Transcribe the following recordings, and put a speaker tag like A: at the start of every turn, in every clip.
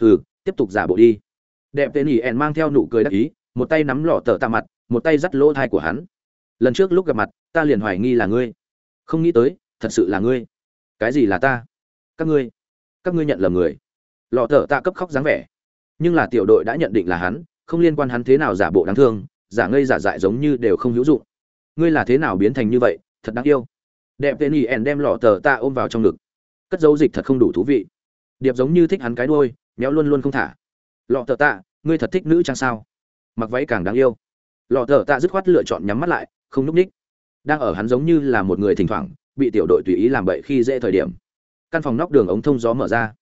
A: hừ, tiếp tục giả bộ đi. Đẹp tên ỉ ẹn mang theo nụ cười đắc ý, một tay nắm lọ tờ tạ mặt, một tay dắt lỗ thai của hắn. Lần trước lúc gặp mặt, ta liền hoài nghi là ngươi. Không nghĩ tới, thật sự là ngươi. Cái gì là ta? Các ngươi. Các ngươi nhận lầm người. Lọ tờ tạ cấp khóc dáng vẻ. Nhưng là tiểu đội đã nhận định là hắn, không liên quan hắn thế nào giả bộ đáng thương, giả ngây giả dại giống như đều không hữu dụng. Ngươi là thế nào biến thành như vậy, thật đáng yêu. Đẹp tên ỉ ẻn đem lọ tờ tạ ôm vào trong ngực. Cất dấu dịch thật không đủ thú vị. Điệp giống như thích hắn cái đuôi méo luôn luôn không thả. Lọ thợ tạ, ngươi thật thích nữ trang sao? Mặc váy càng đáng yêu. Lọ thợ tạ dứt khoát lựa chọn nhắm mắt lại, không núp ních. Đang ở hắn giống như là một người thỉnh thoảng, bị tiểu đội tùy ý làm bậy khi dễ thời điểm. Căn phòng nóc đường ống thông gió mở ra.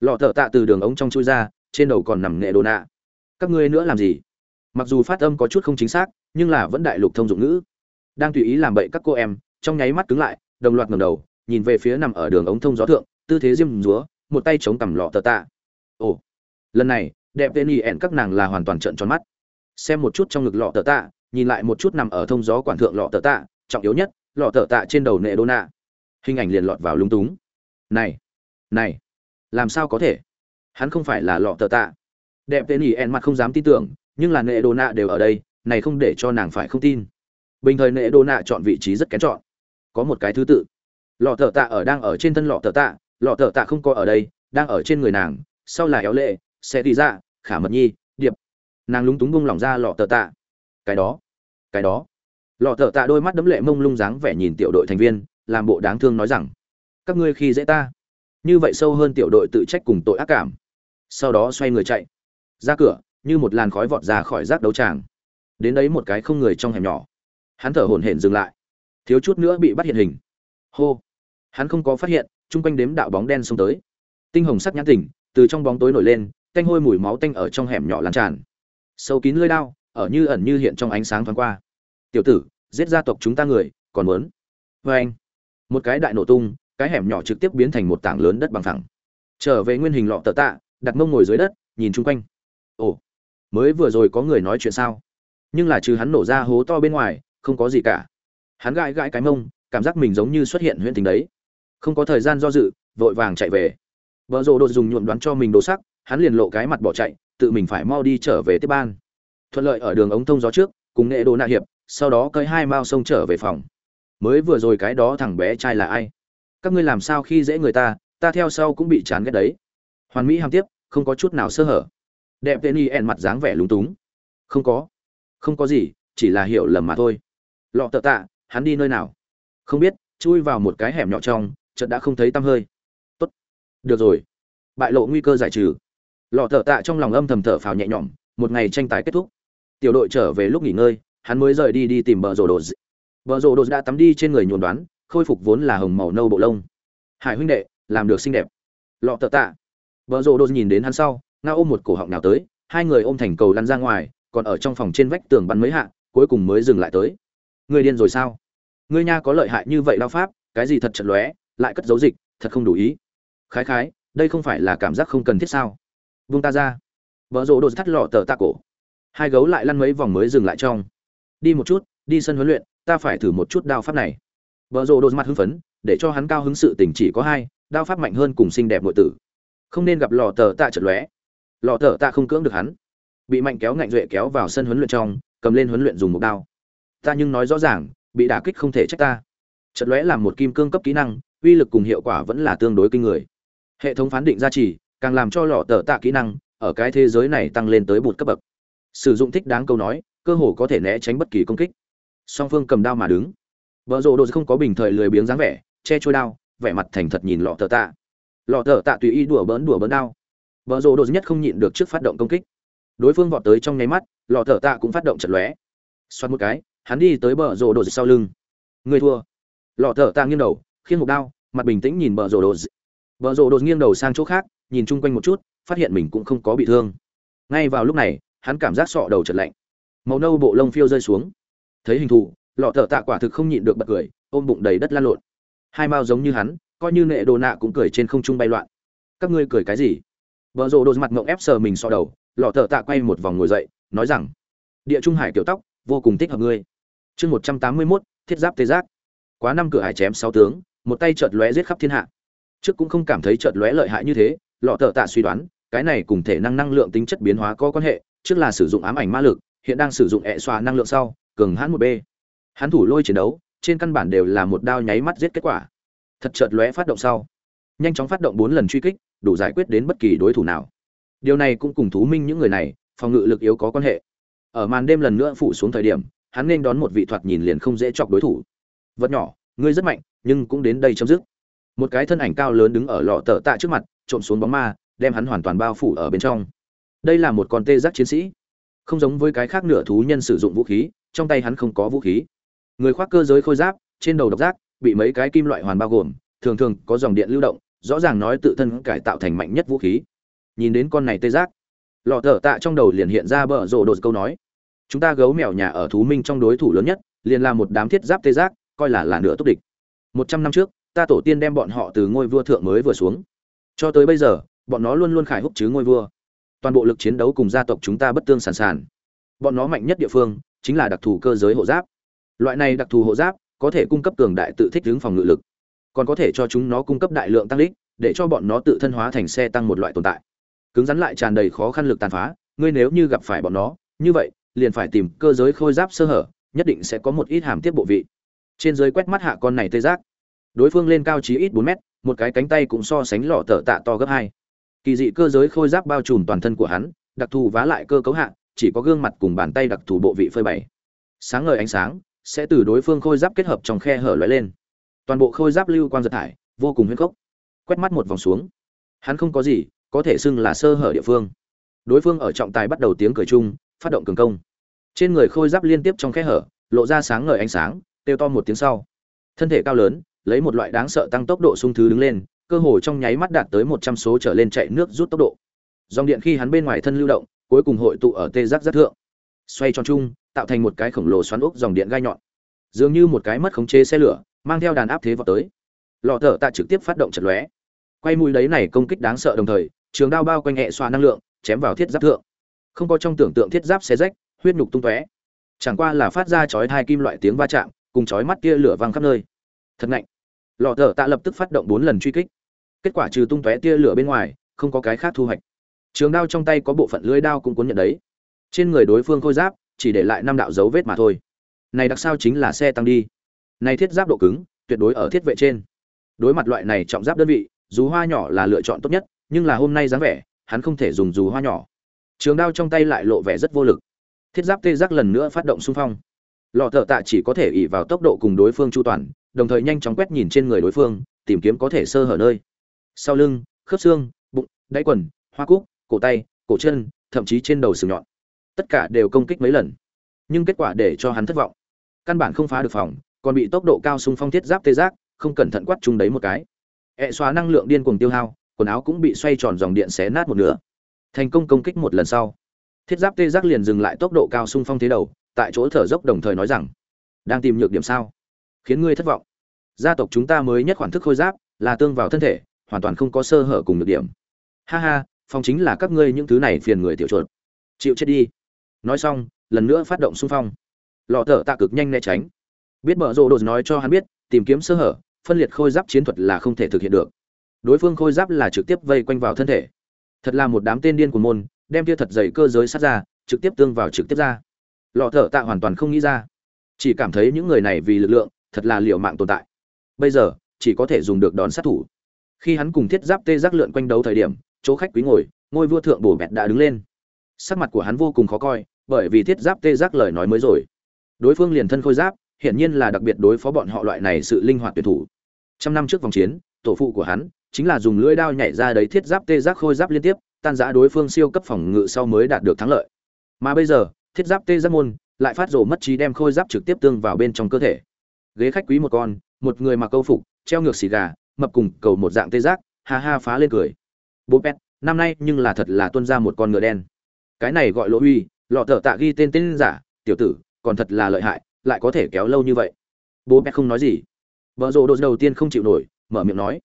A: Lọ thợ tạ từ đường ống trong chui ra, trên đầu còn nằm nghệ đồ nạ. Các ngươi nữa làm gì? Mặc dù phát âm có chút không chính xác, nhưng là vẫn đại lục thông dụng ngữ. Đang tùy ý làm bậy các cô em, trong nháy mắt cứng lại, đồng loạt ngầm đầu, nhìn về phía nằm ở đường ống thông gió thượng, tư thế diêm rúa một tay chống cằm lọ tờ tạ ồ, lần này, đẹp tên y ẹn các nàng là hoàn toàn trận tròn mắt. Xem một chút trong ngực lọ tờ tạ, nhìn lại một chút nằm ở thông gió quản thượng lọ tờ tạ, trọng yếu nhất, lọ tờ tạ trên đầu nệ đô nạ. Hình ảnh liền lọt vào lung túng. Này này, làm sao có thể? Hắn không phải là lọ tờ tạ. Đẹp tên y ẹn mặt không dám tin tưởng, nhưng là nệ đô nạ đều ở đây, này không để cho nàng phải không tin. Bình thời nệ đô nạ chọn vị trí rất kén chọn. Có một cái thứ tự. Lọ tờ tạ ở đang ở trên thân lọ tờ tạ, lọ tờ tạ không có ở đây, đang ở trên người nàng sau là éo lệ sẽ đi ra, khả mật nhi, điệp. Nàng lúng túng bung lỏng ra lọ tờ tạ. Cái đó cái đó. Lọ tờ tạ đôi mắt đấm lệ mông lung dáng vẻ nhìn tiểu đội thành viên, làm bộ đáng thương nói rằng, các ngươi khi dễ ta. Như vậy sâu hơn tiểu đội tự trách cùng tội ác cảm. Sau đó xoay người chạy. Ra cửa, như một làn khói vọt ra khỏi rác đấu tràng. Đến đấy một cái không người trong hẻm nhỏ. Hắn thở hổn hển dừng lại. Thiếu chút nữa bị bắt hiện hình. Hô. Hắn không có phát hiện, chung quanh đếm đạo bóng đen xông tới. Tinh hồng sắc nhãn tỉnh từ trong bóng tối nổi lên, tanh hôi mùi máu tanh ở trong hẻm nhỏ lan tràn. Sâu kín lưỡi đao, ở như ẩn như hiện trong ánh sáng thoáng qua. Tiểu tử, giết gia tộc chúng ta người, còn muốn? Vê anh, một cái đại nổ tung, cái hẻm nhỏ trực tiếp biến thành một tảng lớn đất bằng thẳng trở về nguyên hình lọ tờ tạ, đặt mông ngồi dưới đất, nhìn chung quanh. Ồ, mới vừa rồi có người nói chuyện sao? Nhưng là trừ hắn nổ ra hố to bên ngoài, không có gì cả. Hắn gãi gãi cái mông, cảm giác mình giống như xuất hiện huyễn tình đấy. Không có thời gian do dự, vội vàng chạy về bờ rồ đột dùng nhuộm đoán cho mình đồ sắc, hắn liền lộ cái mặt bỏ chạy, tự mình phải mau đi trở về tiếp ban. Thuận lợi ở đường ống thông gió trước, cùng nghệ đồ nạ hiệp, sau đó cơi hai mao sông trở về phòng. Mới vừa rồi cái đó thằng bé trai là ai? Các ngươi làm sao khi dễ người ta ta theo sau cũng bị chán ghét đấy. Hoàn mỹ hàm tiếp, không có chút nào sơ hở. Đẹp tên y ẻn mặt dáng vẻ lúng túng. Không có. Không có gì, chỉ là hiểu lầm mà thôi. Lọ tợ tạ, hắn đi nơi nào? Không biết, chui vào một cái hẻm nhỏ trong, chợt đã không thấy tăm hơi được rồi. Bại lộ nguy cơ giải trừ. Lọ thở tạ trong lòng âm thầm thở phào nhẹ nhõm, một ngày tranh tài kết thúc. Tiểu đội trở về lúc nghỉ ngơi, hắn mới rời đi đi tìm bờ rồ đồ bờ rồ đồ đã tắm đi trên người nhuồn đoán, khôi phục vốn là hồng màu nâu bộ lông. Hải huynh đệ, làm được xinh đẹp. Lọ thở tạ. Bờ rồ đồ nhìn đến hắn sau nga ôm một cổ họng nào tới, hai người ôm thành cầu lăn ra ngoài, còn ở trong phòng trên vách tường bắn mấy hạ, cuối cùng mới dừng lại tới. Người điên rồi sao? Người nha có lợi hại như vậy lao pháp, cái gì thật chật lóe, lại cất dấu dịch, thật không đủ ý khái khái, đây không phải là cảm giác không cần thiết sao? Vung ta ra. Vợ rỗ đột thắt lọ tờ ta cổ. Hai gấu lại lăn mấy vòng mới dừng lại trong. Đi một chút, đi sân huấn luyện, ta phải thử một chút đao pháp này. Vợ rỗ đột mặt hưng phấn, để cho hắn cao hứng sự tình chỉ có hai, đao pháp mạnh hơn cùng xinh đẹp nội tử. Không nên gặp lò tờ tạ trật lóe. Lò tờ tạ không cưỡng được hắn. Bị mạnh kéo ngạnh duệ kéo vào sân huấn luyện trong, cầm lên huấn luyện dùng một đao. Ta nhưng nói rõ ràng, bị đả kích không thể trách ta. Trật lóe làm một kim cương cấp kỹ năng, uy lực cùng hiệu quả vẫn là tương đối kinh người hệ thống phán định gia trì, càng làm cho lọ tờ tạ kỹ năng ở cái thế giới này tăng lên tới một cấp bậc. Sử dụng thích đáng câu nói, cơ hồ có thể né tránh bất kỳ công kích. Song phương cầm đao mà đứng. Vợ rộ đồ không có bình thời lười biếng dáng vẻ, che trôi đao, vẻ mặt thành thật nhìn lọ tờ tạ. Lọ tờ tạ tùy ý đùa bỡn đùa bỡn đao. Vợ rộ đồ nhất không nhịn được trước phát động công kích. Đối phương vọt tới trong nháy mắt, lọ tờ tạ cũng phát động chật lóe. Xoát một cái, hắn đi tới bờ rộ đồ sau lưng. Người thua. Lọ tờ tạ nghiêng đầu, khiêng một đao, mặt bình tĩnh nhìn bờ rộ đồ bờ rộ đồ nghiêng đầu sang chỗ khác, nhìn chung quanh một chút, phát hiện mình cũng không có bị thương. Ngay vào lúc này, hắn cảm giác sọ đầu chật lạnh. Màu nâu bộ lông phiêu rơi xuống. Thấy hình thù, lọ thợ tạ quả thực không nhịn được bật cười, ôm bụng đầy đất lan lộn. Hai mao giống như hắn, coi như nệ đồ nạ cũng cười trên không trung bay loạn. Các ngươi cười cái gì? Vợ rộ đồ mặt ngộng ép sờ mình sọ đầu, lọ thợ tạ quay một vòng ngồi dậy, nói rằng, địa trung hải kiểu tóc, vô cùng thích hợp ngươi. Chương một trăm tám mươi mốt, thiết giáp tê giác. Quá năm cửa hải chém sáu tướng, một tay chợt lóe giết khắp thiên hạ trước cũng không cảm thấy chợt lóe lợi hại như thế, lọ tờ tạ suy đoán, cái này cùng thể năng năng lượng tính chất biến hóa có quan hệ, trước là sử dụng ám ảnh ma lực, hiện đang sử dụng ẹ xoa năng lượng sau, cường hãn một b hắn thủ lôi chiến đấu, trên căn bản đều là một đao nháy mắt giết kết quả. Thật chợt lóe phát động sau. Nhanh chóng phát động bốn lần truy kích, đủ giải quyết đến bất kỳ đối thủ nào. Điều này cũng cùng thú minh những người này, phòng ngự lực yếu có quan hệ. Ở màn đêm lần nữa phủ xuống thời điểm, hắn nên đón một vị thoạt nhìn liền không dễ chọc đối thủ. Vật nhỏ, ngươi rất mạnh, nhưng cũng đến đây chấm dứt một cái thân ảnh cao lớn đứng ở lọ tờ tạ trước mặt, trộm xuống bóng ma, đem hắn hoàn toàn bao phủ ở bên trong. Đây là một con tê giác chiến sĩ. Không giống với cái khác nửa thú nhân sử dụng vũ khí, trong tay hắn không có vũ khí. Người khoác cơ giới khôi giáp, trên đầu độc giác, bị mấy cái kim loại hoàn bao gồm, thường thường có dòng điện lưu động, rõ ràng nói tự thân cải tạo thành mạnh nhất vũ khí. Nhìn đến con này tê giác lọ thở tạ trong đầu liền hiện ra bờ rộ đột câu nói, chúng ta gấu mèo nhà ở thú minh trong đối thủ lớn nhất, liền là một đám thiết giáp tê giác, coi là là nửa tốt địch. Một trăm năm trước ta tổ tiên đem bọn họ từ ngôi vua thượng mới vừa xuống. Cho tới bây giờ, bọn nó luôn luôn khải húc chứ ngôi vua. Toàn bộ lực chiến đấu cùng gia tộc chúng ta bất tương sản sản bọn nó mạnh nhất địa phương chính là đặc thù cơ giới hộ giáp. Loại này đặc thù hộ giáp có thể cung cấp cường đại tự thích ứng phòng ngự lực, còn có thể cho chúng nó cung cấp đại lượng tăng lít để cho bọn nó tự thân hóa thành xe tăng một loại tồn tại. Cứng rắn lại tràn đầy khó khăn lực tàn phá, ngươi nếu như gặp phải bọn nó, như vậy, liền phải tìm cơ giới khôi giáp sơ hở, nhất định sẽ có một ít hàm tiếp bộ vị. Trên dưới quét mắt hạ con này tê giác đối phương lên cao chí ít bốn mét, một cái cánh tay cũng so sánh lọ tở tạ to gấp hai. Kỳ dị cơ giới khôi giáp bao trùm toàn thân của hắn, đặc thù vá lại cơ cấu hạ, chỉ có gương mặt cùng bàn tay đặc thù bộ vị phơi bày. Sáng ngời ánh sáng sẽ từ đối phương khôi giáp kết hợp trong khe hở lóe lên. Toàn bộ khôi giáp lưu quang giật thải, vô cùng huyết cốc quét mắt một vòng xuống, hắn không có gì, có thể xưng là sơ hở địa phương. Đối phương ở trọng tài bắt đầu tiếng cười chung, phát động cường công. Trên người khôi giáp liên tiếp trong khe hở, lộ ra sáng ngời ánh sáng, kêu to một tiếng sau. Thân thể cao lớn lấy một loại đáng sợ tăng tốc độ sung thứ đứng lên, cơ hồ trong nháy mắt đạt tới một trăm số trở lên chạy nước rút tốc độ. Dòng điện khi hắn bên ngoài thân lưu động, cuối cùng hội tụ ở tê giác rất thượng. Xoay tròn chung, tạo thành một cái khổng lồ xoắn ốc dòng điện gai nhọn. Dường như một cái mất khống chế xe lửa, mang theo đàn áp thế vào tới. Lò thở tạ trực tiếp phát động chật lóe. Quay mũi đấy này công kích đáng sợ đồng thời, trường đao bao quanh hệ xoa năng lượng, chém vào thiết giáp thượng. Không có trong tưởng tượng thiết giáp xé rách, huyết nhục tung tóe. Chẳng qua là phát ra chói hai kim loại tiếng va chạm, cùng chói mắt tia lửa văng khắp nơi. Thật ngạnh lò thở tạ lập tức phát động bốn lần truy kích. Kết quả trừ tung tóe tia lửa bên ngoài, không có cái khác thu hoạch. Trường đao trong tay có bộ phận lưới đao cũng cuốn nhận đấy. Trên người đối phương khôi giáp, chỉ để lại năm đạo dấu vết mà thôi. Này đặc sao chính là xe tăng đi. Này thiết giáp độ cứng, tuyệt đối ở thiết vệ trên. Đối mặt loại này trọng giáp đơn vị, dù hoa nhỏ là lựa chọn tốt nhất, nhưng là hôm nay dáng vẻ, hắn không thể dùng dù hoa nhỏ. Trường đao trong tay lại lộ vẻ rất vô lực. Thiết giáp tê giác lần nữa phát động xung phong. Lọ thợ tạ chỉ có thể ỉ vào tốc độ cùng đối phương chu toàn đồng thời nhanh chóng quét nhìn trên người đối phương, tìm kiếm có thể sơ hở nơi. Sau lưng, khớp xương, bụng, đáy quần, hoa cúc, cổ tay, cổ chân, thậm chí trên đầu sừng nhọn. Tất cả đều công kích mấy lần. Nhưng kết quả để cho hắn thất vọng. Căn bản không phá được phòng, còn bị tốc độ cao xung phong thiết giáp tê giác, không cẩn thận quát chung đấy một cái. Ẹ xóa năng lượng điên cuồng tiêu hao, quần áo cũng bị xoay tròn dòng điện xé nát một nửa. Thành công công kích một lần sau. Thiết giáp tê giác liền dừng lại tốc độ cao xung phong thế đầu, tại chỗ thở dốc đồng thời nói rằng, đang tìm nhược điểm sao? Khiến ngươi thất vọng gia tộc chúng ta mới nhất khoản thức khôi giáp, là tương vào thân thể, hoàn toàn không có sơ hở cùng được điểm. Ha ha phong chính là các ngươi những thứ này phiền người tiểu chuột. Chịu chết đi. Nói xong, lần nữa phát động xung phong. Lọ thở tạ cực nhanh né tránh. Biết mở rộ đồ nói cho hắn biết, tìm kiếm sơ hở, phân liệt khôi giáp chiến thuật là không thể thực hiện được. Đối phương khôi giáp là trực tiếp vây quanh vào thân thể. Thật là một đám tên điên của môn, đem kia thật dày cơ giới sát ra, trực tiếp tương vào trực tiếp ra. Lọ thở tạ hoàn toàn không nghĩ ra. Chỉ cảm thấy những người này vì lực lượng, thật là liệu mạng tồn tại bây giờ, chỉ có thể dùng được đòn sát thủ. Khi hắn cùng thiết giáp tê giác lượn quanh đấu thời điểm, chỗ khách quý ngồi, ngôi vua thượng bổ bẹt đã đứng lên. Sắc mặt của hắn vô cùng khó coi, bởi vì thiết giáp tê giác lời nói mới rồi. Đối phương liền thân khôi giáp, hiển nhiên là đặc biệt đối phó bọn họ loại này sự linh hoạt tuyệt thủ. Trăm năm trước vòng chiến, tổ phụ của hắn chính là dùng lưỡi đao nhảy ra đấy thiết giáp tê giác khôi giáp liên tiếp, tan giã đối phương siêu cấp phòng ngự sau mới đạt được thắng lợi. Mà bây giờ, thiết giáp tê giác môn lại phát rổ mất trí đem khôi giáp trực tiếp tương vào bên trong cơ thể ghế khách quý một con một người mặc câu phục treo ngược xì gà mập cùng cầu một dạng tê giác ha ha phá lên cười. Bố pet năm nay nhưng là thật là tuân ra một con ngựa đen. Cái này gọi lỗ huy, lọ thợ tạ ghi tên tên giả tiểu tử còn thật là lợi hại lại có thể kéo lâu như vậy. Bố pet không nói gì. Vợ rồ đột đầu tiên không chịu nổi mở miệng nói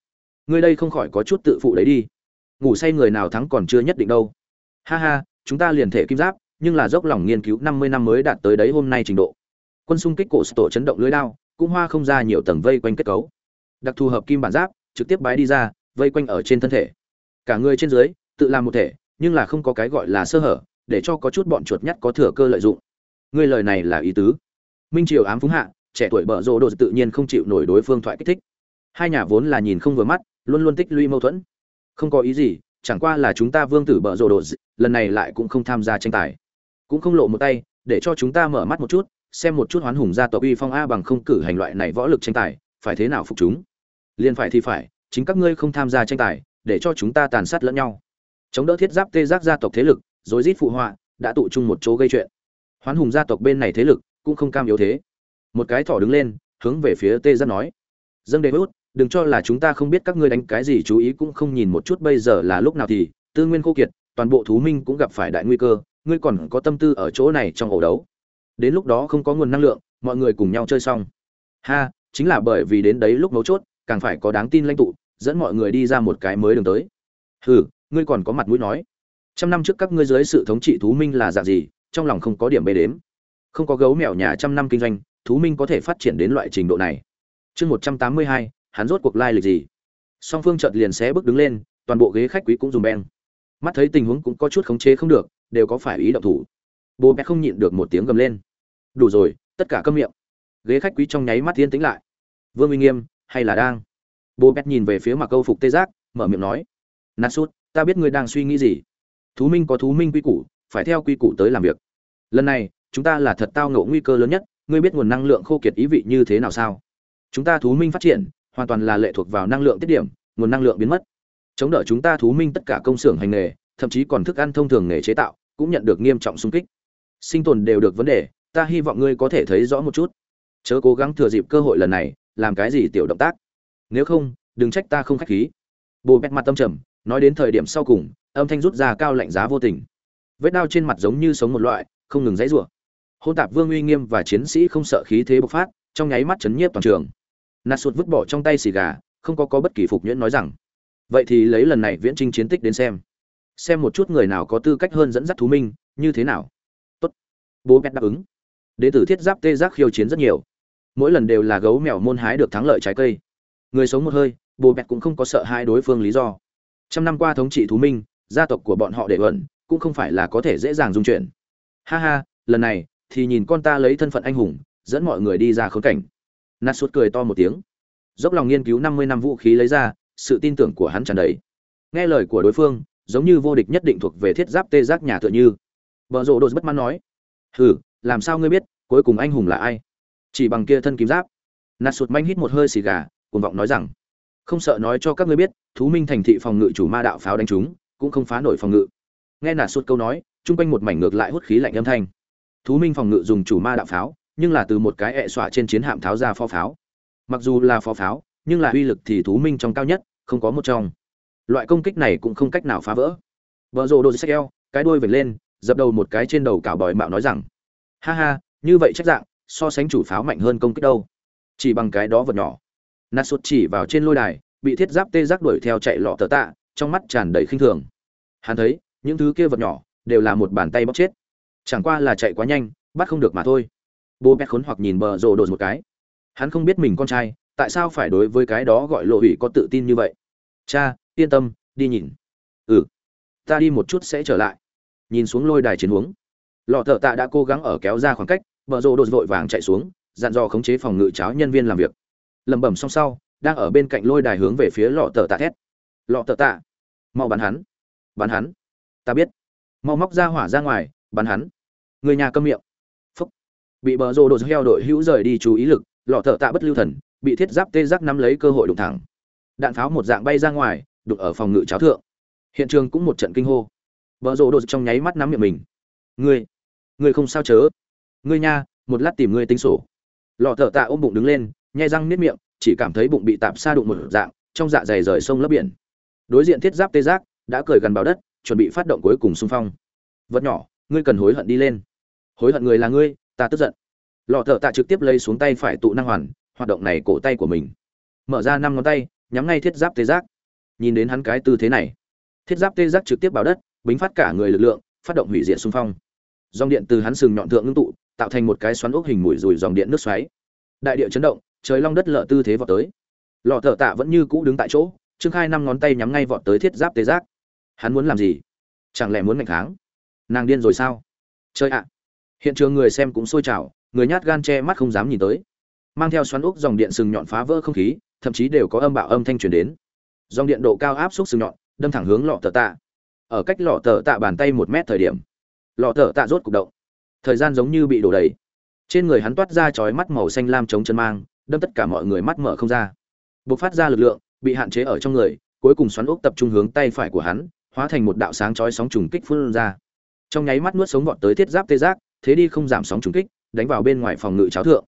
A: ngươi đây không khỏi có chút tự phụ đấy đi. Ngủ say người nào thắng còn chưa nhất định đâu. Ha ha chúng ta liền thể kim giáp nhưng là dốc lòng nghiên cứu năm mươi năm mới đạt tới đấy hôm nay trình độ. Quân xung kích cổ tổ chấn động lưới đao cũng hoa không ra nhiều tầng vây quanh kết cấu. Đặc thù hợp kim bản giáp, trực tiếp bái đi ra, vây quanh ở trên thân thể. Cả người trên dưới, tự làm một thể, nhưng là không có cái gọi là sơ hở, để cho có chút bọn chuột nhắt có thừa cơ lợi dụng. Ngươi lời này là ý tứ. Minh triều ám phúng hạ, trẻ tuổi bở rộ đồ tự nhiên không chịu nổi đối phương thoại kích thích. Hai nhà vốn là nhìn không vừa mắt, luôn luôn tích lũy mâu thuẫn. Không có ý gì, chẳng qua là chúng ta vương tử bở rộ đồ lần này lại cũng không tham gia tranh tài. Cũng không lộ một tay, để cho chúng ta mở mắt một chút xem một chút hoán hùng gia tộc uy phong a bằng không cử hành loại này võ lực tranh tài, phải thế nào phục chúng? Liền phải thì phải, chính các ngươi không tham gia tranh tài, để cho chúng ta tàn sát lẫn nhau. Chống đỡ thiết giáp tê giác gia tộc thế lực, rồi rít phụ họa, đã tụ chung một chỗ gây chuyện. Hoán hùng gia tộc bên này thế lực, cũng không cam yếu thế. Một cái thỏ đứng lên, hướng về phía tê giác nói. Dâng đề hút, đừng cho là chúng ta không biết các ngươi đánh cái gì, chú ý cũng không nhìn một chút bây giờ là lúc nào thì, tư nguyên khô kiệt, toàn bộ thú minh cũng gặp phải đại nguy cơ, ngươi còn có tâm tư ở chỗ này trong ổ đấu đến lúc đó không có nguồn năng lượng, mọi người cùng nhau chơi xong. Ha, chính là bởi vì đến đấy lúc mấu chốt, càng phải có đáng tin lãnh tụ, dẫn mọi người đi ra một cái mới đường tới. Hừ, ngươi còn có mặt mũi nói. Trăm năm trước các ngươi dưới sự thống trị thú minh là dạng gì, trong lòng không có điểm bê đếm. Không có gấu mèo nhà trăm năm kinh doanh, thú minh có thể phát triển đến loại trình độ này. Chương một trăm tám mươi hai, hắn rốt cuộc lai lịch gì? Song phương chợt liền xé bước đứng lên, toàn bộ ghế khách quý cũng dùng beng. Mắt thấy tình huống cũng có chút khống chế không được, đều có phải ý động thủ bố bé không nhịn được một tiếng gầm lên. Đủ rồi, tất cả câm miệng. Ghế khách quý trong nháy mắt yên tĩnh lại. Vương uy nghiêm, hay là đang? Bố bé nhìn về phía mặc câu phục tê giác, mở miệng nói. Nát sút ta biết ngươi đang suy nghĩ gì. Thú minh có thú minh quy củ, phải theo quy củ tới làm việc. Lần này, chúng ta là thật tao ngộ nguy cơ lớn nhất, ngươi biết nguồn năng lượng khô kiệt ý vị như thế nào sao? Chúng ta thú minh phát triển, hoàn toàn là lệ thuộc vào năng lượng tiết điểm, nguồn năng lượng biến mất. Chống đỡ chúng ta thú minh tất cả công xưởng hành nghề, thậm chí còn thức ăn thông thường nghề chế tạo, cũng nhận được nghiêm trọng xung kích sinh tồn đều được vấn đề, ta hy vọng ngươi có thể thấy rõ một chút. Chớ cố gắng thừa dịp cơ hội lần này, làm cái gì tiểu động tác. Nếu không, đừng trách ta không khách khí. Bồ bẹt mặt tâm trầm, nói đến thời điểm sau cùng, âm thanh rút ra cao lạnh giá vô tình. Vết đao trên mặt giống như sống một loại, không ngừng dãy rủa. Hôn tạp vương uy nghiêm và chiến sĩ không sợ khí thế bộc phát, trong nháy mắt chấn nhiếp toàn trường. Nạt sụt vứt bỏ trong tay xì gà, không có có bất kỳ phục nhuyễn nói rằng, vậy thì lấy lần này viễn trinh chiến tích đến xem. Xem một chút người nào có tư cách hơn dẫn dắt thú minh, như thế nào? Bố pet đáp ứng. Đ ế tử thiết giáp tê giác khiêu chiến rất nhiều. Mỗi lần đều là gấu mèo môn hái được thắng lợi trái cây. Người sống một hơi, bố pet cũng không có sợ hai đối phương lý do. Trăm năm qua thống trị thú minh, gia tộc của bọn họ để ẩn, cũng không phải là có thể dễ dàng dung chuyển. Ha ha, lần này, thì nhìn con ta lấy thân phận anh hùng, dẫn mọi người đi ra khốn cảnh. Nát suốt cười to một tiếng. Dốc lòng nghiên cứu năm mươi năm vũ khí lấy ra, sự tin tưởng của hắn tràn đầy. Nghe lời của đối phương, giống như vô địch nhất định thuộc về thiết giáp tê giác nhà tựa như. Vợ rộ đột bất mãn nói hừ, làm sao ngươi biết, cuối cùng anh hùng là ai? Chỉ bằng kia thân kim giáp. Nạt sụt manh hít một hơi xì gà, cuồng vọng nói rằng, không sợ nói cho các ngươi biết, thú minh thành thị phòng ngự chủ ma đạo pháo đánh chúng, cũng không phá nổi phòng ngự. Nghe nạt sụt câu nói, chung quanh một mảnh ngược lại hút khí lạnh âm thanh. Thú minh phòng ngự dùng chủ ma đạo pháo, nhưng là từ một cái ẹ xọa trên chiến hạm tháo ra pho pháo. Mặc dù là pho pháo, nhưng là uy lực thì thú minh trong cao nhất, không có một trong. Loại công kích này cũng không cách nào phá vỡ. Vợ rồ đồ sách eo, cái đuôi vệt lên dập đầu một cái trên đầu cảo bòi mạo nói rằng, ha ha, như vậy trách dạng, so sánh chủ pháo mạnh hơn công kích đâu. Chỉ bằng cái đó vật nhỏ. Nát sụt chỉ vào trên lôi đài, bị thiết giáp tê giác đuổi theo chạy lọ tờ tạ, trong mắt tràn đầy khinh thường. Hắn thấy, những thứ kia vật nhỏ, đều là một bàn tay bóc chết. Chẳng qua là chạy quá nhanh, bắt không được mà thôi. Bố bé khốn hoặc nhìn bờ rồ đột một cái. Hắn không biết mình con trai, tại sao phải đối với cái đó gọi lộ hủy có tự tin như vậy? Cha, yên tâm, đi nhìn. Ừ ta đi một chút sẽ trở lại nhìn xuống lôi đài chiến huống. Lọ thợ tạ đã cố gắng ở kéo ra khoảng cách, bờ rồ đột vội vàng chạy xuống, dặn dò khống chế phòng ngự cháo nhân viên làm việc. Lẩm bẩm xong sau, đang ở bên cạnh lôi đài hướng về phía lọ thợ tạ thét. Lọ thợ tạ, mau bắn hắn bắn hắn. Ta biết. Mau móc ra hỏa ra ngoài, bắn hắn. Người nhà câm miệng. Phúc. Bị bờ rồ đột heo đội hữu rời đi chú ý lực, lọ thợ tạ bất lưu thần, bị thiết giáp tê giác nắm lấy cơ hội đụng thẳng. Đạn pháo một dạng bay ra ngoài, đụng ở phòng ngự cháo thượng. Hiện trường cũng một trận kinh hô. Bờ rồ đột trong nháy mắt nắm miệng mình. Ngươi ngươi không sao chớ. Ngươi nha, một lát tìm ngươi tính sổ. Lọ thợ tạ ôm bụng đứng lên, nhai răng niết miệng, chỉ cảm thấy bụng bị tạm xa đụng một dạng, trong dạ dày rời sông lấp biển. Đối diện thiết giáp tê giác, đã cởi gần bảo đất, chuẩn bị phát động cuối cùng xung phong. Vật nhỏ, ngươi cần hối hận đi lên. Hối hận người là ngươi, ta tức giận. Lọ thợ tạ trực tiếp lấy xuống tay phải tụ năng hoàn, hoạt động này cổ tay của mình. Mở ra năm ngón tay, nhắm ngay thiết giáp tê giác. Nhìn đến hắn cái tư thế này, thiết giáp tê giác trực tiếp bảo đất bính phát cả người lực lượng, phát động hủy diệt xung phong. Dòng điện từ hắn sừng nhọn thượng ngưng tụ, tạo thành một cái xoắn ốc hình mũi rùi dòng điện nước xoáy. Đại địa chấn động, trời long đất lợ tư thế vọt tới. Lọ thợ tạ vẫn như cũ đứng tại chỗ, trương khai năm ngón tay nhắm ngay vọt tới thiết giáp tê giác. Hắn muốn làm gì? Chẳng lẽ muốn ngạch kháng? Nàng điên rồi sao? Chơi ạ! Hiện trường người xem cũng sôi trào, người nhát gan che mắt không dám nhìn tới. Mang theo xoắn úc dòng điện sừng nhọn phá vỡ không khí, thậm chí đều có âm bạo âm thanh truyền đến. Dòng điện độ cao áp suất sừng nhọn, đâm thẳng hướng lọ tờ tạ ở cách lọ tờ tạ bàn tay một mét thời điểm. Lọ tờ tạ rốt cục động. Thời gian giống như bị đổ đầy. Trên người hắn toát ra chói mắt màu xanh lam chống chân mang, đâm tất cả mọi người mắt mở không ra. Bộc phát ra lực lượng, bị hạn chế ở trong người, cuối cùng xoắn ốc tập trung hướng tay phải của hắn, hóa thành một đạo sáng chói sóng trùng kích phun ra. Trong nháy mắt nuốt sống vọt tới thiết giáp tê giác, thế đi không giảm sóng trùng kích, đánh vào bên ngoài phòng ngự cháo thượng.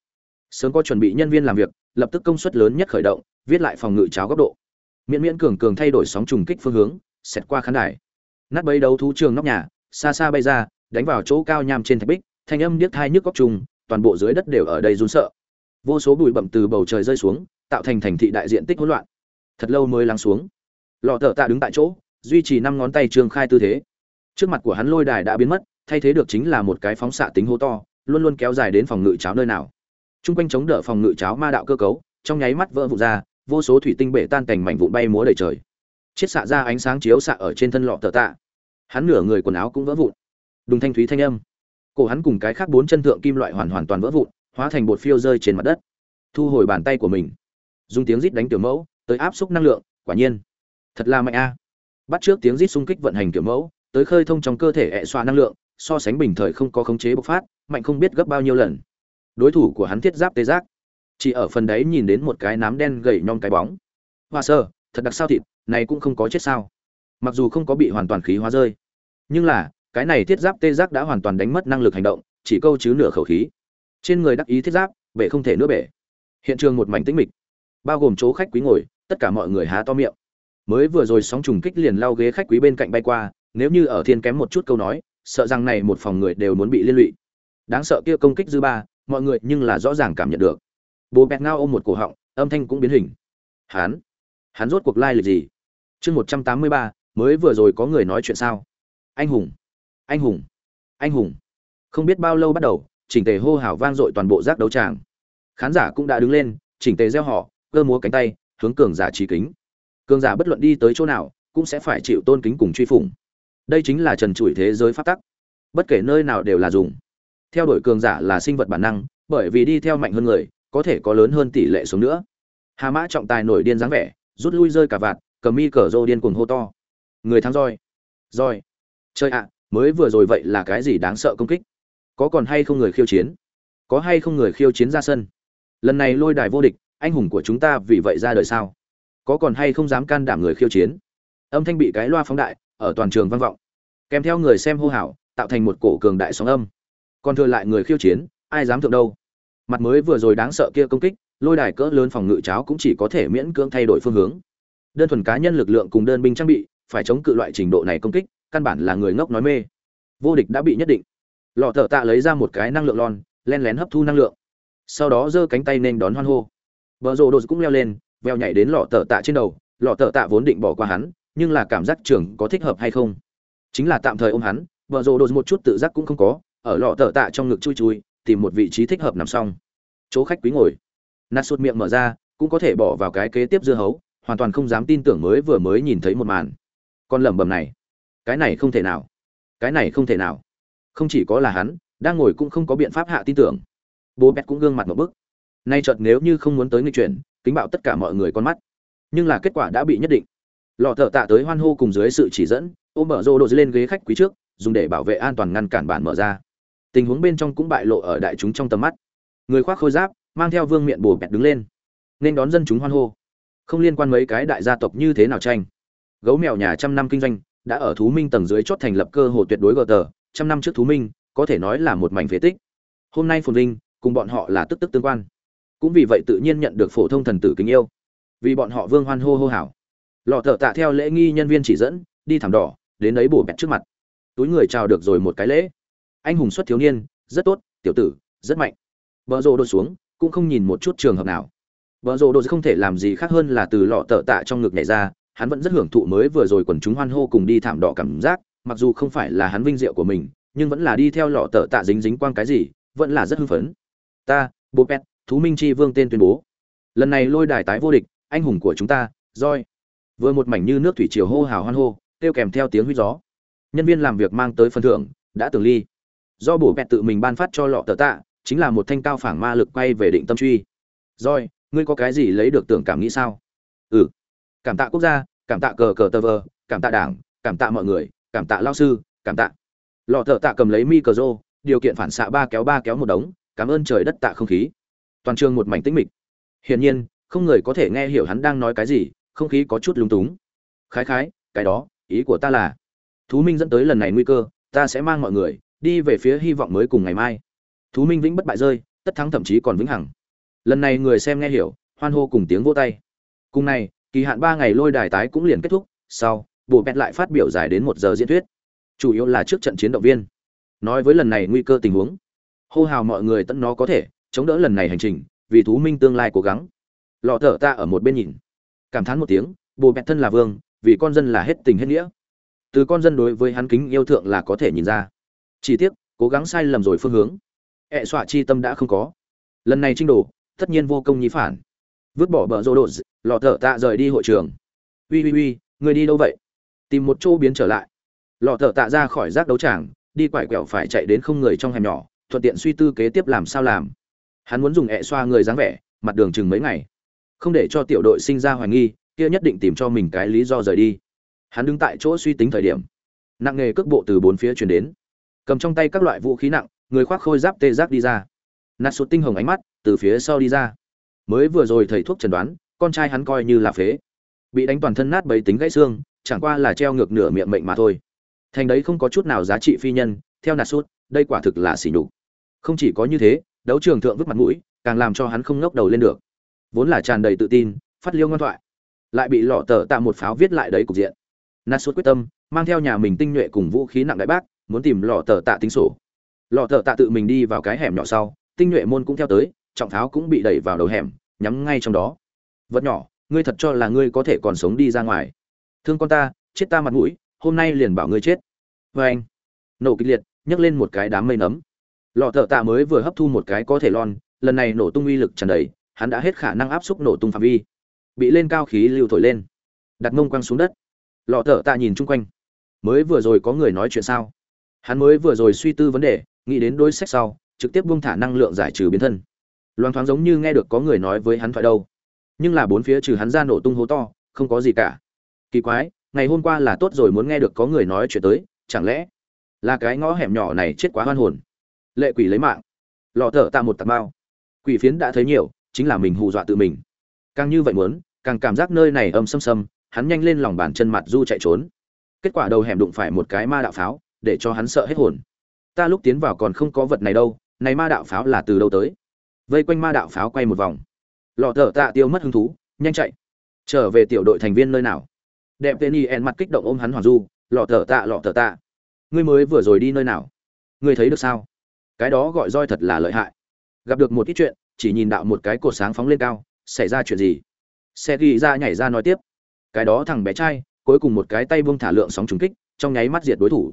A: Sớm có chuẩn bị nhân viên làm việc, lập tức công suất lớn nhất khởi động, viết lại phòng ngự cháo góc độ. Miễn miễn cường cường thay đổi sóng trùng kích phương hướng, xẹt qua khán đài nát bấy đấu thú trường nóc nhà xa xa bay ra đánh vào chỗ cao nham trên thạch bích thanh âm điếc thai nhức góc trùng toàn bộ dưới đất đều ở đây run sợ. Vô số bụi bậm từ bầu trời rơi xuống tạo thành thành thị đại diện tích hỗn loạn. Thật lâu mới lắng xuống. Lọ thợ tạ đứng tại chỗ duy trì năm ngón tay trương khai tư thế. Trước mặt của hắn lôi đài đã biến mất thay thế được chính là một cái phóng xạ tính hố to luôn luôn kéo dài đến phòng ngự cháo nơi nào. Trung quanh chống đỡ phòng ngự cháo ma đạo cơ cấu, trong nháy mắt vỡ vụn ra, vô số thủy tinh bể tan cảnh mảnh vụn bay múa đầy trời. Chiết xạ ra ánh sáng chiếu xạ ở trên thân lọ tờ tạ. Hắn nửa người quần áo cũng vỡ vụn. Đùng thanh thúy thanh âm. Cổ hắn cùng cái khác bốn chân thượng kim loại hoàn hoàn toàn vỡ vụn, hóa thành bột phiêu rơi trên mặt đất. Thu hồi bàn tay của mình, dùng tiếng rít đánh tiểu mẫu, tới áp xúc năng lượng, quả nhiên, thật là mạnh a. Bắt trước tiếng rít xung kích vận hành tiểu mẫu, tới khơi thông trong cơ thể ẹ xoa năng lượng, so sánh bình thời không có khống chế bộc phát, mạnh không biết gấp bao nhiêu lần đối thủ của hắn thiết giáp tê giác chỉ ở phần đấy nhìn đến một cái nám đen gầy nhom cái bóng hoa sơ thật đặc sao thịt này cũng không có chết sao? Mặc dù không có bị hoàn toàn khí hóa rơi, nhưng là, cái này thiết giáp tê giác đã hoàn toàn đánh mất năng lực hành động, chỉ câu chứ nửa khẩu khí. Trên người đắc ý thiết giáp, bể không thể nữa bể. Hiện trường một mảnh tĩnh mịch, bao gồm chỗ khách quý ngồi, tất cả mọi người há to miệng. Mới vừa rồi sóng trùng kích liền lao ghế khách quý bên cạnh bay qua, nếu như ở thiên kém một chút câu nói, sợ rằng này một phòng người đều muốn bị liên lụy. Đáng sợ kia công kích dư ba, mọi người nhưng là rõ ràng cảm nhận được. Bố bẹt ngao ôm một cổ họng, âm thanh cũng biến hình. Hắn? Hắn rốt cuộc lai lịch gì? Chương một trăm tám mươi ba, mới vừa rồi có người nói chuyện sao? Anh hùng anh hùng anh hùng. Không biết bao lâu bắt đầu, chỉnh tề hô hào vang dội toàn bộ giác đấu tràng. Khán giả cũng đã đứng lên, chỉnh tề gieo họ, cơ múa cánh tay, hướng cường giả trí kính. Cường giả bất luận đi tới chỗ nào, cũng sẽ phải chịu tôn kính cùng truy phủng. Đây chính là trần trụi thế giới phát tắc. Bất kể nơi nào đều là dùng. Theo đuổi cường giả là sinh vật bản năng, bởi vì đi theo mạnh hơn người, có thể có lớn hơn tỷ lệ sống nữa. Hà mã trọng tài nổi điên dáng vẻ, rút lui rơi cả vạt cầm mi cờ rô điên cuồng hô to. Người thắng roi. Roi. Chơi ạ, mới vừa rồi vậy là cái gì đáng sợ công kích? Có còn hay không người khiêu chiến? Có hay không người khiêu chiến ra sân? Lần này lôi đài vô địch, anh hùng của chúng ta vì vậy ra đời sao? Có còn hay không dám can đảm người khiêu chiến? Âm thanh bị cái loa phóng đại, ở toàn trường vang vọng. Kèm theo người xem hô hào, tạo thành một cổ cường đại sóng âm. Còn thừa lại người khiêu chiến, ai dám thượng đâu? Mặt mới vừa rồi đáng sợ kia công kích, lôi đài cỡ lớn phòng ngự cháo cũng chỉ có thể miễn cưỡng thay đổi phương hướng đơn thuần cá nhân lực lượng cùng đơn binh trang bị, phải chống cự loại trình độ này công kích, căn bản là người ngốc nói mê. Vô địch đã bị nhất định. Lọ thợ tạ lấy ra một cái năng lượng lon, len lén hấp thu năng lượng. Sau đó giơ cánh tay nên đón hoan hô. Vợ rồ đồ cũng leo lên, veo nhảy đến lọ thợ tạ trên đầu. Lọ thợ tạ vốn định bỏ qua hắn, nhưng là cảm giác trưởng có thích hợp hay không? Chính là tạm thời ôm hắn vợ rồ đồ một chút tự giác cũng không có, ở lọ thợ tạ trong ngực chui chui, tìm một vị trí thích hợp nằm xong. Chỗ khách quý ngồi. Nát sụt miệng mở ra, cũng có thể bỏ vào cái kế tiếp dưa hấu hoàn toàn không dám tin tưởng mới vừa mới nhìn thấy một màn. Con lẩm bẩm này, cái này không thể nào, cái này không thể nào. Không chỉ có là hắn, đang ngồi cũng không có biện pháp hạ tin tưởng. Bố bét cũng gương mặt một bức. Nay chợt nếu như không muốn tới nghịch chuyển, kính bạo tất cả mọi người con mắt. Nhưng là kết quả đã bị nhất định. Lọ thợ tạ tới hoan hô cùng dưới sự chỉ dẫn, ôm mở rô đồ lên ghế khách quý trước, dùng để bảo vệ an toàn ngăn cản bản mở ra. Tình huống bên trong cũng bại lộ ở đại chúng trong tầm mắt. Người khoác khôi giáp, mang theo vương miện bồ bẹt đứng lên. Nên đón dân chúng hoan hô không liên quan mấy cái đại gia tộc như thế nào tranh. Gấu mèo nhà trăm năm kinh doanh, đã ở thú minh tầng dưới chót thành lập cơ hồ tuyệt đối gờ tờ trăm năm trước thú minh, có thể nói là một mảnh phế tích. Hôm nay phồn vinh, cùng bọn họ là tức tức tương quan. Cũng vì vậy tự nhiên nhận được phổ thông thần tử kính yêu. Vì bọn họ vương hoan hô hô hảo lọ thợ tạ theo lễ nghi nhân viên chỉ dẫn, đi thảm đỏ, đến ấy bổ bẹt trước mặt. Túi người chào được rồi một cái lễ. Anh hùng xuất thiếu niên, rất tốt, tiểu tử, rất mạnh. Vợ rồ đột xuống, cũng không nhìn một chút trường hợp nào vợ rồ đồ không thể làm gì khác hơn là từ lọ tợ tạ trong ngực nhảy ra, hắn vẫn rất hưởng thụ mới vừa rồi quần chúng hoan hô cùng đi thảm đỏ cảm giác, mặc dù không phải là hắn vinh diệu của mình, nhưng vẫn là đi theo lọ tợ tạ dính dính quang cái gì, vẫn là rất hưng phấn. Ta, bố pet, thú minh chi vương tên tuyên bố. Lần này lôi đài tái vô địch, anh hùng của chúng ta roi vừa một mảnh như nước thủy triều hô hào hoan hô, kêu kèm theo tiếng huýt gió. Nhân viên làm việc mang tới phần thưởng, đã từng ly. Do bổ pet tự mình ban phát cho lọ tờ tạ, chính là một thanh cao phảng ma lực quay về định tâm truy. Rồi ngươi có cái gì lấy được tưởng cảm nghĩ sao? Ừ. Cảm tạ quốc gia, cảm tạ cờ cờ tờ vờ, cảm tạ đảng, cảm tạ mọi người, cảm tạ lao sư, cảm tạ. Lọ thợ tạ cầm lấy mi cờ rô, điều kiện phản xạ ba kéo ba kéo một đống, cảm ơn trời đất tạ không khí. Toàn trường một mảnh tĩnh mịch. Hiển nhiên, không người có thể nghe hiểu hắn đang nói cái gì, không khí có chút lúng túng. Khái khái, cái đó, ý của ta là, thú minh dẫn tới lần này nguy cơ, ta sẽ mang mọi người đi về phía hy vọng mới cùng ngày mai. Thú minh vĩnh bất bại rơi, tất thắng thậm chí còn vĩnh hằng lần này người xem nghe hiểu, hoan hô cùng tiếng vỗ tay. Cùng này, kỳ hạn ba ngày lôi đài tái cũng liền kết thúc, sau, bộ bẹt lại phát biểu dài đến một giờ diễn thuyết. Chủ yếu là trước trận chiến động viên. Nói với lần này nguy cơ tình huống. Hô hào mọi người tận nó có thể, chống đỡ lần này hành trình, vì thú minh tương lai cố gắng. Lọ thở ta ở một bên nhìn. Cảm thán một tiếng bồ bẹt thân là vương, vì con dân là hết tình hết nghĩa. Từ con dân đối với hắn kính yêu thượng là có thể nhìn ra. Chỉ tiếc, cố gắng sai lầm rồi phương hướng. Ẹ xọa chi tâm đã không có. Lần này trinh đồ tất nhiên vô công nhí phản. Vứt bỏ bờ rô đồ lọ thở tạ rời đi hội trường. Uy uy uy người đi đâu vậy? Tìm một chỗ biến trở lại. Lọ thở tạ ra khỏi rác đấu tràng, đi quải quẹo phải chạy đến không người trong hẻm nhỏ, thuận tiện suy tư kế tiếp làm sao làm. Hắn muốn dùng ẹ xoa người dáng vẻ, mặt đường chừng mấy ngày. Không để cho tiểu đội sinh ra hoài nghi, kia nhất định tìm cho mình cái lý do rời đi. Hắn đứng tại chỗ suy tính thời điểm. Nặng nghề cước bộ từ bốn phía chuyển đến. Cầm trong tay các loại vũ khí nặng, người khoác khôi giáp tê giác đi ra. Nạt sụt tinh hồng ánh mắt từ phía sau đi ra. Mới vừa rồi thầy thuốc chẩn đoán, con trai hắn coi như là phế. Bị đánh toàn thân nát bấy tính gãy xương, chẳng qua là treo ngược nửa miệng mệnh mà thôi. Thành đấy không có chút nào giá trị phi nhân, theo nạt sút, đây quả thực là xỉ nhục. Không chỉ có như thế, đấu trường thượng vứt mặt mũi, càng làm cho hắn không ngóc đầu lên được. Vốn là tràn đầy tự tin, phát liêu ngoan thoại. Lại bị lọ tờ tạ một pháo viết lại đấy cục diện. Nạt sút quyết tâm, mang theo nhà mình tinh nhuệ cùng vũ khí nặng đại bác, muốn tìm lọ tờ tạ tính sổ. Lọ tờ tạ tự mình đi vào cái hẻm nhỏ sau, tinh nhuệ môn cũng theo tới trọng pháo cũng bị đẩy vào đầu hẻm, nhắm ngay trong đó. Vật nhỏ, ngươi thật cho là ngươi có thể còn sống đi ra ngoài. Thương con ta, chết ta mặt mũi, hôm nay liền bảo ngươi chết. Vê anh, nổ kịch liệt, nhấc lên một cái đám mây nấm. Lọ thợ tạ mới vừa hấp thu một cái có thể lon, lần này nổ tung uy lực tràn đầy, hắn đã hết khả năng áp xúc nổ tung phạm vi. Bị lên cao khí lưu thổi lên. Đặt mông quăng xuống đất. Lọ thợ tạ nhìn chung quanh. Mới vừa rồi có người nói chuyện sao? Hắn mới vừa rồi suy tư vấn đề, nghĩ đến đối sách sau, trực tiếp buông thả năng lượng giải trừ biến thân loang thoáng giống như nghe được có người nói với hắn thoại đâu. Nhưng là bốn phía trừ hắn ra nổ tung hố to, không có gì cả. Kỳ quái, ngày hôm qua là tốt rồi muốn nghe được có người nói chuyện tới, chẳng lẽ là cái ngõ hẻm nhỏ này chết quá hoan hồn? Lệ quỷ lấy mạng. Lọ thở tạ một tạt bao quỷ phiến đã thấy nhiều, chính là mình hù dọa tự mình. Càng như vậy muốn, càng cảm giác nơi này âm xâm xâm hắn nhanh lên lòng bàn chân mặt du chạy trốn. Kết quả đầu hẻm đụng phải một cái ma đạo pháo, để cho hắn sợ hết hồn. Ta lúc tiến vào còn không có vật này đâu, này ma đạo pháo là từ đâu tới? Vây quanh ma đạo pháo quay một vòng. Lọ thở tạ tiêu mất hứng thú, nhanh chạy. Trở về tiểu đội thành viên nơi nào? Đẹp tên y en mặt kích động ôm hắn hoàng du, lọ thở tạ, lọ thở tạ. Ngươi mới vừa rồi đi nơi nào? Ngươi thấy được sao? Cái đó gọi roi thật là lợi hại. Gặp được một ít chuyện, chỉ nhìn đạo một cái cột sáng phóng lên cao, xảy ra chuyện gì? Xe ghi ra nhảy ra nói tiếp. Cái đó thằng bé trai, cuối cùng một cái tay buông thả lượng sóng trùng kích, trong nháy mắt diệt đối thủ.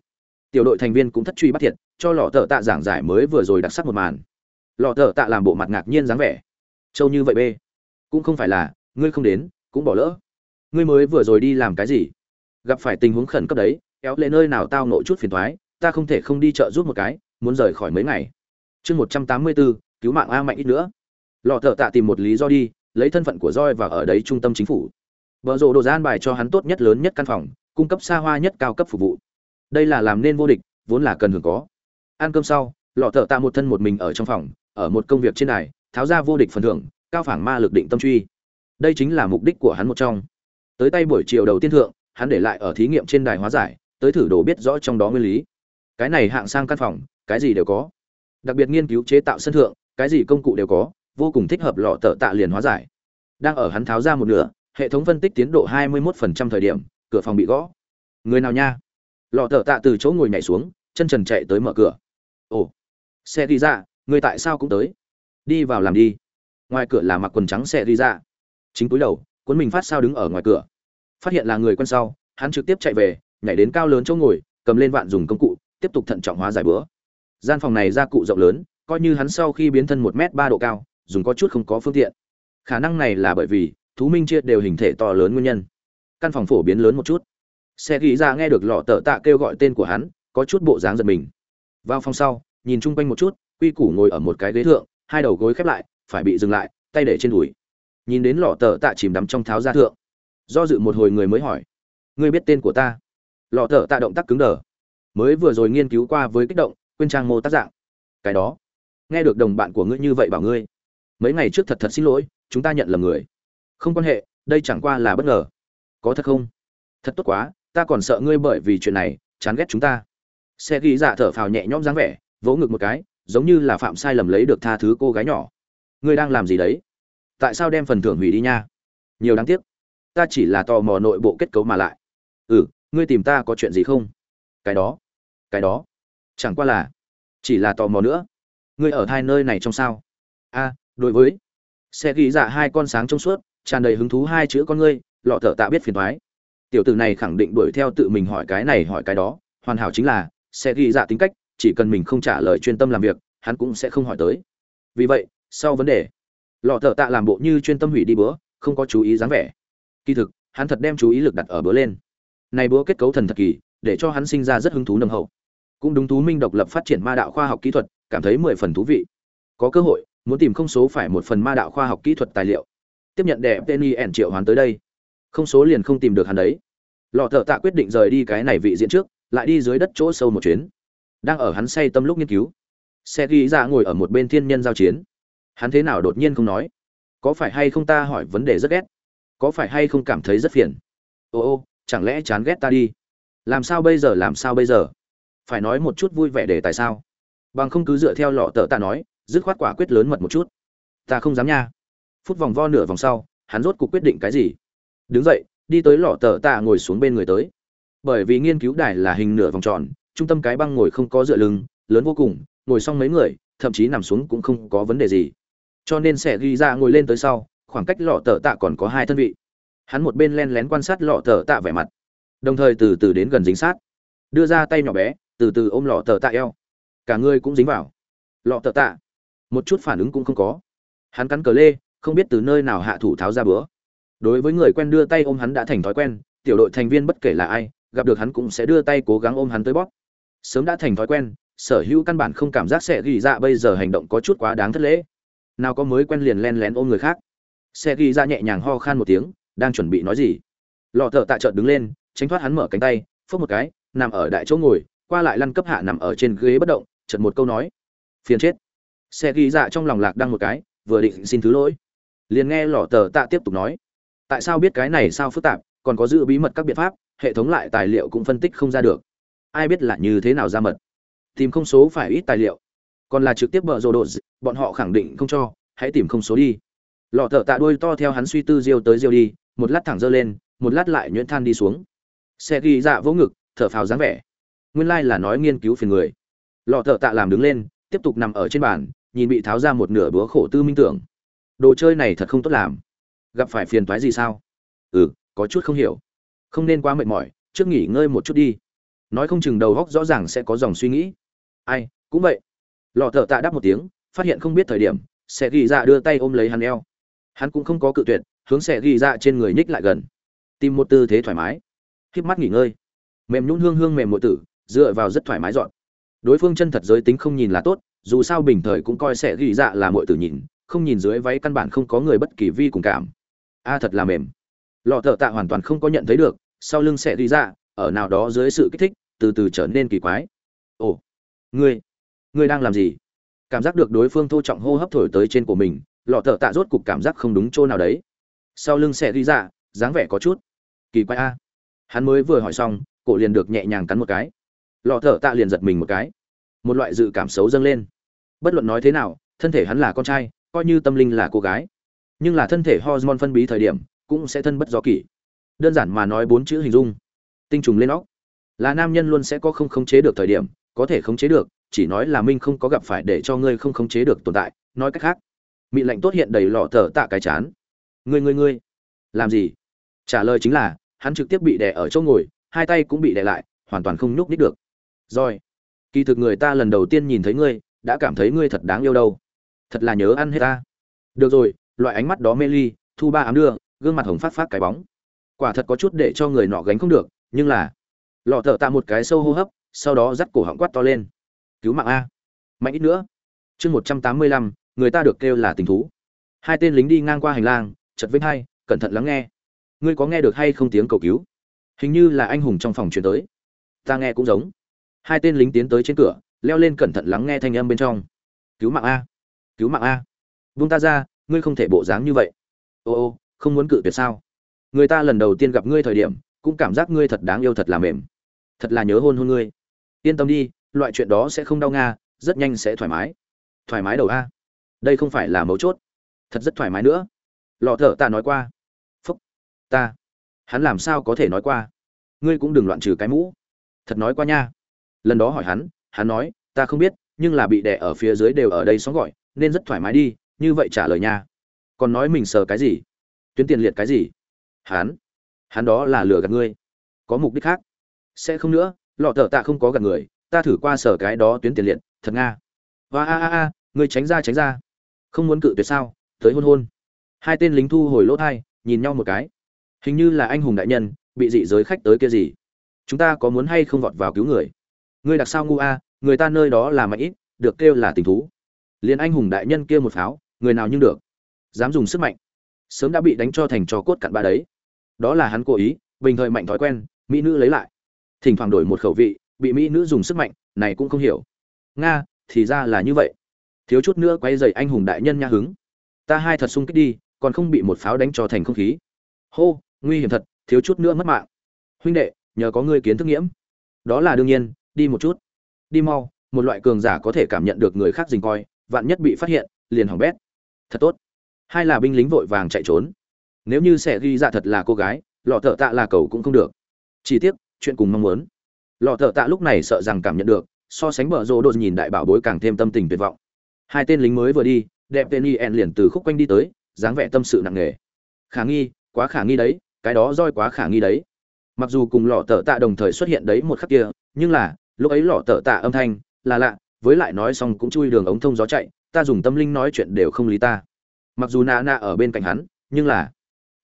A: Tiểu đội thành viên cũng thất truy bắt thiệt, cho lọ thợ tạ giảng giải mới vừa rồi đặc sắc một màn lọ thợ tạ làm bộ mặt ngạc nhiên dáng vẻ. Châu như vậy bê. Cũng không phải là, ngươi không đến, cũng bỏ lỡ. Ngươi mới vừa rồi đi làm cái gì? Gặp phải tình huống khẩn cấp đấy, kéo lệ nơi nào tao nội chút phiền thoái, ta không thể không đi chợ giúp một cái, muốn rời khỏi mấy ngày. Chương một trăm tám mươi bốn, cứu mạng a mạnh ít nữa. Lọ thợ tạ tìm một lý do đi, lấy thân phận của roi và ở đấy trung tâm chính phủ. Vợ rộ đồ gian bài cho hắn tốt nhất lớn nhất căn phòng, cung cấp xa hoa nhất cao cấp phục vụ. Đây là làm nên vô địch, vốn là cần hưởng có. Ăn cơm sau, lọ thợ tạ một thân một mình ở trong phòng ở một công việc trên đài, tháo ra vô địch phần thưởng, cao phảng ma lực định tâm truy. Đây chính là mục đích của hắn một trong. Tới tay buổi chiều đầu tiên thượng, hắn để lại ở thí nghiệm trên đài hóa giải, tới thử đồ biết rõ trong đó nguyên lý. Cái này hạng sang căn phòng, cái gì đều có. Đặc biệt nghiên cứu chế tạo sân thượng, cái gì công cụ đều có, vô cùng thích hợp lọ tợ tạ liền hóa giải. Đang ở hắn tháo ra một nửa, hệ thống phân tích tiến độ 21% thời điểm, cửa phòng bị gõ. Người nào nha? Lọ tợ tạ từ chỗ ngồi nhảy xuống, chân trần chạy tới mở cửa. Ồ. Xe đi ra người tại sao cũng tới? Đi vào làm đi. Ngoài cửa là mặc quần trắng xe đi ra. Chính túi đầu, cuốn mình phát sao đứng ở ngoài cửa. Phát hiện là người quen sau, hắn trực tiếp chạy về, nhảy đến cao lớn chỗ ngồi, cầm lên vạn dùng công cụ, tiếp tục thận trọng hóa giải bữa. Gian phòng này ra cụ rộng lớn, coi như hắn sau khi biến thân một m ba độ cao, dùng có chút không có phương tiện. Khả năng này là bởi vì, thú minh chia đều hình thể to lớn nguyên nhân. Căn phòng phổ biến lớn một chút. Xe ghi ra nghe được lọ tờ tạ kêu gọi tên của hắn, có chút bộ dáng giật mình. Vào phòng sau, nhìn chung quanh một chút quy củ ngồi ở một cái ghế thượng, hai đầu gối khép lại, phải bị dừng lại, tay để trên đùi. Nhìn đến lọ tờ tạ chìm đắm trong tháo ra thượng. Do dự một hồi người mới hỏi, ngươi biết tên của ta? Lọ tờ tạ động tác cứng đờ. Mới vừa rồi nghiên cứu qua với kích động, quên trang mô tác dạng. Cái đó, nghe được đồng bạn của ngươi như vậy bảo ngươi, mấy ngày trước thật thật xin lỗi, chúng ta nhận lầm người. Không quan hệ, đây chẳng qua là bất ngờ. Có thật không? Thật tốt quá, ta còn sợ ngươi bởi vì chuyện này, chán ghét chúng ta. Xe ghi dạ thở phào nhẹ nhõm dáng vẻ, vỗ ngực một cái giống như là phạm sai lầm lấy được tha thứ cô gái nhỏ. Ngươi đang làm gì đấy? Tại sao đem phần thưởng hủy đi nha? Nhiều đáng tiếc. Ta chỉ là tò mò nội bộ kết cấu mà lại. Ừ ngươi tìm ta có chuyện gì không? Cái đó cái đó. Chẳng qua là, chỉ là tò mò nữa. Ngươi ở hai nơi này trong sao? A, đối với. Xe ghi dạ hai con sáng trong suốt, tràn đầy hứng thú hai chữ con ngươi, lọ thợ tạ biết phiền thoái tiểu tử này khẳng định đuổi theo tự mình hỏi cái này hỏi cái đó. Hoàn hảo chính là, xe ghi dạ tính cách chỉ cần mình không trả lời chuyên tâm làm việc, hắn cũng sẽ không hỏi tới. Vì vậy, sau vấn đề, lọ thợ tạ làm bộ như chuyên tâm hủy đi bữa, không có chú ý dáng vẻ. Kỳ thực, hắn thật đem chú ý lực đặt ở bữa lên. Này bữa kết cấu thần thật kỳ, để cho hắn sinh ra rất hứng thú nồng hậu. Cũng đúng thú minh độc lập phát triển ma đạo khoa học kỹ thuật, cảm thấy mười phần thú vị. Có cơ hội, muốn tìm không số phải một phần ma đạo khoa học kỹ thuật tài liệu. Tiếp nhận đẹp tên y ẻn triệu hoán tới đây. Không số liền không tìm được hắn đấy. Lọ thợ tạ quyết định rời đi cái này vị diễn trước, lại đi dưới đất chỗ sâu một chuyến đang ở hắn say tâm lúc nghiên cứu. Xe ghi ra ngồi ở một bên thiên nhân giao chiến. Hắn thế nào đột nhiên không nói? Có phải hay không ta hỏi vấn đề rất ghét? Có phải hay không cảm thấy rất phiền? Ô ô, chẳng lẽ chán ghét ta đi? Làm sao bây giờ, làm sao bây giờ? Phải nói một chút vui vẻ để tại sao? Bằng không cứ dựa theo lọ tợ ta nói, dứt khoát quả quyết lớn mật một chút. Ta không dám nha. Phút vòng vo nửa vòng sau, hắn rốt cuộc quyết định cái gì? Đứng dậy, đi tới lọ tờ tạ ngồi xuống bên người tới. Bởi vì nghiên cứu đài là hình nửa vòng tròn trung tâm cái băng ngồi không có dựa lưng, lớn vô cùng, ngồi xong mấy người, thậm chí nằm xuống cũng không có vấn đề gì. Cho nên sẽ ghi ra ngồi lên tới sau, khoảng cách lọ tờ tạ còn có hai thân vị. Hắn một bên len lén quan sát lọ tờ tạ vẻ mặt, đồng thời từ từ đến gần dính sát. Đưa ra tay nhỏ bé, từ từ ôm lọ tờ tạ eo. Cả người cũng dính vào. Lọ tờ tạ. Một chút phản ứng cũng không có. Hắn cắn cờ lê, không biết từ nơi nào hạ thủ tháo ra bữa. Đối với người quen đưa tay ôm hắn đã thành thói quen, tiểu đội thành viên bất kể là ai, gặp được hắn cũng sẽ đưa tay cố gắng ôm hắn tới bóp sớm đã thành thói quen, sở hữu căn bản không cảm giác sẽ ghi dạ bây giờ hành động có chút quá đáng thất lễ. Nào có mới quen liền len lén ôm người khác. Sẽ ghi ra nhẹ nhàng ho khan một tiếng, đang chuẩn bị nói gì. Lò thợ tạ trợt đứng lên, tránh thoát hắn mở cánh tay phước một cái, nằm ở đại chỗ ngồi, qua lại lăn cấp hạ nằm ở trên ghế bất động chật một câu nói. Phiền chết. Xe ghi dạ trong lòng lạc đăng một cái, vừa định xin thứ lỗi. Liền nghe lò tờ tạ tiếp tục nói. Tại sao biết cái này sao phức tạp, còn có giữ bí mật các biện pháp, hệ thống lại tài liệu cũng phân tích không ra được ai biết là như thế nào ra mật. Tìm không số phải ít tài liệu. Còn là trực tiếp bợ rồ đồ bọn họ khẳng định không cho, hãy tìm không số đi. Lọ thợ tạ đuôi to theo hắn suy tư diêu tới diêu đi, một lát thẳng dơ lên, một lát lại nhuyễn than đi xuống. Xe ghi dạ vỗ ngực, thở phào dáng vẻ. Nguyên lai là nói nghiên cứu phiền người. Lọ thợ tạ làm đứng lên, tiếp tục nằm ở trên bàn, nhìn bị tháo ra một nửa búa khổ tư minh tưởng. Đồ chơi này thật không tốt làm. Gặp phải phiền toái gì sao? Ừ có chút không hiểu. Không nên quá mệt mỏi, trước nghỉ ngơi một chút đi nói không chừng đầu góc rõ ràng sẽ có dòng suy nghĩ. Ai, cũng vậy. Lò thợ tạ đáp một tiếng, phát hiện không biết thời điểm sẽ ghi ra đưa tay ôm lấy hắn eo. Hắn cũng không có cự tuyệt, hướng sẽ ghi ra trên người nhích lại gần. Tìm một tư thế thoải mái. Híp mắt nghỉ ngơi. Mềm nhún hương hương mềm mội tử, dựa vào rất thoải mái dọn. Đối phương chân thật giới tính không nhìn là tốt, dù sao bình thời cũng coi sẽ ghi dạ là mội tử nhìn, không nhìn dưới váy căn bản không có người bất kỳ vi cùng cảm. A, thật là mềm. Lò thợ tạ hoàn toàn không có nhận thấy được, sau lưng sẽ ghi dạ ở nào đó dưới sự kích thích từ từ trở nên kỳ quái. Ồ, ngươi ngươi đang làm gì? Cảm giác được đối phương thô trọng hô hấp thổi tới trên của mình, lọ thợ tạ rốt cục cảm giác không đúng chỗ nào đấy. Sau lưng sẽ ghi dạ dáng vẻ có chút kỳ quái a. Hắn mới vừa hỏi xong, cổ liền được nhẹ nhàng cắn một cái. Lọ thợ tạ liền giật mình một cái. Một loại dự cảm xấu dâng lên. Bất luận nói thế nào, thân thể hắn là con trai, coi như tâm linh là cô gái. Nhưng là thân thể hormone phân bí thời điểm, cũng sẽ thân bất do kỷ. Đơn giản mà nói bốn chữ hình dung. Tinh trùng lên óc là nam nhân luôn sẽ có không khống chế được thời điểm, có thể khống chế được, chỉ nói là minh không có gặp phải để cho ngươi không khống chế được tồn tại, nói cách khác. Mị lệnh tốt hiện đầy lọ thở tạ cái chán. Ngươi ngươi ngươi. Làm gì? Trả lời chính là, hắn trực tiếp bị đè ở chỗ ngồi, hai tay cũng bị đè lại, hoàn toàn không nhúc nhích được. Rồi. Kỳ thực người ta lần đầu tiên nhìn thấy ngươi, đã cảm thấy ngươi thật đáng yêu đâu. Thật là nhớ ăn hết ta. Được rồi, loại ánh mắt đó mê ly, thu ba ám đưa, gương mặt hồng phát phát cái bóng. Quả thật có chút để cho người nọ gánh không được, nhưng là lọ thở tạ một cái sâu hô hấp, sau đó dắt cổ họng quát to lên. Cứu mạng a. Mạnh ít nữa. Chương một trăm tám mươi lăm, người ta được kêu là tình thú. Hai tên lính đi ngang qua hành lang chật vinh hai, cẩn thận lắng nghe. Ngươi có nghe được hay không tiếng cầu cứu? Hình như là anh hùng trong phòng truyền tới. Ta nghe cũng giống. Hai tên lính tiến tới trên cửa, leo lên cẩn thận lắng nghe thanh âm bên trong. Cứu mạng a. Cứu mạng a. Vung ta ra, ngươi không thể bộ dáng như vậy. Ô ô, không muốn cự tuyệt sao? Người ta lần đầu tiên gặp ngươi thời điểm, cũng cảm giác ngươi thật đáng yêu thật là mềm thật là nhớ hôn hôn ngươi. Yên tâm đi, loại chuyện đó sẽ không đau nga, rất nhanh sẽ thoải mái. Thoải mái đầu a. Đây không phải là mấu chốt. Thật rất thoải mái nữa. Lọ thở ta nói qua. Phúc. Ta. Hắn làm sao có thể nói qua? Ngươi cũng đừng loạn trừ cái mũ. Thật nói qua nha. Lần đó hỏi hắn hắn nói, ta không biết, nhưng là bị đẻ ở phía dưới đều ở đây sóng gọi, nên rất thoải mái đi, như vậy trả lời nha. Còn nói mình sờ cái gì? Tuyến tiền liệt cái gì? Hắn. Hắn đó là lừa gạt ngươi. Có mục đích khác sẽ không nữa, lọ thợ tạ không có gặp người, ta thử qua sở cái đó tuyến tiền liệt, thật nga. Và a a a, người tránh ra tránh ra. Không muốn cự tuyệt sao, tới hôn hôn. Hai tên lính thu hồi lỗ thai, nhìn nhau một cái. Hình như là anh hùng đại nhân, bị dị giới khách tới kia gì. Chúng ta có muốn hay không vọt vào cứu người? Người đặc sao ngu a, người ta nơi đó là mạnh ít, được kêu là tình thú. Liền anh hùng đại nhân kia một pháo, người nào nhưng được. Dám dùng sức mạnh. Sớm đã bị đánh cho thành trò cốt cặn ba đấy. Đó là hắn cố ý, bình thời mạnh thói quen, mỹ nữ lấy lại thỉnh thoảng đổi một khẩu vị, bị mỹ nữ dùng sức mạnh, này cũng không hiểu. Nga, thì ra là như vậy. Thiếu chút nữa quay dậy anh hùng đại nhân nha hứng. Ta hai thật sung kích đi, còn không bị một pháo đánh cho thành không khí. Hô, nguy hiểm thật, thiếu chút nữa mất mạng. Huynh đệ, nhờ có ngươi kiến thức nghiễm. Đó là đương nhiên, đi một chút. Đi mau, một loại cường giả có thể cảm nhận được người khác dình coi, vạn nhất bị phát hiện, liền hỏng bét. Thật tốt. Hai là binh lính vội vàng chạy trốn. Nếu như sẽ ghi ra thật là cô gái, lọ thợ tạ là cầu cũng không được. Chỉ tiếc chuyện cùng mong muốn. Lọ thợ tạ lúc này sợ rằng cảm nhận được, so sánh bờ rô đột nhìn đại bảo bối càng thêm tâm tình tuyệt vọng. Hai tên lính mới vừa đi, đẹp tên yen liền từ khúc quanh đi tới, dáng vẻ tâm sự nặng nề. Khả nghi, quá khả nghi đấy, cái đó roi quá khả nghi đấy. Mặc dù cùng lọ tờ tạ đồng thời xuất hiện đấy một khắc kia, nhưng là, lúc ấy lọ tờ tạ âm thanh, là lạ, với lại nói xong cũng chui đường ống thông gió chạy, ta dùng tâm linh nói chuyện đều không lý ta. Mặc dù na na ở bên cạnh hắn, nhưng là,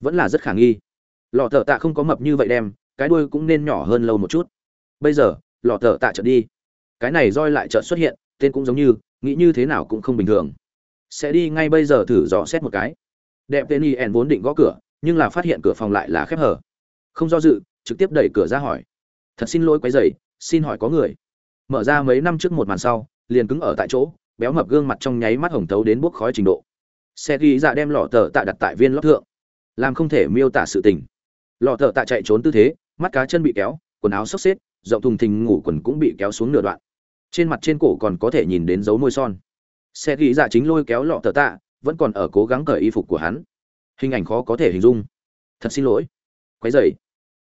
A: vẫn là rất khả nghi. Lọ tờ tạ không có mập như vậy đem cái đuôi cũng nên nhỏ hơn lâu một chút. Bây giờ, lọ tờ tạ chợt đi. Cái này roi lại chợt xuất hiện, tên cũng giống như, nghĩ như thế nào cũng không bình thường. Sẽ đi ngay bây giờ thử dò xét một cái. Đẹp tên y ẻn vốn định gõ cửa, nhưng là phát hiện cửa phòng lại là khép hở không do dự, trực tiếp đẩy cửa ra hỏi. Thật xin lỗi quấy rầy, xin hỏi có người. Mở ra mấy năm trước một màn sau, liền cứng ở tại chỗ, béo mập gương mặt trong nháy mắt hồng tấu đến bốc khói trình độ. Xe ghi dạ đem lọ tờ tạ đặt tại viên lót thượng. Làm không thể miêu tả sự tình. Lọ tờ tạ chạy trốn tư thế mắt cá chân bị kéo, quần áo xốc xếp, rộng thùng thình ngủ quần cũng bị kéo xuống nửa đoạn. Trên mặt trên cổ còn có thể nhìn đến dấu môi son. Xe ghi dạ chính lôi kéo lọ tờ tạ, vẫn còn ở cố gắng cởi y phục của hắn. Hình ảnh khó có thể hình dung. Thật xin lỗi. Quấy dày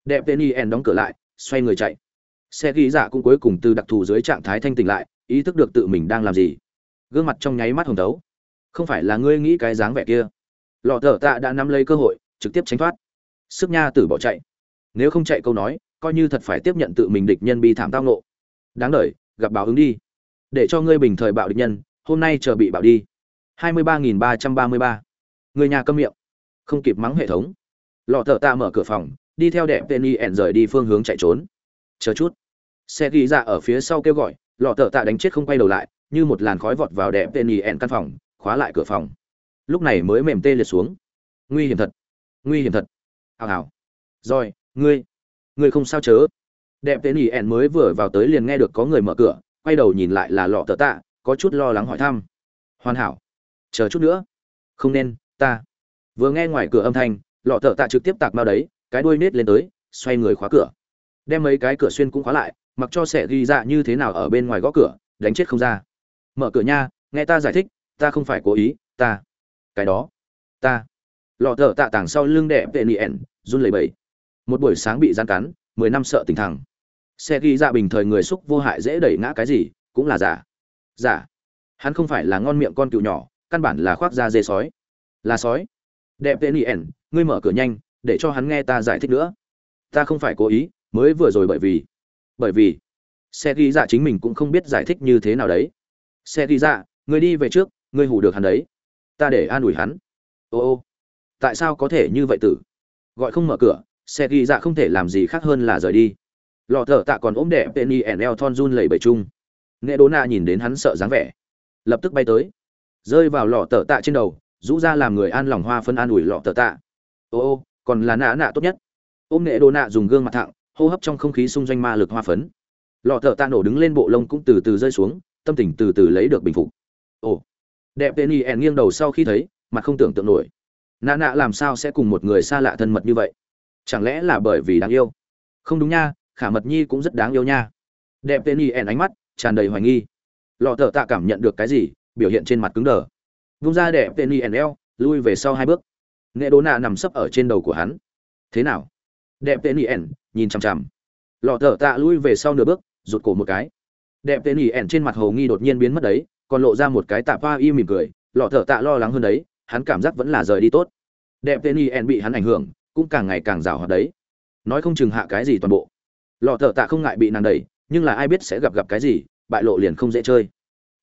A: đẹp tên en đóng cửa lại, xoay người chạy. Xe ghi dạ cũng cuối cùng từ đặc thù dưới trạng thái thanh tỉnh lại, ý thức được tự mình đang làm gì. Gương mặt trong nháy mắt hồng tấu. Không phải là ngươi nghĩ cái dáng vẻ kia. Lọ thở tạ đã nắm lấy cơ hội, trực tiếp tránh thoát. Sức nha tử bỏ chạy nếu không chạy câu nói, coi như thật phải tiếp nhận tự mình địch nhân bị thảm tao nộ đáng đ gặp báo ứng đi. Để cho ngươi bình thời bạo địch nhân, hôm nay chờ bị bạo đi. hai mươi ba nghìn ba trăm ba mươi ba. Người nhà câm miệng. Không kịp mắng hệ thống. Lọ thợ ta mở cửa phòng, đi theo đẹp tên y ẻn rời đi phương hướng chạy trốn. Chờ chút. Xe ghi ra ở phía sau kêu gọi, lọ thợ tạ đánh chết không quay đầu lại, như một làn khói vọt vào đẹp tên y ẻn căn phòng, khóa lại cửa phòng. Lúc này mới mềm tê liệt xuống. Nguy hiểm thật. Nguy hiểm thật. Hào hào. Rồi ngươi ngươi không sao chớ. Đẹp tên ỉ ẹn mới vừa vào tới liền nghe được có người mở cửa, quay đầu nhìn lại là lọ tờ tạ, có chút lo lắng hỏi thăm. Hoàn hảo. Chờ chút nữa. Không nên, ta. Vừa nghe ngoài cửa âm thanh, lọ tờ tạ trực tiếp tạc bao đấy, cái đuôi nết lên tới, xoay người khóa cửa. Đem mấy cái cửa xuyên cũng khóa lại, mặc cho sẽ ghi ra như thế nào ở bên ngoài gõ cửa, đánh chết không ra. Mở cửa nha, nghe ta giải thích, ta không phải cố ý, ta. Cái đó, ta. Lọ thợ tạ tàng sau lưng đẹp tệ nien run lẩy bẩy một buổi sáng bị gian cắn, mười năm sợ tình thẳng. Xe ghi ra bình thời người xúc vô hại dễ đẩy ngã cái gì, cũng là giả. Giả. Hắn không phải là ngon miệng con cựu nhỏ, căn bản là khoác da dê sói. Là sói. Đẹp tên yen ngươi mở cửa nhanh, để cho hắn nghe ta giải thích nữa. Ta không phải cố ý, mới vừa rồi bởi vì. Bởi vì. Xe ghi dạ chính mình cũng không biết giải thích như thế nào đấy. Xe ghi dạ ngươi đi về trước, ngươi hủ được hắn đấy. Ta để an ủi hắn. Ô ô. Tại sao có thể như vậy tử? Gọi không mở cửa xe ghi dạ không thể làm gì khác hơn là rời đi. Lọ thợ tạ còn ôm đẹp penny and eo thon run lẩy bẩy chung. Nghệ đố nạ nhìn đến hắn sợ dáng vẻ, lập tức bay tới. Rơi vào lọ thợ tạ trên đầu, rũ ra làm người an lòng hoa phân an ủi lọ thợ tạ. Ô ô, còn là nạ nạ tốt nhất. Ôm nghệ đố nạ dùng gương mặt thẳng, hô hấp trong không khí xung doanh ma lực hoa phấn. Lọ thợ tạ nổ đứng lên bộ lông cũng từ từ rơi xuống, tâm tình từ từ lấy được bình phục. Ồ. Đẹp penny and nghiêng đầu sau khi thấy, mặt không tưởng tượng nổi. Nạ nạ làm sao sẽ cùng một người xa lạ thân mật như vậy? Chẳng lẽ là bởi vì đáng yêu? Không đúng nha, khả mật nhi cũng rất đáng yêu nha. Đẹp tên y ẻn ánh mắt, tràn đầy hoài nghi. Lọ thợ tạ cảm nhận được cái gì, biểu hiện trên mặt cứng đờ. Vung ra đẹp tên y ẻn eo, lui về sau hai bước. Nghệ đố nạ nằm sấp ở trên đầu của hắn. Thế nào? Đẹp tên y ẻn, nhìn chằm chằm. Lọ thợ tạ lui về sau nửa bước, rụt cổ một cái. Đẹp tên y ẻn trên mặt hồ nghi đột nhiên biến mất đấy, còn lộ ra một cái tạ hoa y mỉm cười. Lọ thợ tạ lo lắng hơn đấy, hắn cảm giác vẫn là rời đi tốt. Đẹp tên y ẻn bị hắn ảnh hưởng cũng càng ngày càng rào hoạt đấy. Nói không chừng hạ cái gì toàn bộ. Lọ thợ tạ không ngại bị nàng đẩy, nhưng là ai biết sẽ gặp gặp cái gì, bại lộ liền không dễ chơi.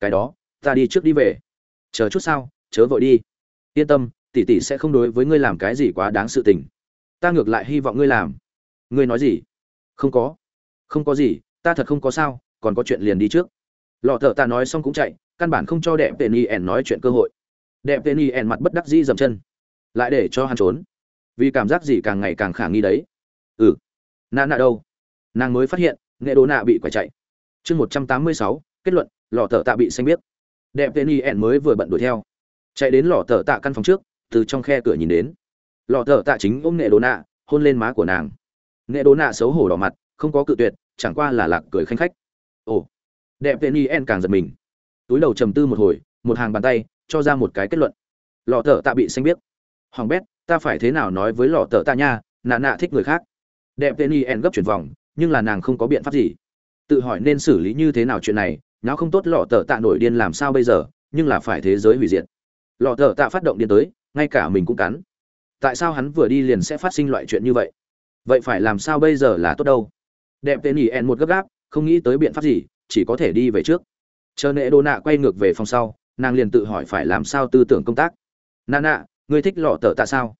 A: Cái đó, ta đi trước đi về. Chờ chút sao, chớ vội đi. Yên tâm, tỷ tỷ sẽ không đối với ngươi làm cái gì quá đáng sự tình. Ta ngược lại hy vọng ngươi làm. Ngươi nói gì? Không có. Không có gì, ta thật không có sao, còn có chuyện liền đi trước. Lọ thợ tạ nói xong cũng chạy, căn bản không cho đẹp tên y ẻn nói chuyện cơ hội. Đẹp tên y ẻn mặt bất đắc dĩ dầm chân. Lại để cho hắn trốn vì cảm giác gì càng ngày càng khả nghi đấy. Ừ. Nạ nạ đâu? Nàng mới phát hiện, nghệ đồ nạ bị quay chạy. Chương một trăm tám mươi sáu, kết luận, lò thợ tạ bị xanh biết đẹp tên y ẹn mới vừa bận đuổi theo. Chạy đến lò thợ tạ căn phòng trước, từ trong khe cửa nhìn đến. Lò thợ tạ chính ôm nghệ đồ nạ, hôn lên má của nàng. Nghệ đồ nạ xấu hổ đỏ mặt, không có cự tuyệt, chẳng qua là lạc cười khanh khách. Ồ. Đẹp tên y ẹn càng giật mình. Túi đầu trầm tư một hồi, một hàng bàn tay, cho ra một cái kết luận. Lò thợ tạ bị xanh biết hoàng bét ta phải thế nào nói với lọ tờ ta nha nạ nạ thích người khác. Đẹp tên yen gấp chuyển vòng, nhưng là nàng không có biện pháp gì. Tự hỏi nên xử lý như thế nào chuyện này, nháo không tốt lọ tờ tạ nổi điên làm sao bây giờ, nhưng là phải thế giới hủy diệt. Lọ tờ tạ phát động điên tới, ngay cả mình cũng cắn. Tại sao hắn vừa đi liền sẽ phát sinh loại chuyện như vậy? Vậy phải làm sao bây giờ là tốt đâu? Đẹp tên yen en một gấp gáp, không nghĩ tới biện pháp gì, chỉ có thể đi về trước. Chờ nệ đô nạ quay ngược về phòng sau, nàng liền tự hỏi phải làm sao tư tưởng công tác. Nà nạ, ngươi thích lọ tờ tạ sao?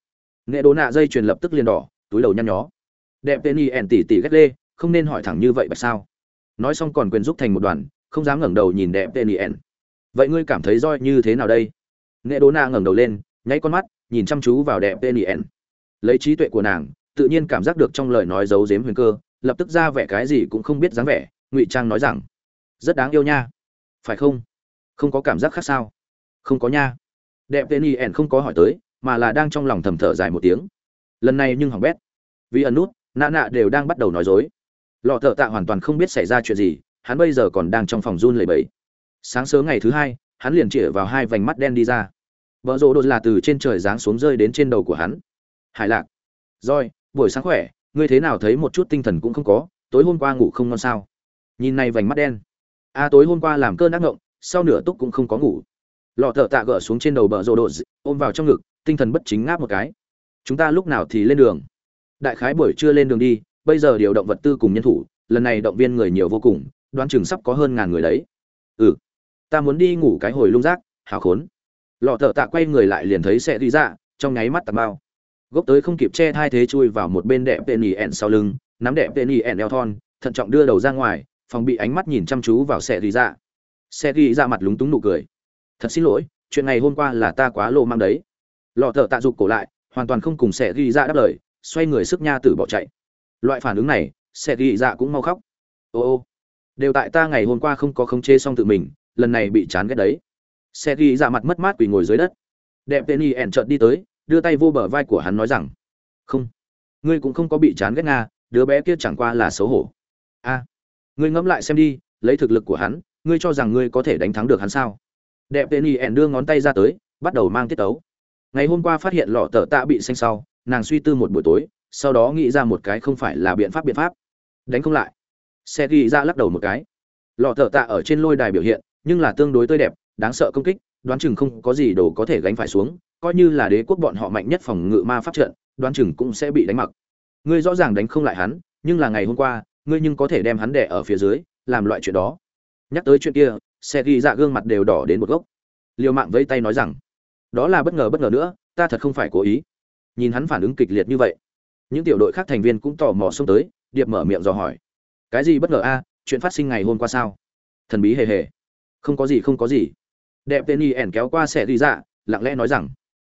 A: Nghệ đồ nạ dây chuyền lập tức liền đỏ, túi đầu nhăn nhó. Đẹp tên y en tỉ tỉ ghét lê, không nên hỏi thẳng như vậy bạch sao. Nói xong còn quyền giúp thành một đoàn, không dám ngẩng đầu nhìn đẹp tên ien vậy ngươi cảm thấy roi như thế nào đây? Nghệ đố nạ ngẩng đầu lên, nháy con mắt, nhìn chăm chú vào đẹp tên ien lấy trí tuệ của nàng, tự nhiên cảm giác được trong lời nói giấu giếm huyền cơ, lập tức ra vẻ cái gì cũng không biết dáng vẻ, ngụy trang nói rằng, rất đáng yêu nha. Phải không? Không có cảm giác khác sao? Không có nha. Đẹp tên ien không có hỏi tới mà là đang trong lòng thầm thở dài một tiếng. Lần này nhưng hỏng bét. Vì ẩn nút, nạ nạ đều đang bắt đầu nói dối. Lọ thợ tạ hoàn toàn không biết xảy ra chuyện gì, hắn bây giờ còn đang trong phòng run lầy bẫy sáng sớm ngày thứ hai, hắn liền chĩa vào hai vành mắt đen đi ra. Vợ rỗ đột là từ trên trời giáng xuống rơi đến trên đầu của hắn. Hải lạc. Roi buổi sáng khỏe, ngươi thế nào thấy một chút tinh thần cũng không có, tối hôm qua ngủ không ngon sao? Nhìn này vành mắt đen. A tối hôm qua làm cơn ác ngộng, sau nửa túc cũng không có ngủ lọ thợ tạ gỡ xuống trên đầu bờ rộ đột ôm vào trong ngực, tinh thần bất chính ngáp một cái. Chúng ta lúc nào thì lên đường? Đại khái buổi trưa lên đường đi, bây giờ điều động vật tư cùng nhân thủ, lần này động viên người nhiều vô cùng, đoán chừng sắp có hơn ngàn người đấy. Ừ ta muốn đi ngủ cái hồi lung rác, hào khốn. Lọ thợ tạ quay người lại liền thấy xe đi ra, trong nháy mắt tạt bao. Gốc tới không kịp che thay thế chui vào một bên đẹp tên nhì ẹn sau lưng, nắm đẹp tên nhì ẹn eo thon, thận trọng đưa đầu ra ngoài, phòng bị ánh mắt nhìn chăm chú vào xe đi ra. Xe đi ra mặt lúng túng nụ cười thật xin lỗi, chuyện này hôm qua là ta quá lộ mang đấy. Lọ thợ tạ dục cổ lại, hoàn toàn không cùng sẽ ghi ra đáp lời, xoay người sức nha tử bỏ chạy. Loại phản ứng này sẽ ghi ra cũng mau khóc. Ô ô, đều tại ta ngày hôm qua không có khống chế xong tự mình, lần này bị chán ghét đấy. Sẽ ghi ra mặt mất mát quỳ ngồi dưới đất. Đẹp tên y ẻn trợt đi tới, đưa tay vô bờ vai của hắn nói rằng, không, ngươi cũng không có bị chán ghét nga, đứa bé kia chẳng qua là xấu hổ. A, ngươi ngẫm lại xem đi, lấy thực lực của hắn, ngươi cho rằng ngươi có thể đánh thắng được hắn sao? Đẹp tên y ẻn đưa ngón tay ra tới, bắt đầu mang tiết tấu. Ngày hôm qua phát hiện lọ tờ tạ bị xanh sau, nàng suy tư một buổi tối, sau đó nghĩ ra một cái không phải là biện pháp biện pháp. Đánh không lại. Xe ghi ra lắc đầu một cái. Lọ tờ tạ ở trên lôi đài biểu hiện, nhưng là tương đối tươi đẹp, đáng sợ công kích, đoán chừng không có gì đồ có thể gánh phải xuống, coi như là đế quốc bọn họ mạnh nhất phòng ngự ma pháp trận, đoán chừng cũng sẽ bị đánh mặc. Ngươi rõ ràng đánh không lại hắn, nhưng là ngày hôm qua, ngươi nhưng có thể đem hắn đẻ ở phía dưới, làm loại chuyện đó. Nhắc tới chuyện kia xe ghi dạ gương mặt đều đỏ đến một gốc. Liều mạng vẫy tay nói rằng, đó là bất ngờ bất ngờ nữa, ta thật không phải cố ý. Nhìn hắn phản ứng kịch liệt như vậy, những tiểu đội khác thành viên cũng tò mò xông tới, điệp mở miệng dò hỏi, cái gì bất ngờ a? Chuyện phát sinh ngày hôm qua sao? Thần bí hề hề, không có gì, không có gì. Đẹp tên y ẻn kéo qua xe ghi dạ lặng lẽ nói rằng,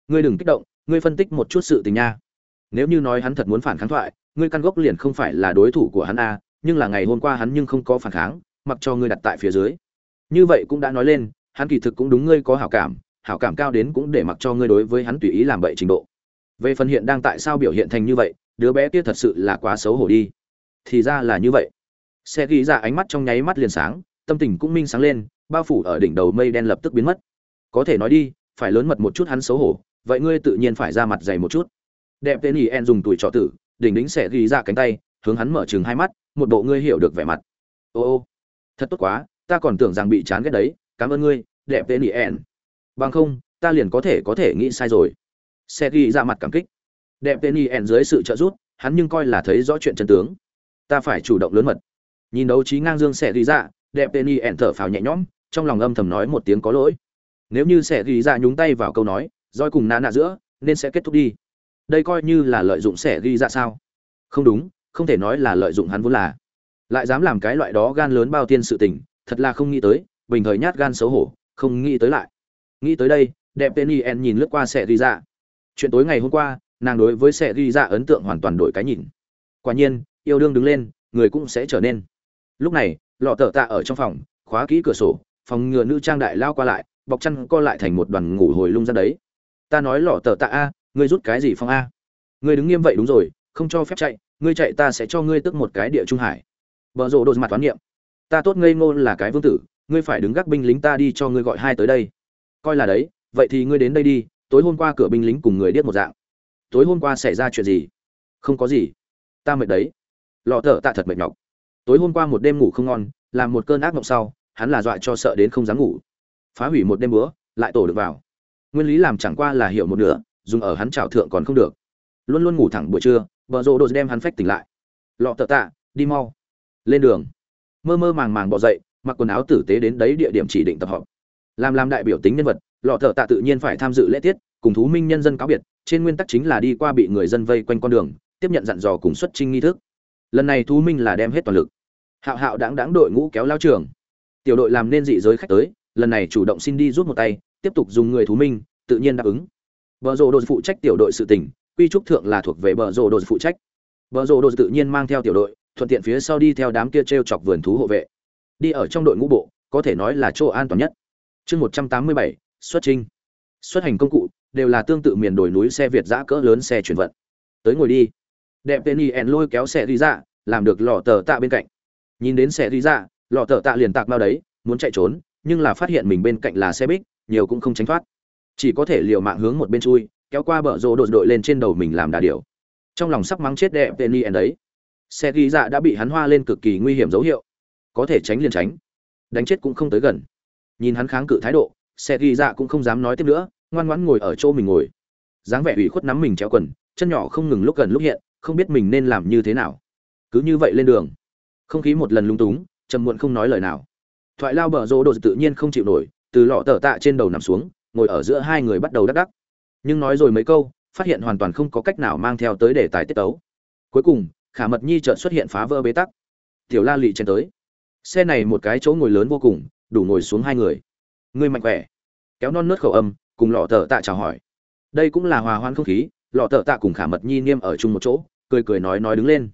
A: ngươi đừng kích động, ngươi phân tích một chút sự tình nha. Nếu như nói hắn thật muốn phản kháng thoại, ngươi căn gốc liền không phải là đối thủ của hắn a, nhưng là ngày hôm qua hắn nhưng không có phản kháng, mặc cho ngươi đặt tại phía dưới như vậy cũng đã nói lên, hắn kỳ thực cũng đúng ngươi có hảo cảm hảo cảm cao đến cũng để mặc cho ngươi đối với hắn tùy ý làm bậy trình độ. Về phần hiện đang tại sao biểu hiện thành như vậy, đứa bé kia thật sự là quá xấu hổ đi. Thì ra là như vậy. Xe ghi ra ánh mắt trong nháy mắt liền sáng, tâm tình cũng minh sáng lên, bao phủ ở đỉnh đầu mây đen lập tức biến mất. Có thể nói đi, phải lớn mật một chút hắn xấu hổ, vậy ngươi tự nhiên phải ra mặt dày một chút. Đẹp tên ý en dùng tuổi trọ tử, đỉnh đính sẽ ghi ra cánh tay, hướng hắn mở chừng hai mắt, một bộ ngươi hiểu được vẻ mặt. Ô ô, thật tốt quá ta còn tưởng rằng bị chán ghét đấy, cảm ơn ngươi, đẹp tên yen bằng không, ta liền có thể có thể nghĩ sai rồi. Xe ghi ra mặt cảm kích. Đẹp tên yen dưới sự trợ giúp, hắn nhưng coi là thấy rõ chuyện chân tướng. Ta phải chủ động lớn mật. Nhìn đấu trí ngang dương xe ghi ra, đẹp tên yen thở phào nhẹ nhõm, trong lòng âm thầm nói một tiếng có lỗi. Nếu như xe ghi ra nhúng tay vào câu nói, roi cùng nã nạ giữa, nên sẽ kết thúc đi. Đây coi như là lợi dụng xe ghi ra sao? Không đúng, không thể nói là lợi dụng hắn vốn là. Lại dám làm cái loại đó gan lớn bao tiên sự tình thật là không nghĩ tới, bình thời nhát gan xấu hổ, không nghĩ tới lại. Nghĩ tới đây, đẹp tên en nhìn lướt qua sẽ ghi ra chuyện tối ngày hôm qua, nàng đối với sẽ ghi ra ấn tượng hoàn toàn đổi cái nhìn. Quả nhiên, yêu đương đứng lên, người cũng sẽ trở nên. Lúc này, lọ tờ tạ ở trong phòng, khóa kỹ cửa sổ, phòng ngừa nữ trang đại lao qua lại, bọc chăn co lại thành một đoàn ngủ hồi lung ra đấy. Ta nói lọ tờ tạ a, ngươi rút cái gì phong a? Ngươi đứng nghiêm vậy đúng rồi, không cho phép chạy, ngươi chạy ta sẽ cho ngươi tức một cái địa trung hải. Vợ rộ đột mặt toán niệm ta tốt ngây ngô là cái vương tử, ngươi phải đứng gác binh lính ta đi cho ngươi gọi hai tới đây. Coi là đấy, vậy thì ngươi đến đây đi, tối hôm qua cửa binh lính cùng người điếc một dạng. Tối hôm qua xảy ra chuyện gì? Không có gì. Ta mệt đấy. Lọ thở tạ thật mệt nhọc. Tối hôm qua một đêm ngủ không ngon, làm một cơn ác mộng sau, hắn là dọa cho sợ đến không dám ngủ. Phá hủy một đêm bữa, lại tổ được vào. Nguyên lý làm chẳng qua là hiểu một nửa, dùng ở hắn trào thượng còn không được. Luôn luôn ngủ thẳng buổi trưa vợ rộ đồ đem hắn phách tỉnh lại. Lọ tờ tạ, đi mau. Lên đường mơ mơ màng màng bỏ dậy, mặc quần áo tử tế đến đấy địa điểm chỉ định tập họp. Làm làm đại biểu tính nhân vật, lọ thợ tạ tự nhiên phải tham dự lễ tiết, cùng thú minh nhân dân cáo biệt, trên nguyên tắc chính là đi qua bị người dân vây quanh con đường, tiếp nhận dặn dò cùng xuất trinh nghi thức. Lần này thú minh là đem hết toàn lực. Hạo hạo đáng đáng đội ngũ kéo lao trường. Tiểu đội làm nên dị giới khách tới, lần này chủ động xin đi rút một tay, tiếp tục dùng người thú minh, tự nhiên đáp ứng. Bờ rộ đội phụ trách tiểu đội sự tỉnh quy trúc thượng là thuộc về bờ rộ đội phụ trách. Bờ rộ đội tự nhiên mang theo tiểu đội thuận tiện phía sau đi theo đám kia treo chọc vườn thú hộ vệ. Đi ở trong đội ngũ bộ có thể nói là chỗ an toàn nhất. Chương một trăm tám mươi bảy xuất trình, xuất hành công cụ đều là tương tự miền đồi núi xe việt dã cỡ lớn xe chuyển vận. Tới ngồi đi. Đẹp tên y lôi kéo xe đi ra làm được lọ tờ tạ bên cạnh. Nhìn đến xe đi ra lọ tờ tạ liền tạc bao đấy muốn chạy trốn nhưng là phát hiện mình bên cạnh là xe bích nhiều cũng không tránh thoát. Chỉ có thể liều mạng hướng một bên chui kéo qua bờ rồ đột đội lên trên đầu mình làm đà điều trong lòng sắp mắng chết đẹp tên y đấy xe ghi dạ đã bị hắn hoa lên cực kỳ nguy hiểm dấu hiệu. Có thể tránh liền tránh. Đánh chết cũng không tới gần. Nhìn hắn kháng cự thái độ, xe ghi dạ cũng không dám nói tiếp nữa, ngoan ngoãn ngồi ở chỗ mình ngồi. Dáng vẻ ủy khuất nắm mình treo quần, chân nhỏ không ngừng lúc gần lúc hiện, không biết mình nên làm như thế nào. Cứ như vậy lên đường. Không khí một lần lung túng, trầm muộn không nói lời nào. Thoại lao bờ rô đồ tự nhiên không chịu nổi, từ lọ tờ tạ trên đầu nằm xuống, ngồi ở giữa hai người bắt đầu đắc đắc. Nhưng nói rồi mấy câu, phát hiện hoàn toàn không có cách nào mang theo tới để tài tiết tấu. Cuối cùng khả mật nhi chợt xuất hiện phá vỡ bế tắc. Tiểu la lị chen tới. Xe này một cái chỗ ngồi lớn vô cùng, đủ ngồi xuống hai người. Người mạnh khỏe. Kéo non nớt khẩu âm, cùng lọ tờ tạ chào hỏi. Đây cũng là hòa hoan không khí, lọ tờ tạ cùng khả mật nhi niêm ở chung một chỗ, cười cười nói nói đứng lên.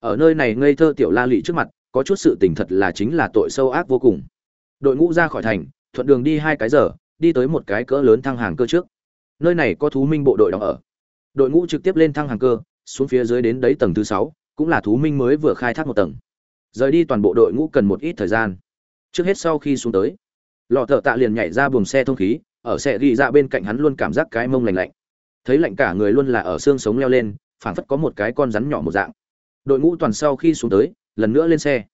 A: Ở nơi này ngây thơ tiểu la lị trước mặt, có chút sự tình thật là chính là tội sâu ác vô cùng. Đội ngũ ra khỏi thành, thuận đường đi hai cái giờ, đi tới một cái cỡ lớn thăng hàng cơ trước. Nơi này có thú minh bộ đội đóng ở. Đội ngũ trực tiếp lên thăng hàng cơ, xuống phía dưới đến đấy tầng thứ sáu cũng là thú minh mới vừa khai thác một tầng. Rời đi toàn bộ đội ngũ cần một ít thời gian. Trước hết sau khi xuống tới, lọ thợ tạ liền nhảy ra buồng xe thông khí, ở xe ghi ra bên cạnh hắn luôn cảm giác cái mông lạnh lạnh. Thấy lạnh cả người luôn là ở xương sống leo lên, phảng phất có một cái con rắn nhỏ một dạng. Đội ngũ toàn sau khi xuống tới, lần nữa lên xe.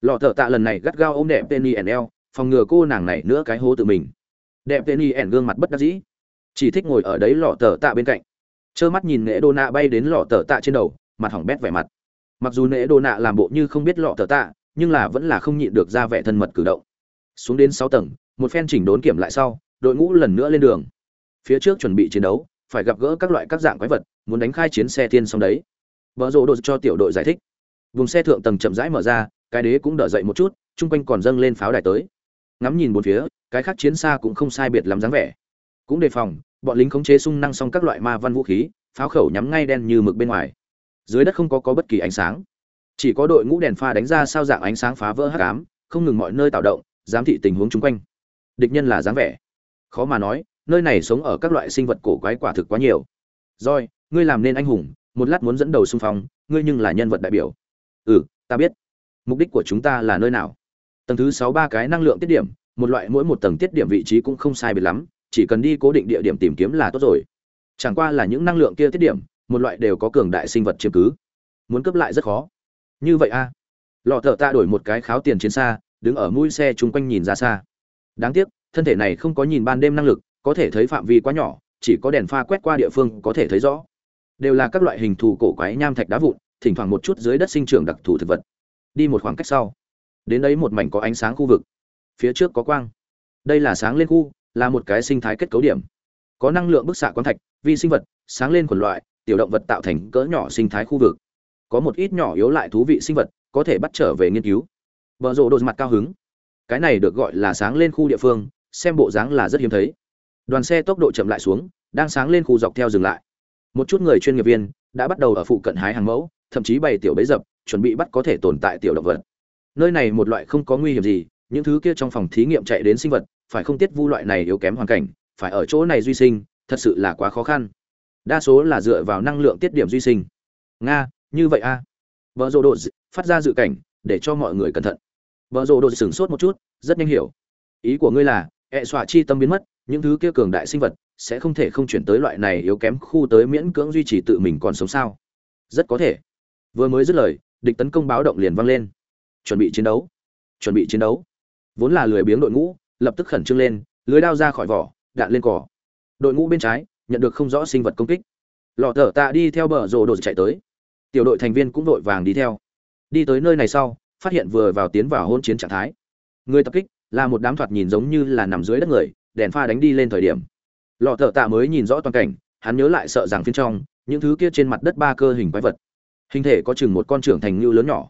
A: Lọ thợ tạ lần này gắt gao ôm đẹp penny ẻn eo phòng ngừa cô nàng này nữa cái hố tự mình. Đẹp penny ẻn gương mặt bất đắc dĩ. Chỉ thích ngồi ở đấy lọ thợ tạ bên cạnh. Trơ mắt nhìn nghệ đô nạ bay đến lọ thợ tạ trên đầu, mặt hỏng bét vẻ mặt mặc dù nễ đồ nạ làm bộ như không biết lọ thợ tạ, nhưng là vẫn là không nhịn được ra vẻ thân mật cử động. Xuống đến sáu tầng, một phen chỉnh đốn kiểm lại sau, đội ngũ lần nữa lên đường. Phía trước chuẩn bị chiến đấu, phải gặp gỡ các loại các dạng quái vật, muốn đánh khai chiến xe tiên xong đấy. Vợ rộ đột cho tiểu đội giải thích. Vùng xe thượng tầng chậm rãi mở ra, cái đế cũng đỡ dậy một chút, chung quanh còn dâng lên pháo đài tới. Ngắm nhìn bốn phía, cái khác chiến xa cũng không sai biệt lắm dáng vẻ. Cũng đề phòng, bọn lính khống chế sung năng xong các loại ma văn vũ khí, pháo khẩu nhắm ngay đen như mực bên ngoài dưới đất không có có bất kỳ ánh sáng. Chỉ có đội ngũ đèn pha đánh ra sao dạng ánh sáng phá vỡ hắc ám không ngừng mọi nơi tạo động giám thị tình huống chung quanh. Địch nhân là dáng vẻ. Khó mà nói nơi này sống ở các loại sinh vật cổ quái quả thực quá nhiều. Rồi, ngươi làm nên anh hùng một lát muốn dẫn đầu xung phong ngươi nhưng là nhân vật đại biểu. Ừ ta biết. Mục đích của chúng ta là nơi nào? Tầng thứ sáu ba cái năng lượng tiết điểm một loại mỗi một tầng tiết điểm vị trí cũng không sai biệt lắm chỉ cần đi cố định địa điểm tìm kiếm là tốt rồi. Chẳng qua là những năng lượng kia tiết điểm một loại đều có cường đại sinh vật chiếm cứ. Muốn cấp lại rất khó. Như vậy a. À. lọ thợ ta đổi một cái kháo tiền chiến xa, đứng ở mũi xe chung quanh nhìn ra xa. Đáng tiếc, thân thể này không có nhìn ban đêm năng lực, có thể thấy phạm vi quá nhỏ, chỉ có đèn pha quét qua địa phương có thể thấy rõ. Đều là các loại hình thù cổ quái nham thạch đá vụn, thỉnh thoảng một chút dưới đất sinh trưởng đặc thù thực vật. Đi một khoảng cách sau, đến đấy một mảnh có ánh sáng khu vực. Phía trước có quang. Đây là sáng lên khu, là một cái sinh thái kết cấu điểm. Có năng lượng bức xạ quang thạch, vi sinh vật, sáng lên quần loại tiểu động vật tạo thành cỡ nhỏ sinh thái khu vực. Có một ít nhỏ yếu lại thú vị sinh vật, có thể bắt trở về nghiên cứu. Vợ rộ đột mặt cao hứng. Cái này được gọi là sáng lên khu địa phương, xem bộ dáng là rất hiếm thấy. Đoàn xe tốc độ chậm lại xuống, đang sáng lên khu dọc theo dừng lại. Một chút người chuyên nghiệp viên đã bắt đầu ở phụ cận hái hàng mẫu, thậm chí bày tiểu bấy dập, chuẩn bị bắt có thể tồn tại tiểu động vật. Nơi này một loại không có nguy hiểm gì, những thứ kia trong phòng thí nghiệm chạy đến sinh vật, phải không tiết vu loại này yếu kém hoàn cảnh, phải ở chỗ này duy sinh, thật sự là quá khó khăn đa số là dựa vào năng lượng tiết điểm duy sinh. Nga, như vậy a. À. vợ rộ độ phát ra dự cảnh, để cho mọi người cẩn thận. Vợ rộ độ sửng sốt một chút, rất nhanh hiểu. Ý của ngươi là, hệ xọa chi tâm biến mất, những thứ kia cường đại sinh vật sẽ không thể không chuyển tới loại này yếu kém khu tới miễn cưỡng duy trì tự mình còn sống sao? Rất có thể. Vừa mới dứt lời, địch tấn công báo động liền vang lên. Chuẩn bị chiến đấu. Chuẩn bị chiến đấu. Vốn là lười biếng đội ngũ, lập tức khẩn trương lên, lưới đao ra khỏi vỏ, đạn lên cỏ. Đội ngũ bên trái nhận được không rõ sinh vật công kích. Lọ thở tạ đi theo bờ rồ đồ chạy tới. Tiểu đội thành viên cũng vội vàng đi theo. Đi tới nơi này sau, phát hiện vừa vào tiến vào hôn chiến trạng thái. Người tập kích là một đám thoạt nhìn giống như là nằm dưới đất người, đèn pha đánh đi lên thời điểm. Lọ thợ tạ mới nhìn rõ toàn cảnh, hắn nhớ lại sợ rằng phiên trong, những thứ kia trên mặt đất ba cơ hình quái vật. Hình thể có chừng một con trưởng thành ngưu lớn nhỏ.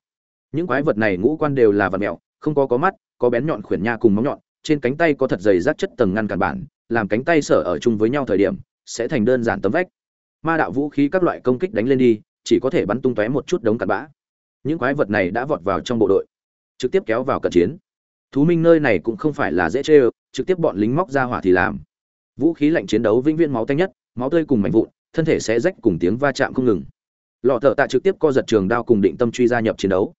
A: Những quái vật này ngũ quan đều là vật mẹo, không có có mắt, có bén nhọn khuyển nha cùng móng nhọn, trên cánh tay có thật dày rác chất tầng ngăn cản bản, làm cánh tay sở ở chung với nhau thời điểm sẽ thành đơn giản tấm vách. Ma đạo vũ khí các loại công kích đánh lên đi, chỉ có thể bắn tung tóe một chút đống cặn bã. Những quái vật này đã vọt vào trong bộ đội, trực tiếp kéo vào cận chiến. Thú minh nơi này cũng không phải là dễ chê trực tiếp bọn lính móc ra hỏa thì làm. Vũ khí lạnh chiến đấu vĩnh viễn máu tanh nhất, máu tươi cùng mảnh vụn, thân thể sẽ rách cùng tiếng va chạm không ngừng. Lọ thợ tạ trực tiếp co giật trường đao cùng định tâm truy gia nhập chiến đấu.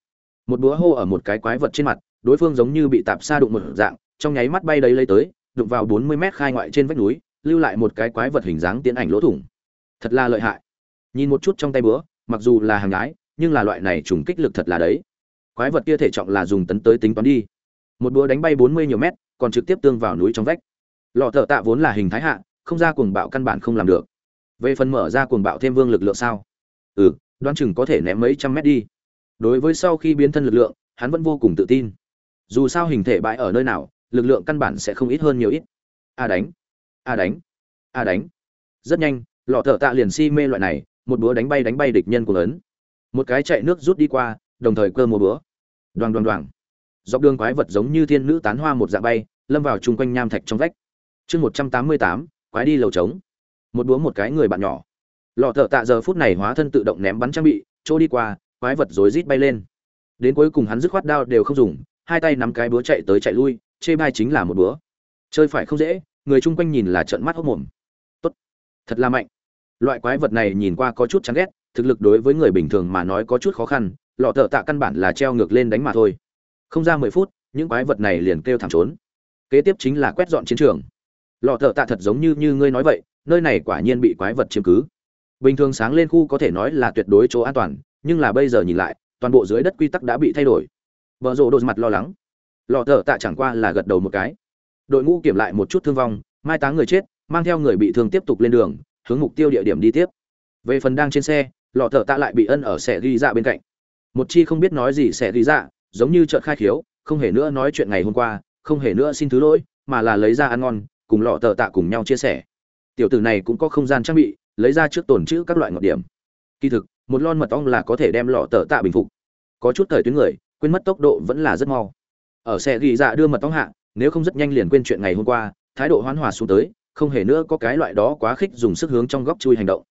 A: Một búa hô ở một cái quái vật trên mặt, đối phương giống như bị tạp xa đụng một dạng, trong nháy mắt bay đấy lấy tới, đụng vào bốn mươi mét khai ngoại trên vách núi lưu lại một cái quái vật hình dáng tiến ảnh lỗ thủng. Thật là lợi hại. Nhìn một chút trong tay búa, mặc dù là hàng nhái, nhưng là loại này trùng kích lực thật là đấy. Quái vật kia thể trọng là dùng tấn tới tính toán đi. Một búa đánh bay bốn mươi nhiều mét, còn trực tiếp tương vào núi trong vách. Lọ thợ tạ vốn là hình thái hạ, không ra cuồng bạo căn bản không làm được. Về phần mở ra cuồng bạo thêm vương lực lượng sao? Ừ đoán chừng có thể ném mấy trăm mét đi. Đối với sau khi biến thân lực lượng, hắn vẫn vô cùng tự tin. Dù sao hình thể bãi ở nơi nào, lực lượng căn bản sẽ không ít hơn nhiều ít. A đánh a đánh. A đánh. Rất nhanh, lọ thợ tạ liền si mê loại này, một búa đánh bay đánh bay địch nhân của lớn. một cái chạy nước rút đi qua, đồng thời cơ một búa. Đoàn đoàn đoàn dọc đường quái vật giống như thiên nữ tán hoa một dạng bay, lâm vào chung quanh nham thạch trong vách. Chương một trăm tám mươi tám, quái đi lầu trống. Một búa một cái người bạn nhỏ. Lọ thợ tạ giờ phút này hóa thân tự động ném bắn trang bị, chỗ đi qua, quái vật rối rít bay lên. Đến cuối cùng hắn dứt khoát đao đều không dùng, hai tay nắm cái búa chạy tới chạy lui, chê bai chính là một búa. Chơi phải không dễ người chung quanh nhìn là trợn mắt hốc mồm. Tốt. Thật là mạnh. Loại quái vật này nhìn qua có chút chán ghét, thực lực đối với người bình thường mà nói có chút khó khăn, lọ thợ tạ căn bản là treo ngược lên đánh mà thôi. Không ra mười phút, những quái vật này liền kêu thẳng trốn. Kế tiếp chính là quét dọn chiến trường. Lọ thợ tạ thật giống như như ngươi nói vậy, nơi này quả nhiên bị quái vật chiếm cứ. Bình thường sáng lên khu có thể nói là tuyệt đối chỗ an toàn, nhưng là bây giờ nhìn lại, toàn bộ dưới đất quy tắc đã bị thay đổi. Vợ rộ đột mặt lo lắng. Lọ thợ tạ chẳng qua là gật đầu một cái đội ngũ kiểm lại một chút thương vong, mai táng người chết, mang theo người bị thương tiếp tục lên đường, hướng mục tiêu địa điểm đi tiếp. Về phần đang trên xe, lọ thợ tạ lại bị ân ở xe ghi dạ bên cạnh. Một chi không biết nói gì sẽ ghi dạ giống như trợn khai khiếu, không hề nữa nói chuyện ngày hôm qua, không hề nữa xin thứ lỗi, mà là lấy ra ăn ngon, cùng lọ thợ tạ cùng nhau chia sẻ. Tiểu tử này cũng có không gian trang bị, lấy ra trước tồn chữ các loại ngọt điểm. Kỳ thực, một lon mật ong là có thể đem lọ thợ tạ bình phục. Có chút thời tuyến người, quên mất tốc độ vẫn là rất mau. Ở xe ghi dạ đưa mật ong hạ nếu không rất nhanh liền quên chuyện ngày hôm qua, thái độ hoán hòa xuống tới, không hề nữa có cái loại đó quá khích dùng sức hướng trong góc chui hành động.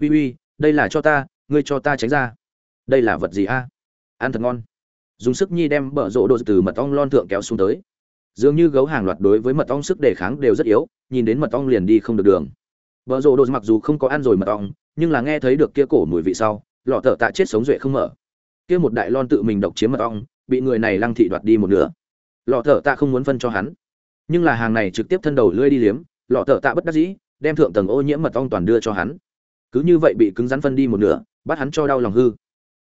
A: Uy uy, đây là cho ta, ngươi cho ta tránh ra. Đây là vật gì a? Ăn thật ngon. Dùng sức nhi đem bở rộ đồ từ mật ong lon thượng kéo xuống tới. Dường như gấu hàng loạt đối với mật ong sức đề kháng đều rất yếu, nhìn đến mật ong liền đi không được đường. Bở rộ đồ mặc dù không có ăn rồi mật ong, nhưng là nghe thấy được kia cổ mùi vị sau, lọ thợ tạ chết sống duệ không mở. Kia một đại lon tự mình độc chiếm mật ong, bị người này lăng thị đoạt đi một nửa lọ thợ tạ không muốn phân cho hắn. Nhưng là hàng này trực tiếp thân đầu lưỡi đi liếm lọ thợ tạ bất đắc dĩ đem thượng tầng ô nhiễm mật ong toàn đưa cho hắn. Cứ như vậy bị cứng rắn phân đi một nửa bắt hắn cho đau lòng hư.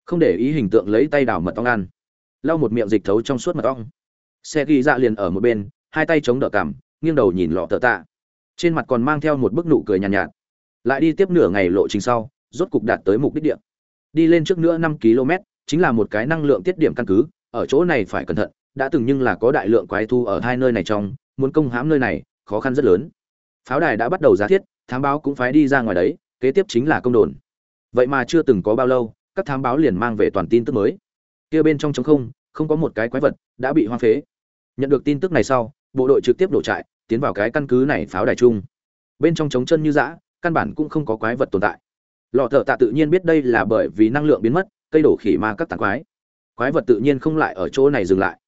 A: Không để ý hình tượng lấy tay đảo mật ong ăn. Lau một miệng dịch thấu trong suốt mật ong. Xe ghi dạ liền ở một bên hai tay chống đỡ cằm nghiêng đầu nhìn lọ thợ tạ. Trên mặt còn mang theo một bức nụ cười nhàn nhạt, nhạt. Lại đi tiếp nửa ngày lộ trình sau rốt cục đạt tới mục đích địa. Đi lên trước nữa năm km chính là một cái năng lượng tiết điểm căn cứ ở chỗ này phải cẩn thận đã từng nhưng là có đại lượng quái thu ở hai nơi này trong, muốn công hãm nơi này, khó khăn rất lớn. Pháo đài đã bắt đầu giá thiết, thám báo cũng phải đi ra ngoài đấy, kế tiếp chính là công đồn. Vậy mà chưa từng có bao lâu, các thám báo liền mang về toàn tin tức mới. Kia bên trong trống không không có một cái quái vật đã bị hoang phế. Nhận được tin tức này sau, bộ đội trực tiếp đổ trại, tiến vào cái căn cứ này pháo đài chung. Bên trong trống chân như dã, căn bản cũng không có quái vật tồn tại. Lọ thợ tạ tự nhiên biết đây là bởi vì năng lượng biến mất, cây đổ khỉ ma các tàn quái. Quái vật tự nhiên không lại ở chỗ này dừng lại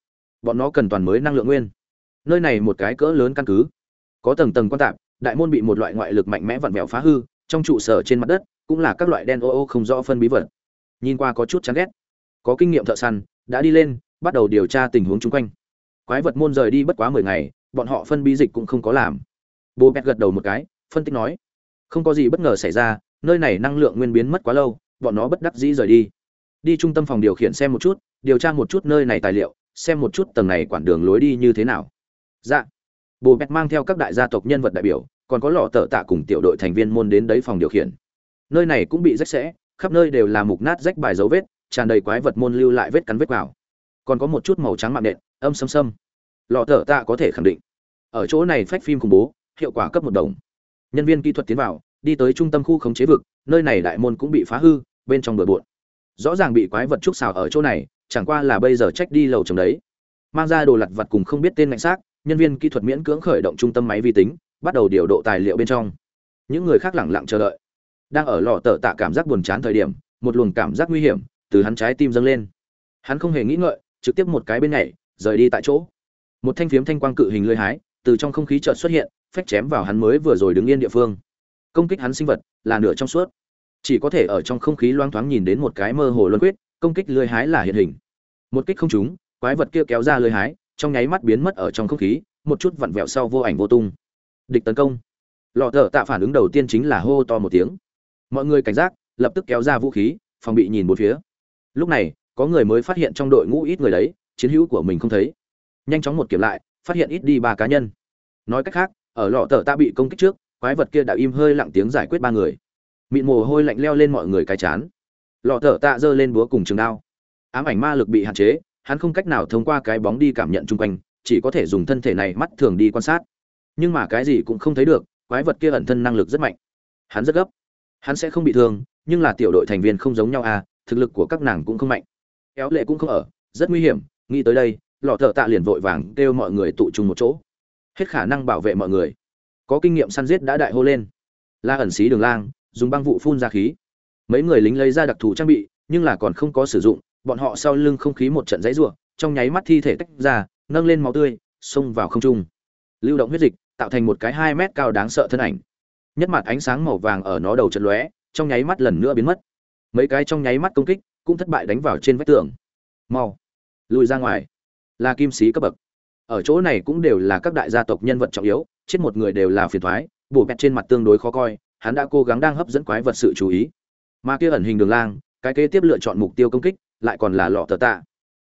A: bọn nó cần toàn mới năng lượng nguyên. Nơi này một cái cỡ lớn căn cứ. Có tầng tầng quan tạp, đại môn bị một loại ngoại lực mạnh mẽ vặn vẹo phá hư, trong trụ sở trên mặt đất cũng là các loại đen ô ô không rõ phân bí vật. Nhìn qua có chút chán ghét. Có kinh nghiệm thợ săn, đã đi lên, bắt đầu điều tra tình huống chung quanh. Quái vật môn rời đi bất quá mười ngày, bọn họ phân bí dịch cũng không có làm. Bố bẹt gật đầu một cái, phân tích nói, không có gì bất ngờ xảy ra, nơi này năng lượng nguyên biến mất quá lâu, bọn nó bất đắc dĩ rời đi. Đi trung tâm phòng điều khiển xem một chút, điều tra một chút nơi này tài liệu xem một chút tầng này quản đường lối đi như thế nào. Dạ. Bồ bẹt mang theo các đại gia tộc nhân vật đại biểu, còn có lọ tợ tạ cùng tiểu đội thành viên môn đến đấy phòng điều khiển. Nơi này cũng bị rách sẽ khắp nơi đều là mục nát rách bài dấu vết, tràn đầy quái vật môn lưu lại vết cắn vết vào. Còn có một chút màu trắng mạng nện, âm xâm xâm lọ thợ tạ có thể khẳng định, ở chỗ này phách phim khủng bố, hiệu quả cấp một đồng. Nhân viên kỹ thuật tiến vào, đi tới trung tâm khu khống chế vực, nơi này đại môn cũng bị phá hư, bên trong bừa bộn. Rõ ràng bị quái vật trúc xào ở chỗ này chẳng qua là bây giờ trách đi lầu trồng đấy. Mang ra đồ lặt vặt cùng không biết tên ngạnh xác, nhân viên kỹ thuật miễn cưỡng khởi động trung tâm máy vi tính, bắt đầu điều độ tài liệu bên trong. Những người khác lẳng lặng chờ đợi. Đang ở lò tờ tạ cảm giác buồn chán thời điểm, một luồng cảm giác nguy hiểm từ hắn trái tim dâng lên. Hắn không hề nghĩ ngợi, trực tiếp một cái bên nhảy, rời đi tại chỗ. Một thanh phiếm thanh quang cự hình lưới hái, từ trong không khí chợt xuất hiện, phách chém vào hắn mới vừa rồi đứng yên địa phương. Công kích hắn sinh vật là nửa trong suốt. Chỉ có thể ở trong không khí loang thoáng nhìn đến một cái mơ hồ luân quyết công kích lưới hái là hiện hình. Một kích không trúng, quái vật kia kéo ra lưới hái, trong nháy mắt biến mất ở trong không khí, một chút vặn vẹo sau vô ảnh vô tung. Địch tấn công. Lọ thợ tạ phản ứng đầu tiên chính là hô to một tiếng. Mọi người cảnh giác, lập tức kéo ra vũ khí, phòng bị nhìn một phía. Lúc này, có người mới phát hiện trong đội ngũ ít người đấy, chiến hữu của mình không thấy. Nhanh chóng một kiểm lại, phát hiện ít đi ba cá nhân. Nói cách khác, ở lọ tờ tạ bị công kích trước, quái vật kia đã im hơi lặng tiếng giải quyết ba người. Mịn mồ hôi lạnh leo lên mọi người cái chán lọ thở tạ giơ lên búa cùng trường đao. Ám ảnh ma lực bị hạn chế, hắn không cách nào thông qua cái bóng đi cảm nhận chung quanh, chỉ có thể dùng thân thể này mắt thường đi quan sát. Nhưng mà cái gì cũng không thấy được, quái vật kia ẩn thân năng lực rất mạnh. Hắn rất gấp. Hắn sẽ không bị thương, nhưng là tiểu đội thành viên không giống nhau à thực lực của các nàng cũng không mạnh. Kéo lệ cũng không ở, rất nguy hiểm, nghĩ tới đây, lọ thợ tạ liền vội vàng kêu mọi người tụ trung một chỗ. Hết khả năng bảo vệ mọi người. Có kinh nghiệm săn giết đã đại hô lên. La ẩn xí đường lang, dùng băng vụ phun ra khí mấy người lính lấy ra đặc thù trang bị, nhưng là còn không có sử dụng, bọn họ sau lưng không khí một trận giấy rủa, trong nháy mắt thi thể tách ra, nâng lên máu tươi, xông vào không trung. Lưu động huyết dịch, tạo thành một cái hai mét cao đáng sợ thân ảnh. Nhất mặt ánh sáng màu vàng ở nó đầu trận lóe, trong nháy mắt lần nữa biến mất. Mấy cái trong nháy mắt công kích, cũng thất bại đánh vào trên vách tường. Mau, lùi ra ngoài. Là kim sĩ cấp bậc. Ở chỗ này cũng đều là các đại gia tộc nhân vật trọng yếu, chết một người đều là phiền thoái, bổ bẹt trên mặt tương đối khó coi, hắn đã cố gắng đang hấp dẫn quái vật sự chú ý mà kia ẩn hình đường lang, cái kế tiếp lựa chọn mục tiêu công kích, lại còn là lọ tờ tạ.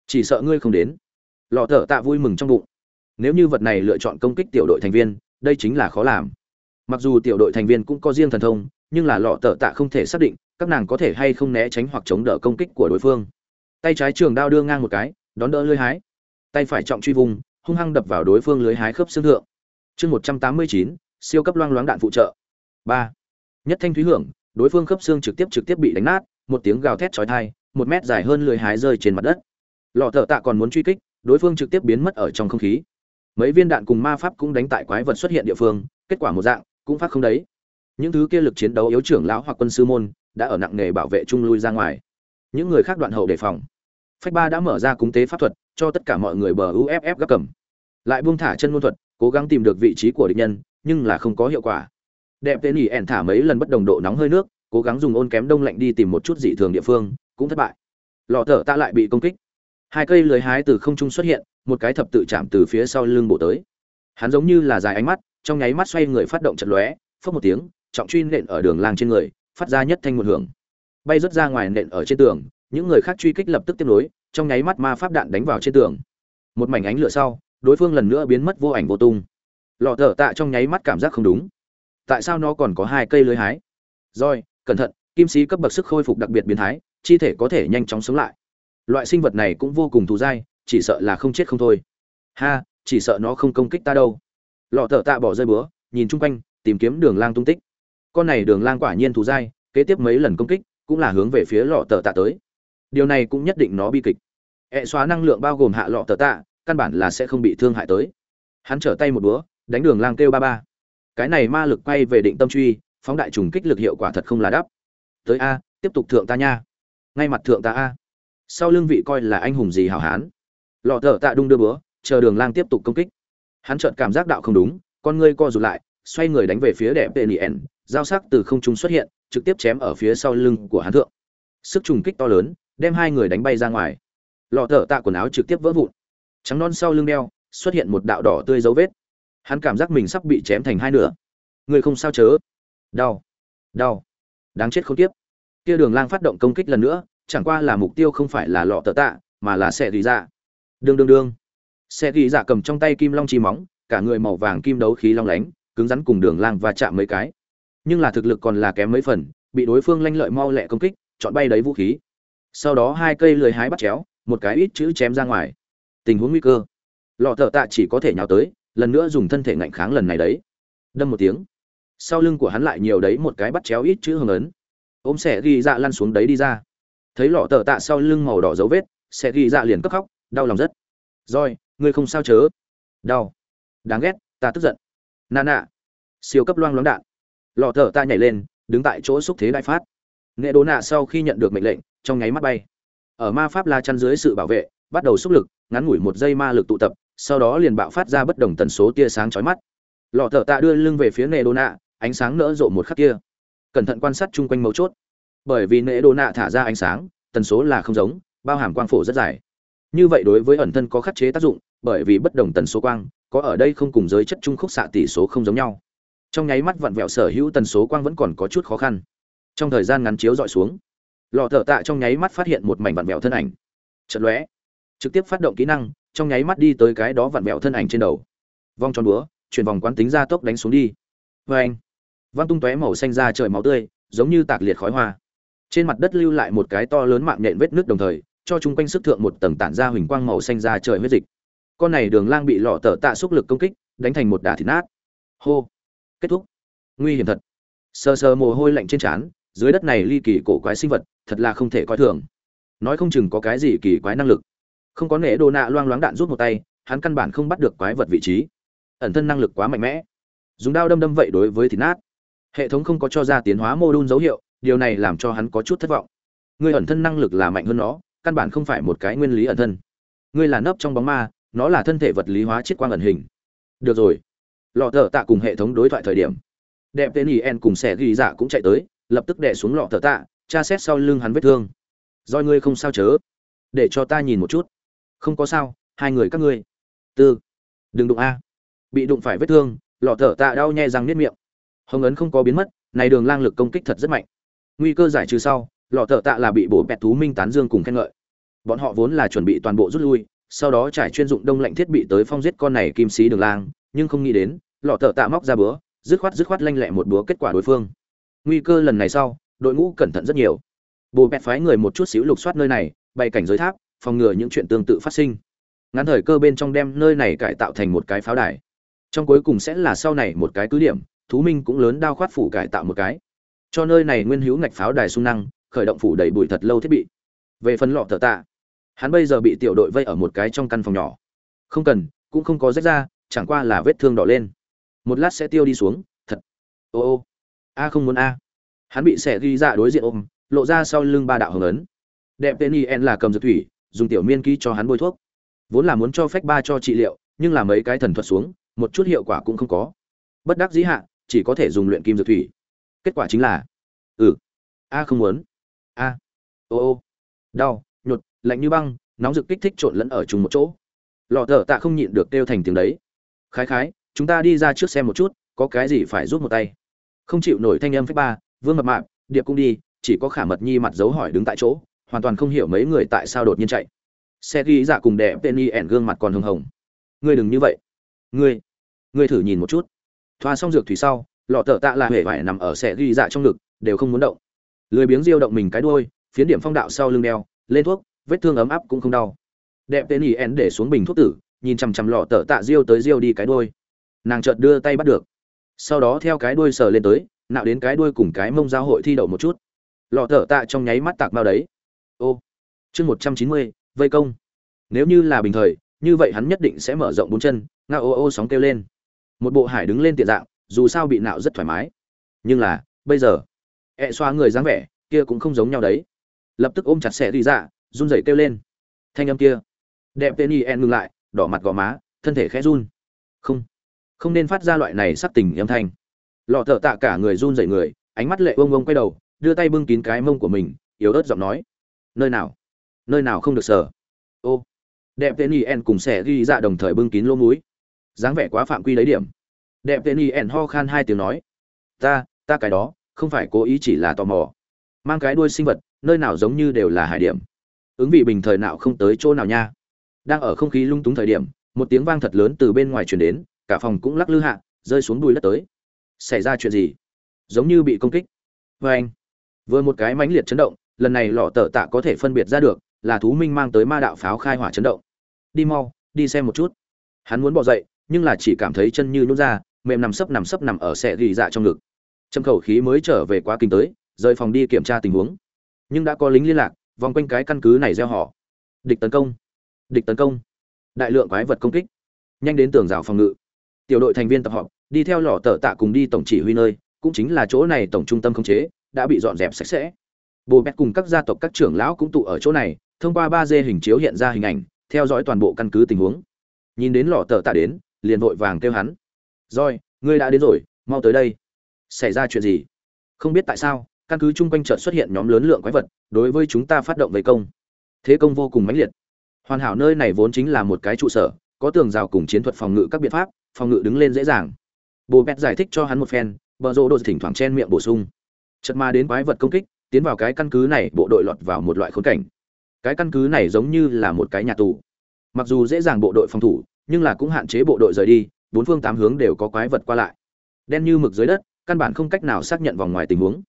A: Chỉ sợ ngươi không đến. Lọ tờ tạ vui mừng trong bụng. Nếu như vật này lựa chọn công kích tiểu đội thành viên, đây chính là khó làm. Mặc dù tiểu đội thành viên cũng có riêng thần thông, nhưng là lọ tờ tạ không thể xác định các nàng có thể hay không né tránh hoặc chống đỡ công kích của đối phương. Tay trái trường đao đưa ngang một cái, đón đỡ lưới hái. Tay phải trọng truy vùng, hung hăng đập vào đối phương lưới hái khớp xương thượng. Chương một trăm tám mươi chín, siêu cấp loang loáng đạn phụ trợ. Ba. Nhất thanh thúy hưởng đối phương khớp xương trực tiếp trực tiếp bị đánh nát, một tiếng gào thét chói tai, một mét dài hơn lưỡi hái rơi trên mặt đất. Lọ thợ tạ còn muốn truy kích, đối phương trực tiếp biến mất ở trong không khí. Mấy viên đạn cùng ma pháp cũng đánh tại quái vật xuất hiện địa phương, kết quả một dạng, cũng phát không đấy. Những thứ kia lực chiến đấu yếu trưởng lão hoặc quân sư môn, đã ở nặng nghề bảo vệ trung lui ra ngoài. Những người khác đoạn hậu đề phòng. Phách ba đã mở ra cúng tế pháp thuật, cho tất cả mọi người bờ uff gấp cầm. Lại buông thả chân ngôn thuật, cố gắng tìm được vị trí của địch nhân, nhưng là không có hiệu quả đẹp tên ỉ ẻn thả mấy lần bất đồng độ nóng hơi nước, cố gắng dùng ôn kém đông lạnh đi tìm một chút dị thường địa phương, cũng thất bại. Lò thở ta lại bị công kích. Hai cây lưới hái từ không trung xuất hiện, một cái thập tự chạm từ phía sau lưng bổ tới. Hắn giống như là dài ánh mắt, trong nháy mắt xoay người phát động trận lóe phất một tiếng, trọng truy nện ở đường lang trên người, phát ra nhất thanh một hưởng. Bay rớt ra ngoài nện ở trên tường, những người khác truy kích lập tức tiếp nối, trong nháy mắt ma pháp đạn đánh vào trên tường. Một mảnh ánh lửa sau, đối phương lần nữa biến mất vô ảnh vô tung. Lọ thở tạ trong nháy mắt cảm giác không đúng tại sao nó còn có hai cây lưới hái? Rồi, cẩn thận kim sĩ cấp bậc sức khôi phục đặc biệt biến thái chi thể có thể nhanh chóng sống lại. Loại sinh vật này cũng vô cùng thù dai chỉ sợ là không chết không thôi. Ha chỉ sợ nó không công kích ta đâu. Lọ thợ tạ bỏ rơi búa nhìn chung quanh tìm kiếm đường lang tung tích. Con này đường lang quả nhiên thù dai kế tiếp mấy lần công kích cũng là hướng về phía lọ tờ tạ tới. Điều này cũng nhất định nó bi kịch. Hệ xóa năng lượng bao gồm hạ lọ tờ tạ căn bản là sẽ không bị thương hại tới. Hắn trở tay một búa đánh đường lang kêu ba ba cái này ma lực quay về định tâm truy, phóng đại trùng kích lực hiệu quả thật không là đắp tới a, tiếp tục thượng ta nha. Ngay mặt thượng ta a. Sau lưng vị coi là anh hùng gì hào hán. Lọ thợ tạ đung đưa búa chờ đường lang tiếp tục công kích. Hắn chợt cảm giác đạo không đúng, con ngươi co rụt lại, xoay người đánh về phía đẹp penien giao sắc từ không trung xuất hiện, trực tiếp chém ở phía sau lưng của hắn thượng. Sức trùng kích to lớn, đem hai người đánh bay ra ngoài. Lọ thợ tạ quần áo trực tiếp vỡ vụn. Trắng non sau lưng đeo, xuất hiện một đạo đỏ tươi dấu vết hắn cảm giác mình sắp bị chém thành hai nửa. Người không sao chớ. Đau. Đau. Đáng chết không tiếp kia đường lang phát động công kích lần nữa, chẳng qua là mục tiêu không phải là lọ tờ tạ, mà là xe ghi dạ. Đương đương đương. Xe ghi dạ cầm trong tay kim long chi móng, cả người màu vàng kim đấu khí long lánh, cứng rắn cùng đường lang và chạm mấy cái. Nhưng là thực lực còn là kém mấy phần, bị đối phương lanh lợi mau lẹ công kích, chọn bay đấy vũ khí. Sau đó hai cây lười hái bắt chéo, một cái ít chữ chém ra ngoài. Tình huống nguy cơ. Lọ thợ tạ chỉ có thể nhào tới lần nữa dùng thân thể ngạnh kháng lần này đấy. Đâm một tiếng. Sau lưng của hắn lại nhiều đấy một cái bắt chéo ít chữ hưng ấn. Ôm sẽ ghi dạ lăn xuống đấy đi ra. Thấy lọ tờ tạ sau lưng màu đỏ dấu vết sẽ ghi dạ liền cấp khóc, đau lòng rất. Rồi, ngươi không sao chớ. Đau. Đáng ghét, ta tức giận. Nà nạ siêu cấp loang loáng đạn. Lọ thở ta nhảy lên, đứng tại chỗ xúc thế đại phát. Nghệ đồ nạ sau khi nhận được mệnh lệnh, trong nháy mắt bay. Ở ma pháp la chăn dưới sự bảo vệ, bắt đầu xúc lực, ngắn ngủi một giây ma lực tụ tập sau đó liền bạo phát ra bất đồng tần số tia sáng chói mắt. Lọ thợ tạ đưa lưng về phía nệ đô nạ, ánh sáng nở rộ một khắc kia. Cẩn thận quan sát chung quanh mấu chốt. Bởi vì nệ Đô nạ thả ra ánh sáng, tần số là không giống, bao hàm quang phổ rất dài. Như vậy đối với ẩn thân có khắc chế tác dụng, bởi vì bất đồng tần số quang, có ở đây không cùng giới chất trung khúc xạ tỷ số không giống nhau. Trong nháy mắt vặn vẹo sở hữu tần số quang vẫn còn có chút khó khăn. Trong thời gian ngắn chiếu dọi xuống, lọ thợ tạ trong nháy mắt phát hiện một mảnh vặn vẹo thân ảnh. Chật lóe, trực tiếp phát động kỹ năng trong nháy mắt đi tới cái đó vặn vẹo thân ảnh trên đầu. Vong tròn búa, chuyển vòng quán tính ra tốc đánh xuống đi. Vê anh, văng tung tóe màu xanh ra trời máu tươi, giống như tạc liệt khói hoa. Trên mặt đất lưu lại một cái to lớn mạng nhện vết nước đồng thời, cho chung quanh sức thượng một tầng tản ra huỳnh quang màu xanh ra trời huyết dịch. Con này đường lang bị lọ tở tạ xúc lực công kích, đánh thành một đà thịt nát. Hô, kết thúc. Nguy hiểm thật. Sờ sờ mồ hôi lạnh trên trán, dưới đất này ly kỳ cổ quái sinh vật, thật là không thể coi thường. Nói không chừng có cái gì kỳ quái năng lực không có nể đồ nạ loang loáng đạn rút một tay, hắn căn bản không bắt được quái vật vị trí. Ẩn thân năng lực quá mạnh mẽ. Dùng đao đâm đâm vậy đối với thịt nát. Hệ thống không có cho ra tiến hóa mô đun dấu hiệu, điều này làm cho hắn có chút thất vọng. Người ẩn thân năng lực là mạnh hơn nó, căn bản không phải một cái nguyên lý ẩn thân. Ngươi là nấp trong bóng ma, nó là thân thể vật lý hóa chiết quang ẩn hình. Được rồi. Lọ thợ tạ cùng hệ thống đối thoại thời điểm. Đẹp tên ý en cùng xẻ ghi dạ cũng chạy tới, lập tức đẻ xuống lọ thợ tạ, tra xét sau lưng hắn vết thương. Doi ngươi không sao chớ. Để cho ta nhìn một chút không có sao, hai người các ngươi. Tư. Đừng đụng a. Bị đụng phải vết thương, lọ thở tạ đau nhè răng niết miệng. Hồng ấn không có biến mất, này đường lang lực công kích thật rất mạnh. Nguy cơ giải trừ sau, lọ thở tạ là bị bổ bẹt thú minh tán dương cùng khen ngợi. Bọn họ vốn là chuẩn bị toàn bộ rút lui, sau đó trải chuyên dụng đông lạnh thiết bị tới phong giết con này kim sĩ đường lang, nhưng không nghĩ đến, lọ thở tạ móc ra búa, dứt khoát dứt khoát lanh lẹ một búa kết quả đối phương. Nguy cơ lần này sau, đội ngũ cẩn thận rất nhiều. Bồ bẹt phái người một chút xíu lục soát nơi này, bày cảnh giới tháp phòng ngừa những chuyện tương tự phát sinh. Ngắn thời cơ bên trong đem nơi này cải tạo thành một cái pháo đài. Trong cuối cùng sẽ là sau này một cái cứ điểm, thú minh cũng lớn đao khoát phủ cải tạo một cái. Cho nơi này nguyên hữu ngạch pháo đài sung năng, khởi động phủ đầy bụi thật lâu thiết bị. Về phần lọ thợ tạ, hắn bây giờ bị tiểu đội vây ở một cái trong căn phòng nhỏ. Không cần, cũng không có rách ra, chẳng qua là vết thương đỏ lên. Một lát sẽ tiêu đi xuống, thật. Ô ô. A không muốn a. Hắn bị xẻ ghi ra đối diện ôm, lộ ra sau lưng ba đạo hồng ấn. Đẹp tên en là cầm dược thủy dùng tiểu miên ký cho hắn bôi thuốc. Vốn là muốn cho phép ba cho trị liệu, nhưng là mấy cái thần thuật xuống, một chút hiệu quả cũng không có. Bất đắc dĩ hạ, chỉ có thể dùng luyện kim dược thủy. Kết quả chính là ừ a không muốn, a, ô ô, đau, nhột, lạnh như băng, nóng rực kích thích trộn lẫn ở chung một chỗ. Lọ thở tạ không nhịn được kêu thành tiếng đấy. Khái khái, chúng ta đi ra trước xem một chút, có cái gì phải rút một tay. Không chịu nổi thanh âm phép ba, vương mập mạp, điệp cũng đi, chỉ có khả mật nhi mặt dấu hỏi đứng tại chỗ hoàn toàn không hiểu mấy người tại sao đột nhiên chạy. Xe ghi dạ cùng đẹp tên y ẻn gương mặt còn hồng hồng. Ngươi đừng như vậy. Ngươi ngươi thử nhìn một chút. Thoa xong dược thủy sau, lọ tợ tạ là hề vải nằm ở xe ghi dạ trong ngực, đều không muốn động. Lười biếng diêu động mình cái đuôi, phiến điểm phong đạo sau lưng đeo, lên thuốc, vết thương ấm áp cũng không đau. Đẹp tên y ẻn để xuống bình thuốc tử, nhìn chằm chằm lọ tợ tạ diêu tới diêu đi cái đuôi. Nàng chợt đưa tay bắt được. Sau đó theo cái đuôi sờ lên tới, nạo đến cái đuôi cùng cái mông giao hội thi đậu một chút. Lọ tở tạ trong nháy mắt tạc bao đấy ô, chương một trăm chín mươi, vây công. Nếu như là bình thời, như vậy hắn nhất định sẽ mở rộng bốn chân nga ô ô sóng kêu lên. Một bộ hải đứng lên tiện dạng, dù sao bị nạo rất thoải mái. Nhưng là, bây giờ, ẹ xoa người dáng vẻ, kia cũng không giống nhau đấy. Lập tức ôm chặt xe đi dạ run rẩy kêu lên. Thanh âm kia. Đẹp tên y en ngừng lại, đỏ mặt gò má, thân thể khẽ run. Không không nên phát ra loại này sắc tình âm thanh. Lọ thợ tạ cả người run rẩy người, ánh mắt lệ ông ông quay đầu, đưa tay bưng kín cái mông của mình, yếu ớt giọng nói nơi nào? Nơi nào không được sờ? Ô đẹp tên y en cùng xẻ ghi dạ đồng thời bưng kín lỗ mũi, dáng vẻ quá phạm quy lấy điểm. Đẹp tên y en ho khan hai tiếng nói. Ta ta cái đó không phải cố ý chỉ là tò mò. Mang cái đuôi sinh vật nơi nào giống như đều là hải điểm. Ứng vị bình thời nào không tới chỗ nào nha. Đang ở không khí lung túng thời điểm một tiếng vang thật lớn từ bên ngoài truyền đến cả phòng cũng lắc lư hạ rơi xuống đùi đất tới. Xảy ra chuyện gì? Giống như bị công kích. Vê anh vừa một cái mãnh liệt chấn động lần này lọ tờ tạ có thể phân biệt ra được là thú minh mang tới ma đạo pháo khai hỏa chấn động. Đi mau, đi xem một chút. Hắn muốn bỏ dậy, nhưng là chỉ cảm thấy chân như nhún ra, mềm nằm sấp nằm sấp nằm ở xe ghi dạ trong ngực. Châm khẩu khí mới trở về quá kinh tới, rời phòng đi kiểm tra tình huống. Nhưng đã có lính liên lạc, vòng quanh cái căn cứ này gieo họ. Địch tấn công. Địch tấn công. Đại lượng quái vật công kích. Nhanh đến tường rào phòng ngự. Tiểu đội thành viên tập họp, đi theo lò tờ tạ cùng đi tổng chỉ huy nơi, cũng chính là chỗ này tổng trung tâm khống chế, đã bị dọn dẹp sạch sẽ bồ bét cùng các gia tộc các trưởng lão cũng tụ ở chỗ này, thông qua ba d hình chiếu hiện ra hình ảnh, theo dõi toàn bộ căn cứ tình huống. Nhìn đến lò tờ tạ đến, liền vội vàng kêu hắn. Rồi, ngươi đã đến rồi, mau tới đây. Xảy ra chuyện gì? Không biết tại sao, căn cứ chung quanh chợt xuất hiện nhóm lớn lượng quái vật, đối với chúng ta phát động vây công. Thế công vô cùng mãnh liệt. Hoàn hảo nơi này vốn chính là một cái trụ sở, có tường rào cùng chiến thuật phòng ngự các biện pháp, phòng ngự đứng lên dễ dàng. Bồ bét giải thích cho hắn một phen, bờ rô đột thỉnh thoảng chen miệng bổ sung. Chật ma đến quái vật công kích tiến vào cái căn cứ này, bộ đội lọt vào một loại khốn cảnh. Cái căn cứ này giống như là một cái nhà tù. Mặc dù dễ dàng bộ đội phòng thủ, nhưng là cũng hạn chế bộ đội rời đi, bốn phương tám hướng đều có quái vật qua lại. Đen như mực dưới đất, căn bản không cách nào xác nhận vòng ngoài tình huống.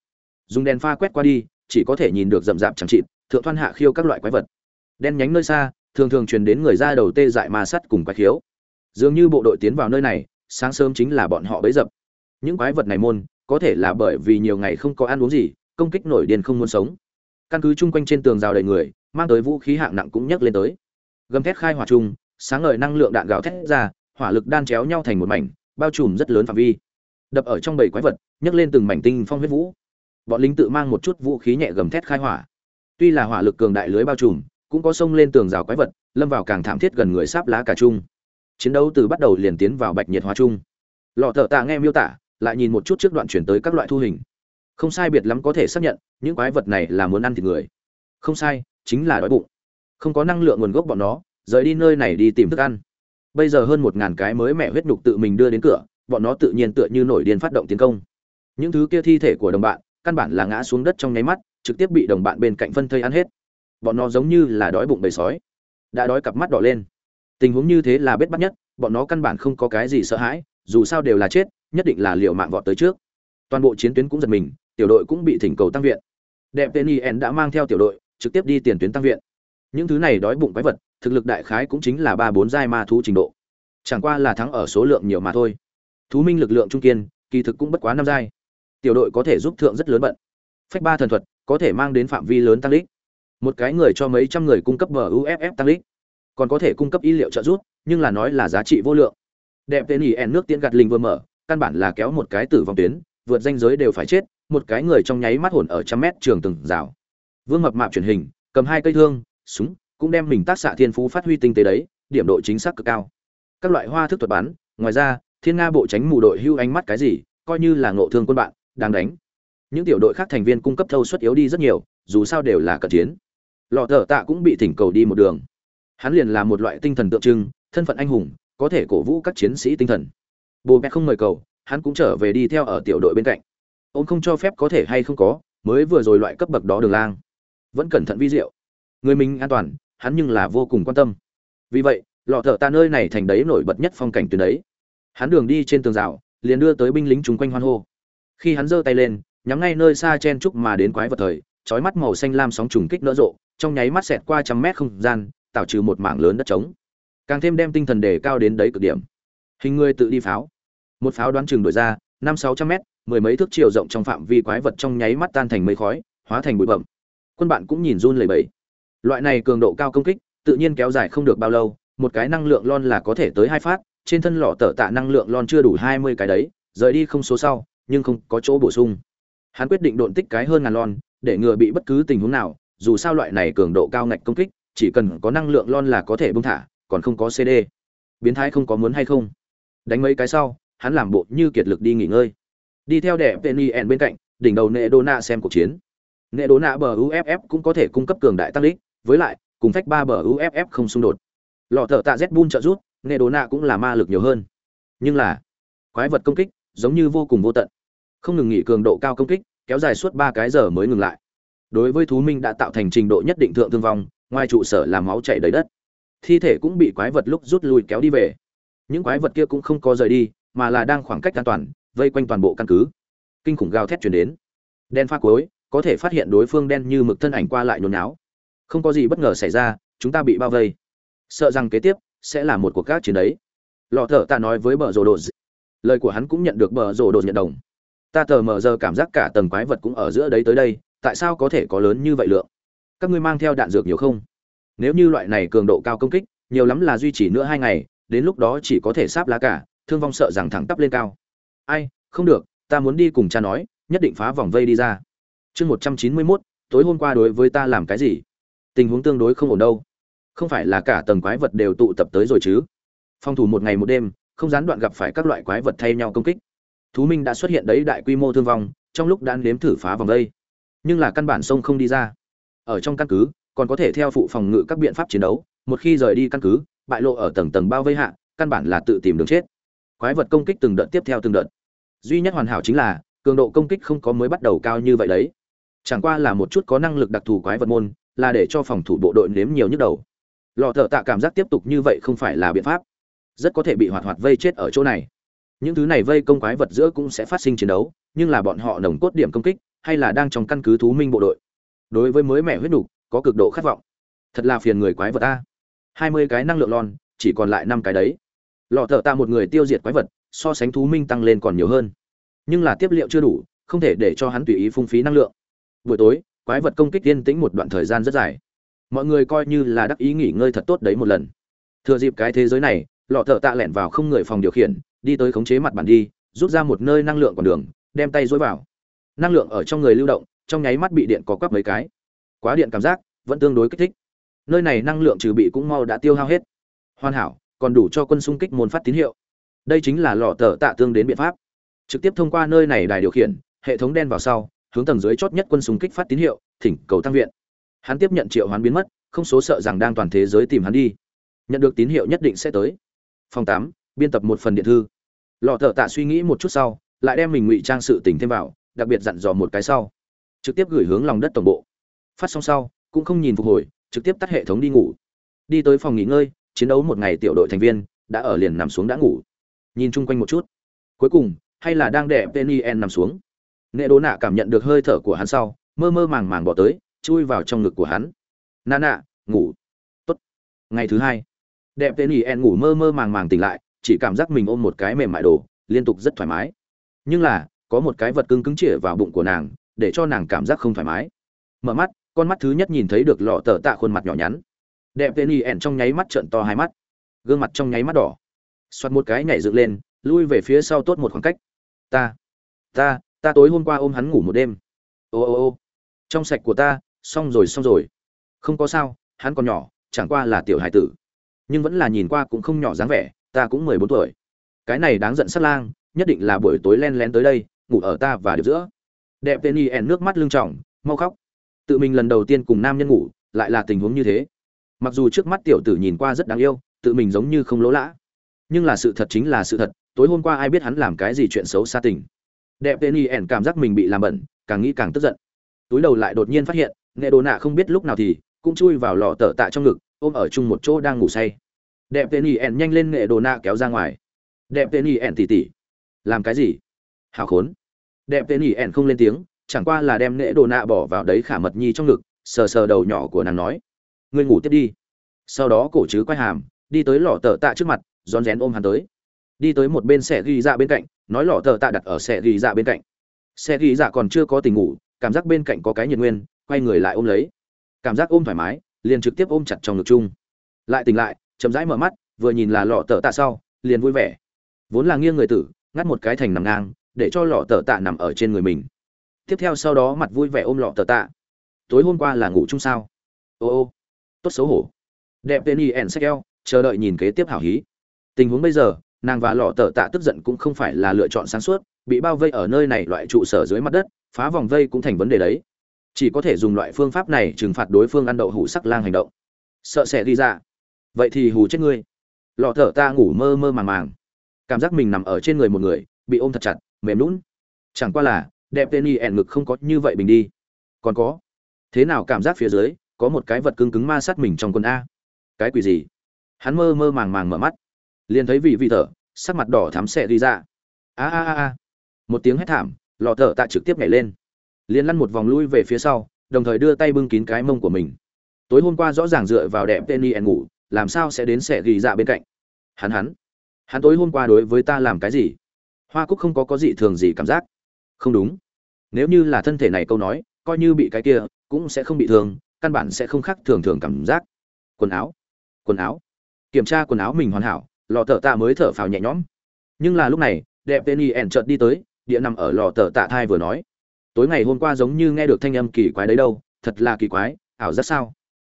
A: Dùng đèn pha quét qua đi, chỉ có thể nhìn được rậm rạp chẳng chịt, thượng thoan hạ khiêu các loại quái vật. Đen nhánh nơi xa, thường thường truyền đến người ra đầu tê dại ma sắt cùng quái khiếu. Dường như bộ đội tiến vào nơi này, sáng sớm chính là bọn họ bấy dập. Những quái vật này môn, có thể là bởi vì nhiều ngày không có ăn uống gì công kích nổi điên không muốn sống. Căn cứ chung quanh trên tường rào đầy người, mang tới vũ khí hạng nặng cũng nhấc lên tới. Gầm thét khai hỏa chung sáng ngời năng lượng đạn gạo thét ra, hỏa lực đan chéo nhau thành một mảnh, bao trùm rất lớn phạm vi. Đập ở trong bầy quái vật, nhấc lên từng mảnh tinh phong huyết vũ. Bọn lính tự mang một chút vũ khí nhẹ gầm thét khai hỏa. Tuy là hỏa lực cường đại lưới bao trùm, cũng có sông lên tường rào quái vật, lâm vào càng thảm thiết gần người sáp lá cả chung. Chiến đấu từ bắt đầu liền tiến vào bạch nhiệt hóa chung. Lọ thợ tạ nghe miêu tả, lại nhìn một chút trước đoạn chuyển tới các loại thu hình không sai biệt lắm có thể xác nhận, những quái vật này là muốn ăn thịt người. Không sai, chính là đói bụng. Không có năng lượng nguồn gốc bọn nó, rời đi nơi này đi tìm thức ăn. Bây giờ hơn một ngàn cái mới mẹ huyết nhục tự mình đưa đến cửa, bọn nó tự nhiên tựa như nổi điên phát động tiến công. Những thứ kia thi thể của đồng bạn, căn bản là ngã xuống đất trong nháy mắt, trực tiếp bị đồng bạn bên cạnh phân thây ăn hết. Bọn nó giống như là đói bụng bầy sói. Đã đói cặp mắt đỏ lên. Tình huống như thế là bết bắt nhất, bọn nó căn bản không có cái gì sợ hãi, dù sao đều là chết, nhất định là liệu mạng vọt tới trước. Toàn bộ chiến tuyến cũng giật mình tiểu đội cũng bị thỉnh cầu tăng viện. Đẹp tên yen đã mang theo tiểu đội, trực tiếp đi tiền tuyến tăng viện. Những thứ này đói bụng quái vật, thực lực đại khái cũng chính là ba bốn giai ma thú trình độ. Chẳng qua là thắng ở số lượng nhiều mà thôi. Thú minh lực lượng trung kiên, kỳ thực cũng bất quá năm giai. Tiểu đội có thể giúp thượng rất lớn bận. Phách ba thần thuật, có thể mang đến phạm vi lớn tăng lích một cái người cho mấy trăm người cung cấp buff tăng lích còn có thể cung cấp y liệu trợ giúp, nhưng là nói là giá trị vô lượng. Đẹp tên ỉ en nước tiễn gạt linh vừa mở, căn bản là kéo một cái tử vong tuyến, vượt danh giới đều phải chết một cái người trong nháy mắt hồn ở trăm mét trường từng rào. Vương mập mạp truyền hình, cầm hai cây thương, súng, cũng đem mình tác xạ thiên phú phát huy tinh tế đấy, điểm độ chính xác cực cao. Các loại hoa thức thuật bắn, ngoài ra, thiên nga bộ tránh mù đội hưu ánh mắt cái gì, coi như là ngộ thương quân bạn, đang đánh. Những tiểu đội khác thành viên cung cấp thâu suất yếu đi rất nhiều, dù sao đều là cận chiến. Lò thợ tạ cũng bị thỉnh cầu đi một đường. Hắn liền là một loại tinh thần tượng trưng, thân phận anh hùng, có thể cổ vũ các chiến sĩ tinh thần. Bồ mẹ không mời cầu, hắn cũng trở về đi theo ở tiểu đội bên cạnh ông không cho phép có thể hay không có, mới vừa rồi loại cấp bậc đó đường lang. Vẫn cẩn thận vi diệu. Người mình an toàn, hắn nhưng là vô cùng quan tâm. Vì vậy, lọ thợ ta nơi này thành đấy nổi bật nhất phong cảnh tuyến đấy. Hắn đường đi trên tường rào, liền đưa tới binh lính chung quanh hoan hô. Khi hắn giơ tay lên, nhắm ngay nơi xa chen trúc mà đến quái vật thời, chói mắt màu xanh lam sóng trùng kích nỡ rộ, trong nháy mắt xẹt qua trăm mét không gian, tạo trừ một mảng lớn đất trống. Càng thêm đem tinh thần đề cao đến đấy cực điểm. Hình người tự đi pháo. Một pháo đoán chừng đổi ra năm sáu trăm mét, mười mấy thước chiều rộng trong phạm vi quái vật trong nháy mắt tan thành mây khói, hóa thành bụi bậm quân bạn cũng nhìn run lẩy bẩy. Loại này cường độ cao công kích, tự nhiên kéo dài không được bao lâu, một cái năng lượng lon là có thể tới hai phát, trên thân lọ tở tạ năng lượng lon chưa đủ hai mươi cái đấy, rời đi không số sau, nhưng không có chỗ bổ sung. Hắn quyết định độn tích cái hơn ngàn lon, để ngừa bị bất cứ tình huống nào, dù sao loại này cường độ cao ngạch công kích, chỉ cần có năng lượng lon là có thể bung thả, còn không có cd biến thái không có muốn hay không? Đánh mấy cái sau hắn làm bộ như kiệt lực đi nghỉ ngơi. Đi theo đẹp penny en bên cạnh, đỉnh đầu nệ đô nạ xem cuộc chiến. Nệ đô nạ bờ uff cũng có thể cung cấp cường đại tăng lít với lại, cùng phách ba bờ uff không xung đột. Lọ thợ tạ z bun trợ rút nệ đô nạ cũng là ma lực nhiều hơn. Nhưng là, quái vật công kích, giống như vô cùng vô tận. Không ngừng nghỉ cường độ cao công kích, kéo dài suốt ba cái giờ mới ngừng lại. Đối với thú minh đã tạo thành trình độ nhất định thượng thương vong, ngoài trụ sở làm máu chảy đầy đất. Thi thể cũng bị quái vật lúc rút lui kéo đi về. Những quái vật kia cũng không có rời đi mà là đang khoảng cách an toàn, vây quanh toàn bộ căn cứ. Kinh khủng gào thét chuyển đến. Đen pha cối có thể phát hiện đối phương đen như mực thân ảnh qua lại nhốn náo không có gì bất ngờ xảy ra, chúng ta bị bao vây. Sợ rằng kế tiếp sẽ là một cuộc các chiến đấy. Lọ thở ta nói với bờ rồ đồ lời của hắn cũng nhận được bờ rồ đồ nhận đồng. Ta tờ mờ giờ cảm giác cả tầng quái vật cũng ở giữa đấy tới đây, tại sao có thể có lớn như vậy lượng? Các ngươi mang theo đạn dược nhiều không? Nếu như loại này cường độ cao công kích, nhiều lắm là duy trì nữa hai ngày, đến lúc đó chỉ có thể sáp lá cả thương vong sợ rằng thẳng tắp lên cao. Ai, không được, ta muốn đi cùng cha nói, nhất định phá vòng vây đi ra. Chương một trăm chín mươi mốt, tối hôm qua đối với ta làm cái gì? Tình huống tương đối không ổn đâu. Không phải là cả tầng quái vật đều tụ tập tới rồi chứ? Phòng thủ một ngày một đêm, không gián đoạn gặp phải các loại quái vật thay nhau công kích. Thú minh đã xuất hiện đấy đại quy mô thương vong, trong lúc đã nếm thử phá vòng vây. Nhưng là căn bản sông không đi ra. Ở trong căn cứ, còn có thể theo phụ phòng ngự các biện pháp chiến đấu, một khi rời đi căn cứ, bại lộ ở tầng tầng bao vây hạ, căn bản là tự tìm đường chết quái vật công kích từng đợt tiếp theo từng đợt. Duy nhất hoàn hảo chính là, cường độ công kích không có mới bắt đầu cao như vậy đấy. Chẳng qua là một chút có năng lực đặc thù quái vật môn, là để cho phòng thủ bộ đội nếm nhiều nhức đầu. Lò thợ tạ cảm giác tiếp tục như vậy không phải là biện pháp. Rất có thể bị hoạt hoạt vây chết ở chỗ này. Những thứ này vây công quái vật giữa cũng sẽ phát sinh chiến đấu, nhưng là bọn họ nồng cốt điểm công kích, hay là đang trong căn cứ thú minh bộ đội. Đối với mới mẹ huyết đủ có cực độ khát vọng. Thật là phiền người quái vật ta hai mươi cái năng lượng lon, chỉ còn lại năm cái đấy lọ thợ tạ một người tiêu diệt quái vật, so sánh thú minh tăng lên còn nhiều hơn. Nhưng là tiếp liệu chưa đủ, không thể để cho hắn tùy ý phung phí năng lượng. Buổi tối, quái vật công kích yên tĩnh một đoạn thời gian rất dài. Mọi người coi như là đắc ý nghỉ ngơi thật tốt đấy một lần. Thừa dịp cái thế giới này, lọ thợ tạ lẻn vào không người phòng điều khiển, đi tới khống chế mặt bàn đi, rút ra một nơi năng lượng còn đường, đem tay dối vào. Năng lượng ở trong người lưu động, trong nháy mắt bị điện có quắp mấy cái. Quá điện cảm giác vẫn tương đối kích thích. Nơi này năng lượng trừ bị cũng mau đã tiêu hao hết. Hoàn hảo còn đủ cho quân xung kích môn phát tín hiệu. Đây chính là lò tờ tạ tương đến biện pháp. Trực tiếp thông qua nơi này đài điều khiển, hệ thống đen vào sau, hướng tầng dưới chót nhất quân xung kích phát tín hiệu, thỉnh cầu tăng viện. Hắn tiếp nhận triệu hoán biến mất, không số sợ rằng đang toàn thế giới tìm hắn đi. Nhận được tín hiệu nhất định sẽ tới. Phòng tám, biên tập một phần điện thư. Lò thợ tạ suy nghĩ một chút sau, lại đem mình ngụy trang sự tình thêm vào, đặc biệt dặn dò một cái sau. Trực tiếp gửi hướng lòng đất tổng bộ. Phát xong sau, cũng không nhìn phục hồi, trực tiếp tắt hệ thống đi ngủ. Đi tới phòng nghỉ ngơi chiến đấu một ngày tiểu đội thành viên đã ở liền nằm xuống đã ngủ. Nhìn chung quanh một chút. Cuối cùng, hay là đang đẻ penny en nằm xuống. Nệ đố nạ cảm nhận được hơi thở của hắn sau, mơ mơ màng màng bỏ tới, chui vào trong ngực của hắn. Nà nạ ngủ. Tốt. Ngày thứ hai. Đẹp penny en ngủ mơ mơ màng màng tỉnh lại, chỉ cảm giác mình ôm một cái mềm mại đồ, liên tục rất thoải mái. Nhưng là, có một cái vật cứng cứng chĩa vào bụng của nàng, để cho nàng cảm giác không thoải mái. Mở mắt, con mắt thứ nhất nhìn thấy được lọ tờ tạ khuôn mặt nhỏ nhắn đẹp tên y ẻn trong nháy mắt trợn to hai mắt. Gương mặt trong nháy mắt đỏ. Xoắt một cái nhảy dựng lên, lui về phía sau tốt một khoảng cách. Ta ta ta tối hôm qua ôm hắn ngủ một đêm. Ô ô ô. Trong sạch của ta, xong rồi xong rồi. Không có sao, hắn còn nhỏ, chẳng qua là tiểu hải tử. Nhưng vẫn là nhìn qua cũng không nhỏ dáng vẻ, ta cũng mười bốn tuổi. Cái này đáng giận sát lang, nhất định là buổi tối len lén tới đây, ngủ ở ta và điệp giữa. Đẹp tên y ẻn nước mắt lưng trỏng mau khóc. Tự mình lần đầu tiên cùng nam nhân ngủ, lại là tình huống như thế mặc dù trước mắt tiểu tử nhìn qua rất đáng yêu, tự mình giống như không lỗ lã. Nhưng là sự thật chính là sự thật, tối hôm qua ai biết hắn làm cái gì chuyện xấu xa tình. Đẹp tên y ẻn cảm giác mình bị làm bẩn, càng nghĩ càng tức giận. Túi đầu lại đột nhiên phát hiện, nghệ đồ nạ không biết lúc nào thì cũng chui vào lọ tở tạ trong ngực, ôm ở chung một chỗ đang ngủ say. Đẹp tên y ẻn nhanh lên nghệ đồ nạ kéo ra ngoài. Đẹp tên y ẻn tỉ tỉ. Làm cái gì? Hào khốn. Đẹp tên y ẻn không lên tiếng, chẳng qua là đem nghệ đồ nạ bỏ vào đấy khả mật nhi trong ngực, sờ sờ đầu nhỏ của nàng nói ngươi ngủ tiếp đi. Sau đó cổ chứ quay hàm, đi tới lọ tờ tạ trước mặt, rón rén ôm hắn tới. Đi tới một bên xe ghi dạ bên cạnh, nói lọ tờ tạ đặt ở xe ghi dạ bên cạnh. Xe ghi dạ còn chưa có tình ngủ, cảm giác bên cạnh có cái nhiệt nguyên, quay người lại ôm lấy. Cảm giác ôm thoải mái, liền trực tiếp ôm chặt trong ngực chung. Lại tỉnh lại, chậm rãi mở mắt, vừa nhìn là lọ tờ tạ sau, liền vui vẻ. Vốn là nghiêng người tử, ngắt một cái thành nằm ngang, để cho lọ tờ tạ nằm ở trên người mình. Tiếp theo sau đó mặt vui vẻ ôm lọ tờ tạ. Tối hôm qua là ngủ chung sao? Ô ô tốt xấu hổ. Đẹp tên y ẻn sách eo, chờ đợi nhìn kế tiếp hảo hí. Tình huống bây giờ, nàng và lọ tờ tạ tức giận cũng không phải là lựa chọn sáng suốt, bị bao vây ở nơi này loại trụ sở dưới mặt đất, phá vòng vây cũng thành vấn đề đấy. Chỉ có thể dùng loại phương pháp này trừng phạt đối phương ăn đậu hủ sắc lang hành động. Sợ sẽ đi ra. Vậy thì hù chết ngươi. Lọ thở ta ngủ mơ mơ màng màng. Cảm giác mình nằm ở trên người một người, bị ôm thật chặt, mềm lún chẳng qua là, đẹp tên y ẻn ngực không có như vậy bình đi. Còn có. Thế nào cảm giác phía dưới? Có một cái vật cứng cứng ma sát mình trong quần a. Cái quỷ gì? Hắn mơ mơ màng màng mở mắt. Liền thấy vị vị thở, sắc mặt đỏ thắm xẹ đi ra. A a a một tiếng hét thảm, lọ thở tạ trực tiếp nhảy lên. Liền lăn một vòng lui về phía sau, đồng thời đưa tay bưng kín cái mông của mình. Tối hôm qua rõ ràng dựa vào đẹp tên y ngủ, làm sao sẽ đến xệ ghi dạ bên cạnh? Hắn hắn. Hắn tối hôm qua đối với ta làm cái gì? Hoa cúc không có có gì thường gì cảm giác. Không đúng. Nếu như là thân thể này câu nói, coi như bị cái kia, cũng sẽ không bị thương căn bản sẽ không khác thường thường cảm giác. Quần áo. Quần áo. Kiểm tra quần áo mình hoàn hảo lò thợ tạ mới thở phào nhẹ nhõm. Nhưng là lúc này, đẹp tên y ẻn chợt đi tới, địa nằm ở lò thợ tạ thai vừa nói. Tối ngày hôm qua giống như nghe được thanh âm kỳ quái đấy đâu, thật là kỳ quái, ảo rất sao?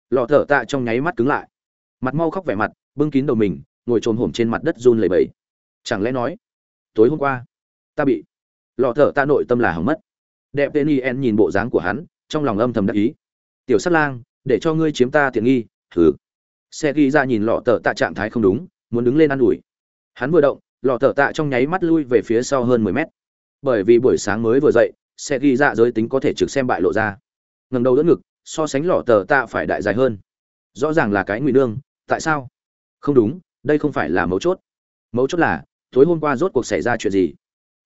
A: Lò thợ tạ trong nháy mắt cứng lại. Mặt mau khóc vẻ mặt, bưng kín đầu mình, ngồi trồm hổm trên mặt đất run lẩy bẩy. Chẳng lẽ nói, tối hôm qua, ta bị lò thợ tạ nội tâm là hỏng mất. Đẹp tên y en nhìn bộ dáng của hắn, trong lòng âm thầm đắc ý tiểu sát lang, để cho ngươi chiếm ta tiện nghi, thử. Xe ghi ra nhìn lọ tờ tạ trạng thái không đúng, muốn đứng lên ă n ủi. Hắn vừa động, lọ tờ tạ trong nháy mắt lui về phía sau hơn mười mét. Bởi vì buổi sáng mới vừa dậy, xe ghi ra giới tính có thể trực xem bại lộ ra. Ngầm đầu đỡ ngực, so sánh lọ tờ tạ phải đại dài hơn. Rõ ràng là cái ngụy nương, tại sao? Không đúng, đây không phải là mấu chốt. Mấu chốt là, tối hôm qua rốt cuộc xảy ra chuyện gì?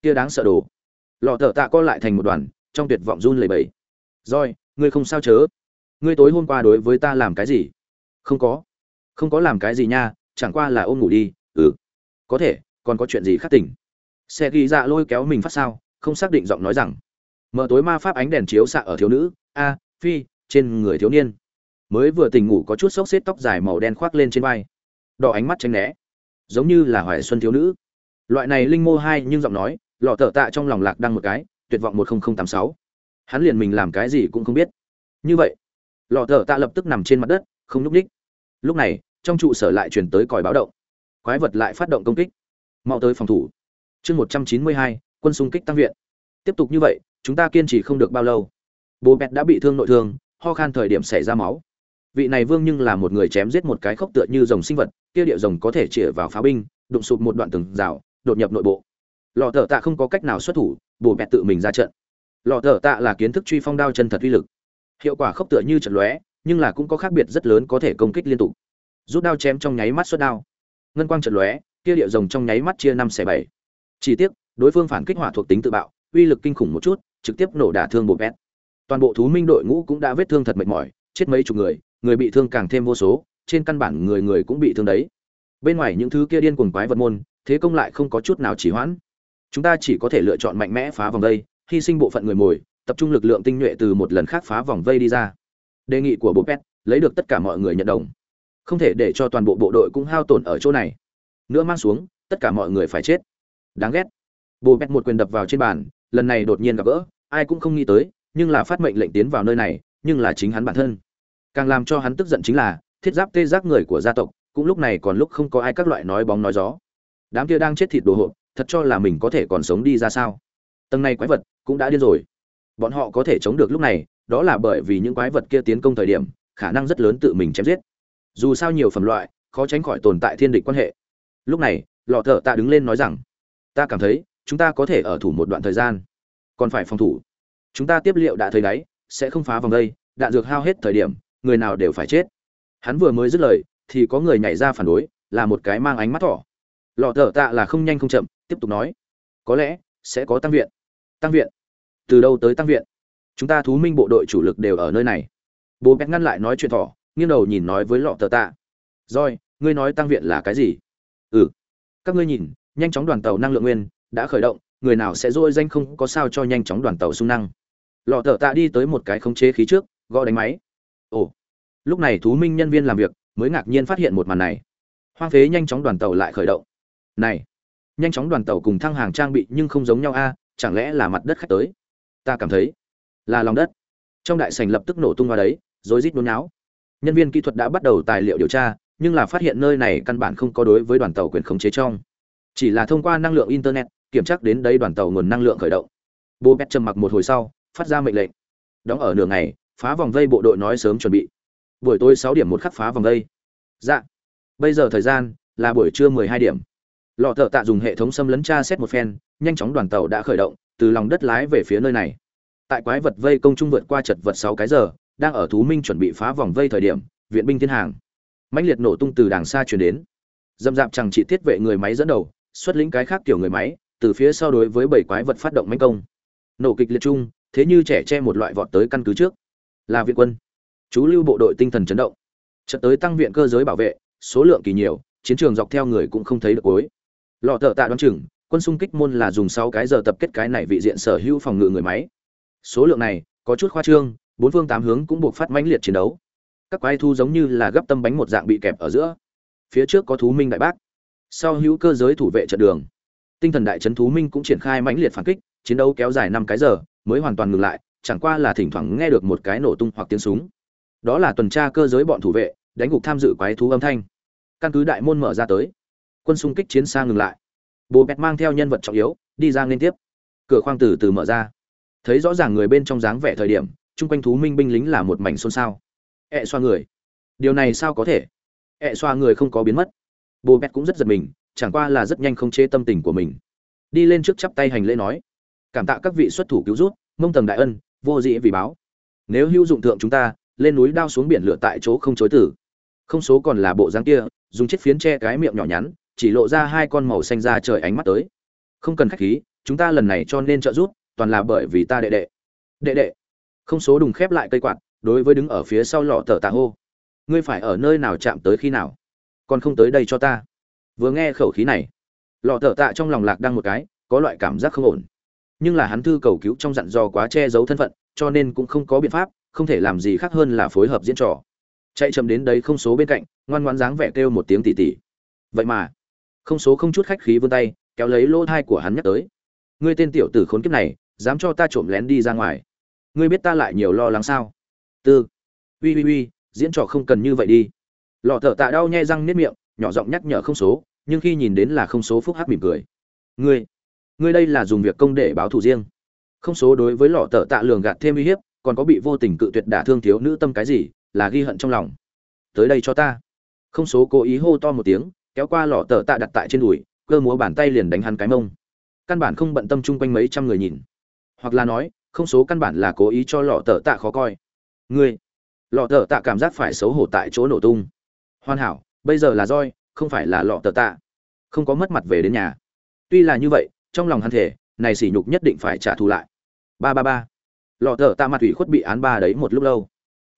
A: Kia đáng sợ đồ. Lọ tờ tạ co lại thành một đoàn, trong tuyệt vọng run lầy bầy roi ngươi không sao chớ ngươi tối hôm qua đối với ta làm cái gì? Không có. Không có làm cái gì nha, chẳng qua là ôm ngủ đi ừ. Có thể, còn có chuyện gì khác tỉnh? Xe ghi dạ lôi kéo mình phát sao, không xác định giọng nói rằng. Mở tối ma pháp ánh đèn chiếu xạ ở thiếu nữ, a, phi, trên người thiếu niên. Mới vừa tỉnh ngủ có chút xốc xếp tóc dài màu đen khoác lên trên vai. Đỏ ánh mắt tránh né. Giống như là hoài xuân thiếu nữ. Loại này linh mô hai nhưng giọng nói, lọ tở tạ trong lòng lạc đăng một cái, tuyệt vọng một nghìn tám sáu. Hắn liền mình làm cái gì cũng không biết. Như vậy lọ tở tạ lập tức nằm trên mặt đất, không nhúc ních lúc này, trong trụ sở lại chuyển tới còi báo động. Quái vật lại phát động công kích. Mau tới phòng thủ. Chương một trăm chín mươi hai, quân xung kích tăng viện. Tiếp tục như vậy, chúng ta kiên trì không được bao lâu. Bố bẹt đã bị thương nội thương, ho khan thời điểm xảy ra máu. Vị này vương nhưng là một người chém giết một cái khốc tựa như rồng sinh vật, kia địa rồng có thể chĩa vào pháo binh, đụng sụp một đoạn từng rào, đột nhập nội bộ. Lọ thợ tạ không có cách nào xuất thủ bồ bẹt tự mình ra trận. Lọ thợ tạ là kiến thức truy phong đao chân thật uy lực hiệu quả khốc tựa như trận lóe, nhưng là cũng có khác biệt rất lớn có thể công kích liên tục. Rút đao chém trong nháy mắt xuất đao. Ngân quang trận lóe, kia địa rồng trong nháy mắt chia năm xẻ bảy. Chỉ tiếc, đối phương phản kích hỏa thuộc tính tự bạo, uy lực kinh khủng một chút, trực tiếp nổ đả thương bộ pet toàn bộ thú minh đội ngũ cũng đã vết thương thật mệt mỏi, chết mấy chục người người bị thương càng thêm vô số, trên căn bản người người cũng bị thương đấy. Bên ngoài những thứ kia điên cuồng quái vật môn, thế công lại không có chút nào chỉ hoãn. Chúng ta chỉ có thể lựa chọn mạnh mẽ phá vòng đây, hy sinh bộ phận người mồi tập trung lực lượng tinh nhuệ từ một lần khác phá vòng vây đi ra. Đề nghị của bộ pet lấy được tất cả mọi người nhận đồng. Không thể để cho toàn bộ bộ đội cũng hao tổn ở chỗ này. Nữa mang xuống, tất cả mọi người phải chết. Đáng ghét. Bộ pet một quyền đập vào trên bàn, lần này đột nhiên gặp gỡ, ai cũng không nghĩ tới, nhưng là phát mệnh lệnh tiến vào nơi này, nhưng là chính hắn bản thân. Càng làm cho hắn tức giận chính là, thiết giáp tê giác người của gia tộc, cũng lúc này còn lúc không có ai các loại nói bóng nói gió. Đám kia đang chết thịt đồ hộp, thật cho là mình có thể còn sống đi ra sao? Tầng này quái vật cũng đã điên rồi bọn họ có thể chống được lúc này, đó là bởi vì những quái vật kia tiến công thời điểm, khả năng rất lớn tự mình chém giết. Dù sao nhiều phẩm loại, khó tránh khỏi tồn tại thiên địch quan hệ. Lúc này, lọ thợ tạ đứng lên nói rằng, ta cảm thấy, chúng ta có thể ở thủ một đoạn thời gian. Còn phải phòng thủ. Chúng ta tiếp liệu đã thấy đáy, sẽ không phá vòng đây, đạn dược hao hết thời điểm, người nào đều phải chết. Hắn vừa mới dứt lời, thì có người nhảy ra phản đối, là một cái mang ánh mắt thỏ. Lọ thợ tạ là không nhanh không chậm, tiếp tục nói, có lẽ sẽ có tăng viện. Tăng viện? Từ đâu tới tăng viện? Chúng ta thú minh bộ đội chủ lực đều ở nơi này. Bố bét ngăn lại nói chuyện thỏ, nghiêng đầu nhìn nói với lọ tờ tạ. Rồi, ngươi nói tăng viện là cái gì? Ừ. Các ngươi nhìn, nhanh chóng đoàn tàu năng lượng nguyên đã khởi động, người nào sẽ dôi danh không có sao cho nhanh chóng đoàn tàu sung năng. Lọ tờ tạ đi tới một cái khống chế khí trước, gõ đánh máy. Ồ. Lúc này thú minh nhân viên làm việc mới ngạc nhiên phát hiện một màn này. Hoang phế nhanh chóng đoàn tàu lại khởi động. Này. Nhanh chóng đoàn tàu cùng thăng hàng trang bị nhưng không giống nhau a, chẳng lẽ là mặt đất khách tới? Ta cảm thấy là lòng đất. Trong đại sảnh lập tức nổ tung vào đấy, rối rít nôn náo nhân viên kỹ thuật đã bắt đầu tài liệu điều tra, nhưng là phát hiện nơi này căn bản không có đối với đoàn tàu quyền khống chế trong. Chỉ là thông qua năng lượng internet, kiểm tra đến đây đoàn tàu nguồn năng lượng khởi động. Bố bét trầm mặc một hồi sau, phát ra mệnh lệnh. Đóng ở nửa ngày, phá vòng vây bộ đội nói sớm chuẩn bị. Buổi tối sáu điểm một khắc phá vòng vây. Dạ. Bây giờ thời gian là buổi trưa mười hai điểm. Lọ thợ tạ dùng hệ thống xâm lấn tra xét một phen, nhanh chóng đoàn tàu đã khởi động từ lòng đất lái về phía nơi này. Tại quái vật vây công trung vượt qua chật vật sáu cái giờ, đang ở thú minh chuẩn bị phá vòng vây thời điểm, viện binh thiên hàng. Mãnh liệt nổ tung từ đàng xa chuyển đến. Dâm dạp chẳng chỉ thiết vệ người máy dẫn đầu, xuất lĩnh cái khác kiểu người máy, từ phía sau đối với bảy quái vật phát động mãnh công. Nổ kịch liệt chung, thế như trẻ che một loại vọt tới căn cứ trước. Là viện quân. Chú lưu bộ đội tinh thần chấn động. Trận tới tăng viện cơ giới bảo vệ, số lượng kỳ nhiều, chiến trường dọc theo người cũng không thấy được cuối. Lọ thợ tạ đoán chừng quân xung kích môn là dùng sáu cái giờ tập kết cái này vị diện sở hữu phòng ngự người máy. Số lượng này, có chút khoa trương, bốn phương tám hướng cũng buộc phát mãnh liệt chiến đấu. Các quái thu giống như là gấp tâm bánh một dạng bị kẹp ở giữa. Phía trước có thú minh đại bác. Sau hữu cơ giới thủ vệ trận đường. Tinh thần đại trấn thú minh cũng triển khai mãnh liệt phản kích, chiến đấu kéo dài năm cái giờ, mới hoàn toàn ngừng lại, chẳng qua là thỉnh thoảng nghe được một cái nổ tung hoặc tiếng súng. Đó là tuần tra cơ giới bọn thủ vệ, đánh gục tham dự quái thú âm thanh. Căn cứ đại môn mở ra tới, quân xung kích chiến xa ngừng lại bố bẹt mang theo nhân vật trọng yếu, đi ra liên tiếp. Cửa khoang từ từ mở ra. Thấy rõ ràng người bên trong dáng vẻ thời điểm, chung quanh thú minh binh lính là một mảnh xôn xao. Ẹ xoa người. Điều này sao có thể? Ẹ xoa người không có biến mất. Bố bẹt cũng rất giật mình, chẳng qua là rất nhanh không chế tâm tình của mình. Đi lên trước chắp tay hành lễ nói. Cảm tạ các vị xuất thủ cứu rút mông tầng đại ân, vô dĩ vì báo. Nếu hữu dụng thượng chúng ta, lên núi đao xuống biển lửa tại chỗ không chối tử. Không số còn là bộ dáng kia, dùng chiếc phiến che cái miệng nhỏ nhắn chỉ lộ ra hai con màu xanh ra trời ánh mắt tới. Không cần khách khí, chúng ta lần này cho nên trợ giúp, toàn là bởi vì ta đệ đệ. Đệ đệ. Không số đùng khép lại cây quạt, đối với đứng ở phía sau lọ tờ tạ hô. Ngươi phải ở nơi nào chạm tới khi nào? Còn không tới đây cho ta. Vừa nghe khẩu khí này, lọ tờ tạ trong lòng lạc đang một cái, có loại cảm giác không ổn. Nhưng là hắn thư cầu cứu trong dặn dò quá che giấu thân phận, cho nên cũng không có biện pháp, không thể làm gì khác hơn là phối hợp diễn trò. Chạy chậm đến đấy không số bên cạnh, ngoan ngoan dáng vẻ kêu một tiếng tỉ tỉ. Vậy mà không số không chút khách khí vươn tay, kéo lấy lỗ thai của hắn nhắc tới. Ngươi tên tiểu tử khốn kiếp này, dám cho ta trộm lén đi ra ngoài. Ngươi biết ta lại nhiều lo lắng sao? Tư. Uy uy uy, diễn trò không cần như vậy đi. Lọ thợ tạ đau nhai răng nếp miệng, nhỏ giọng nhắc nhở không số, nhưng khi nhìn đến là không số phúc hắc mỉm cười. Ngươi ngươi đây là dùng việc công để báo thù riêng. Không số đối với lọ thợ tạ lường gạt thêm uy hiếp, còn có bị vô tình cự tuyệt đả thương thiếu nữ tâm cái gì, là ghi hận trong lòng. Tới đây cho ta. Không số cố ý hô to một tiếng kéo qua lọ tờ tạ đặt tại trên đùi, cơ múa bàn tay liền đánh hắn cái mông. Căn bản không bận tâm chung quanh mấy trăm người nhìn. Hoặc là nói, không số căn bản là cố ý cho lọ tờ tạ khó coi. Ngươi, lọ tờ tạ cảm giác phải xấu hổ tại chỗ nổ tung. Hoàn hảo, bây giờ là roi, không phải là lọ tờ tạ. Không có mất mặt về đến nhà. Tuy là như vậy, trong lòng hắn thể này sỉ nhục nhất định phải trả thù lại. Ba ba ba. Lọ tờ tạ mặt ủy khuất bị án ba đấy một lúc lâu.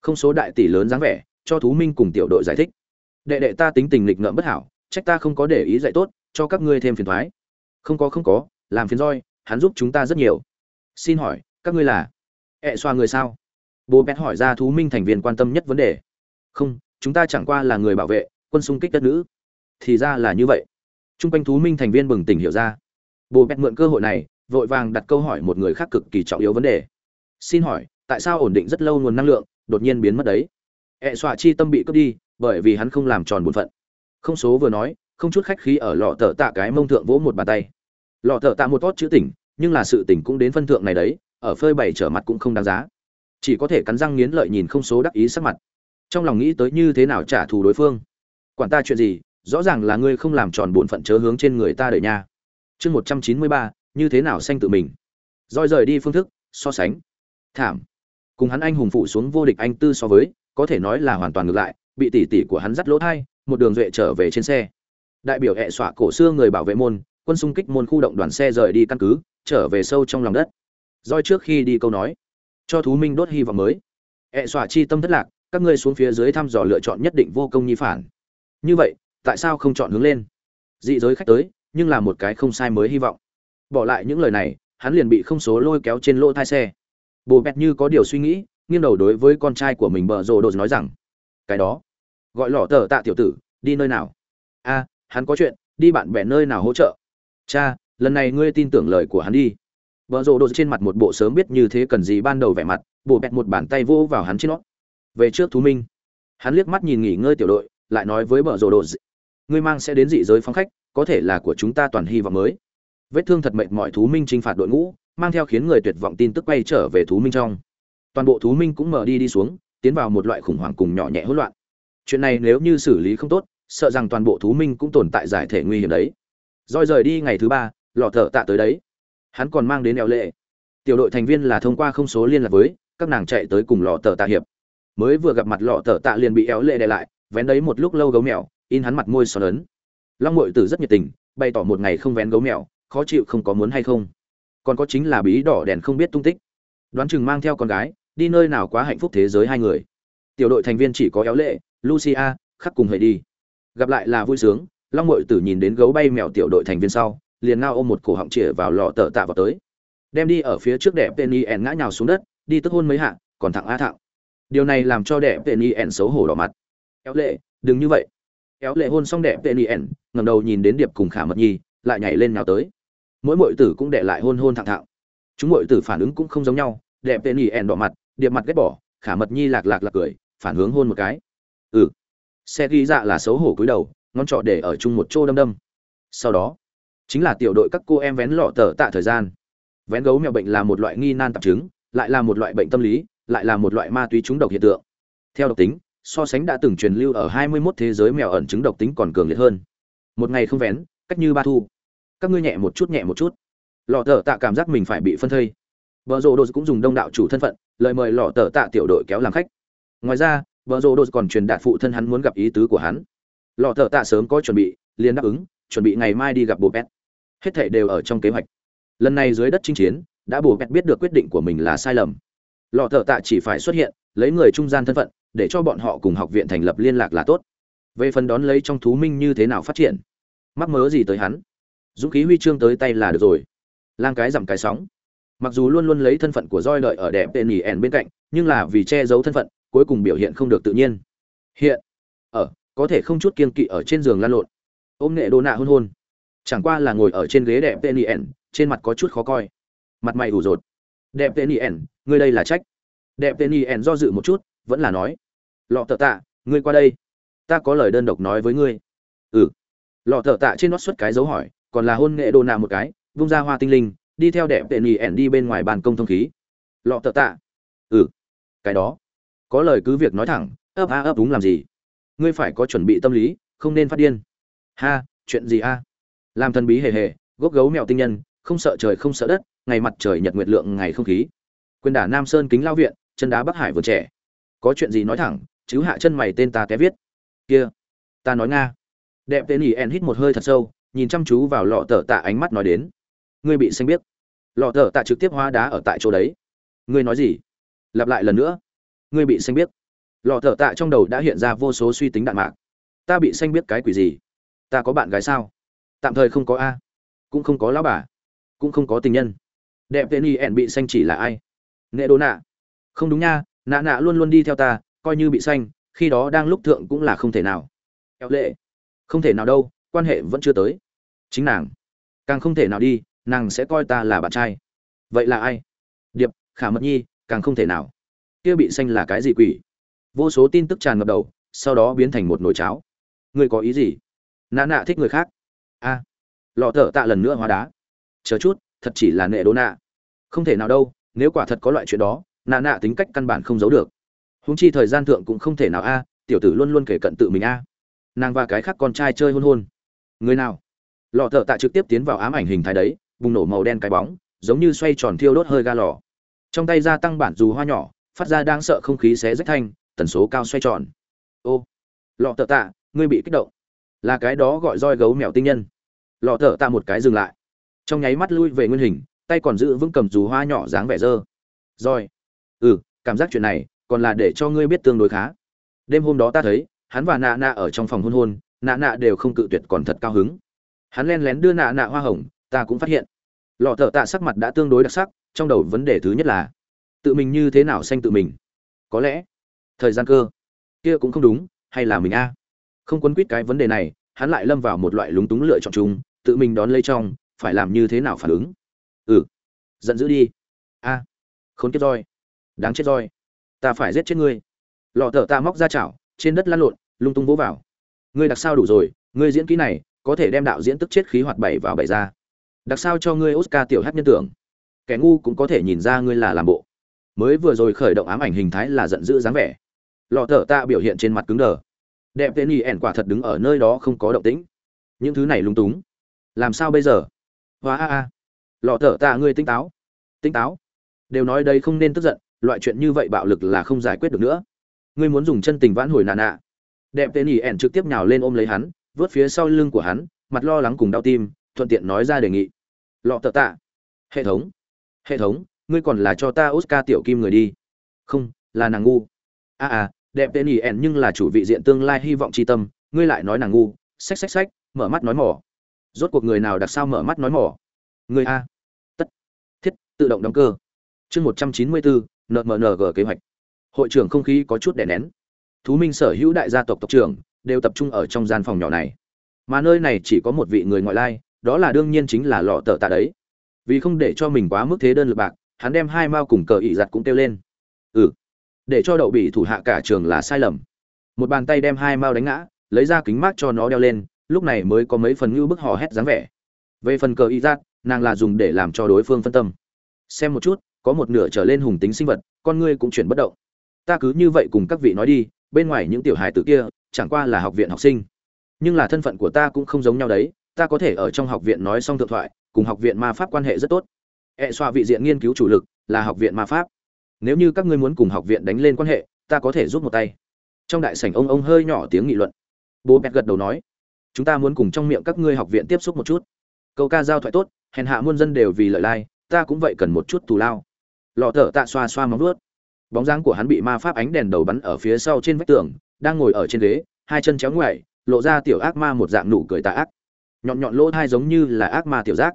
A: Không số đại tỷ lớn dáng vẻ, cho thú minh cùng tiểu đội giải thích. Đệ đệ ta tính tình lịch ngợm bất hảo trách ta không có để ý dạy tốt, cho các ngươi thêm phiền thoái. Không có không có, làm phiền roi, hắn giúp chúng ta rất nhiều. Xin hỏi, các ngươi là ẹ xoa người sao? Bố Bét hỏi ra thú minh thành viên quan tâm nhất vấn đề. Không, chúng ta chẳng qua là người bảo vệ, quân xung kích đất nữ. Thì ra là như vậy. T r u n g quanh thú minh thành viên bừng tỉnh hiểu ra. Bố Bét mượn cơ hội này, vội vàng đặt câu hỏi một người khác cực kỳ trọng yếu vấn đề. Xin hỏi, tại sao ổn định rất lâu nguồn năng lượng, đột nhiên biến mất đấy? Ẹ xoa chi tâm bị cướp đi, bởi vì hắn không làm tròn bổn phận không số vừa nói, không chút khách khí ở lọ tờ tạ cái mông thượng vỗ một bàn tay. Lọ tờ tạ một tốt chữ tỉnh nhưng là sự tỉnh cũng đến phân thượng này đấy, ở phơi bày trở mặt cũng không đáng giá. Chỉ có thể cắn răng nghiến lợi nhìn không số đắc ý sắc mặt. Trong lòng nghĩ tới như thế nào trả thù đối phương. Quản ta chuyện gì, rõ ràng là ngươi không làm tròn bổn phận chớ hướng trên người ta đợi nha. Chương một trăm chín mươi ba, như thế nào xanh tự mình. Roi rời đi phương thức, so sánh. Thảm. Cùng hắn anh hùng phụ xuống vô địch anh tư so với, có thể nói là hoàn toàn ngược lại, bị tỷ tỷ của hắn dắt lỗ thai một đường duệ trở về trên xe. Đại biểu hệ xọa cổ xưa người bảo vệ môn, quân xung kích môn khu động đoàn xe rời đi căn cứ, trở về sâu trong lòng đất. Roi trước khi đi câu nói, cho thú minh đốt hy vọng mới. Hệ xọa chi tâm thất lạc, các ngươi xuống phía dưới thăm dò lựa chọn nhất định vô công nhi phản. Như vậy, tại sao không chọn hướng lên? Dị giới khách tới, nhưng là một cái không sai mới hy vọng. Bỏ lại những lời này, hắn liền bị không số lôi kéo trên lỗ thai xe. Bồ bẹt như có điều suy nghĩ, nghiêng đầu đối với con trai của mình bợ rồ đồ nói rằng, cái đó gọi lỏ tờ tạ tiểu tử đi nơi nào a hắn có chuyện đi bạn bè nơi nào hỗ trợ cha lần này ngươi tin tưởng lời của hắn đi Bờ rồ đồ trên mặt một bộ sớm biết như thế cần gì ban đầu vẻ mặt, bộ bẹt một bàn tay vô vào hắn trên nó. Về trước thú minh, hắn liếc mắt nhìn nghỉ ngơi tiểu đội, lại nói với bờ rồ đồ, ngươi mang sẽ đến dị giới phóng khách, có thể là của chúng ta toàn hy vọng mới. Vết thương thật mệt mọi thú minh chinh phạt đội ngũ, mang theo khiến người tuyệt vọng tin tức quay trở về thú minh trong. Toàn bộ thú minh cũng mở đi đi xuống, tiến vào một loại khủng hoảng cùng nhỏ nhẹ hỗn loạn. Chuyện này nếu như xử lý không tốt, sợ rằng toàn bộ thú minh cũng tồn tại giải thể nguy hiểm đấy. Rồi rời đi ngày thứ ba, lọ thợ tạ tới đấy. Hắn còn mang đến eo lệ. Tiểu đội thành viên là thông qua không số liên lạc với các nàng chạy tới cùng lọ tờ tạ hiệp. Mới vừa gặp mặt lọ tờ tạ liền bị éo lệ đè lại vén đấy một lúc lâu gấu mèo in hắn mặt môi sò lớn long ngội tử rất nhiệt tình bày tỏ một ngày không vén gấu mèo khó chịu không có muốn hay không. Còn có chính là bí đỏ đèn không biết tung tích. Đoán chừng mang theo con gái đi nơi nào quá hạnh phúc thế giới hai người. Tiểu đội thành viên chỉ có éo lệ lucia, khắc cùng hãy đi. Gặp lại là vui sướng, long ngội tử nhìn đến gấu bay mèo tiểu đội thành viên sau, liền ngao ôm một cổ họng chĩa vào lọ tờ tạ vào tới. Đem đi ở phía trước đẹp penny ẻn ngã nhào xuống đất, đi tức hôn mấy hạ, còn thẳng a thẳng. Điều này làm cho đẹp penny ẻn xấu hổ đỏ mặt. Éo lệ, đừng như vậy. Éo lệ hôn xong đẹp penny ẻn ngẩng đầu nhìn đến điệp cùng khả mật nhi, lại nhảy lên nhào tới. Mỗi muội tử cũng để lại hôn hôn thẳng thẳng. Chúng muội tử phản ứng cũng không giống nhau đẹp penny ẻn đỏ mặt, điệp mặt ghét bỏ, khả mật nhi lạc lạc lạc cười, phản hướng hôn một cái ừ. Xe ghi dạ là xấu hổ cúi đầu, ngón trọ để ở chung một chỗ đâm đâm. Sau đó, chính là tiểu đội các cô em vén lọ tờ tạ thời gian. Vén gấu mèo bệnh là một loại nghi nan tạp chứng, lại là một loại bệnh tâm lý, lại là một loại ma túy trúng độc hiện tượng. Theo độc tính, so sánh đã từng truyền lưu ở 21 thế giới mèo ẩn chứng độc tính còn cường liệt hơn. Một ngày không vén, cách như ba thu. Các ngươi nhẹ một chút, nhẹ một chút. Lọ tờ tạ cảm giác mình phải bị phân thây. Vợ rộ đồ cũng dùng đông đạo chủ thân phận, lời mời lọ tờ tạ tiểu đội kéo làm khách. Ngoài ra vợ rồ đồ còn truyền đạt phụ thân hắn muốn gặp ý tứ của hắn. Lọ thợ tạ sớm có chuẩn bị, liền đáp ứng, chuẩn bị ngày mai đi gặp bố pet hết thảy đều ở trong kế hoạch. Lần này dưới đất chinh chiến, đã bổ pet biết được quyết định của mình là sai lầm. Lọ thợ tạ chỉ phải xuất hiện, lấy người trung gian thân phận, để cho bọn họ cùng học viện thành lập liên lạc là tốt. Về phần đón lấy trong thú minh như thế nào phát triển, mắc mớ gì tới hắn. Dũng khí huy chương tới tay là được rồi. Lang cái dặm cái sóng. Mặc dù luôn luôn lấy thân phận của roi lợi ở đẹp tên nhì ẻn bên cạnh, nhưng là vì che giấu thân phận cuối cùng biểu hiện không được tự nhiên. Hiện, ở, có thể không chút kiên kỵ ở trên giường lan lộn. Ôm nghệ đô nạ hôn hôn. Chẳng qua là ngồi ở trên ghế đẹp tên yen trên mặt có chút khó coi. Mặt mày ủ rột. Đẹp tên yen ngươi đây là trách. Đẹp tên yen do dự một chút, vẫn là nói. Lọ tờ tạ, ngươi qua đây. Ta có lời đơn độc nói với ngươi. Ừ. Lọ tờ tạ trên nót xuất cái dấu hỏi, còn là hôn nghệ đô nạ một cái, vung ra hoa tinh linh, đi theo đẹp tên yen đi bên ngoài bàn công thông khí. Lọ tờ tạ. Ừ. Cái đó có lời cứ việc nói thẳng, ấp a ấp đúng làm gì? Ngươi phải có chuẩn bị tâm lý, không nên phát điên. Ha, chuyện gì a? Làm thần bí hề hề, gốc gấu mèo tinh nhân, không sợ trời không sợ đất, ngày mặt trời nhật nguyệt lượng ngày không khí. Quyền đả nam sơn kính lao viện, chân đá bắc hải vừa trẻ. Có chuyện gì nói thẳng, chứ hạ chân mày tên ta té viết. Kia, ta nói nga. Đẹp tên ỉ en hít một hơi thật sâu, nhìn chăm chú vào lọ tờ tạ ánh mắt nói đến. Ngươi bị xanh biết lọ tờ tạ trực tiếp hóa đá ở tại chỗ đấy. Ngươi nói gì? Lặp lại lần nữa ngươi bị xanh biết lọ thở tạ trong đầu đã hiện ra vô số suy tính đạn mạc. Ta bị xanh biết cái quỷ gì? Ta có bạn gái sao? Tạm thời không có a. Cũng không có lão bà. Cũng không có tình nhân. Đẹp tên y ẹn bị xanh chỉ là ai? Nệ đồ nạ. Không đúng nha, nạ nạ luôn luôn đi theo ta, coi như bị xanh, khi đó đang lúc thượng cũng là không thể nào. Kéo lệ. Không thể nào đâu, quan hệ vẫn chưa tới. Chính nàng. Càng không thể nào đi, nàng sẽ coi ta là bạn trai. Vậy là ai? Điệp, khả mật nhi, càng không thể nào kia bị xanh là cái gì quỷ? Vô số tin tức tràn ngập đầu sau đó biến thành một nồi cháo. Ngươi có ý gì? Nạ nạ thích người khác. A. À, lọ thở tạ lần nữa hóa đá. Chờ chút thật chỉ là nệ đố nạ. Không thể nào đâu nếu quả thật có loại chuyện đó nạ nạ tính cách căn bản không giấu được. Húng chi thời gian thượng cũng không thể nào a tiểu tử luôn luôn kể cận tự mình a. Nàng và cái khác con trai chơi hôn hôn. Người nào? Lọ thợ tạ trực tiếp tiến vào ám ảnh hình thái đấy bùng nổ màu đen cái bóng giống như xoay tròn thiêu đốt hơi ga lò. Trong tay gia tăng bản dù hoa nhỏ phát ra đang sợ không khí xé rách thanh, tần số cao xoay tròn. Ô, lọ thợ tạ, ngươi bị kích động. Là cái đó gọi roi gấu mèo tinh nhân. Lọ thợ tạ một cái dừng lại. Trong nháy mắt lui về nguyên hình, tay còn giữ vững cầm dù hoa nhỏ dáng vẻ dơ. Roi. Ừ cảm giác chuyện này, còn là để cho ngươi biết tương đối khá. Đêm hôm đó ta thấy, hắn và nạ nạ ở trong phòng hôn hôn, nạ nạ đều không cự tuyệt còn thật cao hứng. Hắn len lén đưa nạ nạ hoa hồng, ta cũng phát hiện. Lọ thợ tạ sắc mặt đã tương đối đặc sắc, trong đầu vấn đề thứ nhất là tự mình như thế nào xanh tự mình? Có lẽ, thời gian cơ. Kia cũng không đúng, hay là mình a? Không quấn quýt cái vấn đề này, hắn lại lâm vào một loại lúng túng lựa chọn chung, tự mình đón lấy trong, phải làm như thế nào phản ứng? Ừ. Giận dữ đi. A. Khốn kiếp roi. Đáng chết roi. Ta phải giết chết ngươi. Lọ thở ta móc ra chảo, trên đất lăn lộn, lung tung vỗ vào. Ngươi đặc sao đủ rồi, ngươi diễn kỹ này, có thể đem đạo diễn tức chết khí hoạt bảy vào bảy ra. Đặc sao cho ngươi oscar tiểu hát nhân tưởng. Kẻ ngu cũng có thể nhìn ra ngươi là làm bộ mới vừa rồi khởi động ám ảnh hình thái là giận dữ dáng vẻ. Lọ thở ta biểu hiện trên mặt cứng đờ. Đẹp tên y ẻn quả thật đứng ở nơi đó không có động tĩnh. Những thứ này lung túng. Làm sao bây giờ? Hóa a a. Lọ thở ta ngươi tinh táo. Tinh táo. Đều nói đây không nên tức giận, loại chuyện như vậy bạo lực là không giải quyết được nữa. Ngươi muốn dùng chân tình vãn hồi nà nạ. Đẹp tên y ẻn trực tiếp nhào lên ôm lấy hắn, vớt phía sau lưng của hắn, mặt lo lắng cùng đau tim, thuận tiện nói ra đề nghị. Lọ thở tạ hệ thống. Hệ thống ngươi còn là cho ta oscar tiểu kim người đi. Không là nàng ngu. A à, à đẹp tên ỉ ẻn nhưng là chủ vị diện tương lai hy vọng tri tâm ngươi lại nói nàng ngu. Xách xách xách mở mắt nói mỏ. Rốt cuộc người nào đặc sao mở mắt nói mỏ? Người a. Tất. Thiết tự động đóng cơ. Chương một trăm chín mươi bốn nmng kế hoạch. Hội trưởng không khí có chút đè nén. Thú minh sở hữu đại gia tộc tộc trưởng đều tập trung ở trong gian phòng nhỏ này. Mà nơi này chỉ có một vị người ngoại lai đó là đương nhiên chính là lọ tờ tạ đấy. Vì không để cho mình quá mức thế đơn lực bạc hắn đem hai mao cùng cờ ỉ giặt cũng kêu lên. Ừ để cho đậu bị thủ hạ cả trường là sai lầm. Một bàn tay đem hai mao đánh ngã, lấy ra kính mát cho nó đeo lên, lúc này mới có mấy phần như bức hò hét dáng vẻ. Về phần cờ y giác nàng là dùng để làm cho đối phương phân tâm. Xem một chút, có một nửa trở lên hùng tính sinh vật, con ngươi cũng chuyển bất động. Ta cứ như vậy cùng các vị nói đi, bên ngoài những tiểu hài tử kia, chẳng qua là học viện học sinh. Nhưng là thân phận của ta cũng không giống nhau đấy, ta có thể ở trong học viện nói xong thượng thoại, cùng học viện ma pháp quan hệ rất tốt. E xoa vị diện nghiên cứu chủ lực là học viện ma pháp. Nếu như các ngươi muốn cùng học viện đánh lên quan hệ, ta có thể giúp một tay. Trong đại sảnh ông ông hơi nhỏ tiếng nghị luận. Bố bẹt gật đầu nói, chúng ta muốn cùng trong miệng các ngươi học viện tiếp xúc một chút. Câu ca giao thoại tốt, hèn hạ muôn dân đều vì lợi lai, ta cũng vậy cần một chút thù lao. Lọ thở tạ xoa xoa móng vuốt. Bóng dáng của hắn bị ma pháp ánh đèn đầu bắn ở phía sau trên vách tường, đang ngồi ở trên ghế, hai chân chéo ngoại lộ ra tiểu ác ma một dạng nụ cười tà ác. Nhọn nhọn lỗ thai giống như là ác ma tiểu giác.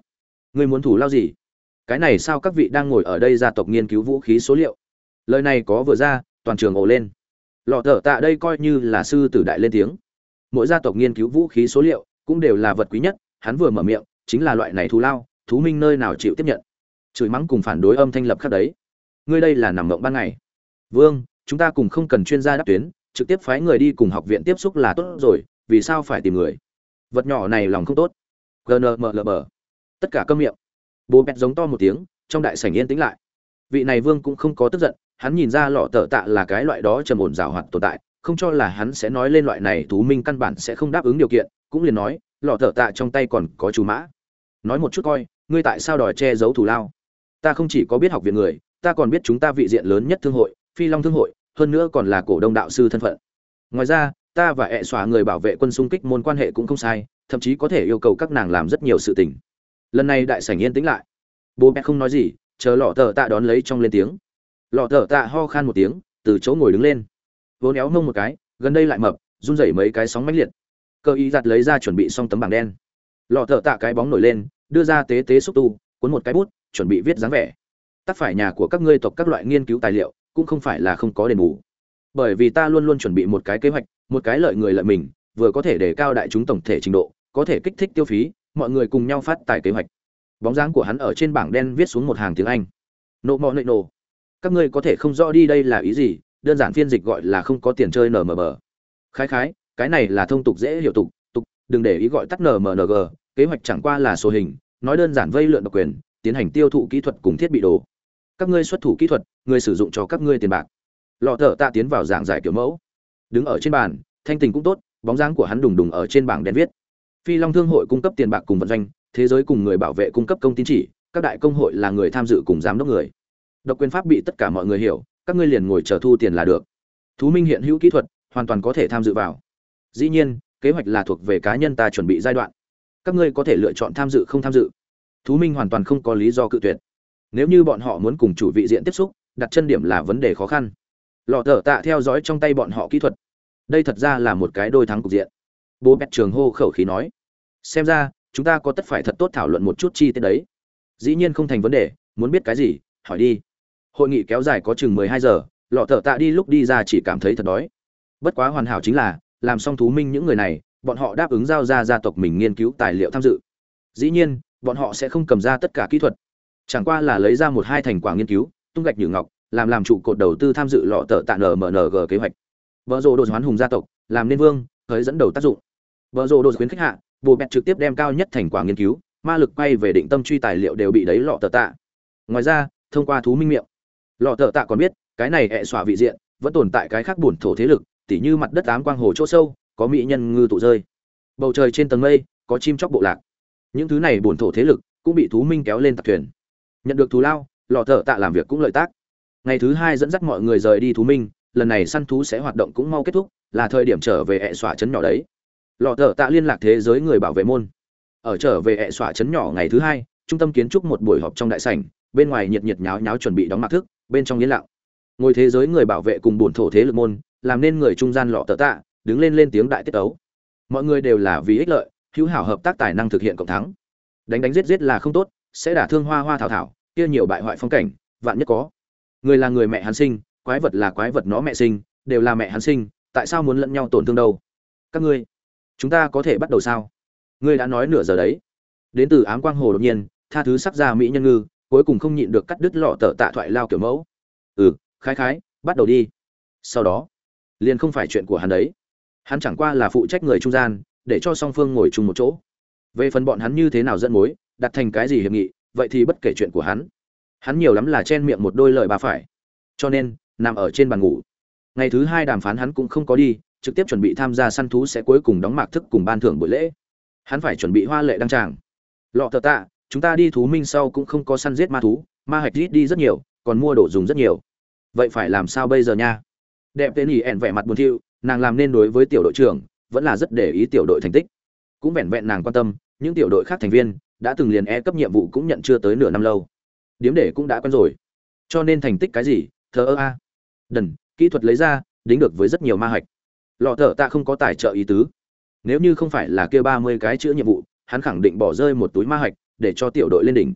A: Người muốn thủ lao gì? Cái này sao các vị đang ngồi ở đây gia tộc nghiên cứu vũ khí số liệu? Lời này có vừa ra, toàn trường ồ lên. Lọ thở tạ đây coi như là sư tử đại lên tiếng. Mỗi gia tộc nghiên cứu vũ khí số liệu cũng đều là vật quý nhất, hắn vừa mở miệng, chính là loại này thù lao, thú minh nơi nào chịu tiếp nhận? Chửi mắng cùng phản đối âm thanh lập khác đấy. Ngươi đây là nằm mộng ban ngày. Vương, chúng ta cùng không cần chuyên gia đáp tuyến, trực tiếp phái người đi cùng học viện tiếp xúc là tốt rồi, vì sao phải tìm người? Vật nhỏ này lòng không tốt. Gnmlb tất cả cơm miệng bố bẹt giống to một tiếng, trong đại sảnh yên tĩnh lại. Vị này vương cũng không có tức giận, hắn nhìn ra lọ tờ tạ là cái loại đó trầm ổn rào hoạt tồn tại, không cho là hắn sẽ nói lên loại này thú minh căn bản sẽ không đáp ứng điều kiện, cũng liền nói, lọ tờ tạ trong tay còn có chú mã. Nói một chút coi, ngươi tại sao đòi che giấu thủ lao? Ta không chỉ có biết học viện người, ta còn biết chúng ta vị diện lớn nhất thương hội, phi long thương hội, hơn nữa còn là cổ đông đạo sư thân phận. Ngoài ra, ta và hệ xóa người bảo vệ quân xung kích môn quan hệ cũng không sai, thậm chí có thể yêu cầu các nàng làm rất nhiều sự tình lần này đại sảnh yên tĩnh lại. Bố mẹ không nói gì, chờ lọ thợ tạ đón lấy trong lên tiếng. Lọ thợ tạ ho khan một tiếng, từ chỗ ngồi đứng lên. Vốn éo mông một cái, gần đây lại mập, run rẩy mấy cái sóng mãnh liệt. Cơ ý giặt lấy ra chuẩn bị xong tấm bảng đen. Lọ thợ tạ cái bóng nổi lên, đưa ra tế tế xúc tu, cuốn một cái bút, chuẩn bị viết dáng vẻ. Tác phải nhà của các ngươi tộc các loại nghiên cứu tài liệu, cũng không phải là không có đền bù. Bởi vì ta luôn luôn chuẩn bị một cái kế hoạch, một cái lợi người lợi mình, vừa có thể để cao đại chúng tổng thể trình độ, có thể kích thích tiêu phí mọi người cùng nhau phát tài kế hoạch. Bóng dáng của hắn ở trên bảng đen viết xuống một hàng tiếng anh. Nộ mọ nệ nổ. Các ngươi có thể không rõ đi đây là ý gì, đơn giản phiên dịch gọi là không có tiền chơi nmm khái khái, cái này là thông tục dễ hiểu tục tục, đừng để ý gọi tắt nmng kế hoạch chẳng qua là số hình, nói đơn giản vây lượn độc quyền, tiến hành tiêu thụ kỹ thuật cùng thiết bị đồ. Các ngươi xuất thủ kỹ thuật, người sử dụng cho các ngươi tiền bạc. Lọ thợ tạ tiến vào giảng giải kiểu mẫu. Đứng ở trên bàn, thanh tình cũng tốt, bóng dáng của hắn đùng đùng ở trên bảng đen viết phi long thương hội cung cấp tiền bạc cùng vận doanh, thế giới cùng người bảo vệ cung cấp công tín chỉ, các đại công hội là người tham dự cùng giám đốc người. Độc quyền pháp bị tất cả mọi người hiểu, các ngươi liền ngồi chờ thu tiền là được. Thú minh hiện hữu kỹ thuật, hoàn toàn có thể tham dự vào. Dĩ nhiên, kế hoạch là thuộc về cá nhân ta chuẩn bị giai đoạn. Các ngươi có thể lựa chọn tham dự không tham dự. Thú minh hoàn toàn không có lý do cự tuyệt. Nếu như bọn họ muốn cùng chủ vị diện tiếp xúc, đặt chân điểm là vấn đề khó khăn. Lọ thở tạ theo dõi trong tay bọn họ kỹ thuật. Đây thật ra là một cái đôi thắng cục diện bố bẹt trường hô khẩu khí nói, xem ra, chúng ta có tất phải thật tốt thảo luận một chút chi tiết đấy. Dĩ nhiên không thành vấn đề, muốn biết cái gì, hỏi đi. Hội nghị kéo dài có chừng mười hai giờ, lọ thợ tạ đi lúc đi ra chỉ cảm thấy thật đói. Bất quá hoàn hảo chính là, làm xong thú minh những người này, bọn họ đáp ứng giao ra gia tộc mình nghiên cứu tài liệu tham dự. Dĩ nhiên, bọn họ sẽ không cầm ra tất cả kỹ thuật. Chẳng qua là lấy ra một hai thành quả nghiên cứu, tung gạch nhử ngọc, làm làm trụ cột đầu tư tham dự lọ tờ tạ nmng kế hoạch. Vợ rộ đồ hoán hùng gia tộc, làm nên vương tới dẫn đầu tác dụng bờ rồ đồ khuyến khích hạ bộ bẹt trực tiếp đem cao nhất thành quả nghiên cứu, ma lực quay về định tâm truy tài liệu đều bị đấy lọ tờ tạ. Ngoài ra, thông qua thú minh miệng. Lọ tờ tạ còn biết, cái này hệ xỏa vị diện, vẫn tồn tại cái khác buồn thổ thế lực, tỉ như mặt đất ám quang hồ chỗ sâu, có mỹ nhân ngư tụ rơi. Bầu trời trên tầng mây, có chim chóc bộ lạc. Những thứ này buồn thổ thế lực cũng bị thú minh kéo lên tập thuyền. Nhận được thú lao, lọ tờ tạ làm việc cũng lợi tác. Ngày thứ hai dẫn dắt mọi người rời đi thú minh, lần này săn thú sẽ hoạt động cũng mau kết thúc, là thời điểm trở về hệ xỏa trấn nhỏ đấy lọ thợ tạ liên lạc thế giới người bảo vệ môn. Ở trở về hệ xỏa chấn nhỏ ngày thứ hai, trung tâm kiến trúc một buổi họp trong đại sảnh, bên ngoài nhiệt nhiệt nháo nháo chuẩn bị đóng mặc thức, bên trong yên lặng. Ngồi thế giới người bảo vệ cùng bổn thổ thế lực môn, làm nên người trung gian lọ tờ tạ, đứng lên lên tiếng đại tiết ấu mọi người đều là vì ích lợi, hữu hảo hợp tác tài năng thực hiện cộng thắng. Đánh đánh giết giết là không tốt, sẽ đả thương hoa hoa thảo thảo, kia nhiều bại hoại phong cảnh, vạn nhất có. Người là người mẹ hắn sinh, quái vật là quái vật nó mẹ sinh, đều là mẹ hắn sinh, tại sao muốn lẫn nhau tổn thương đâu? Các ngươi chúng ta có thể bắt đầu sao? Ngươi đã nói nửa giờ đấy. Đến từ ám quang hồ đột nhiên, tha thứ sắc ra mỹ nhân ngư, cuối cùng không nhịn được cắt đứt lọ tờ tạ thoại lao kiểu mẫu. Ừ khái khái, bắt đầu đi. Sau đó, liền không phải chuyện của hắn đấy. Hắn chẳng qua là phụ trách người trung gian, để cho song phương ngồi chung một chỗ. Về phần bọn hắn như thế nào dẫn mối, đặt thành cái gì hiệp nghị, vậy thì bất kể chuyện của hắn. Hắn nhiều lắm là chen miệng một đôi lời bà phải. Cho nên, nằm ở trên bàn ngủ. Ngày thứ hai đàm phán hắn cũng không có đi trực tiếp chuẩn bị tham gia săn thú sẽ cuối cùng đóng mạc thức cùng ban thưởng buổi lễ. Hắn phải chuẩn bị hoa lệ đăng tràng. Lọ thợ tạ, chúng ta đi thú minh sau cũng không có săn giết ma thú, ma hạch rít đi rất nhiều, còn mua đồ dùng rất nhiều. Vậy phải làm sao bây giờ nha? Đẹp tên ỉ ẹn vẻ mặt buồn thiu, nàng làm nên đối với tiểu đội trưởng, vẫn là rất để ý tiểu đội thành tích. Cũng vẹn vẹn nàng quan tâm, những tiểu đội khác thành viên đã từng liền e cấp nhiệm vụ cũng nhận chưa tới nửa năm lâu. Điếm để cũng đã quen rồi. Cho nên thành tích cái gì, thờ ơ a. Đần, kỹ thuật lấy ra, đính được với rất nhiều ma hạch lọ thợ ta không có tài trợ ý tứ. Nếu như không phải là kia ba mươi cái chữa nhiệm vụ, hắn khẳng định bỏ rơi một túi ma hạch để cho tiểu đội lên đỉnh.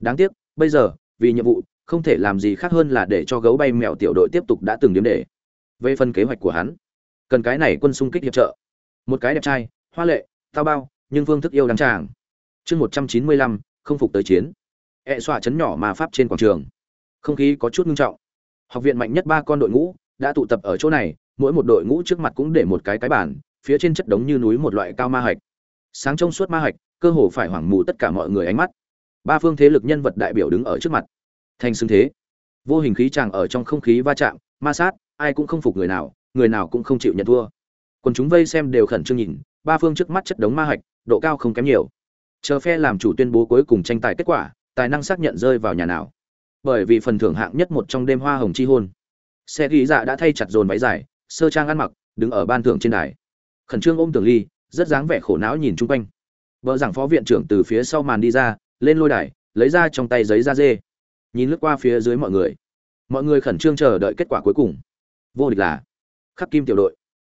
A: Đáng tiếc, bây giờ, vì nhiệm vụ, không thể làm gì khác hơn là để cho gấu bay mèo tiểu đội tiếp tục đã từng điếm để. Về phần kế hoạch của hắn, cần cái này quân xung kích hiệp trợ. Một cái đẹp trai, hoa lệ, tao bao, nhưng phương thức yêu đăng tràng. Chương một trăm chín mươi lăm, không phục tới chiến. Ẹ xoa chấn nhỏ mà pháp trên quảng trường. Không khí có chút ngưng trọng. Học viện mạnh nhất ba con đội ngũ đã tụ tập ở chỗ này mỗi một đội ngũ trước mặt cũng để một cái cái bản phía trên chất đống như núi một loại cao ma hạch. Sáng trong suốt ma hạch, cơ hồ phải hoảng mù tất cả mọi người ánh mắt. Ba phương thế lực nhân vật đại biểu đứng ở trước mặt. Thành xưng thế. Vô hình khí chàng ở trong không khí va chạm, ma sát, ai cũng không phục người nào người nào cũng không chịu nhận thua. Còn chúng vây xem đều khẩn trương nhìn, ba phương trước mắt chất đống ma hạch, độ cao không kém nhiều. Chờ phe làm chủ tuyên bố cuối cùng tranh tài kết quả, tài năng xác nhận rơi vào nhà nào. Bởi vì phần thưởng hạng nhất một trong đêm hoa hồng chi hôn. Xe ghi dạ đã thay chặt dồn váy dài sơ trang ăn mặc, đứng ở ban thưởng trên đài. Khẩn trương ôm tường ly, rất dáng vẻ khổ não nhìn chung quanh. Vợ giảng phó viện trưởng từ phía sau màn đi ra, lên lôi đài, lấy ra trong tay giấy da dê. Nhìn lướt qua phía dưới mọi người. Mọi người khẩn trương chờ đợi kết quả cuối cùng. Vô địch là khắc kim tiểu đội.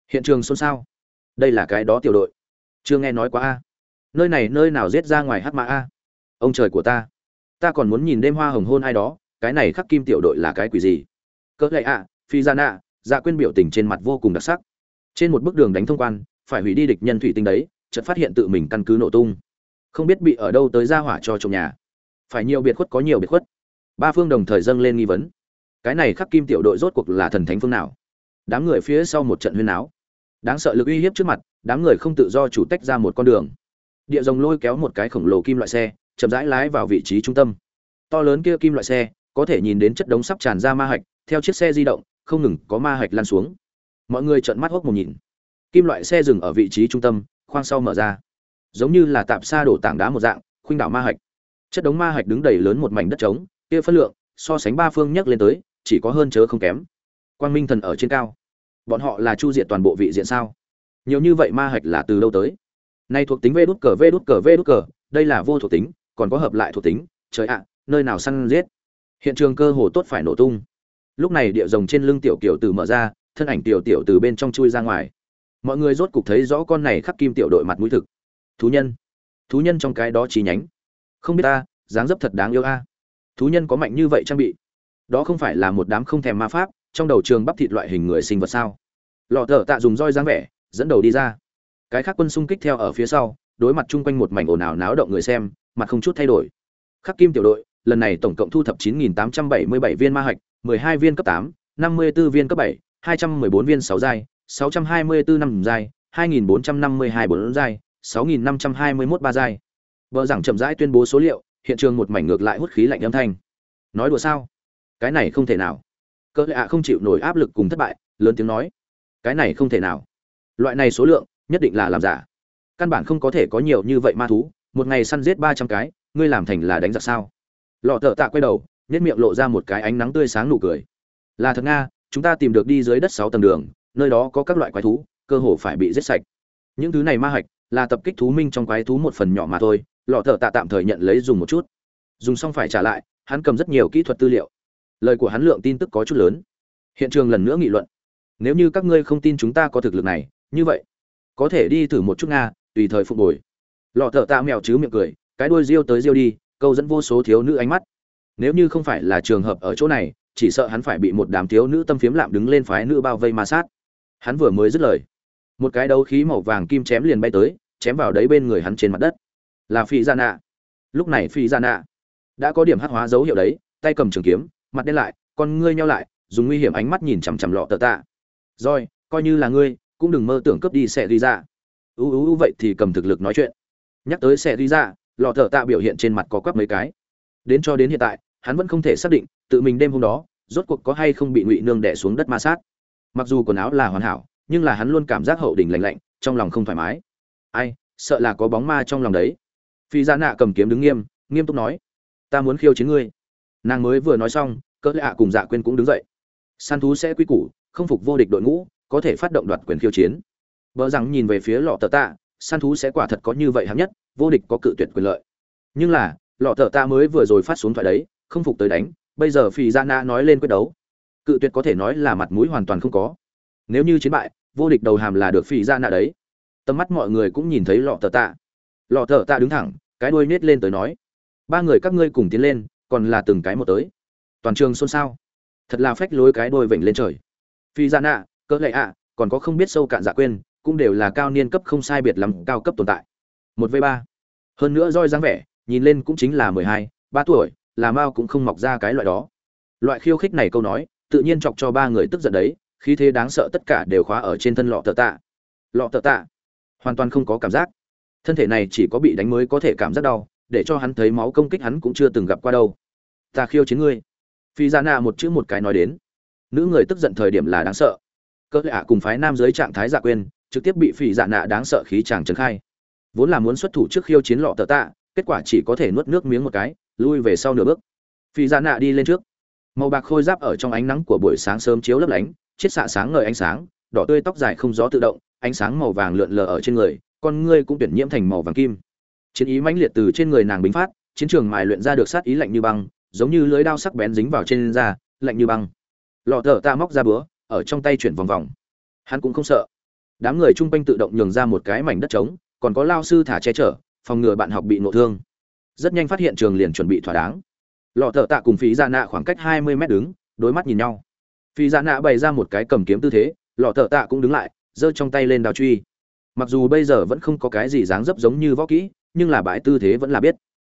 A: Hiện trường xôn xao. Đây là cái đó tiểu đội. Chưa nghe nói quá a. Nơi này nơi nào giết ra ngoài hát mã a? Ông trời của ta. Ta còn muốn nhìn đêm hoa hồng hôn ai đó, cái này khắc kim tiểu đội là cái quỷ gì? Cỡ lệ ạ, phi ra ạ dạ Quyên biểu tình trên mặt vô cùng đặc sắc. Trên một bước đường đánh thông quan, phải hủy đi địch nhân thủy tinh đấy, chợt phát hiện tự mình căn cứ nổ tung. Không biết bị ở đâu tới ra hỏa cho trong nhà. Phải nhiều biệt khuất có nhiều biệt khuất. Ba phương đồng thời dâng lên nghi vấn. Cái này khắc kim tiểu đội rốt cuộc là thần thánh phương nào? Đám người phía sau một trận huyên áo đáng sợ lực uy hiếp trước mặt, đám người không tự do chủ tách ra một con đường. Địa rồng lôi kéo một cái khổng lồ kim loại xe, chậm rãi lái vào vị trí trung tâm. To lớn kia kim loại xe, có thể nhìn đến chất đống sắp tràn ra ma hạch, theo chiếc xe di động không ngừng có ma hạch lan xuống. Mọi người trợn mắt hốc một nhìn. Kim loại xe dừng ở vị trí trung tâm, khoang sau mở ra. Giống như là tạp xa đổ tảng đá một dạng, khuynh đảo ma hạch. Chất đống ma hạch đứng đầy lớn một mảnh đất trống, kia phân lượng, so sánh ba phương nhắc lên tới, chỉ có hơn chớ không kém. Quang minh thần ở trên cao. Bọn họ là chu diệt toàn bộ vị diện sao? Nhiều như vậy ma hạch là từ lâu tới? Nay thuộc tính vê đút cờ vê đút cờ vê đút cờ, đây là vô thuộc tính, còn có hợp lại thuộc tính. Trời ạ, nơi nào săn giết? Hiện trường cơ hồ tốt phải nổ tung lúc này địa rồng trên lưng tiểu kiểu từ mở ra, thân ảnh tiểu tiểu từ bên trong chui ra ngoài. Mọi người rốt cục thấy rõ con này khắc kim tiểu đội mặt mũi thực. Thú nhân. Thú nhân trong cái đó chỉ nhánh. Không biết ta, dáng dấp thật đáng yêu a. Thú nhân có mạnh như vậy trang bị? Đó không phải là một đám không thèm ma pháp, trong đầu trường bắp thịt loại hình người sinh vật sao? Lọ thợ tạ dùng roi dáng vẻ, dẫn đầu đi ra. Cái khác quân xung kích theo ở phía sau, đối mặt chung quanh một mảnh ồn ào náo động người xem, mặt không chút thay đổi. Khắc kim tiểu đội, lần này tổng cộng thu thập 9.877 viên ma hạch 12 viên cấp 8, 54 viên cấp 7, 214 viên 6 giai 624 năm giai 2452 4 giai 6521 3 giai. Bờ giảng chậm rãi tuyên bố số liệu hiện trường một mảnh ngược lại hút khí lạnh âm thanh. Nói đùa sao? Cái này không thể nào. Cơ lệ ạ không chịu nổi áp lực cùng thất bại lớn tiếng nói. Cái này không thể nào. Loại này số lượng nhất định là làm giả. Căn bản không có thể có nhiều như vậy ma thú một ngày săn giết ba trăm cái ngươi làm thành là đánh giặc sao? Lọ thợ tạ quay đầu nhất miệng lộ ra một cái ánh nắng tươi sáng nụ cười. Là thật nga, chúng ta tìm được đi dưới đất sáu tầng đường, nơi đó có các loại quái thú, cơ hồ phải bị giết sạch. Những thứ này ma hạch, là tập kích thú minh trong quái thú một phần nhỏ mà thôi, lọ thợ tạ tạm thời nhận lấy dùng một chút. Dùng xong phải trả lại, hắn cầm rất nhiều kỹ thuật tư liệu. Lời của hắn lượng tin tức có chút lớn. Hiện trường lần nữa nghị luận. Nếu như các ngươi không tin chúng ta có thực lực này, như vậy, có thể đi thử một chút nga, tùy thời phục hồi. Lọ thợ tạ mèo chứ miệng cười, cái đuôi riêu tới riêu đi, câu dẫn vô số thiếu nữ ánh mắt nếu như không phải là trường hợp ở chỗ này, chỉ sợ hắn phải bị một đám thiếu nữ tâm phiếm lạm đứng lên phái nữ bao vây ma sát. Hắn vừa mới dứt lời, một cái đấu khí màu vàng kim chém liền bay tới, chém vào đấy bên người hắn trên mặt đất. Là phi gia nạ. Lúc này phi gia nạ đã có điểm hắc hóa dấu hiệu đấy, tay cầm trường kiếm, mặt đen lại, con ngươi nhau lại, dùng nguy hiểm ánh mắt nhìn chằm chằm lọ tờ tạ. Rồi, coi như là ngươi, cũng đừng mơ tưởng cướp đi sẽ đi ra ú ú ú, vậy thì cầm thực lực nói chuyện. Nhắc tới sẽ đi ra lọ tờ tạ biểu hiện trên mặt có quắp mấy cái. Đến cho đến hiện tại hắn vẫn không thể xác định, tự mình đêm hôm đó, rốt cuộc có hay không bị ngụy nương đẻ xuống đất ma sát. Mặc dù quần áo là hoàn hảo, nhưng là hắn luôn cảm giác hậu đỉnh lạnh lạnh, trong lòng không thoải mái. Ai, sợ là có bóng ma trong lòng đấy. Phi gia nạ cầm kiếm đứng nghiêm nghiêm túc nói, ta muốn khiêu chiến ngươi. Nàng mới vừa nói xong, cỡ lạ cùng dạ quên cũng đứng dậy. Săn thú sẽ quy củ, không phục vô địch đội ngũ, có thể phát động đoạt quyền khiêu chiến. Vợ rằng nhìn về phía lọ tờ tạ, săn thú sẽ quả thật có như vậy hạng nhất, vô địch có cự tuyệt quyền lợi. Nhưng là, lọ tờ tạ mới vừa rồi phát xuống thoại đấy không phục tới đánh, bây giờ phi gia dạ na nói lên quyết đấu. Cự tuyệt có thể nói là mặt mũi hoàn toàn không có. Nếu như chiến bại, vô địch đầu hàm là được phi gia dạ na đấy. Tầm mắt mọi người cũng nhìn thấy lọ tờ tạ. Lọ tờ tạ đứng thẳng, cái đuôi nết lên tới nói, ba người các ngươi cùng tiến lên, còn là từng cái một tới. Toàn trường xôn xao. Thật là phách lối cái đôi vểnh lên trời. Phi gia dạ nạ cỡ lệ ạ, còn có không biết sâu cạn dạ quên, cũng đều là cao niên cấp không sai biệt lắm, cao cấp tồn tại. Một v ba. Hơn nữa roi dáng vẻ, nhìn lên cũng chính là mười hai, ba tuổi là mao cũng không mọc ra cái loại đó. Loại khiêu khích này câu nói, tự nhiên chọc cho ba người tức giận đấy khi thế đáng sợ tất cả đều khóa ở trên thân lọ tờ tạ. Lọ tờ tạ. Hoàn toàn không có cảm giác. Thân thể này chỉ có bị đánh mới có thể cảm giác đau, để cho hắn thấy máu công kích hắn cũng chưa từng gặp qua đâu. Ta khiêu chiến ngươi. Phi ra nạ một chữ một cái nói đến. Nữ người tức giận thời điểm là đáng sợ. Cỡ lạ cùng phái nam dưới trạng thái giả quên, trực tiếp bị phỉ dạ nạ đáng sợ khí chàng trấn khai. Vốn là muốn xuất thủ trước khiêu chiến lọ tờ tạ, kết quả chỉ có thể nuốt nước miếng một cái lui về sau nửa bước. Phi dạ nạ đi lên trước. Màu bạc khôi giáp ở trong ánh nắng của buổi sáng sớm chiếu lấp lánh, chiết xạ sáng ngời ánh sáng, đỏ tươi tóc dài không gió tự động, ánh sáng màu vàng lượn lờ ở trên người, con ngươi cũng tuyển nhiễm thành màu vàng kim. Chiến ý mãnh liệt từ trên người nàng bính phát, chiến trường mài luyện ra được sát ý lạnh như băng, giống như lưới đao sắc bén dính vào trên da, lạnh như băng. Lọ thở ta móc ra búa, ở trong tay chuyển vòng vòng. Hắn cũng không sợ. Đám người chung quanh tự động nhường ra một cái mảnh đất trống, còn có lao sư thả che chở, phòng ngừa bạn học bị nộ thương rất nhanh phát hiện trường liền chuẩn bị thỏa đáng. Lọ thợ tạ cùng phí ra nạ khoảng cách hai mươi mét đứng, đối mắt nhìn nhau. Phi Gia dạ nạ bày ra một cái cầm kiếm tư thế, lọ thợ tạ cũng đứng lại, giơ trong tay lên đào truy. Mặc dù bây giờ vẫn không có cái gì dáng dấp giống như võ kỹ, nhưng là bãi tư thế vẫn là biết.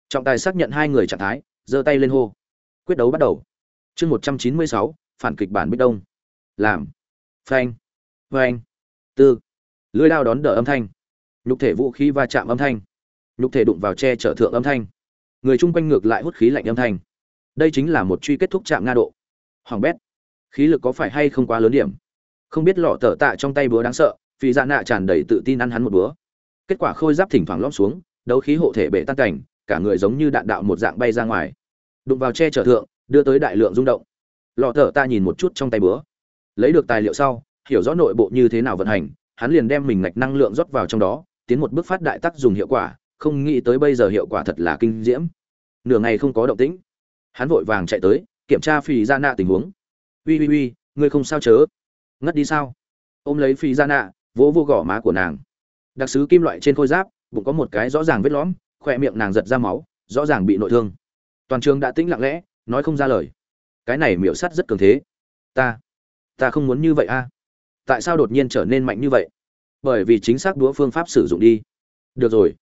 A: Trọng tài xác nhận hai người trạng thái, giơ tay lên hô. Quyết đấu bắt đầu. Chương một trăm chín mươi sáu, phản kịch bản bích đông. Làm. Phanh. Phanh. Tư. Lưới đao đón đỡ âm thanh. Nhục thể vũ khí va chạm âm thanh nhục thể đụng vào che chở thượng âm thanh. Người chung quanh ngược lại hút khí lạnh âm thanh. Đây chính là một truy kết thúc chạm nga độ. Hoàng bét, khí lực có phải hay không quá lớn điểm? Không biết lọ tở tạ trong tay búa đáng sợ vì dạ nạ tràn đầy tự tin ăn hắn một búa. Kết quả khôi giáp thỉnh thoảng lóp xuống, đấu khí hộ thể bể tan cảnh, cả người giống như đạn đạo một dạng bay ra ngoài. Đụng vào che chở thượng, đưa tới đại lượng rung động. Lọ tở tạ nhìn một chút trong tay búa. Lấy được tài liệu sau, hiểu rõ nội bộ như thế nào vận hành, hắn liền đem mình ngạch năng lượng rót vào trong đó, tiến một bước phát đại tác dùng hiệu quả không nghĩ tới bây giờ hiệu quả thật là kinh diễm. Nửa ngày không có động tĩnh. Hắn vội vàng chạy tới, kiểm tra phi ra nạ tình huống. Ui ui ui ngươi không sao chớ? Ngất đi sao? Ôm lấy phi ra nạ vỗ vô gò má của nàng. Đặc sứ kim loại trên khôi giáp, bụng có một cái rõ ràng vết lõm, khỏe miệng nàng giật ra máu, rõ ràng bị nội thương. Toàn trường đã tĩnh lặng lẽ, nói không ra lời. Cái này miễu sắt rất cường thế. Ta ta không muốn như vậy a. Tại sao đột nhiên trở nên mạnh như vậy? Bởi vì chính xác đũa phương pháp sử dụng đi. Được rồi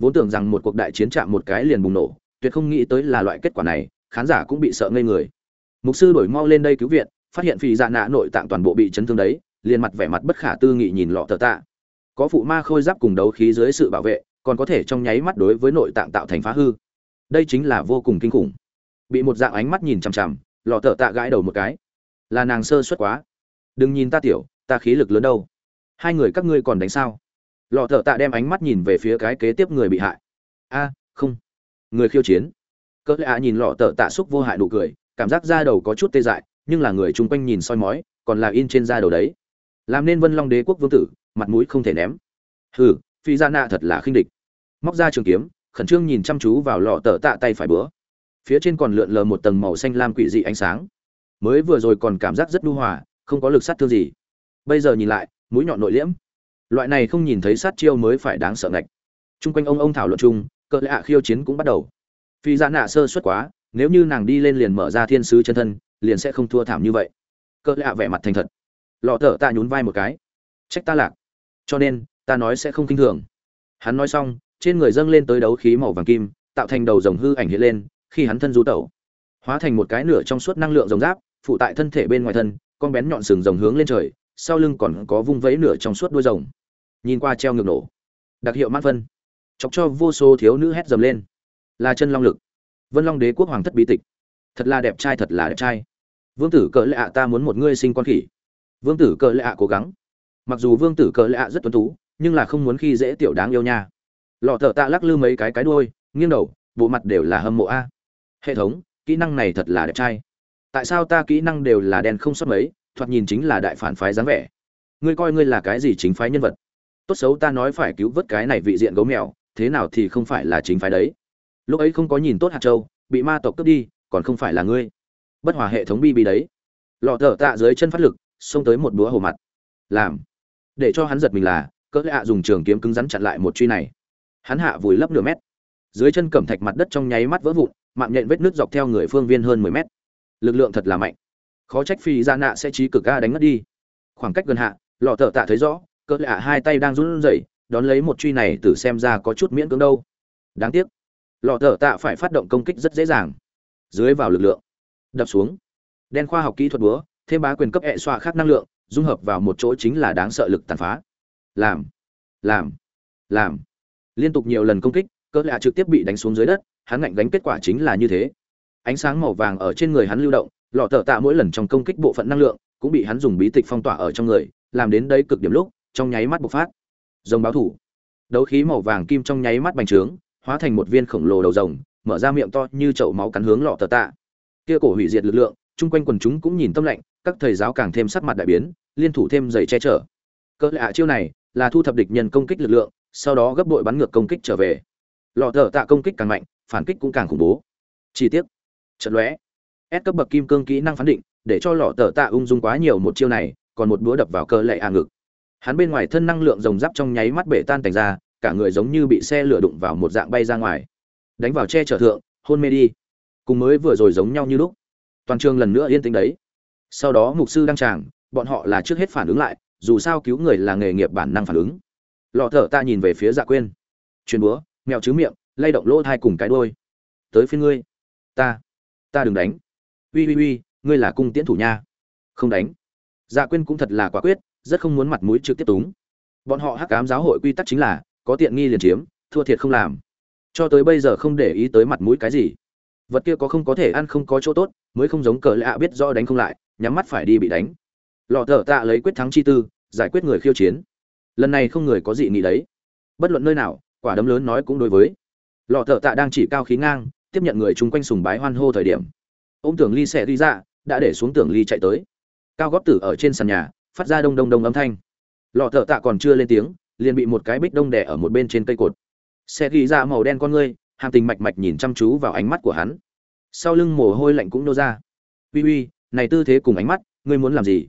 A: vốn tưởng rằng một cuộc đại chiến chạm một cái liền bùng nổ, tuyệt không nghĩ tới là loại kết quả này, khán giả cũng bị sợ ngây người. Mục sư đổi mau lên đây cứu viện, phát hiện phi dạ nạ nội tạng toàn bộ bị chấn thương đấy, liền mặt vẻ mặt bất khả tư nghị nhìn lọ tờ tạ. Có phụ ma khôi giáp cùng đấu khí dưới sự bảo vệ, còn có thể trong nháy mắt đối với nội tạng tạo thành phá hư. Đây chính là vô cùng kinh khủng. Bị một dạng ánh mắt nhìn chằm chằm, lọ tờ tạ gãi đầu một cái. Là nàng sơ suất quá. Đừng nhìn ta tiểu, ta khí lực lớn đâu. Hai người các ngươi còn đánh sao? Lọ thợ tạ đem ánh mắt nhìn về phía cái kế tiếp người bị hại. A, không. Người khiêu chiến. Cỡ lạ nhìn lọ thợ tạ xúc vô hại nụ cười, cảm giác da đầu có chút tê dại, nhưng là người chung quanh nhìn soi mói, còn là in trên da đầu đấy. Làm nên vân long đế quốc vương tử, mặt mũi không thể ném. Hừ, phi gia nạ thật là khinh địch. Móc ra trường kiếm, khẩn trương nhìn chăm chú vào lọ tờ tạ tay phải bữa. Phía trên còn lượn lờ một tầng màu xanh lam quỷ dị ánh sáng. Mới vừa rồi còn cảm giác rất đu hòa, không có lực sát thương gì. Bây giờ nhìn lại, mũi nhọn nội liễm loại này không nhìn thấy sát chiêu mới phải đáng sợ ngạch. Chung quanh ông ông thảo luận chung, cỡ lạ khiêu chiến cũng bắt đầu. Phi dạ nạ sơ suất quá, nếu như nàng đi lên liền mở ra thiên sứ chân thân, liền sẽ không thua thảm như vậy. Cỡ lạ vẻ mặt thành thật. Lọ thở ta nhún vai một cái. Trách ta lạc. Cho nên, ta nói sẽ không kinh thường. Hắn nói xong, trên người dâng lên tới đấu khí màu vàng kim, tạo thành đầu rồng hư ảnh hiện lên, khi hắn thân du tẩu. Hóa thành một cái nửa trong suốt năng lượng rồng giáp, phụ tại thân thể bên ngoài thân, con bén nhọn sừng rồng hướng lên trời, sau lưng còn có vung vẫy nửa trong suốt đuôi rồng nhìn qua treo ngược nổ. Đặc hiệu mát vân chọc cho vô số thiếu nữ hét dầm lên. Là chân long lực. Vân long đế quốc hoàng thất bí tịch. Thật là đẹp trai, thật là đẹp trai. Vương tử cỡ lệ ạ, ta muốn một ngươi sinh con khỉ. Vương tử cỡ lệ ạ cố gắng. Mặc dù vương tử cỡ lệ ạ rất tuấn tú, nhưng là không muốn khi dễ tiểu đáng yêu nha. Lọ thợ tạ lắc lư mấy cái cái đuôi, nghiêng đầu, bộ mặt đều là hâm mộ a. Hệ thống, kỹ năng này thật là đẹp trai. Tại sao ta kỹ năng đều là đen không sót mấy, thoạt nhìn chính là đại phản phái dáng vẻ. Ngươi coi ngươi là cái gì chính phái nhân vật? Tốt xấu ta nói phải cứu vớt cái này vị diện gấu mèo, thế nào thì không phải là chính phái đấy. Lúc ấy không có nhìn tốt hạt châu, bị ma tộc cướp đi, còn không phải là ngươi. Bất hòa hệ thống bi bi đấy. Lọ thở tạ dưới chân phát lực, xông tới một búa hồ mặt. Làm. Để cho hắn giật mình là, cỡ lạ dùng trường kiếm cứng rắn chặn lại một truy này. Hắn hạ vùi lấp nửa mét. Dưới chân cẩm thạch mặt đất trong nháy mắt vỡ vụn, mạng nhện vết nước dọc theo người phương viên hơn mười mét. Lực lượng thật là mạnh. Khó trách phi ra nạ sẽ trí cực ca đánh mất đi. Khoảng cách gần hạ, lọ thợ tạ thấy rõ cỡ lạ hai tay đang run rẩy, đón lấy một truy này từ xem ra có chút miễn cưỡng đâu. Đáng tiếc, lọ thở tạ phải phát động công kích rất dễ dàng. Dưới vào lực lượng, đập xuống. Đen khoa học kỹ thuật búa, thêm bá quyền cấp hệ xoa khác năng lượng, dung hợp vào một chỗ chính là đáng sợ lực tàn phá. Làm làm làm. Liên tục nhiều lần công kích, cỡ lạ trực tiếp bị đánh xuống dưới đất, hắn ngạnh đánh kết quả chính là như thế. Ánh sáng màu vàng ở trên người hắn lưu động, lọ thở tạ mỗi lần trong công kích bộ phận năng lượng cũng bị hắn dùng bí tịch phong tỏa ở trong người, làm đến đây cực điểm lúc trong nháy mắt bộc phát. Rồng báo thủ. Đấu khí màu vàng kim trong nháy mắt bành trướng hóa thành một viên khổng lồ đầu rồng mở ra miệng to như chậu máu cắn hướng lọ thợ tạ. Kia cổ hủy diệt lực lượng chung quanh quần chúng cũng nhìn tâm lạnh các thầy giáo càng thêm sắc mặt đại biến liên thủ thêm giày che chở. Cỡ lạ chiêu này là thu thập địch nhân công kích lực lượng sau đó gấp bội bắn ngược công kích trở về. Lọ thợ tạ công kích càng mạnh phản kích cũng càng khủng bố. Chi tiết. Trận lóe. S cấp bậc kim cương kỹ năng phán định, để cho lọ tở tạ ung dung quá nhiều một chiêu này, còn một búa đập vào cơ lệ a ngực. Hắn bên ngoài thân năng lượng rồng giáp trong nháy mắt bể tan thành ra, cả người giống như bị xe lửa đụng vào một dạng bay ra ngoài. Đánh vào che chở thượng, hôn mê đi. Cùng mới vừa rồi giống nhau như lúc. Toàn trường lần nữa yên tĩnh đấy. sau đó mục sư đăng tràng bọn họ là trước hết phản ứng lại dù sao cứu người là nghề nghiệp bản năng phản ứng lọ thở ta nhìn về phía dạ quên truyền búa mèo chứ miệng lay động lỗ thai cùng cái đôi tới phía ngươi ta ta đừng đánh uy uy uy ngươi là cung tiễn thủ nha không đánh dạ quên cũng thật là quả quyết rất không muốn mặt mũi trực tiếp túng. Bọn họ hắc ám giáo hội quy tắc chính là, có tiện nghi liền chiếm, thua thiệt không làm. Cho tới bây giờ không để ý tới mặt mũi cái gì. Vật kia có không có thể ăn không có chỗ tốt, mới không giống cờ lạ biết rõ đánh không lại, nhắm mắt phải đi bị đánh. Lọ thợ tạ lấy quyết thắng chi tư, giải quyết người khiêu chiến. Lần này không người có gì nghĩ đấy. Bất luận nơi nào, quả đấm lớn nói cũng đối với. Lọ thợ tạ đang chỉ cao khí ngang, tiếp nhận người chung quanh sùng bái hoan hô thời điểm. Ông tưởng ly xẻ đi ra, đã để xuống tưởng ly chạy tới. Cao góp tử ở trên sàn nhà phát ra đông đông đông âm thanh. Lọ thợ tạ còn chưa lên tiếng, liền bị một cái bích đông đẻ ở một bên trên cây cột. Xe ghi ra màu đen con ngươi, hàm tình mạch mạch nhìn chăm chú vào ánh mắt của hắn. Sau lưng mồ hôi lạnh cũng nô ra. Uy uy, này tư thế cùng ánh mắt, ngươi muốn làm gì?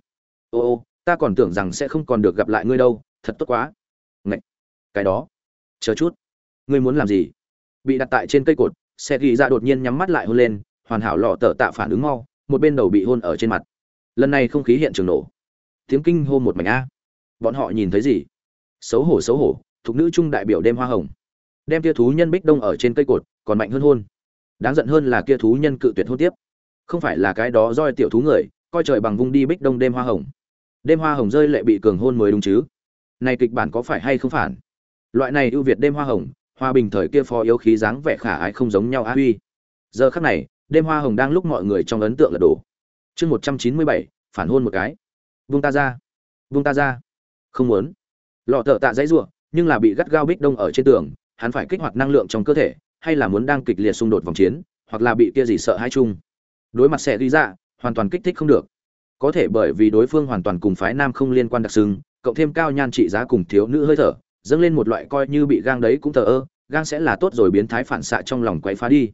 A: Ô ô, ta còn tưởng rằng sẽ không còn được gặp lại ngươi đâu, thật tốt quá. Ngậy! cái đó. Chờ chút. Ngươi muốn làm gì? Bị đặt tại trên cây cột xe ghi ra đột nhiên nhắm mắt lại hôn lên, hoàn hảo lọ tờ tạ phản ứng mau, một bên đầu bị hôn ở trên mặt. Lần này không khí hiện trường nổ tiếng kinh hô một mảnh a. Bọn họ nhìn thấy gì? Xấu hổ xấu hổ, thục nữ trung đại biểu đêm hoa hồng. Đem kia thú nhân bích đông ở trên cây cột, còn mạnh hơn hôn. Đáng giận hơn là kia thú nhân cự tuyệt hôn tiếp. Không phải là cái đó roi tiểu thú người, coi trời bằng vung đi bích đông đêm hoa hồng. Đêm hoa hồng rơi lệ bị cường hôn mới đúng chứ? Này kịch bản có phải hay không phản? Loại này ưu việt đêm hoa hồng hoa bình thời kia phó yếu khí dáng vẻ khả ái không giống nhau á huy. Giờ khắc này, đêm hoa hồng đang lúc mọi người trong ấn tượng là đổ. Chương một trăm chín mươi bảy, phản hôn một cái vung ta ra. Vung ta ra. Không muốn. Lọ thợ tạ dãy ruộng nhưng là bị gắt gao bích đông ở trên tường, hắn phải kích hoạt năng lượng trong cơ thể, hay là muốn đang kịch liệt xung đột vòng chiến, hoặc là bị kia gì sợ hãi chung. Đối mặt sẽ đi ra, hoàn toàn kích thích không được. Có thể bởi vì đối phương hoàn toàn cùng phái nam không liên quan đặc sưng cộng thêm cao nhan trị giá cùng thiếu nữ hơi thở, dâng lên một loại coi như bị gang đấy cũng thờ ơ, gang sẽ là tốt rồi biến thái phản xạ trong lòng quấy phá đi.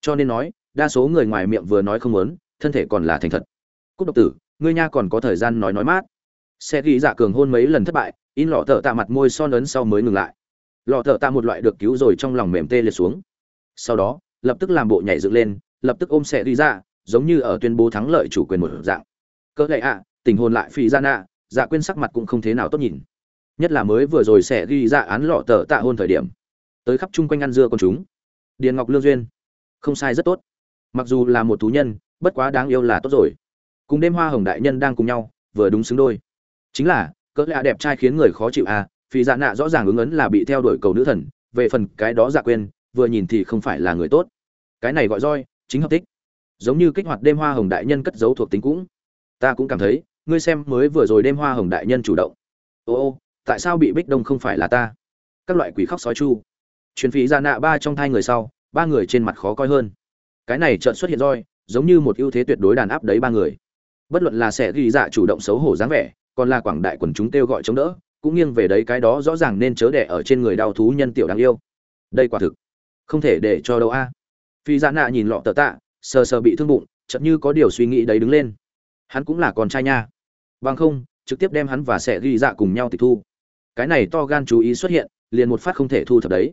A: Cho nên nói, đa số người ngoài miệng vừa nói không muốn, thân thể còn là thành thật. Cúc độc tử ngươi nha còn có thời gian nói nói mát. Xe ghi dạ cường hôn mấy lần thất bại, in lọ thợ tạ mặt môi son ấn sau mới ngừng lại. Lọ thợ tạ một loại được cứu rồi trong lòng mềm tê liệt xuống. Sau đó, lập tức làm bộ nhảy dựng lên, lập tức ôm xe ghi dạ giống như ở tuyên bố thắng lợi chủ quyền một dạng. Cỡ lệ ạ, tình hồn lại phi ra nạ dạ quên sắc mặt cũng không thế nào tốt nhìn. Nhất là mới vừa rồi sẽ ghi ra án lọ tờ tạ hôn thời điểm. Tới khắp chung quanh ăn dưa con chúng. Điền ngọc lương duyên. Không sai, rất tốt. Mặc dù là một thú nhân, bất quá đáng yêu là tốt rồi cùng đêm hoa hồng đại nhân đang cùng nhau, vừa đúng xứng đôi. Chính là, cỡ lạ đẹp trai khiến người khó chịu à phi dạ nạ rõ ràng ứng ấn là bị theo đuổi cầu nữ thần, về phần cái đó dạ quên, vừa nhìn thì không phải là người tốt. Cái này gọi roi, chính hợp tích. Giống như kích hoạt đêm hoa hồng đại nhân cất giấu thuộc tính cũng. Ta cũng cảm thấy, ngươi xem mới vừa rồi đêm hoa hồng đại nhân chủ động. Ô ô, tại sao bị bích đông không phải là ta? Các loại quỷ khóc sói chu. Truyền phí ra dạ nạ ba trong thai người sau, ba người trên mặt khó coi hơn. Cái này chợt xuất hiện roi, giống như một ưu thế tuyệt đối đàn áp đấy ba người bất luận là sẽ ghi dạ chủ động xấu hổ dáng vẻ, còn là quảng đại quần chúng kêu gọi chống đỡ, cũng nghiêng về đấy cái đó rõ ràng nên chớ đẻ ở trên người đau thú nhân tiểu đáng yêu. Đây quả thực không thể để cho đâu a. Phi dạ nạ nhìn lọ tờ tạ, sờ sờ bị thương bụng chậm như có điều suy nghĩ đấy đứng lên. Hắn cũng là con trai nha. Bằng không, trực tiếp đem hắn và sẽ ghi dạ cùng nhau tịch thu. Cái này to gan chú ý xuất hiện, liền một phát không thể thu thập đấy.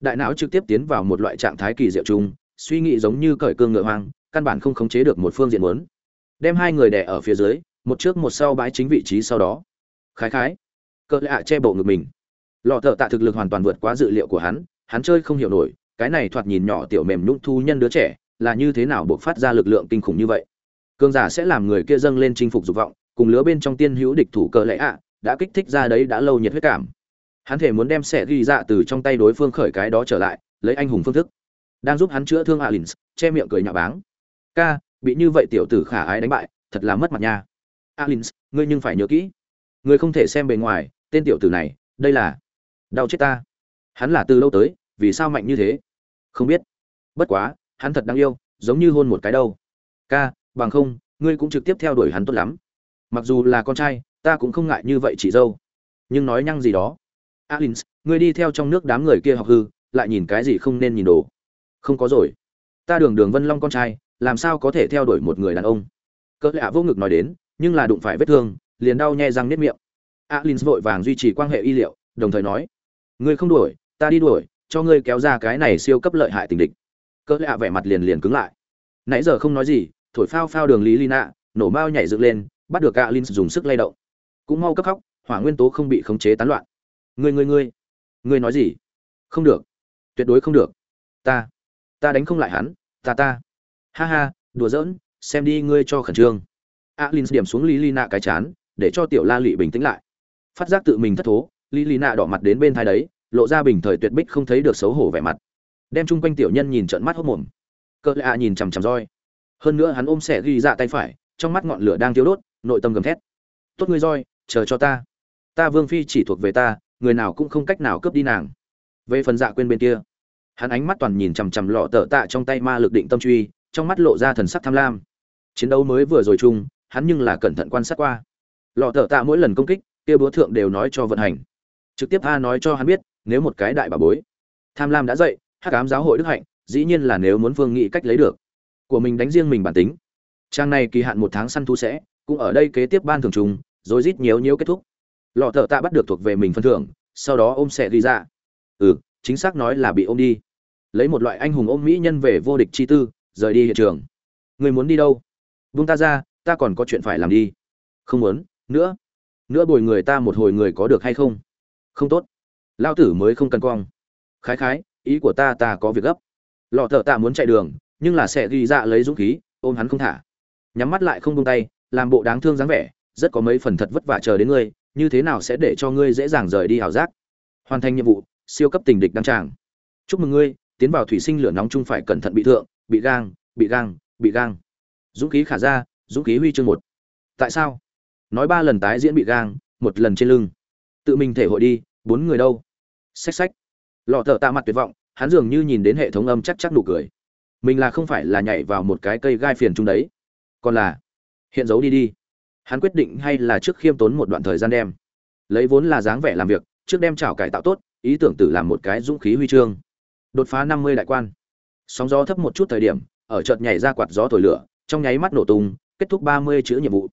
A: Đại não trực tiếp tiến vào một loại trạng thái kỳ diệu chung, suy nghĩ giống như cởi cương ngựa hoang, căn bản không khống chế được một phương diện muốn đem hai người đè ở phía dưới, một trước một sau bãi chính vị trí sau đó. Khái khái. Cỡ lạ che bộ ngực mình. Lọ thợ tạ thực lực hoàn toàn vượt quá dự liệu của hắn hắn chơi không hiểu nổi, cái này thoạt nhìn nhỏ tiểu mềm nhũng thu nhân đứa trẻ, là như thế nào buộc phát ra lực lượng kinh khủng như vậy? Cương giả sẽ làm người kia dâng lên chinh phục dục vọng, cùng lứa bên trong tiên hữu địch thủ cờ lẽ ạ, đã kích thích ra đấy đã lâu nhiệt huyết cảm. Hắn thể muốn đem sẻ ghi dạ từ trong tay đối phương khởi cái đó trở lại, lấy anh hùng phương thức. Đang giúp hắn chữa thương alins, che miệng cười nhạo báng. Ca bị như vậy tiểu tử khả ái đánh bại, thật là mất mặt nha. Alins, ngươi nhưng phải nhớ kỹ. Ngươi không thể xem bề ngoài, tên tiểu tử này, đây là đau chết ta. Hắn là từ lâu tới, vì sao mạnh như thế? Không biết. Bất quá, hắn thật đáng yêu, giống như hôn một cái đâu. Ca, bằng không, ngươi cũng trực tiếp theo đuổi hắn tốt lắm. Mặc dù là con trai, ta cũng không ngại như vậy chị dâu. Nhưng nói nhăng gì đó. Alins, ngươi đi theo trong nước đám người kia học hư, lại nhìn cái gì không nên nhìn đồ. Không có rồi. Ta đường đường vân long con trai làm sao có thể theo đuổi một người đàn ông? Cỡ lạ vô ngực nói đến, nhưng là đụng phải vết thương, liền đau nhe răng nếp miệng. Alin vội vàng duy trì quan hệ y liệu, đồng thời nói, ngươi không đuổi, ta đi đuổi, cho ngươi kéo ra cái này siêu cấp lợi hại tình địch. Cỡ lạ vẻ mặt liền liền cứng lại. Nãy giờ không nói gì, thổi phao phao đường lý lina, nổ mao nhảy dựng lên, bắt được alin dùng sức lay động. Cũng mau cấp khóc, hỏa nguyên tố không bị khống chế tán loạn. Ngươi ngươi ngươi ngươi nói gì? Không được, tuyệt đối không được. Ta ta đánh không lại hắn, ta ta ha ha, đùa giỡn, xem đi ngươi cho khẩn trương. Alin điểm xuống lý lina cái chán, để cho tiểu la lị bình tĩnh lại. Phát giác tự mình thất thố lý lina đỏ mặt đến bên thai đấy, lộ ra bình thời tuyệt bích không thấy được xấu hổ vẻ mặt. Đem chung quanh tiểu nhân nhìn trợn mắt hốc mồm. Cỡ lạ nhìn chằm chằm roi. Hơn nữa hắn ôm xẻ ghi dạ tay phải, trong mắt ngọn lửa đang thiếu đốt, nội tâm gầm thét. Tốt ngươi roi, chờ cho ta. Ta vương phi chỉ thuộc về ta, người nào cũng không cách nào cướp đi nàng. Về phần dạ quên bên kia, hắn ánh mắt toàn nhìn chằm chằm lọ tờ tạ trong tay ma lực định tâm truy trong mắt lộ ra thần sắc tham lam. Chiến đấu mới vừa rồi chung, hắn nhưng là cẩn thận quan sát qua. Lọ tợ tạ mỗi lần công kích, kia búa thượng đều nói cho vận hành. Trực tiếp a nói cho hắn biết, nếu một cái đại bà bối. Tham lam đã dậy, hắc ám giáo hội đức hạnh, dĩ nhiên là nếu muốn vương nghị cách lấy được. Của mình đánh riêng mình bản tính. Trang này kỳ hạn một tháng săn thu sẽ, cũng ở đây kế tiếp ban thường trùng rồi rít nhiều nhiều kết thúc. Lọ thợ tạ bắt được thuộc về mình phân thưởng, sau đó ôm sẽ đi ra. Ừ chính xác nói là bị ôm đi. Lấy một loại anh hùng ôm mỹ nhân về vô địch chi tư rời đi hiện trường. Người muốn đi đâu? Vung ta ra, ta còn có chuyện phải làm đi. Không muốn, nữa. Nữa bồi người ta một hồi người có được hay không? Không tốt. Lao tử mới không cần quang khái khái, ý của ta ta có việc gấp. Lọ thợ tạ muốn chạy đường, nhưng là sẽ ghi dạ lấy dũng khí, ôm hắn không thả. Nhắm mắt lại không buông tay, làm bộ đáng thương dáng vẻ, rất có mấy phần thật vất vả chờ đến ngươi, như thế nào sẽ để cho ngươi dễ dàng rời đi hảo giác? Hoàn thành nhiệm vụ, siêu cấp tình địch đăng tràng. Chúc mừng ngươi, tiến vào thủy sinh lửa nóng chung phải cẩn thận bị thượng bị gang bị gang bị gang. Dũng khí khả ra, dũng khí huy chương một. Tại sao? Nói ba lần tái diễn bị gang, một lần trên lưng. Tự mình thể hội đi, bốn người đâu? Xách xách. Lọ thợ tạ mặt tuyệt vọng, hắn dường như nhìn đến hệ thống âm chắc chắc nụ cười. Mình là không phải là nhảy vào một cái cây gai phiền chung đấy. Còn là, hiện giấu đi đi. Hắn quyết định hay là trước khiêm tốn một đoạn thời gian đem. Lấy vốn là dáng vẻ làm việc, trước đem chảo cải tạo tốt, ý tưởng tự làm một cái dũng khí huy chương. Đột phá năm mươi đại quan sóng gió thấp một chút thời điểm, ở chợt nhảy ra quạt gió thổi lửa, trong nháy mắt nổ tung, kết thúc ba mươi chữ nhiệm vụ.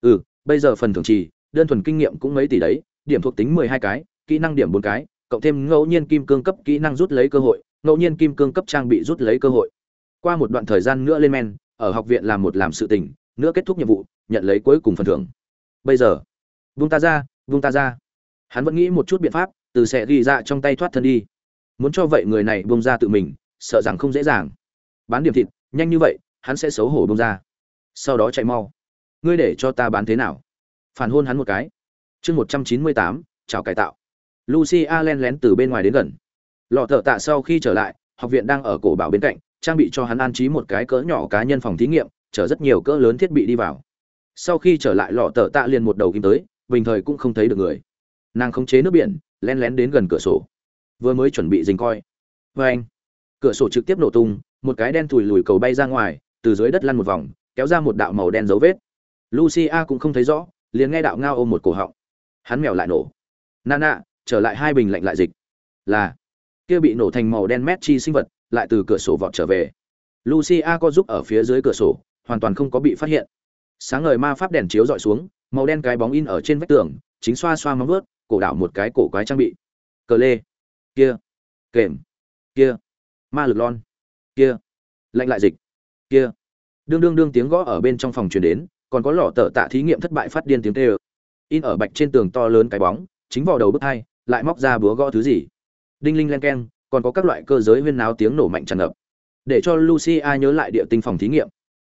A: Ừ bây giờ phần thưởng trì, đơn thuần kinh nghiệm cũng mấy tỷ đấy, điểm thuộc tính mười hai cái, kỹ năng điểm bốn cái, cộng thêm ngẫu nhiên kim cương cấp kỹ năng rút lấy cơ hội, ngẫu nhiên kim cương cấp trang bị rút lấy cơ hội. Qua một đoạn thời gian nữa lên men, ở học viện làm một làm sự tình, nữa kết thúc nhiệm vụ, nhận lấy cuối cùng phần thưởng. Bây giờ vung ta ra vung ta ra. Hắn vẫn nghĩ một chút biện pháp, từ sẽ ghi ra trong tay thoát thân đi. Muốn cho vậy người này bông ra tự mình sợ rằng không dễ dàng. Bán điểm thịt, nhanh như vậy, hắn sẽ xấu hổ bông ra. Sau đó chạy mau. Ngươi để cho ta bán thế nào? Phản hôn hắn một cái. Chương một trăm chín mươi tám, chào cải tạo. Lucy a len lén từ bên ngoài đến gần. Lọ thợ tạ sau khi trở lại, học viện đang ở cổ bảo bên cạnh, trang bị cho hắn an trí một cái cỡ nhỏ cá nhân phòng thí nghiệm, chở rất nhiều cỡ lớn thiết bị đi vào. Sau khi trở lại, lọ thợ tạ liền một đầu kim tới, bình thời cũng không thấy được người. Nàng khống chế nước biển len lén đến gần cửa sổ. Vừa mới chuẩn bị dình coi. Vê anh cửa sổ trực tiếp nổ tung, một cái đen thùi lùi cầu bay ra ngoài, từ dưới đất lăn một vòng, kéo ra một đạo màu đen dấu vết. Lucia cũng không thấy rõ, liền nghe đạo ngao ôm một cổ họng. Hắn mèo lại nổ. Nana, trở lại hai bình lạnh lại dịch. Là, kia bị nổ thành màu đen mét chi sinh vật, lại từ cửa sổ vọt trở về. Lucia có giúp ở phía dưới cửa sổ, hoàn toàn không có bị phát hiện. Sáng ngời ma pháp đèn chiếu dọi xuống, màu đen cái bóng in ở trên vách tường, chính xoa xoa móng vớt cổ đảo một cái cổ quái trang bị. Cờ lê. Kia. Kềm. Kia ma lực lon. Kia. Lạnh lại dịch. Kia. Đương đương đương tiếng gõ ở bên trong phòng truyền đến, còn có lọ tờ tạ thí nghiệm thất bại phát điên tiếng tê ơ in ở bạch trên tường to lớn cái bóng, chính vào đầu bước hai, lại móc ra búa gõ thứ gì. Đinh linh len keng, còn có các loại cơ giới huyên náo tiếng nổ mạnh tràn ngập. Để cho lucia nhớ lại địa tinh phòng thí nghiệm.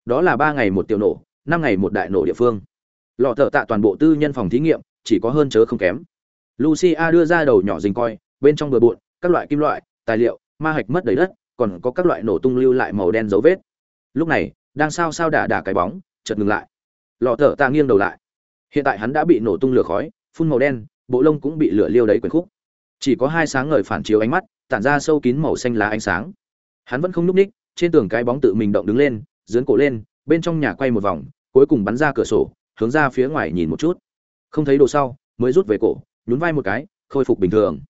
A: Đó là ba ngày một tiểu nổ, năm ngày một đại nổ địa phương. Lọ thợ tạ toàn bộ tư nhân phòng thí nghiệm, chỉ có hơn chớ không kém. Lucia đưa ra đầu nhỏ dình coi, bên trong bờ bộn, các loại kim loại, tài liệu ma hạch mất đầy đất, còn có các loại nổ tung lưu lại màu đen dấu vết. Lúc này, đang sao sao đả đả cái bóng, chợt ngừng lại. Lọ thở ta nghiêng đầu lại. Hiện tại hắn đã bị nổ tung lửa khói, phun màu đen, bộ lông cũng bị lửa liêu đấy quyền khúc. Chỉ có hai sáng ngời phản chiếu ánh mắt, tản ra sâu kín màu xanh lá ánh sáng. Hắn vẫn không núp ních, trên tường cái bóng tự mình động đứng lên, dướn cổ lên, bên trong nhà quay một vòng, cuối cùng bắn ra cửa sổ, hướng ra phía ngoài nhìn một chút. Không thấy đồ sau, mới rút về cổ, nhún vai một cái, khôi phục bình thường.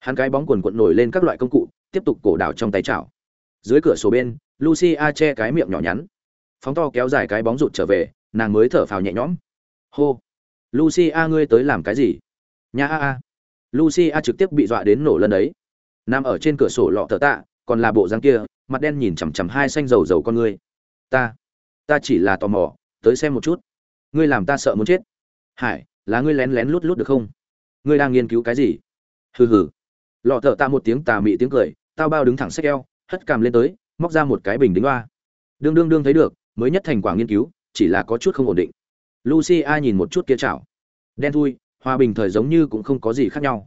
A: Hắn cái bóng quần quận nổi lên các loại công cụ tiếp tục cổ đảo trong tay chảo. Dưới cửa sổ bên, lucia che cái miệng nhỏ nhắn. Phóng to kéo dài cái bóng rụt trở về, nàng mới thở phào nhẹ nhõm. Hô! Lucia, ngươi tới làm cái gì? Nhà a a. Lucia trực tiếp bị dọa đến nổ lần ấy. Nằm ở trên cửa sổ lọ thở tạ, còn là bộ dáng kia, mặt đen nhìn chằm chằm hai xanh dầu dầu con ngươi. Ta ta chỉ là tò mò, tới xem một chút. Ngươi làm ta sợ muốn chết. Hải, là ngươi lén lén lút lút được không? Ngươi đang nghiên cứu cái gì? Hừ hừ. Lọ thợ tạ một tiếng tà mị tiếng cười tao bao đứng thẳng sách eo, hất cằm lên tới, móc ra một cái bình đính loa đương đương đương thấy được, mới nhất thành quả nghiên cứu, chỉ là có chút không ổn định. Lucy a nhìn một chút kia chảo. Đen thui hòa bình thời giống như cũng không có gì khác nhau.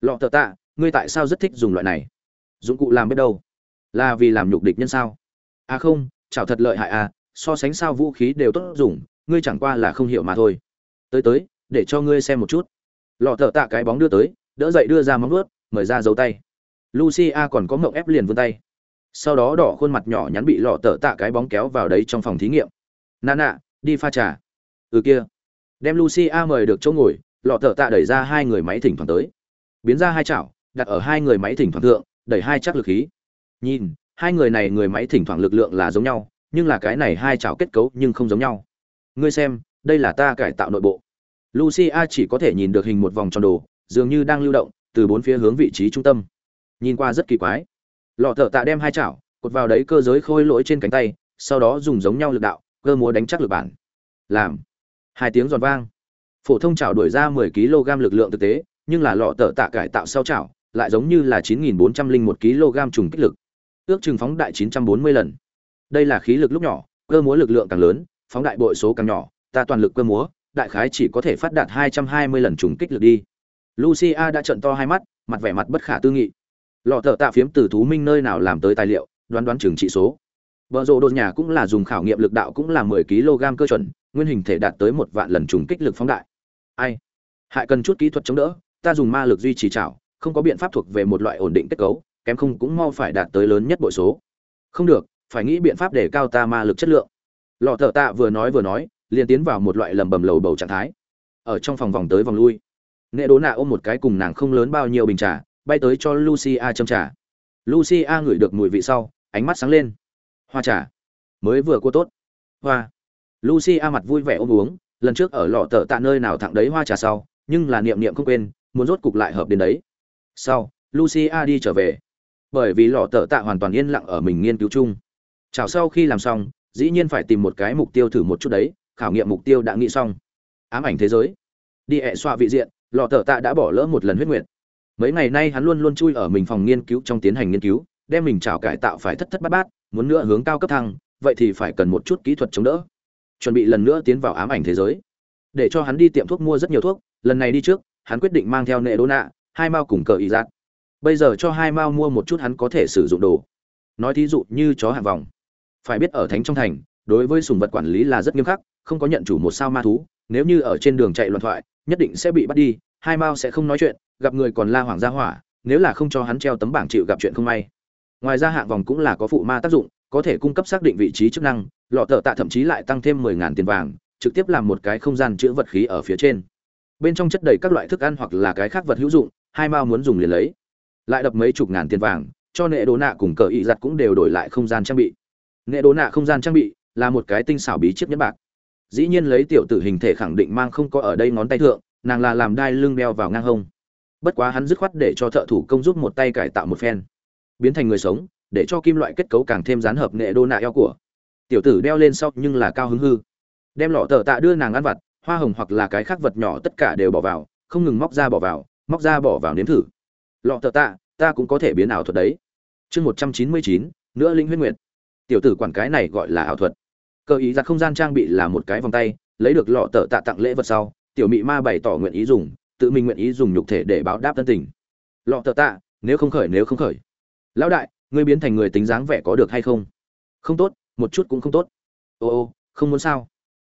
A: Lọ tờ tạ, ngươi tại sao rất thích dùng loại này? Dụng cụ làm biết đâu? Là vì làm nhục địch nhân sao? À không, chảo thật lợi hại à so sánh sao vũ khí đều tốt dùng, ngươi chẳng qua là không hiểu mà thôi. Tới tới, để cho ngươi xem một chút. Lọ thợ tạ cái bóng đưa tới, đỡ dậy đưa ra móng vuốt, mời ra dấu tay lucia còn có mộng ép liền vươn tay. Sau đó đỏ khuôn mặt nhỏ nhắn bị lọ tở tạ cái bóng kéo vào đấy trong phòng thí nghiệm. Nà đi pha trà. Ừ kia. Đem lucia mời được chỗ ngồi, lọ tở tạ đẩy ra hai người máy thỉnh thoảng tới. Biến ra hai chảo, đặt ở hai người máy thỉnh thoảng thượng, đẩy hai chắc lực khí. Nhìn, hai người này người máy thỉnh thoảng lực lượng là giống nhau, nhưng là cái này hai chảo kết cấu nhưng không giống nhau. Ngươi xem, đây là ta cải tạo nội bộ. Lucia chỉ có thể nhìn được hình một vòng tròn đồ, dường như đang lưu động, từ bốn phía hướng vị trí trung tâm nhìn qua rất kỳ quái. Lọ thợ tạ đem hai chảo, cột vào đấy cơ giới khôi lỗi trên cánh tay, sau đó dùng giống nhau lực đạo, cơ múa đánh chắc lực bản. Làm. Hai tiếng giòn vang. Phổ thông chảo đuổi ra 10 kg lực lượng thực tế, nhưng là lọ tở tạ cải tạo sau chảo, lại giống như là 9.401 kg trùng kích lực. Ước chừng phóng đại 940 lần. Đây là khí lực lúc nhỏ, cơ múa lực lượng càng lớn, phóng đại bội số càng nhỏ, ta toàn lực cơ múa, đại khái chỉ có thể phát đạt 220 lần trùng kích lực đi. Lucia đã trợn to hai mắt, mặt vẻ mặt bất khả tư nghị lọ thợ tạ phiếm từ thú minh nơi nào làm tới tài liệu, đoán đoán chừng trị số. Vợ rộ đột nhà cũng là dùng khảo nghiệm lực đạo cũng là 10 kg cơ chuẩn, nguyên hình thể đạt tới một vạn lần trùng kích lực phóng đại. Ai? Hại cần chút kỹ thuật chống đỡ, ta dùng ma lực duy trì chảo, không có biện pháp thuộc về một loại ổn định kết cấu, kém không cũng mau phải đạt tới lớn nhất bội số. Không được, phải nghĩ biện pháp để cao ta ma lực chất lượng. Lọ thợ tạ vừa nói vừa nói, liền tiến vào một loại lầm bầm lầu bầu trạng thái. Ở trong phòng vòng tới vòng lui. Nghệ đố nạ ôm một cái cùng nàng không lớn bao nhiêu bình trà bay tới cho lucia châm trà. Lucia ngửi được mùi vị sau, ánh mắt sáng lên. Hoa trà. Mới vừa cua tốt. Hoa. Lucia mặt vui vẻ ôm uống, lần trước ở lọ tợ tạ nơi nào thẳng đấy hoa trà sau, nhưng là niệm niệm không quên, muốn rốt cục lại hợp đến đấy. Sau, lucia đi trở về. Bởi vì lọ tợ tạ hoàn toàn yên lặng ở mình nghiên cứu chung. Chào sau khi làm xong, dĩ nhiên phải tìm một cái mục tiêu thử một chút đấy, khảo nghiệm mục tiêu đã nghĩ xong. Ám ảnh thế giới. Đi ẹ xoa vị diện, lọ tợ tạ đã bỏ lỡ một lần huyết nguyện mấy ngày nay hắn luôn luôn chui ở mình phòng nghiên cứu trong tiến hành nghiên cứu, đem mình trào cải tạo phải thất thất bát bát, muốn nữa hướng cao cấp thăng, vậy thì phải cần một chút kỹ thuật chống đỡ. Chuẩn bị lần nữa tiến vào ám ảnh thế giới. Để cho hắn đi tiệm thuốc mua rất nhiều thuốc, lần này đi trước, hắn quyết định mang theo nệ đô nạ, hai mao cùng cờ ý giác bây giờ cho hai mao mua một chút hắn có thể sử dụng đồ. Nói thí dụ như chó hàng vòng. Phải biết ở thánh trong thành, đối với sùng vật quản lý là rất nghiêm khắc, không có nhận chủ một sao ma thú, nếu như ở trên đường chạy loạn thoại, nhất định sẽ bị bắt đi, hai mao sẽ không nói chuyện gặp người còn la hoàng gia hỏa, nếu là không cho hắn treo tấm bảng chịu gặp chuyện không may. Ngoài ra hạng vòng cũng là có phụ ma tác dụng, có thể cung cấp xác định vị trí chức năng, lọ thợ tạ thậm chí lại tăng thêm mười ngàn tiền vàng, trực tiếp làm một cái không gian chữ vật khí ở phía trên. Bên trong chất đầy các loại thức ăn hoặc là cái khác vật hữu dụng, hai mao muốn dùng liền lấy. Lại đập mấy chục ngàn tiền vàng, cho nệ đồ nạ cùng cờ ị giặt cũng đều đổi lại không gian trang bị. Nệ đồ nạ không gian trang bị là một cái tinh xảo bí chiếc nhất bạc. Dĩ nhiên lấy tiểu tử hình thể khẳng định mang không có ở đây ngón tay thượng, nàng là làm đai lưng đeo vào ngang hông bất quá hắn dứt khoát để cho thợ thủ công giúp một tay cải tạo một phen. Biến thành người sống, để cho kim loại kết cấu càng thêm dán hợp nghệ đô nạ eo của. Tiểu tử đeo lên sau nhưng là cao hứng hư. Đem lọ tờ tạ đưa nàng ăn vặt, hoa hồng hoặc là cái khác vật nhỏ tất cả đều bỏ vào, không ngừng móc ra bỏ vào, móc ra bỏ vào nếm thử. Lọ tờ tạ, ta cũng có thể biến ảo thuật đấy. Chương một trăm chín mươi chín, nữa linh huyết nguyệt. Tiểu tử quản cái này gọi là ảo thuật. Cơ ý ra không gian trang bị là một cái vòng tay, lấy được lọ tờ tạ tặng lễ vật sau, tiểu mị ma bày tỏ nguyện ý dùng tự mình nguyện ý dùng nhục thể để báo đáp tân tình. Lọ tờ tạ, nếu không khởi, nếu không khởi. Lão đại, ngươi biến thành người tính dáng vẻ có được hay không? Không tốt, một chút cũng không tốt. Ô ô, không muốn sao?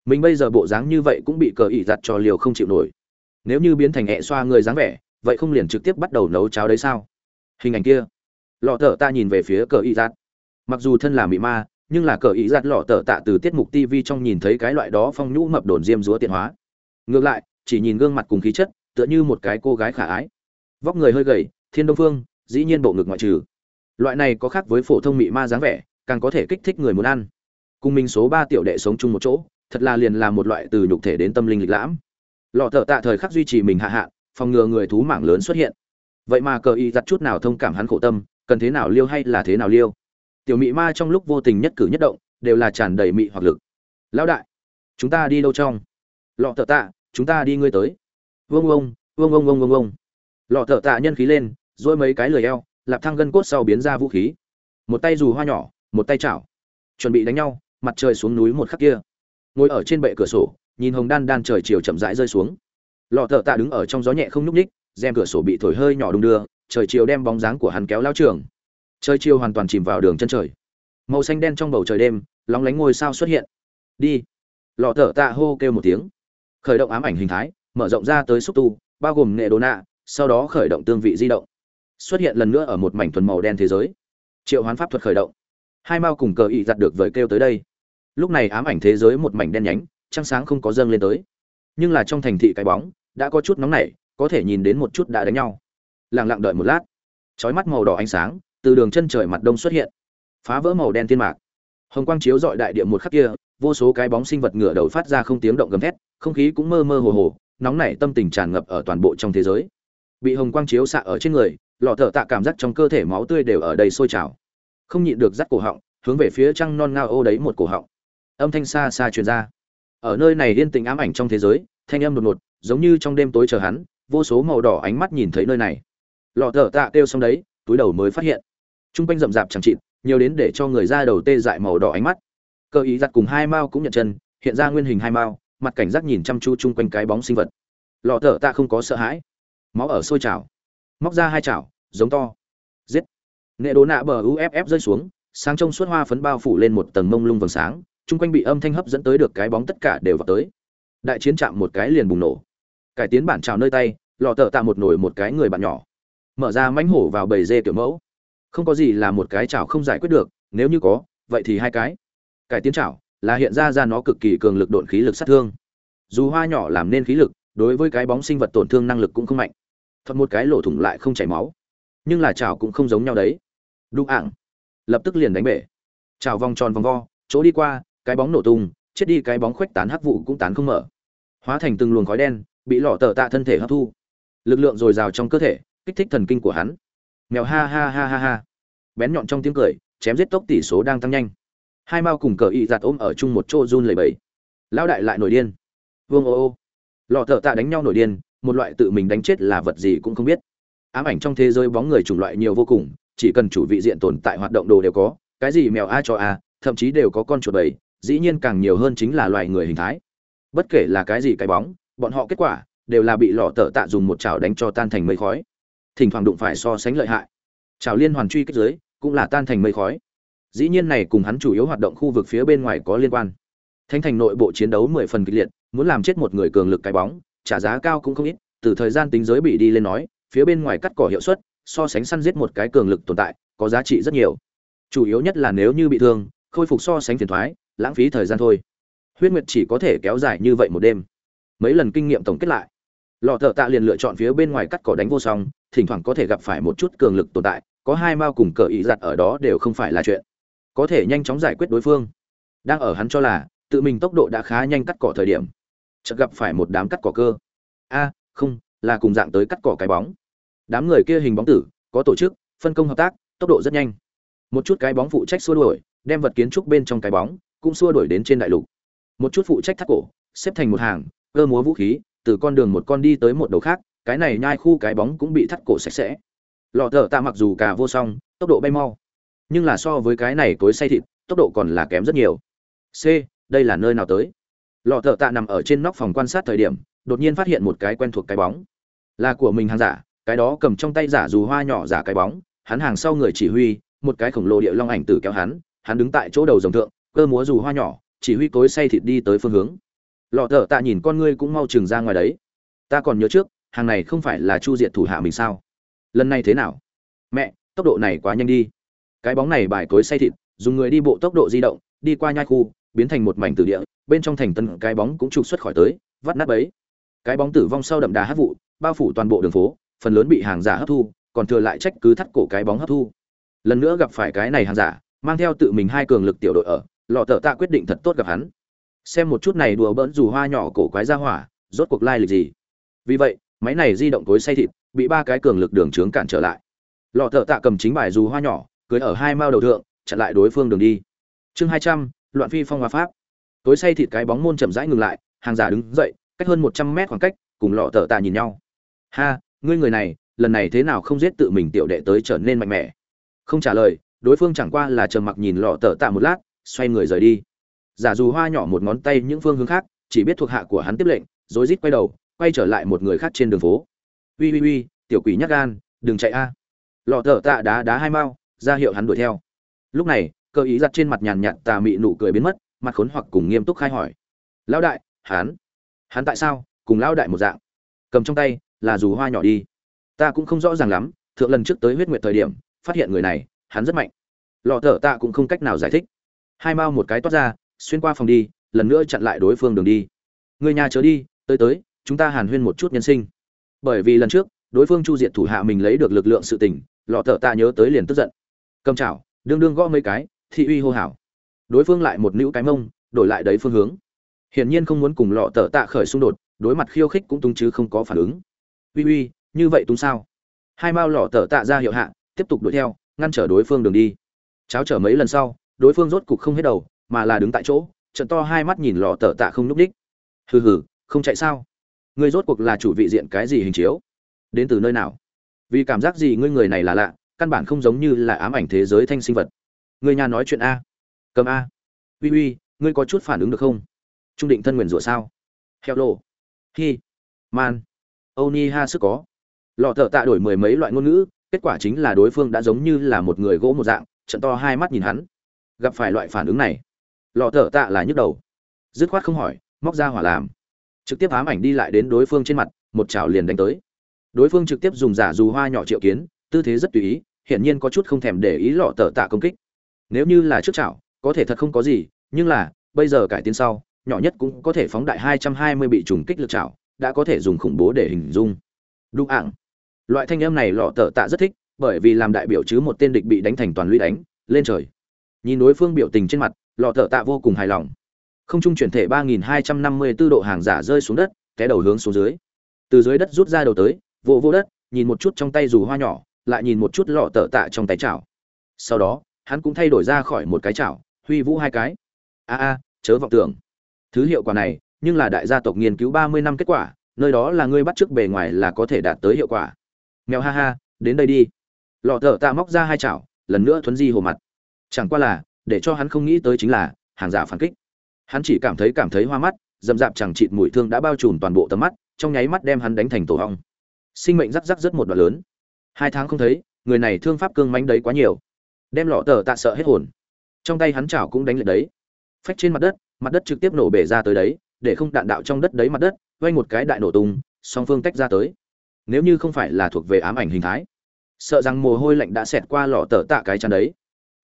A: Mình bây giờ bộ dáng như vậy cũng bị cờ ỉ giặt cho liều không chịu nổi. Nếu như biến thành hẹ xoa người dáng vẻ, vậy không liền trực tiếp bắt đầu nấu cháo đấy sao? Hình ảnh kia. Lọ tờ ta nhìn về phía cờ ỉ giặt. Mặc dù thân là mị ma, nhưng là cờ ý giặt lọ tờ tạ từ tiết mục tv trong nhìn thấy cái loại đó phong nhũ mập đồn diêm dúa tiện hóa. Ngược lại, chỉ nhìn gương mặt cùng khí chất tựa như một cái cô gái khả ái. Vóc người hơi gầy, thiên đông phương, dĩ nhiên bộ ngực ngoại trừ. Loại này có khác với phổ thông mị ma dáng vẻ, càng có thể kích thích người muốn ăn. Cùng mình số ba tiểu đệ sống chung một chỗ, thật là liền là một loại từ nhục thể đến tâm linh lịch lãm. Lọ thợ tạ thời khắc duy trì mình hạ hạ, phòng ngừa người thú mảng lớn xuất hiện. Vậy mà cờ y giặt chút nào thông cảm hắn khổ tâm, cần thế nào liêu hay là thế nào liêu? Tiểu mị ma trong lúc vô tình nhất cử nhất động, đều là tràn đầy mị hoặc lực. Lão đại, chúng ta đi đâu trong? Lọ thợ tạ, chúng ta đi ngươi tới vương ông vương ông vương ông vương lọ thợ tạ nhân khí lên dỗi mấy cái lười eo, lạp thăng gân cốt sau biến ra vũ khí. Một tay dù hoa nhỏ, một tay chảo. Chuẩn bị đánh nhau, mặt trời xuống núi một khắc kia. Ngồi ở trên bệ cửa sổ, nhìn hồng đan đan trời chiều chậm rãi rơi xuống. Lọ thợ tạ đứng ở trong gió nhẹ không nhúc ních rèm cửa sổ bị thổi hơi nhỏ đung đưa, trời chiều đem bóng dáng của hắn kéo lao trường. Trời chiều hoàn toàn chìm vào đường chân trời. Màu xanh đen trong bầu trời đêm, lóng lánh ngôi sao xuất hiện. Đi. Lọ thợ tạ hô kêu một tiếng. Khởi động ám ảnh hình thái mở rộng ra tới xúc tu, bao gồm nghệ đồ nạ, sau đó khởi động tương vị di động. Xuất hiện lần nữa ở một mảnh thuần màu đen thế giới. Triệu hoán pháp thuật khởi động. Hai mao cùng cờ ý giặt được với kêu tới đây. Lúc này ám ảnh thế giới một mảnh đen nhánh, trăng sáng không có dâng lên tới. Nhưng là trong thành thị cái bóng, đã có chút nóng nảy, có thể nhìn đến một chút đã đánh nhau. Lặng lặng đợi một lát. Chói mắt màu đỏ ánh sáng, từ đường chân trời mặt đông xuất hiện. Phá vỡ màu đen thiên mạc. Hồng quang chiếu dọi đại địa một khắc kia, vô số cái bóng sinh vật ngửa đầu phát ra không tiếng động gầm thét, không khí cũng mơ mơ hồ hồ nóng nảy tâm tình tràn ngập ở toàn bộ trong thế giới. Bị hồng quang chiếu xạ ở trên người, lọ thở tạ cảm giác trong cơ thể máu tươi đều ở đây sôi trào. Không nhịn được dắt cổ họng, hướng về phía trăng non ngao ô đấy một cổ họng. Âm thanh xa xa truyền ra. Ở nơi này yên tĩnh ám ảnh trong thế giới, thanh âm đột ngột, giống như trong đêm tối chờ hắn, vô số màu đỏ ánh mắt nhìn thấy nơi này. Lọ thở tạ kêu xong đấy, túi đầu mới phát hiện. T r u n g quanh rậm rạp chẳng chịt, nhiều đến để cho người ra đầu tê dại màu đỏ ánh mắt. Cơ ý giặt cùng hai mao cũng nhận chân, hiện ra nguyên hình hai mao mặt cảnh giác nhìn chăm chú chung quanh cái bóng sinh vật. Lọ thở tạ không có sợ hãi. Máu ở sôi trào. Móc ra hai chảo, giống to. Giết. Nệ đồ nạ bờ uff rơi xuống, sáng trong suốt hoa phấn bao phủ lên một tầng mông lung vầng sáng, chung quanh bị âm thanh hấp dẫn tới được cái bóng tất cả đều vào tới. Đại chiến chạm một cái liền bùng nổ. Cải tiến bản trào nơi tay, lọ tợ tạ một nổi một cái người bạn nhỏ. Mở ra mánh hổ vào bầy dê kiểu mẫu. Không có gì là một cái chảo không giải quyết được, nếu như có, vậy thì hai cái. Cải tiến chảo là hiện ra ra nó cực kỳ cường lực độn khí lực sát thương. Dù hoa nhỏ làm nên khí lực, đối với cái bóng sinh vật tổn thương năng lực cũng không mạnh. Thuật một cái lỗ thủng lại không chảy máu. Nhưng là chảo cũng không giống nhau đấy. Đụng ảng lập tức liền đánh bể. Chảo vòng tròn vòng vo, chỗ đi qua, cái bóng nổ tung, chết đi cái bóng khuếch tán hắc vụ cũng tán không mở. Hóa thành từng luồng khói đen, bị lọ tờ tạ thân thể hấp thu. Lực lượng dồi dào trong cơ thể, kích thích thần kinh của hắn. Mèo ha ha ha ha ha. Bén nhọn trong tiếng cười, chém giết tốc tỷ số đang tăng nhanh hai mao cùng cờ y giặt ôm ở chung một chỗ run lầy bầy lão đại lại nổi điên. Vương ô ô. Lọ thợ tạ đánh nhau nổi điên, một loại tự mình đánh chết là vật gì cũng không biết. Ám ảnh trong thế giới bóng người chủng loại nhiều vô cùng, chỉ cần chủ vị diện tồn tại hoạt động đồ đều có, cái gì mèo a cho a, thậm chí đều có con chuột bầy, dĩ nhiên càng nhiều hơn chính là loài người hình thái. Bất kể là cái gì cái bóng, bọn họ kết quả đều là bị lọ tợ tạ dùng một chảo đánh cho tan thành mây khói. Thỉnh thoảng đụng phải so sánh lợi hại. Chảo liên hoàn truy kích dưới cũng là tan thành mây khói dĩ nhiên này cùng hắn chủ yếu hoạt động khu vực phía bên ngoài có liên quan. Thanh thành nội bộ chiến đấu mười phần kịch liệt, muốn làm chết một người cường lực cái bóng, trả giá cao cũng không ít, từ thời gian tính giới bị đi lên nói, phía bên ngoài cắt cỏ hiệu suất, so sánh săn giết một cái cường lực tồn tại, có giá trị rất nhiều. Chủ yếu nhất là nếu như bị thương, khôi phục so sánh phiền thoái, lãng phí thời gian thôi. Huyết nguyệt chỉ có thể kéo dài như vậy một đêm. Mấy lần kinh nghiệm tổng kết lại, Lọ thợ tạ liền lựa chọn phía bên ngoài cắt cỏ đánh vô song, thỉnh thoảng có thể gặp phải một chút cường lực tồn tại, có hai mao cùng cờ ý giặt ở đó đều không phải là chuyện có thể nhanh chóng giải quyết đối phương. Đang ở hắn cho là, tự mình tốc độ đã khá nhanh cắt cỏ thời điểm, chợt gặp phải một đám cắt cỏ cơ. A, không, là cùng dạng tới cắt cỏ cái bóng. Đám người kia hình bóng tử, có tổ chức, phân công hợp tác, tốc độ rất nhanh. Một chút cái bóng phụ trách xua đuổi, đem vật kiến trúc bên trong cái bóng, cũng xua đuổi đến trên đại lục. Một chút phụ trách thắt cổ, xếp thành một hàng, cơ múa vũ khí, từ con đường một con đi tới một đầu khác, cái này nhai khu cái bóng cũng bị thắt cổ sạch sẽ. Lọ thở tạ mặc dù cả vô song, tốc độ bay mau nhưng là so với cái này cối say thịt, tốc độ còn là kém rất nhiều. C, đây là nơi nào tới? Lọ thợ tạ nằm ở trên nóc phòng quan sát thời điểm, đột nhiên phát hiện một cái quen thuộc cái bóng. Là của mình hàng giả, cái đó cầm trong tay giả dù hoa nhỏ giả cái bóng, hắn hàng sau người chỉ huy, một cái khổng lồ địa long ảnh tử kéo hắn hắn đứng tại chỗ đầu dòng thượng, cơ múa dù hoa nhỏ, chỉ huy cối say thịt đi tới phương hướng. Lọ thợ tạ nhìn con ngươi cũng mau chừng ra ngoài đấy. Ta còn nhớ trước, hàng này không phải là chu diệt thủ hạ mình sao? Lần này thế nào? Mẹ, tốc độ này quá nhanh đi cái bóng này bài cối say thịt, dùng người đi bộ tốc độ di động, đi qua nhai khu, biến thành một mảnh tử địa, bên trong thành tân cái bóng cũng trục xuất khỏi tới, vắt nát bấy. Cái bóng tử vong sau đậm đà hát vụ, bao phủ toàn bộ đường phố, phần lớn bị hàng giả hấp thu, còn thừa lại trách cứ thắt cổ cái bóng hấp thu. Lần nữa gặp phải cái này hàng giả, mang theo tự mình hai cường lực tiểu đội ở, lọ tợ tạ quyết định thật tốt gặp hắn. Xem một chút này đùa bỡn dù hoa nhỏ cổ quái ra hỏa, rốt cuộc lai lịch gì. Vì vậy, máy này di động cối say thịt, bị ba cái cường lực đường trướng cản trở lại. Lọ thợ tạ cầm chính bài dù hoa nhỏ cưới ở hai mao đầu thượng, chặn lại đối phương đường đi. Chương hai trăm, loạn phi phong hòa pháp. Tối say thịt cái bóng môn chậm rãi ngừng lại, hàng giả đứng dậy, cách hơn một trăm mét khoảng cách, cùng lọ tở tạ nhìn nhau. Ha, ngươi người này, lần này thế nào không giết tự mình tiểu đệ tới trở nên mạnh mẽ? Không trả lời, đối phương chẳng qua là trầm mặc nhìn lọ tở tạ một lát, xoay người rời đi. Giả dù hoa nhỏ một ngón tay những phương hướng khác, chỉ biết thuộc hạ của hắn tiếp lệnh rối rít quay đầu, quay trở lại một người khác trên đường phố. Uy uy uy, tiểu quỷ nhát gan, đừng chạy a. Lọ tở tạ đá đá hai mao ra hiệu hắn đuổi theo. Lúc này cơ ý giặt trên mặt nhàn nhạt tà mị nụ cười biến mất, mặt khốn hoặc cùng nghiêm túc khai hỏi. Lão đại, hắn hắn tại sao cùng lão đại một dạng? Cầm trong tay là dù hoa nhỏ đi. Ta cũng không rõ ràng lắm, thượng lần trước tới huyết nguyệt thời điểm, phát hiện người này, hắn rất mạnh. Lọ thở ta cũng không cách nào giải thích. Hai mao một cái toát ra, xuyên qua phòng đi, lần nữa chặn lại đối phương đường đi. Người nhà chớ đi, tới tới, chúng ta hàn huyên một chút nhân sinh. Bởi vì lần trước, đối phương chu diệt thủ hạ mình lấy được lực lượng sự tình, lọ thở ta nhớ tới liền tức giận cầm chảo, đương đương gõ mấy cái, thị uy hô hào. Đối phương lại một nữ cái mông, đổi lại đấy phương hướng. Hiển nhiên không muốn cùng lọ tờ tạ khởi xung đột, đối mặt khiêu khích cũng tung chứ không có phản ứng. Uy uy, như vậy tung sao? Hai mao lọ tờ tạ ra hiệu hạ, tiếp tục đuổi theo, ngăn trở đối phương đường đi. Cháo trở mấy lần sau, đối phương rốt cục không hết đầu, mà là đứng tại chỗ, trận to hai mắt nhìn lọ tờ tạ không núp đích. Hừ hừ, không chạy sao? Ngươi rốt cuộc là chủ vị diện cái gì hình chiếu? Đến từ nơi nào? Vì cảm giác gì ngươi người này là lạ? Căn bản không giống như là ám ảnh thế giới thanh sinh vật. Người nhà nói chuyện a. Cầm a. Uy uy, ngươi có chút phản ứng được không? Trung định thân nguyền rủa sao? Heo hi. Man. Oni ha sức có. Lọ thợ tạ đổi mười mấy loại ngôn ngữ, kết quả chính là đối phương đã giống như là một người gỗ một dạng, trận to hai mắt nhìn hắn. Gặp phải loại phản ứng này. Lọ thợ tạ là nhức đầu. Dứt khoát không hỏi, móc ra hỏa làm. Trực tiếp ám ảnh đi lại đến đối phương trên mặt, một chảo liền đánh tới. Đối phương trực tiếp dùng giả dù hoa nhỏ triệu kiến tư thế rất tùy ý, hiển nhiên có chút không thèm để ý lọ tờ tạ công kích. Nếu như là trước chảo, có thể thật không có gì, nhưng là, bây giờ cải tiến sau, nhỏ nhất cũng có thể phóng đại 220 bị trùng kích lực chảo, đã có thể dùng khủng bố để hình dung. Đu ạng. Loại thanh âm này lọ tờ tạ rất thích, bởi vì làm đại biểu chứ một tên địch bị đánh thành toàn lũy đánh, lên trời. Nhìn đối phương biểu tình trên mặt, lọ tờ tạ vô cùng hài lòng. Không trung chuyển thể 3254 độ hàng giả rơi xuống đất, té đầu hướng xuống dưới. Từ dưới đất rút ra đầu tới, vỗ vỗ đất, nhìn một chút trong tay dù hoa nhỏ lại nhìn một chút lọ tờ tạ trong tay chảo. Sau đó, hắn cũng thay đổi ra khỏi một cái chảo, huy vũ hai cái. A a, chớ vọng tưởng. Thứ hiệu quả này, nhưng là đại gia tộc nghiên cứu ba mươi năm kết quả, nơi đó là ngươi bắt trước bề ngoài là có thể đạt tới hiệu quả. Mèo ha ha, đến đây đi. Lọ thợ tạ móc ra hai chảo, lần nữa thuấn di hồ mặt. Chẳng qua là, để cho hắn không nghĩ tới chính là, hàng giả phản kích. Hắn chỉ cảm thấy cảm thấy hoa mắt dầm dạp chẳng chịt mùi thương đã bao trùm toàn bộ tầm mắt, trong nháy mắt đem hắn đánh thành tổ hong. Sinh mệnh rắc rắc rất một đoạn lớn hai tháng không thấy, người này thương pháp cương mánh đấy quá nhiều. Đem lọ tờ tạ sợ hết hồn. Trong tay hắn chảo cũng đánh lại đấy. Phách trên mặt đất mặt đất trực tiếp nổ bể ra tới đấy, để không đạn đạo trong đất đấy mặt đất vay một cái đại nổ tung, song phương tách ra tới. Nếu như không phải là thuộc về ám ảnh hình thái, sợ rằng mồ hôi lạnh đã xẹt qua lọ tờ tạ cái chắn đấy.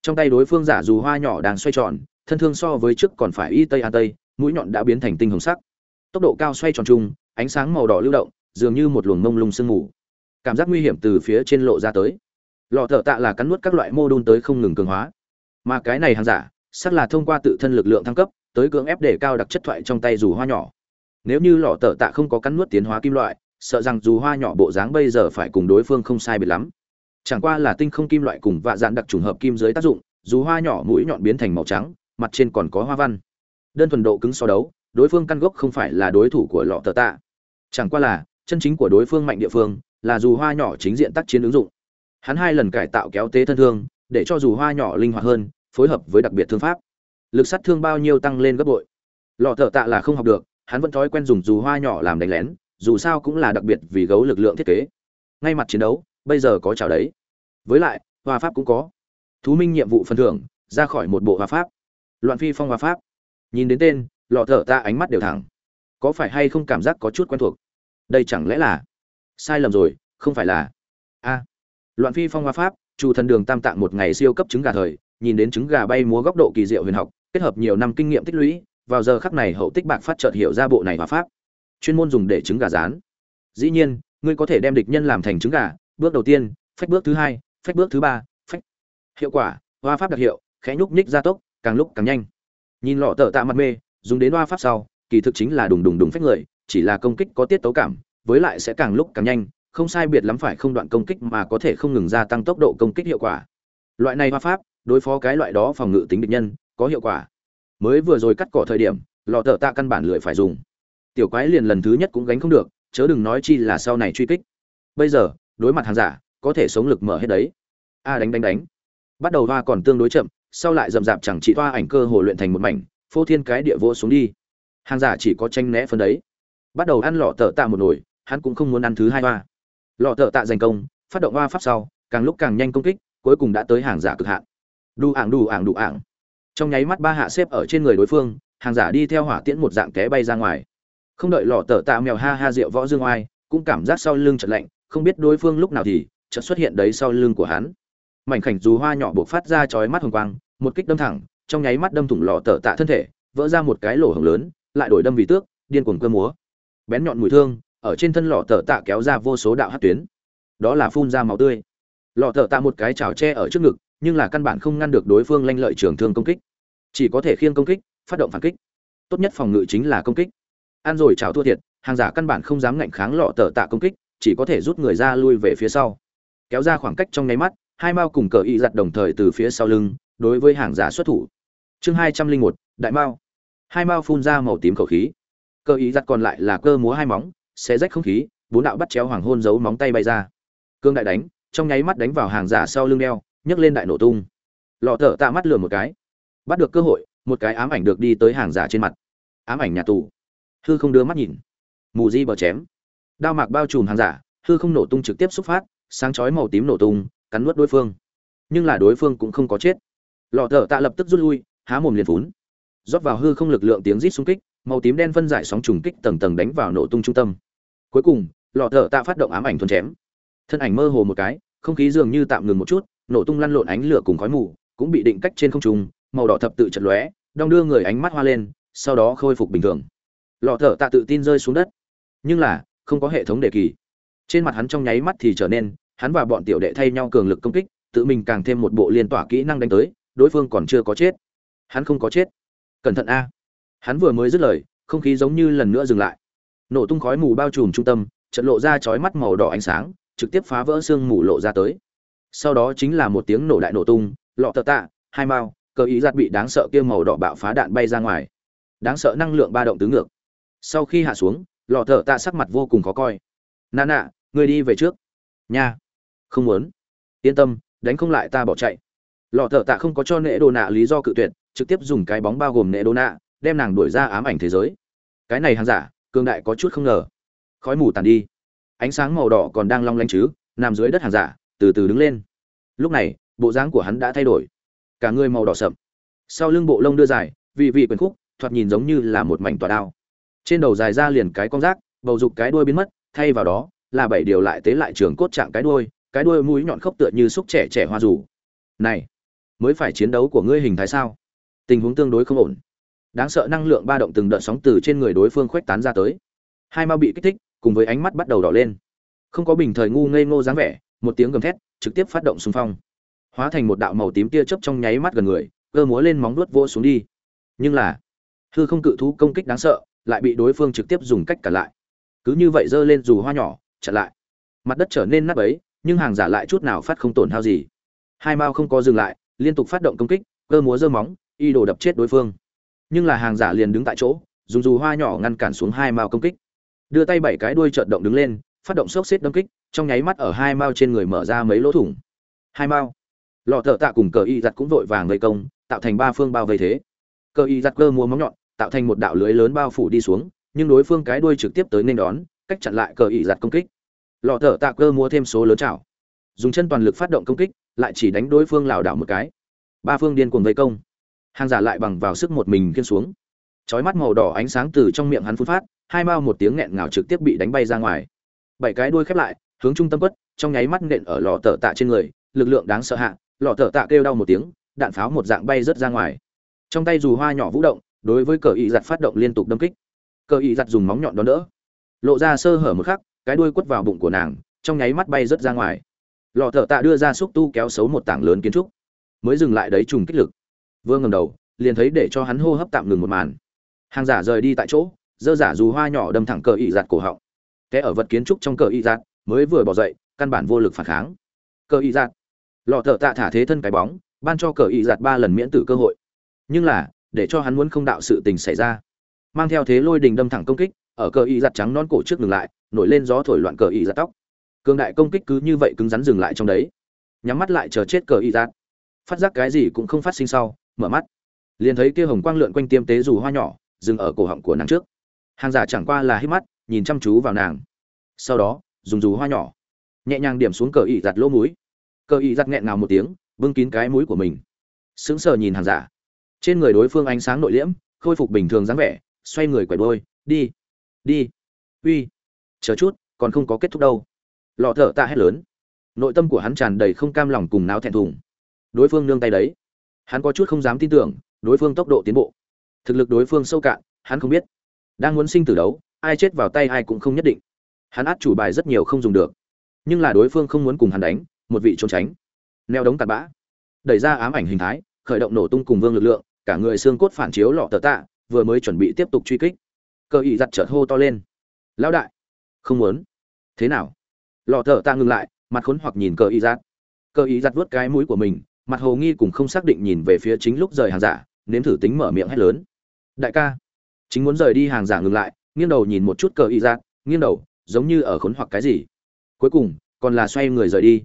A: Trong tay đối phương giả dù hoa nhỏ đang xoay tròn, thân thương so với trước còn phải y tây a tây, mũi nhọn đã biến thành tinh hồng sắc. Tốc độ cao xoay tròn chung, ánh sáng màu đỏ lưu động, dường như một luồng mông lung sương mù cảm giác nguy hiểm từ phía trên lộ ra tới. Lọ thợ tạ là cắn nuốt các loại mô đun tới không ngừng cường hóa. Mà cái này hàng giả sắc là thông qua tự thân lực lượng thăng cấp, tới cưỡng ép để cao đặc chất thoại trong tay dù hoa nhỏ. Nếu như lọ thợ tạ không có cắn nuốt tiến hóa kim loại, sợ rằng dù hoa nhỏ bộ dáng bây giờ phải cùng đối phương không sai biệt lắm. Chẳng qua là tinh không kim loại cùng vạ dạn đặc trùng hợp kim dưới tác dụng, dù hoa nhỏ mũi nhọn biến thành màu trắng, mặt trên còn có hoa văn. Đơn thuần độ cứng so đấu, đối phương căn gốc không phải là đối thủ của lọ tờ tạ. Chẳng qua là, chân chính của đối phương mạnh địa phương là dù hoa nhỏ chính diện tác chiến ứng dụng. Hắn hai lần cải tạo kéo tế thân thương, để cho dù hoa nhỏ linh hoạt hơn, phối hợp với đặc biệt thương pháp. Lực sát thương bao nhiêu tăng lên gấp bội. Lọ thợ tạ là không học được, hắn vẫn thói quen dùng dù hoa nhỏ làm đánh lén, dù sao cũng là đặc biệt vì gấu lực lượng thiết kế. Ngay mặt chiến đấu, bây giờ có chào đấy. Với lại, hoa pháp cũng có. Thú minh nhiệm vụ phần thưởng, ra khỏi một bộ hoa pháp. Loạn phi phong hoa pháp. Nhìn đến tên, lọ thợ tạ ánh mắt đều thẳng. Có phải hay không cảm giác có chút quen thuộc? Đây chẳng lẽ là sai lầm rồi, không phải là, a, loạn phi phong hoa pháp, chủ thần đường tam tạng một ngày siêu cấp trứng gà thời, nhìn đến trứng gà bay múa góc độ kỳ diệu huyền học, kết hợp nhiều năm kinh nghiệm tích lũy, vào giờ khắc này hậu tích bạc phát chợt hiểu ra bộ này hoa pháp. Chuyên môn dùng để trứng gà rán. Dĩ nhiên, ngươi có thể đem địch nhân làm thành trứng gà, bước đầu tiên, phách bước thứ hai, phách bước thứ ba, phách. Hiệu quả, hoa pháp đặc hiệu, khẽ nhúc nhích gia tốc, càng lúc càng nhanh. Nhìn lọ tờ tạ mặt mê, dùng đến hoa pháp sau, kỳ thực chính là đùng đùng đùng phách người, chỉ là công kích có tiết tấu cảm với lại sẽ càng lúc càng nhanh, không sai biệt lắm phải không đoạn công kích mà có thể không ngừng gia tăng tốc độ công kích hiệu quả. Loại này hoa pháp, đối phó cái loại đó phòng ngự tính địch nhân, có hiệu quả. Mới vừa rồi cắt cỏ thời điểm, lọ thợ tạ căn bản lười phải dùng. Tiểu quái liền lần thứ nhất cũng gánh không được, chớ đừng nói chi là sau này truy kích. Bây giờ, đối mặt hàng giả, có thể sống lực mở hết đấy. A, đánh đánh đánh. Bắt đầu hoa còn tương đối chậm, sau lại rậm rạp chẳng chỉ toa ảnh cơ hồ luyện thành một mảnh, phô thiên cái địa vô xuống đi. Hàng giả chỉ có tranh né phân đấy. Bắt đầu ăn lọ tờ tạ một nồi hắn cũng không muốn ăn thứ hai hoa. Lọ thợ tạ giành công, phát động hoa pháp sau, càng lúc càng nhanh công kích, cuối cùng đã tới hàng giả cực hạn. Đủ ảng đủ ảng đủ ảng. Trong nháy mắt ba hạ xếp ở trên người đối phương, hàng giả đi theo hỏa tiễn một dạng té bay ra ngoài. Không đợi lọ tợ tạ mèo ha ha rượu võ dương oai, cũng cảm giác sau lưng chật lạnh, không biết đối phương lúc nào thì chợt xuất hiện đấy sau lưng của hắn. Mảnh khảnh dù hoa nhỏ buộc phát ra chói mắt hồng quang, một kích đâm thẳng, trong nháy mắt đâm thủng lọ tợ tạ thân thể, vỡ ra một cái lỗ hồng lớn, lại đổi đâm vì tước, điên cuồng cơ múa. Bén nhọn mùi thương ở trên thân lọ tợ tạ kéo ra vô số đạo hát tuyến. Đó là phun ra máu tươi. Lọ tợ tạ một cái chảo tre ở trước ngực, nhưng là căn bản không ngăn được đối phương lanh lợi trường thương công kích. Chỉ có thể khiêng công kích, phát động phản kích. Tốt nhất phòng ngự chính là công kích. Ăn rồi chảo thua thiệt, hàng giả căn bản không dám ngạnh kháng lọ tợ tạ công kích, chỉ có thể rút người ra lui về phía sau. Kéo ra khoảng cách trong nháy mắt, hai mao cùng cờ y giặt đồng thời từ phía sau lưng, đối với hàng giả xuất thủ. Chương hai trăm linh một, đại mao. Hai mao phun ra màu tím khẩu khí. Cờ y giặt còn lại là cơ múa hai móng xé rách không khí, bốn đạo bắt chéo hoàng hôn giấu móng tay bay ra. Cương đại đánh, trong nháy mắt đánh vào hàng giả sau lưng đeo, nhấc lên đại nổ tung. Lọ thở tạ mắt lừa một cái. Bắt được cơ hội, một cái ám ảnh được đi tới hàng giả trên mặt. Ám ảnh nhà tù. Hư không đưa mắt nhìn. Mù di bờ chém. Đao mạc bao trùm hàng giả, hư không nổ tung trực tiếp xúc phát, sáng chói màu tím nổ tung, cắn nuốt đối phương. Nhưng là đối phương cũng không có chết. Lọ thở tạ lập tức rút lui, há mồm liền phún. Rót vào hư không lực lượng tiếng rít xung kích, màu tím đen phân giải sóng trùng kích tầng tầng đánh vào nổ tung trung tâm cuối cùng, lọ thợ tạ phát động ám ảnh thuần chém. Thân ảnh mơ hồ một cái, không khí dường như tạm ngừng một chút, nổ tung lăn lộn ánh lửa cùng khói mù, cũng bị định cách trên không trung, màu đỏ thập tự chật lóe, đong đưa người ánh mắt hoa lên, sau đó khôi phục bình thường. Lọ thợ tạ tự tin rơi xuống đất. Nhưng là, không có hệ thống đề kỳ. Trên mặt hắn trong nháy mắt thì trở nên, hắn và bọn tiểu đệ thay nhau cường lực công kích, tự mình càng thêm một bộ liên tỏa kỹ năng đánh tới, đối phương còn chưa có chết. Hắn không có chết. Cẩn thận a. Hắn vừa mới dứt lời, không khí giống như lần nữa dừng lại nổ tung khói mù bao trùm trung tâm trận lộ ra chói mắt màu đỏ ánh sáng, trực tiếp phá vỡ xương mù lộ ra tới. Sau đó chính là một tiếng nổ đại nổ tung, lọ tờ tạ, hai mao cơ ý giặt bị đáng sợ kia màu đỏ bạo phá đạn bay ra ngoài. Đáng sợ năng lượng ba động tứ ngược. Sau khi hạ xuống, lọ thợ tạ sắc mặt vô cùng khó coi. Nà nạ người đi về trước. Nha. Không muốn. Yên tâm, đánh không lại ta bỏ chạy. Lọ thợ tạ không có cho nệ đồ nạ lý do cự tuyệt, trực tiếp dùng cái bóng bao gồm nệ đồ nạ, đem nàng đuổi ra ám ảnh thế giới. Cái này hàng giả cương đại có chút không ngờ. Khói mù tàn đi. Ánh sáng màu đỏ còn đang long lanh chứ, nằm dưới đất hàng giả, từ từ đứng lên. Lúc này, bộ dáng của hắn đã thay đổi. Cả người màu đỏ sậm. Sau lưng bộ lông đưa dài, vị vị quyền khúc, thoạt nhìn giống như là một mảnh tòa đao. Trên đầu dài ra liền cái con rác, bầu dục cái đuôi biến mất, thay vào đó là bảy điều lại tế lại trường cốt trạng cái đuôi cái đuôi mũi nhọn khốc tựa như xúc trẻ trẻ hoa rủ. Này, mới phải chiến đấu của ngươi hình thái sao? Tình huống tương đối không ổn đáng sợ năng lượng ba động từng đợt sóng từ trên người đối phương khuếch tán ra tới. Hai mau bị kích thích, cùng với ánh mắt bắt đầu đỏ lên. Không có bình thời ngu ngây ngô dáng vẻ, một tiếng gầm thét trực tiếp phát động xung phong. Hóa thành một đạo màu tím tia chớp trong nháy mắt gần người, cơ múa lên móng đuốt vô xuống đi. Nhưng là, hư không cự thú công kích đáng sợ, lại bị đối phương trực tiếp dùng cách cả lại. Cứ như vậy giơ lên dù hoa nhỏ, chặn lại. Mặt đất trở nên nắp ấy nhưng hàng giả lại chút nào phát không tổn hao gì. Hai mao không có dừng lại, liên tục phát động công kích, cơ múa giơ móng, y đồ đập chết đối phương nhưng là hàng giả liền đứng tại chỗ, dùng dù hoa nhỏ ngăn cản xuống hai mao công kích. Đưa tay bảy cái đuôi trợn động đứng lên, phát động sốc xếp đâm kích, trong nháy mắt ở hai mao trên người mở ra mấy lỗ thủng. Hai mao. Lọ thợ tạ cùng cờ y giặt cũng vội vàng gây công, tạo thành ba phương bao vây thế. Cờ y giặt cơ mua móng nhọn, tạo thành một đạo lưới lớn bao phủ đi xuống, nhưng đối phương cái đuôi trực tiếp tới nên đón, cách chặn lại cờ y giặt công kích. Lọ thợ tạ cơ mua thêm số lớn chảo. Dùng chân toàn lực phát động công kích, lại chỉ đánh đối phương lảo đảo một cái. Ba phương điên cuồng vây công hàng giả lại bằng vào sức một mình kiên xuống. Chói mắt màu đỏ ánh sáng từ trong miệng hắn phun phát, hai mao một tiếng nghẹn ngào trực tiếp bị đánh bay ra ngoài. Bảy cái đuôi khép lại, hướng trung tâm quất, trong nháy mắt nện ở lò tờ tạ trên người, lực lượng đáng sợ hạ, lọ thợ tạ kêu đau một tiếng, đạn pháo một dạng bay rớt ra ngoài. Trong tay dù hoa nhỏ vũ động, đối với cờ ý giặt phát động liên tục đâm kích. Cờ ý giặt dùng móng nhọn đón đỡ. Lộ ra sơ hở một khắc, cái đuôi quất vào bụng của nàng, trong nháy mắt bay rớt ra ngoài. Lọ thợ tạ đưa ra xúc tu kéo xấu một tảng lớn kiến trúc. Mới dừng lại đấy trùng kích lực vương ngẩng đầu, liền thấy để cho hắn hô hấp tạm ngừng một màn. Hàng giả rời đi tại chỗ, dơ giả dù hoa nhỏ đâm thẳng cờ ý giặt cổ họng. Kẻ ở vật kiến trúc trong cờ ý giặt, mới vừa bỏ dậy, căn bản vô lực phản kháng. Cờ ý giặt. Lọ thợ tạ thả thế thân cái bóng, ban cho cờ ý giặt ba lần miễn tử cơ hội. Nhưng là, để cho hắn muốn không đạo sự tình xảy ra. Mang theo thế lôi đình đâm thẳng công kích, ở cờ y giặt trắng non cổ trước ngừng lại, nổi lên gió thổi loạn cờ y giặt tóc. Cường đại công kích cứ như vậy cứng rắn dừng lại trong đấy. Nhắm mắt lại chờ chết cờ y giặt. Phát giác cái gì cũng không phát sinh sau mở mắt. Liền thấy kia hồng quang lượn quanh tiêm tế dù hoa nhỏ, dừng ở cổ họng của nàng trước. Hàng giả chẳng qua là hít mắt, nhìn chăm chú vào nàng. Sau đó, dùng dù hoa nhỏ, nhẹ nhàng điểm xuống cờ y giặt lỗ mũi. Cờ y giặt nghẹn ngào một tiếng, bưng kín cái mũi của mình. Sững sờ nhìn hàng giả. Trên người đối phương ánh sáng nội liễm, khôi phục bình thường dáng vẻ, xoay người quẹt đôi đi đi. Uy, chờ chút, còn không có kết thúc đâu. Lọ thở tạ hét lớn. Nội tâm của hắn tràn đầy không cam lòng cùng náo thẹn thùng. Đối phương nương tay đấy hắn có chút không dám tin tưởng, đối phương tốc độ tiến bộ. Thực lực đối phương sâu cạn, hắn không biết. Đang muốn sinh tử đấu, ai chết vào tay ai cũng không nhất định. Hắn át chủ bài rất nhiều không dùng được. Nhưng là đối phương không muốn cùng hắn đánh, một vị trốn tránh. Neo đống cặn bã. Đẩy ra ám ảnh hình thái, khởi động nổ tung cùng vương lực lượng, cả người xương cốt phản chiếu lọ tờ tạ, vừa mới chuẩn bị tiếp tục truy kích. Cơ ý giặt chợt hô to lên. Lão đại! Không muốn. Thế nào? Lọ thở tạ ngừng lại, mặt khốn hoặc nhìn cơ ý giặt cơ ý giặt vuốt cái mũi của mình mặt hồ nghi cùng không xác định nhìn về phía chính lúc rời hàng giả, nếm thử tính mở miệng hét lớn. Đại ca, chính muốn rời đi hàng giả ngừng lại, nghiêng đầu nhìn một chút cờ y giác nghiêng đầu, giống như ở khốn hoặc cái gì. Cuối cùng, còn là xoay người rời đi.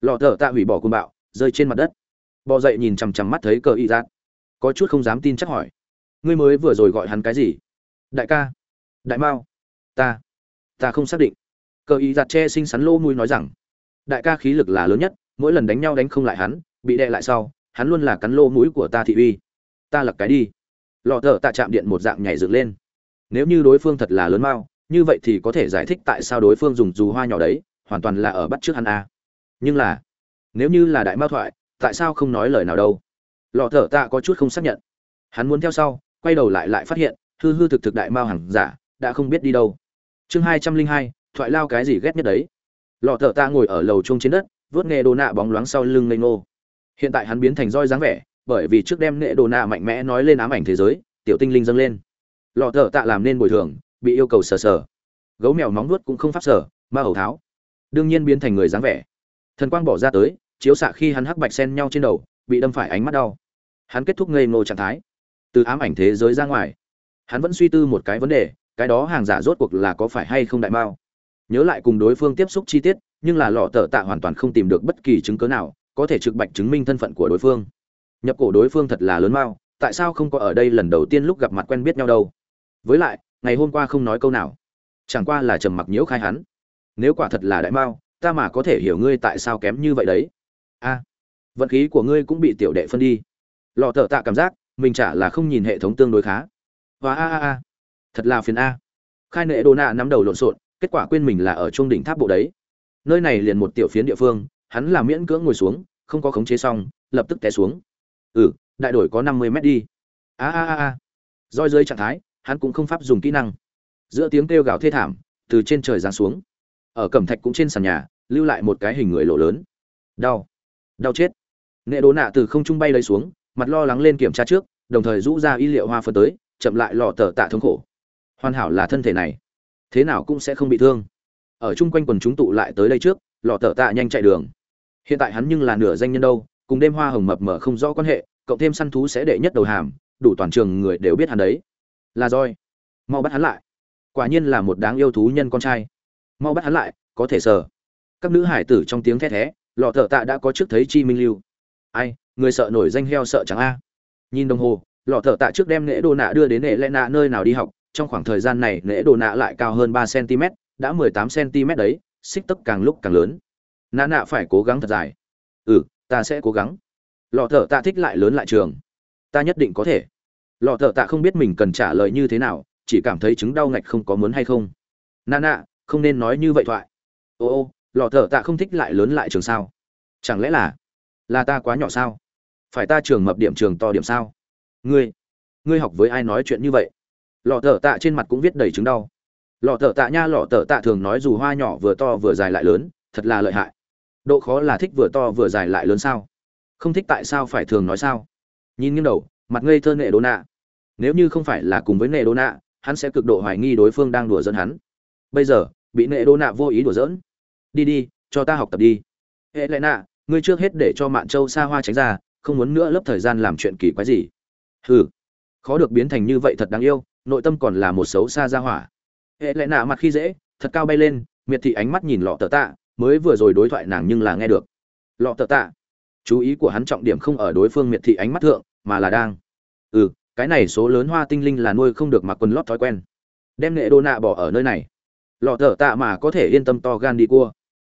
A: Lọ thở tạ hủy bỏ côn bạo, rơi trên mặt đất. Bò dậy nhìn chằm chằm mắt thấy cờ y giác có chút không dám tin chắc hỏi, ngươi mới vừa rồi gọi hắn cái gì? Đại ca, đại mao. Ta ta không xác định. Cờ y giặt che xinh xắn lô mùi nói rằng, đại ca khí lực là lớn nhất, mỗi lần đánh nhau đánh không lại hắn bị đè lại sau, hắn luôn là cắn lô mũi của ta thị uy. Ta lập cái đi. Lọ thợ tạ chạm điện một dạng nhảy dựng lên. Nếu như đối phương thật là lớn mao, như vậy thì có thể giải thích tại sao đối phương dùng dù hoa nhỏ đấy, hoàn toàn là ở bắt trước hắn a. Nhưng là, nếu như là đại mao thoại, tại sao không nói lời nào đâu? Lọ thợ tạ có chút không xác nhận. Hắn muốn theo sau, quay đầu lại lại phát hiện, hư hư thực thực đại mao hàng giả, đã không biết đi đâu. Chương hai trăm linh hai, thoại lao cái gì ghét nhất đấy? Lọ thợ tạ ngồi ở lầu chung trên đất vớt nghe đồ nạ bóng loáng sau lưng ngây ngô hiện tại hắn biến thành roi dáng vẻ, bởi vì trước đem nệ đồ nạ mạnh mẽ nói lên ám ảnh thế giới, tiểu tinh linh dâng lên. Lọ thợ tạ làm nên bồi thường, bị yêu cầu sờ sờ. Gấu mèo móng nuốt cũng không pháp sờ, ma hầu tháo. Đương nhiên biến thành người dáng vẻ. Thần quang bỏ ra tới, chiếu xạ khi hắn hắc bạch sen nhau trên đầu, bị đâm phải ánh mắt đau. Hắn kết thúc ngây ngô trạng thái. Từ ám ảnh thế giới ra ngoài, hắn vẫn suy tư một cái vấn đề, cái đó hàng giả rốt cuộc là có phải hay không đại mao? Nhớ lại cùng đối phương tiếp xúc chi tiết, nhưng là lọ tờ tạ hoàn toàn không tìm được bất kỳ chứng cớ nào có thể trực bạch chứng minh thân phận của đối phương. Nhập cổ đối phương thật là lớn mao, tại sao không có ở đây lần đầu tiên lúc gặp mặt quen biết nhau đâu? Với lại, ngày hôm qua không nói câu nào. Chẳng qua là trầm mặc nhiễu khai hắn. Nếu quả thật là đại mao, ta mà có thể hiểu ngươi tại sao kém như vậy đấy. A, vận khí của ngươi cũng bị tiểu đệ phân đi. Lọ thợ tạ cảm giác, mình chả là không nhìn hệ thống tương đối khá. Và a a a, thật là phiền a. Khai nệ đồ nạ nắm đầu lộn xộn, kết quả quên mình là ở trung đỉnh tháp bộ đấy. Nơi này liền một tiểu phiến địa phương hắn là miễn cưỡng ngồi xuống, không có khống chế xong, lập tức té xuống. Ừ đại đổi có năm mươi mét đi. A a a a. Roi dưới trạng thái, hắn cũng không pháp dùng kỹ năng. Giữa tiếng kêu gào thê thảm, từ trên trời giáng xuống. Ở cẩm thạch cũng trên sàn nhà, lưu lại một cái hình người lộ lớn. Đau. Đau chết. Nệ đố nạ từ không trung bay lấy xuống, mặt lo lắng lên kiểm tra trước, đồng thời rũ ra y liệu hoa phân tới, chậm lại lò tờ tạ thống khổ. Hoàn hảo là thân thể này. Thế nào cũng sẽ không bị thương. Ở chung quanh quần chúng tụ lại tới đây trước lò tờ tạ nhanh chạy đường hiện tại hắn nhưng là nửa danh nhân đâu, cùng đêm hoa hồng mập mờ không rõ quan hệ, cộng thêm săn thú sẽ đệ nhất đầu hàm, đủ toàn trường người đều biết hắn đấy. Là roi. Mau bắt hắn lại. Quả nhiên là một đáng yêu thú nhân con trai. Mau bắt hắn lại, có thể sờ. Các nữ hải tử trong tiếng thét thé, lọ thợ tạ đã có trước thấy chi minh lưu. Ai, người sợ nổi danh heo sợ chẳng a. Nhìn đồng hồ, lọ thợ tạ trước đem nễ đồ nạ đưa đến nệ lẽ nạ nơi nào đi học, trong khoảng thời gian này nễ đồ nạ lại cao hơn ba cm đã mười tám cm đấy, xích tấc càng lúc càng lớn nạ nạ phải cố gắng thật dài. Ừ ta sẽ cố gắng. Lọ thợ tạ thích lại lớn lại trường. Ta nhất định có thể. Lọ thợ tạ không biết mình cần trả lời như thế nào, chỉ cảm thấy chứng đau ngạch không có muốn hay không. Nạ nạ, không nên nói như vậy thoại. Ô ô, lọ thợ tạ không thích lại lớn lại trường sao? Chẳng lẽ là là ta quá nhỏ sao? Phải ta trường mập điểm trường to điểm sao? Ngươi ngươi học với ai nói chuyện như vậy? Lọ thợ tạ trên mặt cũng viết đầy chứng đau. Lọ thợ tạ nha, lọ thợ tạ thường nói dù hoa nhỏ vừa to vừa dài lại lớn, thật là lợi hại độ khó là thích vừa to vừa dài lại lớn sao? Không thích tại sao phải thường nói sao? Nhìn nghiêng đầu, mặt ngây thơ nệ đô nạ nếu như không phải là cùng với nệ đô nạ hắn sẽ cực độ hoài nghi đối phương đang đùa dẫn hắn. Bây giờ, bị nệ đô nạ vô ý đùa giỡn. Đi đi, cho ta học tập đi. Hệ lệ nạ ngươi trước hết để cho mạn châu xa hoa tránh ra, không muốn nữa lớp thời gian làm chuyện kỳ quái gì. Hừ, khó được biến thành như vậy thật đáng yêu, nội tâm còn là một xấu xa ra hỏa. Hệ lệ nạ mặt khi dễ, thật cao bay lên, miệt thị ánh mắt nhìn lọ tờ tạ mới vừa rồi đối thoại nàng nhưng là nghe được. Lọ tờ tạ. Chú ý của hắn trọng điểm không ở đối phương miệt thị ánh mắt thượng, mà là đang. Ừ cái này số lớn hoa tinh linh là nuôi không được mặc quần lót thói quen. Đem nghệ đô nạ bỏ ở nơi này. Lọ tờ tạ mà có thể yên tâm to gan đi cua.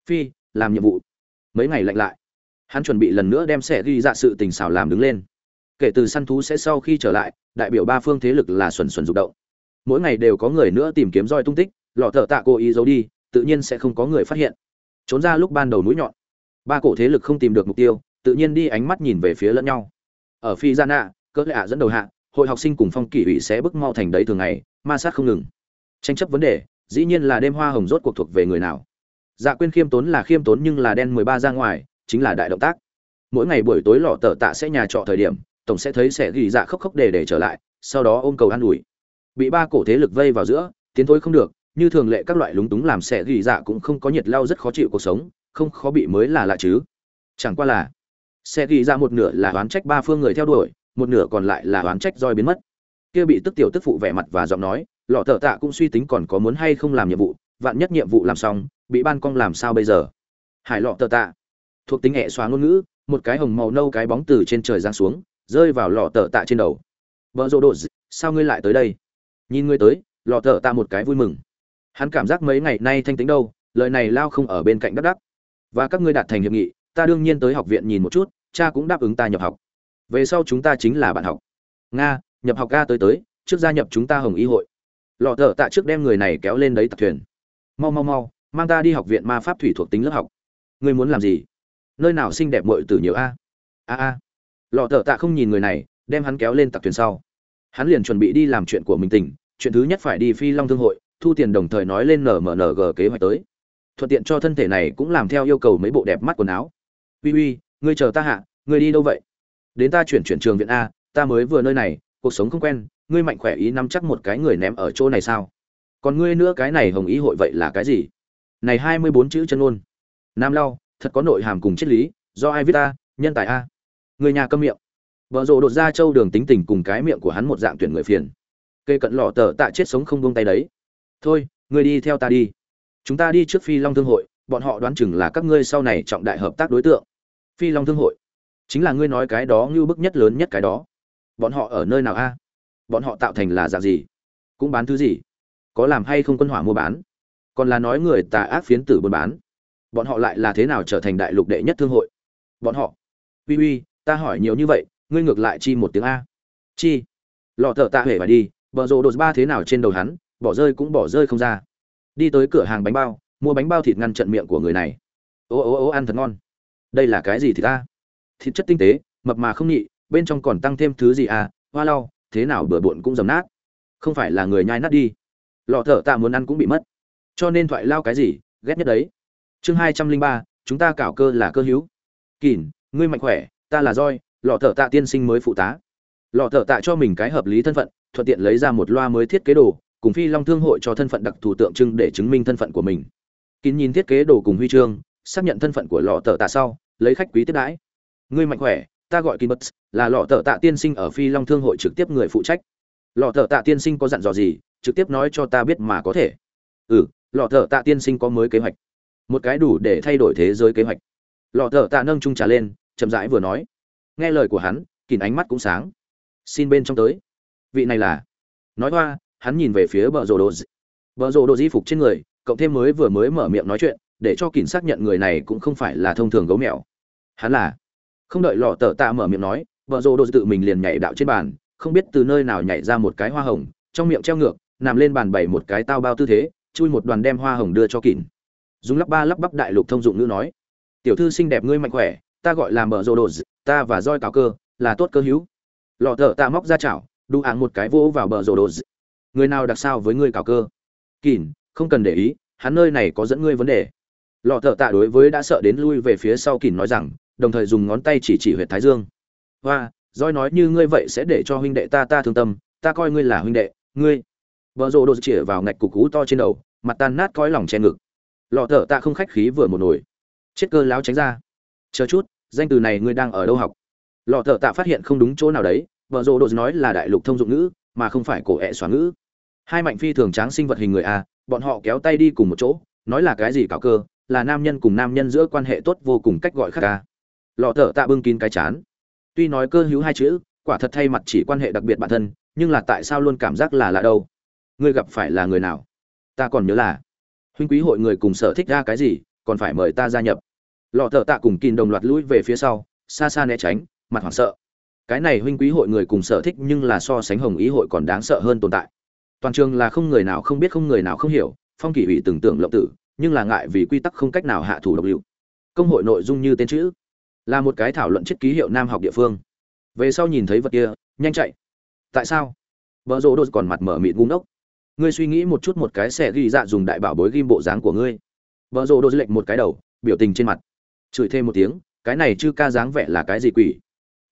A: Phi, làm nhiệm vụ. Mấy ngày lạnh lại. Hắn chuẩn bị lần nữa đem sẽ ghi dạ sự tình xảo làm đứng lên. Kể từ săn thú sẽ sau khi trở lại, đại biểu ba phương thế lực là xuẩn xuẩn rụng động. Mỗi ngày đều có người nữa tìm kiếm roi tung tích, lọ thợ tạ cố ý giấu đi, tự nhiên sẽ không có người phát hiện trốn ra lúc ban đầu núi nhọn. Ba cổ thế lực không tìm được mục tiêu, tự nhiên đi ánh mắt nhìn về phía lẫn nhau. Ở phi gia nạ cỡ lạ dẫn đầu hạ, hội học sinh cùng phong kỷ ủy sẽ bức mau thành đấy thường ngày, ma sát không ngừng. Tranh chấp vấn đề, dĩ nhiên là đêm hoa hồng rốt cuộc thuộc về người nào. Dạ quyên khiêm tốn là khiêm tốn nhưng là đen mười ba ra ngoài, chính là đại động tác. Mỗi ngày buổi tối lọ tờ tạ sẽ nhà trọ thời điểm, tổng sẽ thấy sẽ ghi dạ khóc khóc để để trở lại, sau đó ôm cầu an ủi. Bị ba cổ thế lực vây vào giữa, tiến thối không được như thường lệ các loại lúng túng làm xẻ ghi dạ cũng không có nhiệt lao rất khó chịu cuộc sống, không khó bị mới là lạ chứ. Chẳng qua là, xẻ ghi dạ một nửa là oán trách ba phương người theo đuổi, một nửa còn lại là oán trách roi biến mất. Kia bị tức tiểu tức phụ vẻ mặt và giọng nói, lọ thợ tạ cũng suy tính còn có muốn hay không làm nhiệm vụ, vạn nhất nhiệm vụ làm xong, bị ban cong làm sao bây giờ? Hải lọ thợ tạ, thuộc tính hệ xóa ngôn ngữ, một cái hồng màu nâu cái bóng từ trên trời giáng xuống, rơi vào lọ thợ tạ trên đầu. Vợ rộ đồ sao ngươi lại tới đây? Nhìn ngươi tới, lọ thợ tạ một cái vui mừng hắn cảm giác mấy ngày nay thanh tính đâu, lời này lao không ở bên cạnh đắc đắc. Và các ngươi đạt thành hiệp nghị, ta đương nhiên tới học viện nhìn một chút, cha cũng đáp ứng ta nhập học. Về sau chúng ta chính là bạn học. Nga, nhập học ca tới tới, trước gia nhập chúng ta hồng y hội. Lọ thợ tạ trước đem người này kéo lên đấy tập thuyền. Mau mau mau, mang ta đi học viện ma pháp thủy thuộc tính lớp học. Ngươi muốn làm gì? Nơi nào xinh đẹp muội tử nhiều a? A a. Lọ thợ tạ không nhìn người này, đem hắn kéo lên tặc thuyền sau. Hắn liền chuẩn bị đi làm chuyện của mình tỉnh, chuyện thứ nhất phải đi phi long thương hội thu tiền đồng thời nói lên nmng kế hoạch tới. Thuận tiện cho thân thể này cũng làm theo yêu cầu mấy bộ đẹp mắt quần áo. Uy uy, ngươi chờ ta hạ, ngươi đi đâu vậy? Đến ta chuyển chuyển trường viện a, ta mới vừa nơi này, cuộc sống không quen, ngươi mạnh khỏe ý nắm chắc một cái người ném ở chỗ này sao? Còn ngươi nữa cái này hồng ý hội vậy là cái gì? Này hai mươi bốn chữ chân ôn nam lau, thật có nội hàm cùng triết lý, do ai viết ta nhân tài a? Người nhà câm miệng. Vợ rộ đột ra châu đường tính tình cùng cái miệng của hắn một dạng tuyển người phiền. Kê cận lọ tờ tạ chết sống không buông tay đấy thôi, ngươi đi theo ta đi. Chúng ta đi trước phi long thương hội, bọn họ đoán chừng là các ngươi sau này trọng đại hợp tác đối tượng. Phi long thương hội? Chính là ngươi nói cái đó như bức nhất lớn nhất cái đó. Bọn họ ở nơi nào a? Bọn họ tạo thành là dạng gì? Cũng bán thứ gì? Có làm hay không quân hỏa mua bán? Còn là nói người tà ác phiến tử buôn bán? Bọn họ lại là thế nào trở thành đại lục đệ nhất thương hội? Bọn họ? Uy uy, ta hỏi nhiều như vậy, ngươi ngược lại chi một tiếng a? Chi? Lọ thợ tạ hể phải đi, bờ rộ đột ba thế nào trên đầu hắn bỏ rơi cũng bỏ rơi không ra. Đi tới cửa hàng bánh bao, mua bánh bao thịt ngăn trận miệng của người này. Ô ô ô, ăn thật ngon. Đây là cái gì thì ta? Thịt chất tinh tế, mập mà không nhị, bên trong còn tăng thêm thứ gì à? Hoa lau, thế nào bừa bộn cũng dầm nát. Không phải là người nhai nát đi. Lọ thở tạ muốn ăn cũng bị mất. Cho nên thoại lao cái gì, ghét nhất đấy. Chương hai trăm linh ba, chúng ta cảo cơ là cơ hữu. Kỳn ngươi mạnh khỏe, ta là roi, lọ thở tạ tiên sinh mới phụ tá. Lọ thở tạ cho mình cái hợp lý thân phận, thuận tiện lấy ra một loa mới thiết kế đồ cùng phi long thương hội cho thân phận đặc thù tượng trưng để chứng minh thân phận của mình. Kín nhìn thiết kế đồ cùng huy chương, xác nhận thân phận của lọ tờ tạ sau, lấy khách quý tiếp đãi. Ngươi mạnh khỏe, ta gọi kín bất, là lọ tờ tạ tiên sinh ở phi long thương hội trực tiếp người phụ trách. Lọ tờ tạ tiên sinh có dặn dò gì, trực tiếp nói cho ta biết mà có thể. Ừ lọ tờ tạ tiên sinh có mới kế hoạch. Một cái đủ để thay đổi thế giới kế hoạch. Lọ tờ tạ nâng trung trà lên, chậm rãi vừa nói. Nghe lời của hắn, kín ánh mắt cũng sáng. Xin bên trong tới. Vị này là? Nói hoa hắn nhìn về phía bờ rồ đồ bờ rồ đồ di phục trên người, cộng thêm mới vừa mới mở miệng nói chuyện, để cho kỳn xác nhận người này cũng không phải là thông thường gấu mèo. Hắn là. Không đợi lọ tờ tạ mở miệng nói, bờ rồ đồ tự mình liền nhảy đạo trên bàn, không biết từ nơi nào nhảy ra một cái hoa hồng, trong miệng treo ngược, nằm lên bàn bày một cái tao bao tư thế, chui một đoàn đem hoa hồng đưa cho kỳn dùng lắp ba lắp bắp đại lục thông dụng ngữ nói, tiểu thư xinh đẹp ngươi mạnh khỏe, ta gọi là mở rồ đồ ta và roi cào cơ, là tốt cơ hữu. Lọ thợ ta móc ra chảo, đu áng một cái vỗ vào bờ rồ đồ người nào đặc sao với ngươi cào cơ? Kỳn không cần để ý hắn nơi này có dẫn ngươi vấn đề. Lọ thợ tạ đối với đã sợ đến lui về phía sau kỳn nói rằng đồng thời dùng ngón tay chỉ chỉ huyệt thái dương. Hoa roi nói như ngươi vậy sẽ để cho huynh đệ ta ta thương tâm ta coi ngươi là huynh đệ ngươi. Bờ rộ đồ chĩa vào ngạch cục cú to trên đầu mặt tan nát coi lòng che ngực. Lọ thợ tạ không khách khí vừa một nổi, chết cơ láo tránh ra. Chờ chút danh từ này ngươi đang ở đâu học? Lọ thợ tạ phát hiện không đúng chỗ nào đấy vợ rộ đồ nói là đại lục thông dụng ngữ mà không phải cổ ẹ xóa ngữ hai mạnh phi thường tráng sinh vật hình người a, bọn họ kéo tay đi cùng một chỗ, nói là cái gì cảo cơ, là nam nhân cùng nam nhân giữa quan hệ tốt vô cùng cách gọi khác ca lọ thở tạ bưng kín cái chán. Tuy nói cơ hữu hai chữ, quả thật thay mặt chỉ quan hệ đặc biệt bản thân, nhưng là tại sao luôn cảm giác là lạ đâu? Ngươi gặp phải là người nào? Ta còn nhớ là, huynh quý hội người cùng sở thích ra cái gì, còn phải mời ta gia nhập. Lọ thợ tạ cùng kín đồng loạt lũi về phía sau, xa xa né tránh, mặt hoảng sợ. Cái này huynh quý hội người cùng sở thích nhưng là so sánh hồng ý hội còn đáng sợ hơn tồn tại toàn trường là không người nào không biết, không người nào không hiểu, phong kỷ ủy tưởng tượng lộng tử, nhưng là ngại vì quy tắc không cách nào hạ thủ độc lưu. Công hội nội dung như tên chữ, là một cái thảo luận chiếc ký hiệu nam học địa phương. Về sau nhìn thấy vật kia, nhanh chạy. Tại sao? Vợ rỗ đôi còn mặt mở mịt ngu ngốc. Ngươi suy nghĩ một chút một cái xe ghi dạ dùng đại bảo bối ghim bộ dáng của ngươi. Vợ rỗ đôi lệnh một cái đầu, biểu tình trên mặt. Chửi thêm một tiếng, cái này chưa ca dáng vẻ là cái gì quỷ?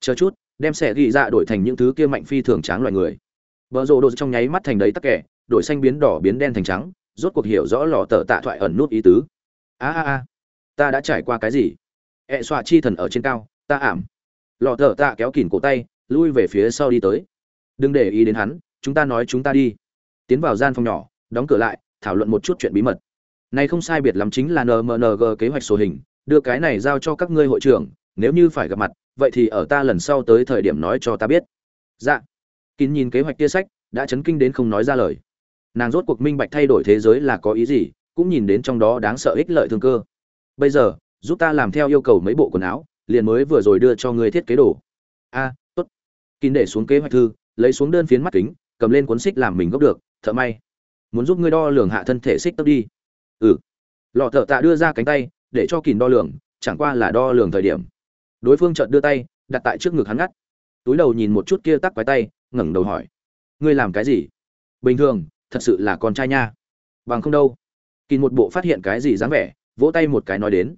A: Chờ chút, đem xe ghi dạ đổi thành những thứ kia mạnh phi thường tráng loài người. Bờ rồ đột trong nháy mắt thành đấy tắc kẻ, đổi xanh biến đỏ biến đen thành trắng, rốt cuộc hiểu rõ lò tở tạ thoại ẩn nút ý tứ. A a a, ta đã trải qua cái gì? Ệ e xoa chi thần ở trên cao, ta ảm. Lò tở tạ kéo kỉn cổ tay, lui về phía sau đi tới. Đừng để ý đến hắn, chúng ta nói chúng ta đi. Tiến vào gian phòng nhỏ, đóng cửa lại, thảo luận một chút chuyện bí mật. Này không sai biệt lắm chính là nmng kế hoạch số hình, đưa cái này giao cho các ngươi hội trưởng, nếu như phải gặp mặt, vậy thì ở ta lần sau tới thời điểm nói cho ta biết. Dạ kín nhìn kế hoạch kia sách, đã chấn kinh đến không nói ra lời. Nàng rốt cuộc minh bạch thay đổi thế giới là có ý gì, cũng nhìn đến trong đó đáng sợ ích lợi thương cơ. Bây giờ, giúp ta làm theo yêu cầu mấy bộ quần áo, liền mới vừa rồi đưa cho ngươi thiết kế đồ. A, tốt. Kín để xuống kế hoạch thư, lấy xuống đơn phiến mắt kính, cầm lên cuốn xích làm mình gốc được, thợ may. Muốn giúp ngươi đo lường hạ thân thể xích tấp đi. Ừ. Lọ thợ tạ đưa ra cánh tay, để cho kín đo lường, chẳng qua là đo lường thời điểm. Đối phương chợt đưa tay, đặt tại trước ngực hắn ngắt. Túi đầu nhìn một chút kia tắc quái tay ngẩng đầu hỏi. Ngươi làm cái gì? Bình thường, thật sự là con trai nha. Bằng không đâu. Kỳ một bộ phát hiện cái gì dáng vẻ, vỗ tay một cái nói đến.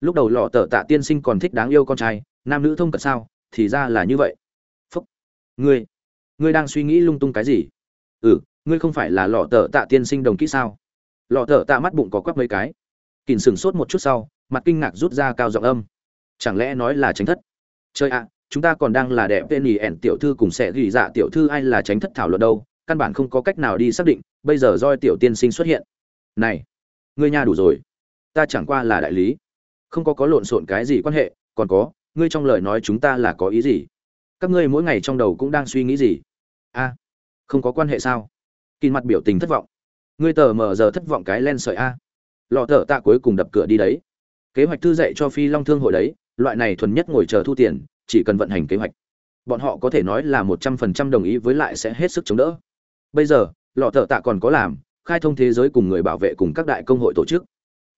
A: Lúc đầu lọ tờ tạ tiên sinh còn thích đáng yêu con trai, nam nữ thông cận sao, thì ra là như vậy. Phúc. Ngươi. Ngươi đang suy nghĩ lung tung cái gì? Ừ ngươi không phải là lọ tờ tạ tiên sinh đồng kỹ sao? Lọ tờ tạ mắt bụng có quắp mấy cái. Kìn sừng sốt một chút sau, mặt kinh ngạc rút ra cao giọng âm. Chẳng lẽ nói là tránh thất? Chơi ạ chúng ta còn đang là đẹp tên nhì ẻn tiểu thư cùng sẽ ghi dạ tiểu thư ai là tránh thất thảo luận đâu, căn bản không có cách nào đi xác định, bây giờ roi tiểu tiên sinh xuất hiện. Này, ngươi nha đủ rồi. Ta chẳng qua là đại lý. Không có có lộn xộn cái gì quan hệ, còn có, ngươi trong lời nói chúng ta là có ý gì? Các ngươi mỗi ngày trong đầu cũng đang suy nghĩ gì? A, không có quan hệ sao? Kỳ mặt biểu tình thất vọng. Ngươi tờ mờ giờ thất vọng cái len sợi a. Lọ thở tạ cuối cùng đập cửa đi đấy. Kế hoạch thư dạy cho phi long thương hội đấy, loại này thuần nhất ngồi chờ thu tiền chỉ cần vận hành kế hoạch, bọn họ có thể nói là một trăm phần trăm đồng ý với lại sẽ hết sức chống đỡ. Bây giờ, lọ thợ tạ còn có làm, khai thông thế giới cùng người bảo vệ cùng các đại công hội tổ chức.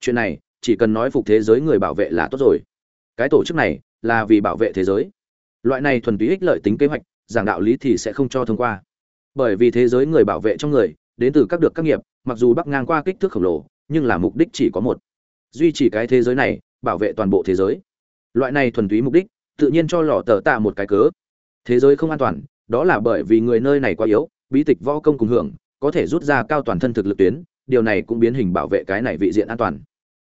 A: Chuyện này, chỉ cần nói phục thế giới người bảo vệ là tốt rồi. Cái tổ chức này là vì bảo vệ thế giới. Loại này thuần túy ích lợi tính kế hoạch, giảng đạo lý thì sẽ không cho thông qua. Bởi vì thế giới người bảo vệ trong người, đến từ các được các nghiệp, mặc dù bắc ngang qua kích thước khổng lồ, nhưng là mục đích chỉ có một. Duy trì cái thế giới này, bảo vệ toàn bộ thế giới. Loại này thuần túy mục đích tự nhiên cho lò tờ tạ một cái cớ. Thế giới không an toàn, đó là bởi vì người nơi này quá yếu, bí tịch võ công cùng hưởng, có thể rút ra cao toàn thân thực lực tuyến, điều này cũng biến hình bảo vệ cái này vị diện an toàn.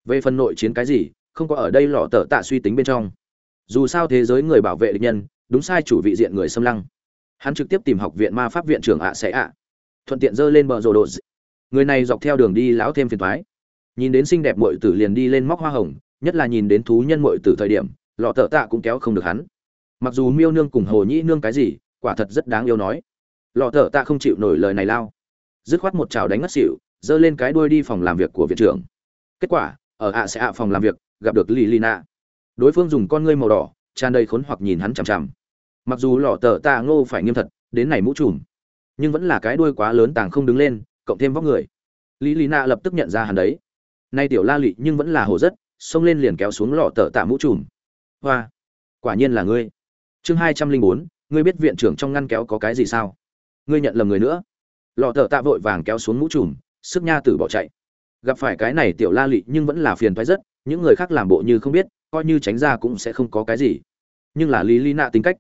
A: Về phần nội chiến cái gì, không có ở đây lọ tờ tạ suy tính bên trong. Dù sao thế giới người bảo vệ địch nhân, đúng sai chủ vị diện người xâm lăng. Hắn trực tiếp tìm học viện ma pháp viện trưởng ạ sẽ ạ. Thuận tiện dơ lên bờ rồ đồ người này dọc theo đường đi lão thêm phiền thoái. Nhìn đến xinh đẹp mội tử liền đi lên móc hoa hồng, nhất là nhìn đến thú nhân mội tử thời điểm lọ thợ tạ cũng kéo không được hắn. Mặc dù miêu nương cùng hồ nhĩ nương cái gì, quả thật rất đáng yêu nói. Lọ thợ tạ không chịu nổi lời này lao. Dứt khoát một chảo đánh ngất xỉu, giơ lên cái đuôi đi phòng làm việc của viện trưởng. Kết quả, ở ạ sẽ ạ phòng làm việc, gặp được lì lì nạ. Đối phương dùng con ngươi màu đỏ, tràn đầy khốn hoặc nhìn hắn chằm chằm. Mặc dù lọ tờ tạ ngô phải nghiêm thật, đến này mũ trùm, nhưng vẫn là cái đuôi quá lớn tàng không đứng lên, cộng thêm vóc người. Lý lý nạ lập tức nhận ra hắn đấy. Nay tiểu la lị nhưng vẫn là hồ rất, xông lên liền kéo xuống lọ tờ tạ mũ trùm hoa. Quả nhiên là ngươi. Chương hai trăm linh bốn, ngươi biết viện trưởng trong ngăn kéo có cái gì sao? Ngươi nhận lầm người nữa. Lọ thợ tạ vội vàng kéo xuống mũ trùm, sức nha tử bỏ chạy. Gặp phải cái này tiểu la lị nhưng vẫn là phiền thoái rất, những người khác làm bộ như không biết, coi như tránh ra cũng sẽ không có cái gì. Nhưng là lý lý nạ tính cách.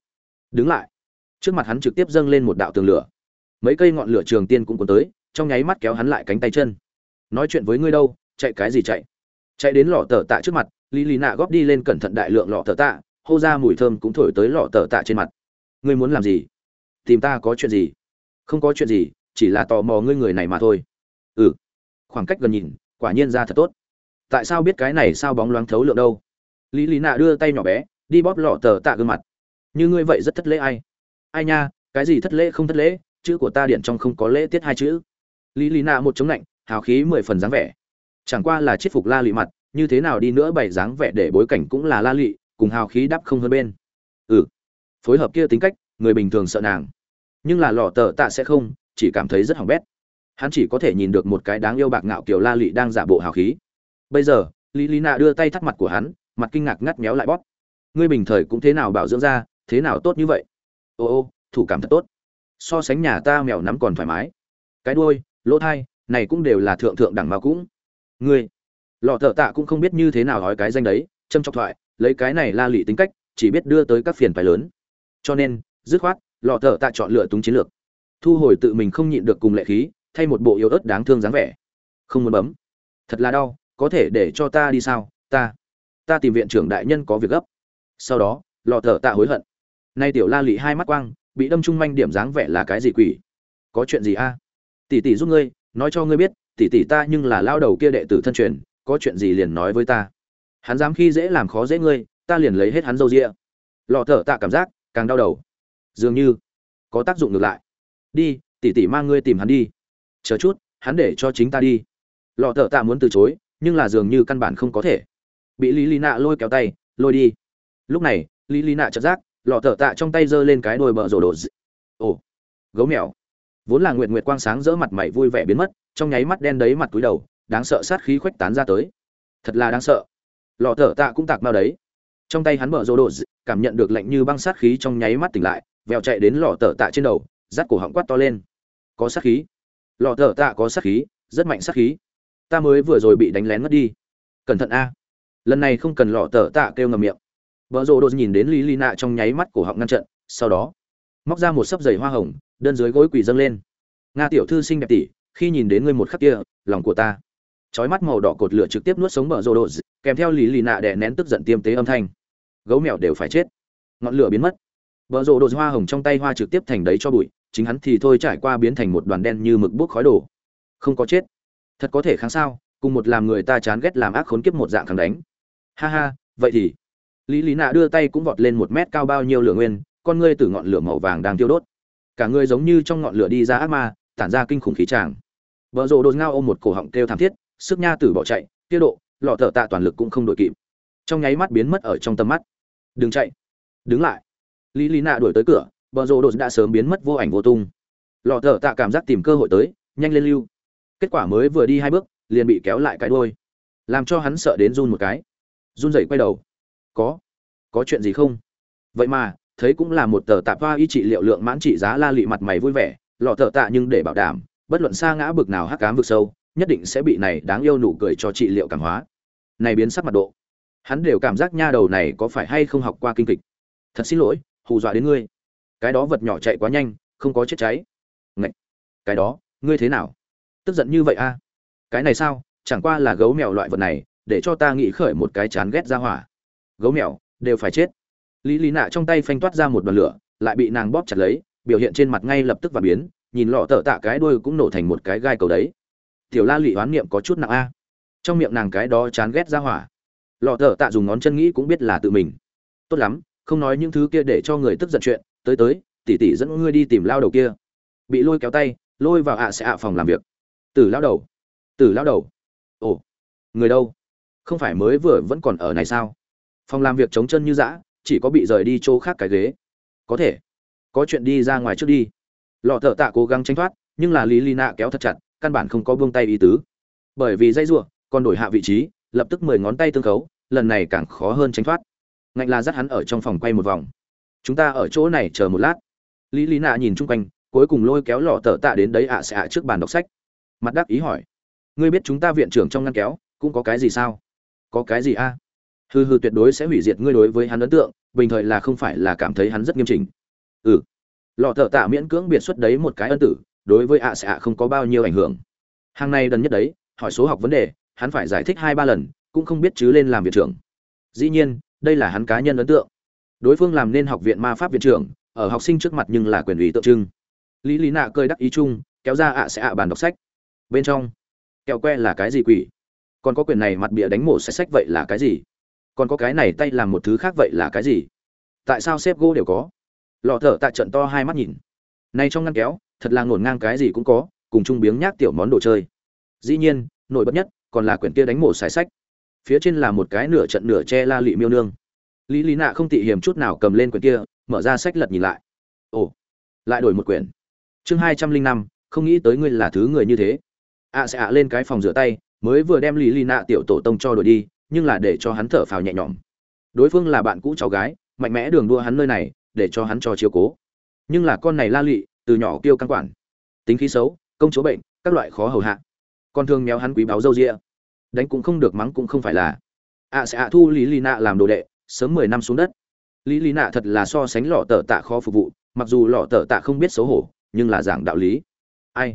A: Đứng lại. Trước mặt hắn trực tiếp dâng lên một đạo tường lửa. Mấy cây ngọn lửa trường tiên cũng cuốn tới, trong nháy mắt kéo hắn lại cánh tay chân. Nói chuyện với ngươi đâu, chạy cái gì chạy? Chạy đến lọ tờ tạ trước mặt lý lý nạ góp đi lên cẩn thận đại lượng lọ tờ tạ, hô ra mùi thơm cũng thổi tới lọ tờ tạ trên mặt. Ngươi muốn làm gì? Tìm ta có chuyện gì? Không có chuyện gì, chỉ là tò mò ngươi người này mà thôi. Ừ. Khoảng cách gần nhìn, quả nhiên ra thật tốt. Tại sao biết cái này sao bóng loáng thấu lượng đâu? Lý lý nạ đưa tay nhỏ bé, đi bóp lọ tờ tạ gương mặt. Như ngươi vậy rất thất lễ ai? Ai nha, cái gì thất lễ không thất lễ, chữ của ta điện trong không có lễ tiết hai chữ. Lý lý nạ một chống lạnh, hào khí mười phần dáng vẻ. Chẳng qua là chiết phục la lụy mặt như thế nào đi nữa bày dáng vẻ để bối cảnh cũng là la lị, cùng hào khí đắp không hơn bên. Ừ phối hợp kia tính cách, người bình thường sợ nàng. Nhưng là lò tờ tạ sẽ không, chỉ cảm thấy rất hỏng bét. Hắn chỉ có thể nhìn được một cái đáng yêu bạc ngạo kiểu la lị đang giả bộ hào khí. Bây giờ, lý lý nạ đưa tay thắt mặt của hắn, mặt kinh ngạc ngắt méo lại bóp. Ngươi bình thời cũng thế nào bảo dưỡng ra, thế nào tốt như vậy? Ô ô, thủ cảm thật tốt. So sánh nhà ta mèo nắm còn thoải mái. Cái đuôi, lỗ thai, này cũng đều là thượng thượng đẳng mà cũng. Ngươi lọ thợ tạ cũng không biết như thế nào nói cái danh đấy, châm chọc thoại, lấy cái này la lị tính cách, chỉ biết đưa tới các phiền phái lớn. Cho nên, dứt khoát, lọ thợ tạ chọn lựa túng chiến lược. Thu hồi tự mình không nhịn được cùng lệ khí, thay một bộ yếu ớt đáng thương dáng vẻ. Không muốn bấm. Thật là đau, có thể để cho ta đi sao? Ta ta tìm viện trưởng đại nhân có việc gấp. Sau đó, lọ thợ tạ hối hận. Nay tiểu la lị hai mắt quang, bị đâm trung manh điểm dáng vẻ là cái gì quỷ? Có chuyện gì a? Tỷ tỷ giúp ngươi, nói cho ngươi biết, tỷ tỷ ta nhưng là lao đầu kia đệ tử thân truyền có chuyện gì liền nói với ta. Hắn dám khi dễ làm khó dễ ngươi, ta liền lấy hết hắn dâu rịa lọ thở tạ cảm giác, càng đau đầu. Dường như có tác dụng ngược lại. Đi tỷ tỷ mang ngươi tìm hắn đi. Chờ chút, hắn để cho chính ta đi. Lọ thở tạ muốn từ chối, nhưng là dường như căn bản không có thể. Bị lý lý nạ lôi kéo tay, lôi đi. Lúc này, lý lý nạ chợt giác, lọ thở tạ trong tay giơ lên cái đôi bờ rổ đồ ồ, gấu mèo. Vốn là nguyệt nguyệt quang sáng rỡ mặt mày vui vẻ biến mất, trong nháy mắt đen đấy mặt túi đầu đáng sợ sát khí khuếch tán ra tới. Thật là đáng sợ. Lọ thở tạ cũng tạc bao đấy. Trong tay hắn mở rô đồ cảm nhận được lạnh như băng sát khí trong nháy mắt tỉnh lại, vèo chạy đến lọ thở tạ trên đầu, rát cổ họng quát to lên. Có sát khí. Lọ thở tạ có sát khí, rất mạnh sát khí. Ta mới vừa rồi bị đánh lén mất đi. Cẩn thận a. Lần này không cần lọ thở tạ kêu ngầm miệng. Vợ rô đồ nhìn đến lý Lina nạ trong nháy mắt cổ họng ngăn trận, sau đó, móc ra một sấp giày hoa hồng, đơn dưới gối quỳ dâng lên. Nga tiểu thư xinh đẹp tỷ, khi nhìn đến ngươi một khắc kia, lòng của ta chói mắt màu đỏ cột lửa trực tiếp nuốt sống bờ rô đồ kèm theo lý lì nạ đè nén tức giận tiêm tế âm thanh. Gấu mèo đều phải chết. Ngọn lửa biến mất. Bờ rô đồ hoa hồng trong tay hoa trực tiếp thành đấy cho bụi, chính hắn thì thôi trải qua biến thành một đoàn đen như mực bốc khói đổ. Không có chết. Thật có thể kháng sao, cùng một làm người ta chán ghét làm ác khốn kiếp một dạng kháng đánh. Ha ha, vậy thì. Lý lý nạ đưa tay cũng vọt lên một mét cao bao nhiêu lửa nguyên, con ngươi từ ngọn lửa màu vàng đang tiêu đốt. Cả người giống như trong ngọn lửa đi ra ác ma, tản ra kinh khủng khí tràng. Vợ rồ đột ngao ôm một cổ họng kêu thảm thiết sức nha tử bỏ chạy tiết độ, lọ thợ tạ toàn lực cũng không đội kịp. Trong nháy mắt biến mất ở trong tầm mắt. Đừng chạy. Đứng lại. Lý lý nạ đuổi tới cửa, bờ rô đột đã sớm biến mất vô ảnh vô tung. Lọ thợ tạ cảm giác tìm cơ hội tới, nhanh lên lưu. Kết quả mới vừa đi hai bước, liền bị kéo lại cái đôi làm cho hắn sợ đến run một cái. Run rẩy quay đầu. Có. Có chuyện gì không? Vậy mà, thấy cũng là một tờ tạp hoa y trị liệu lượng mãn trị giá la lị mặt mày vui vẻ, lọ thợ tạ nhưng để bảo đảm, bất luận xa ngã bực nào hắc cám vực sâu nhất định sẽ bị này đáng yêu nụ cười cho trị liệu cảm hóa. Này biến sắc mặt độ. Hắn đều cảm giác nha đầu này có phải hay không học qua kinh kịch. Thật xin lỗi, hù dọa đến ngươi. Cái đó vật nhỏ chạy quá nhanh, không có chết cháy. Ngậy! cái đó, ngươi thế nào? Tức giận như vậy a? Cái này sao? Chẳng qua là gấu mèo loại vật này, để cho ta nghĩ khởi một cái chán ghét ra hỏa. Gấu mèo, đều phải chết. Lý lý nạ trong tay phanh toát ra một đoàn lửa, lại bị nàng bóp chặt lấy, biểu hiện trên mặt ngay lập tức và biến, nhìn lọ tợ tạ cái đuôi cũng nổ thành một cái gai cầu đấy tiểu la lụy oán niệm có chút nặng a. Trong miệng nàng cái đó chán ghét ra hỏa. Lọ thở tạ dùng ngón chân nghĩ cũng biết là tự mình. Tốt lắm, không nói những thứ kia để cho người tức giận chuyện, tới tới tỉ tỉ dẫn ngươi đi tìm lao đầu kia. Bị lôi kéo tay, lôi vào ạ sẽ ạ phòng làm việc. Tử lao đầu. Tử lao đầu. Ồ, người đâu? Không phải mới vừa vẫn còn ở này sao? Phòng làm việc chống chân như dã, chỉ có bị rời đi chỗ khác cái ghế. Có thể. Có chuyện đi ra ngoài trước đi. Lọ thợ tạ cố gắng tránh thoát, nhưng là lý ly nạ kéo thật chặt căn bản không có buông tay ý tứ. Bởi vì dây giụa còn đổi hạ vị trí, lập tức mười ngón tay tương khấu, lần này càng khó hơn tránh thoát. Ngạnh là dắt hắn ở trong phòng quay một vòng. Chúng ta ở chỗ này chờ một lát. Lý lý nạ nhìn chung quanh, cuối cùng lôi kéo lọ tờ tạ đến đấy ạ sẽ ạ trước bàn đọc sách. Mặt đắc ý hỏi, ngươi biết chúng ta viện trưởng trong ngăn kéo, cũng có cái gì sao? Có cái gì a? Hư hư tuyệt đối sẽ hủy diệt ngươi đối với hắn ấn tượng, bình thời là không phải là cảm thấy hắn rất nghiêm chỉnh. Ừ. Lọ thợ tạ miễn cưỡng biệt xuất đấy một cái ân tử đối với ạ sẽ ạ không có bao nhiêu ảnh hưởng. Hàng này đần nhất đấy, hỏi số học vấn đề, hắn phải giải thích hai ba lần, cũng không biết chứ lên làm viện trưởng. Dĩ nhiên, đây là hắn cá nhân ấn tượng. Đối phương làm nên học viện ma pháp viện trưởng, ở học sinh trước mặt nhưng là quyền ủy tượng trưng. Lý lý nạ cơi đắc ý chung, kéo ra ạ sẽ ạ bàn đọc sách. Bên trong, kẹo que là cái gì quỷ? Còn có quyền này mặt bịa đánh mổ sách sách vậy là cái gì? Còn có cái này tay làm một thứ khác vậy là cái gì? Tại sao xếp gỗ đều có? Lọ thở tạ trận to hai mắt nhìn. Nay trong ngăn kéo thật là ngổn ngang cái gì cũng có, cùng chung biếng nhác tiểu món đồ chơi. Dĩ nhiên, nổi bật nhất còn là quyển kia đánh mổ xài sách. Phía trên là một cái nửa trận nửa che la lị miêu nương. Lý lý nạ không tị hiểm chút nào cầm lên quyển kia, mở ra sách lật nhìn lại. Ồ, lại đổi một quyển. Chương hai trăm linh năm, không nghĩ tới ngươi là thứ người như thế. Ạ sẽ ạ lên cái phòng rửa tay, mới vừa đem lý lý nạ tiểu tổ tông cho đổi đi, nhưng là để cho hắn thở phào nhẹ nhõm. Đối phương là bạn cũ cháu gái, mạnh mẽ đường đua hắn nơi này, để cho hắn cho chiếu cố. Nhưng là con này la lị từ nhỏ kêu căng quản, tính khí xấu, công chúa bệnh, các loại khó hầu hạ. Con thương méo hắn quý báo dâu rịa đánh cũng không được mắng cũng không phải là. Ạ sẽ ạ thu lý lì nạ làm đồ đệ, sớm mười năm xuống đất. Lý lì nạ thật là so sánh lọ tờ tạ khó phục vụ, mặc dù lọ tờ tạ không biết xấu hổ, nhưng là giảng đạo lý. Ai?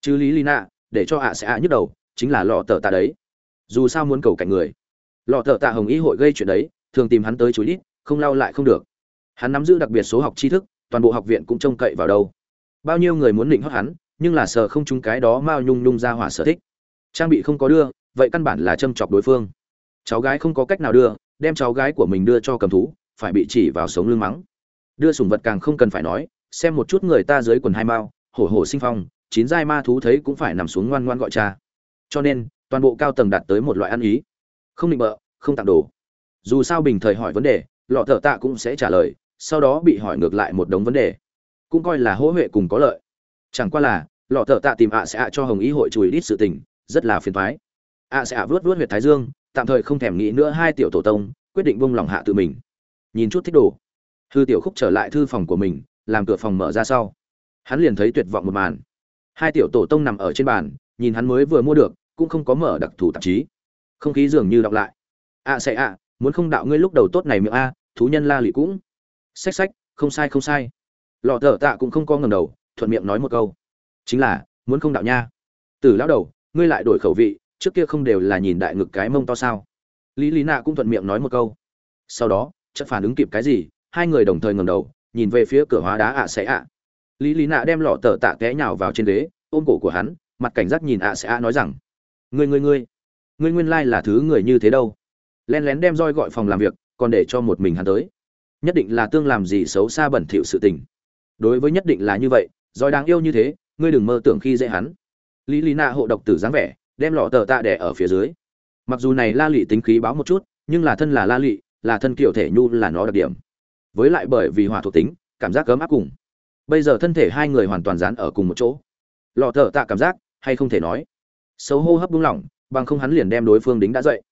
A: Chứ lý lì nạ, để cho ạ sẽ ạ nhức đầu, chính là lọ tờ tạ đấy. Dù sao muốn cầu cạnh người. Lọ tờ tạ hồng ý hội gây chuyện đấy, thường tìm hắn tới chú ít không lau lại không được. Hắn nắm giữ đặc biệt số học tri thức, toàn bộ học viện cũng trông cậy vào đâu bao nhiêu người muốn định hót hắn, nhưng là sợ không chúng cái đó mao nhung nhung ra hỏa sở thích. Trang bị không có đưa, vậy căn bản là châm chọc đối phương. Cháu gái không có cách nào đưa, đem cháu gái của mình đưa cho cầm thú, phải bị chỉ vào sống lưng mắng. Đưa sủng vật càng không cần phải nói, xem một chút người ta dưới quần hai mao, hổ hổ sinh phong, chín giai ma thú thấy cũng phải nằm xuống ngoan ngoan gọi cha. Cho nên, toàn bộ cao tầng đạt tới một loại ăn ý. Không định bợ, không tặng đồ. Dù sao bình thời hỏi vấn đề, lọ thợ tạ cũng sẽ trả lời, sau đó bị hỏi ngược lại một đống vấn đề cũng coi là hỗ huệ cùng có lợi. Chẳng qua là, lọ thợ tạ tìm ạ sẽ ạ cho hồng ý hội chùi đít sự tình, rất là phiền thoái ạ sẽ ạ vớt vớt huyệt thái dương, tạm thời không thèm nghĩ nữa hai tiểu tổ tông, quyết định bông lòng hạ tự mình. Nhìn chút thích đồ. Hư tiểu khúc trở lại thư phòng của mình, làm cửa phòng mở ra sau. Hắn liền thấy tuyệt vọng một màn. Hai tiểu tổ tông nằm ở trên bàn, nhìn hắn mới vừa mua được, cũng không có mở đặc thù tạp chí. Không khí dường như đọc lại. Ạ sẽ ạ, muốn không đạo ngươi lúc đầu tốt này miệng a, thú nhân la lị cũng. Sách sách không sai không sai lọ thở tạ cũng không có ngầm đầu, thuận miệng nói một câu. Chính là, muốn không đạo nha. Từ lão đầu, ngươi lại đổi khẩu vị, trước kia không đều là nhìn đại ngực cái mông to sao? Lý lý nạ cũng thuận miệng nói một câu. Sau đó chất phản ứng kịp cái gì, hai người đồng thời ngầm đầu, nhìn về phía cửa hóa đá ạ sẽ ạ. Lý lý nạ đem lọ tờ tạ té nhào vào trên ghế, ôm cổ của hắn, mặt cảnh giác nhìn ạ sẽ ạ nói rằng, ngươi ngươi ngươi ngươi nguyên lai là thứ người như thế đâu. Len lén đem roi gọi phòng làm việc, còn để cho một mình hắn tới. Nhất định là tương làm gì xấu xa bẩn thỉu sự tình đối với nhất định là như vậy, giỏi đáng yêu như thế, ngươi đừng mơ tưởng khi dễ hắn. Lý lý nạ hộ độc tử dáng vẻ, đem lọ tờ tạ đẻ ở phía dưới. Mặc dù này la lị tính khí báo một chút, nhưng là thân là la lị, là thân kiểu thể nhu là nó đặc điểm. Với lại bởi vì hỏa thuộc tính, cảm giác cấm áp cùng. Bây giờ thân thể hai người hoàn toàn dán ở cùng một chỗ. Lọ tờ tạ cảm giác, hay không thể nói. Xấu hô hấp buông lỏng, bằng không hắn liền đem đối phương đính đã dậy.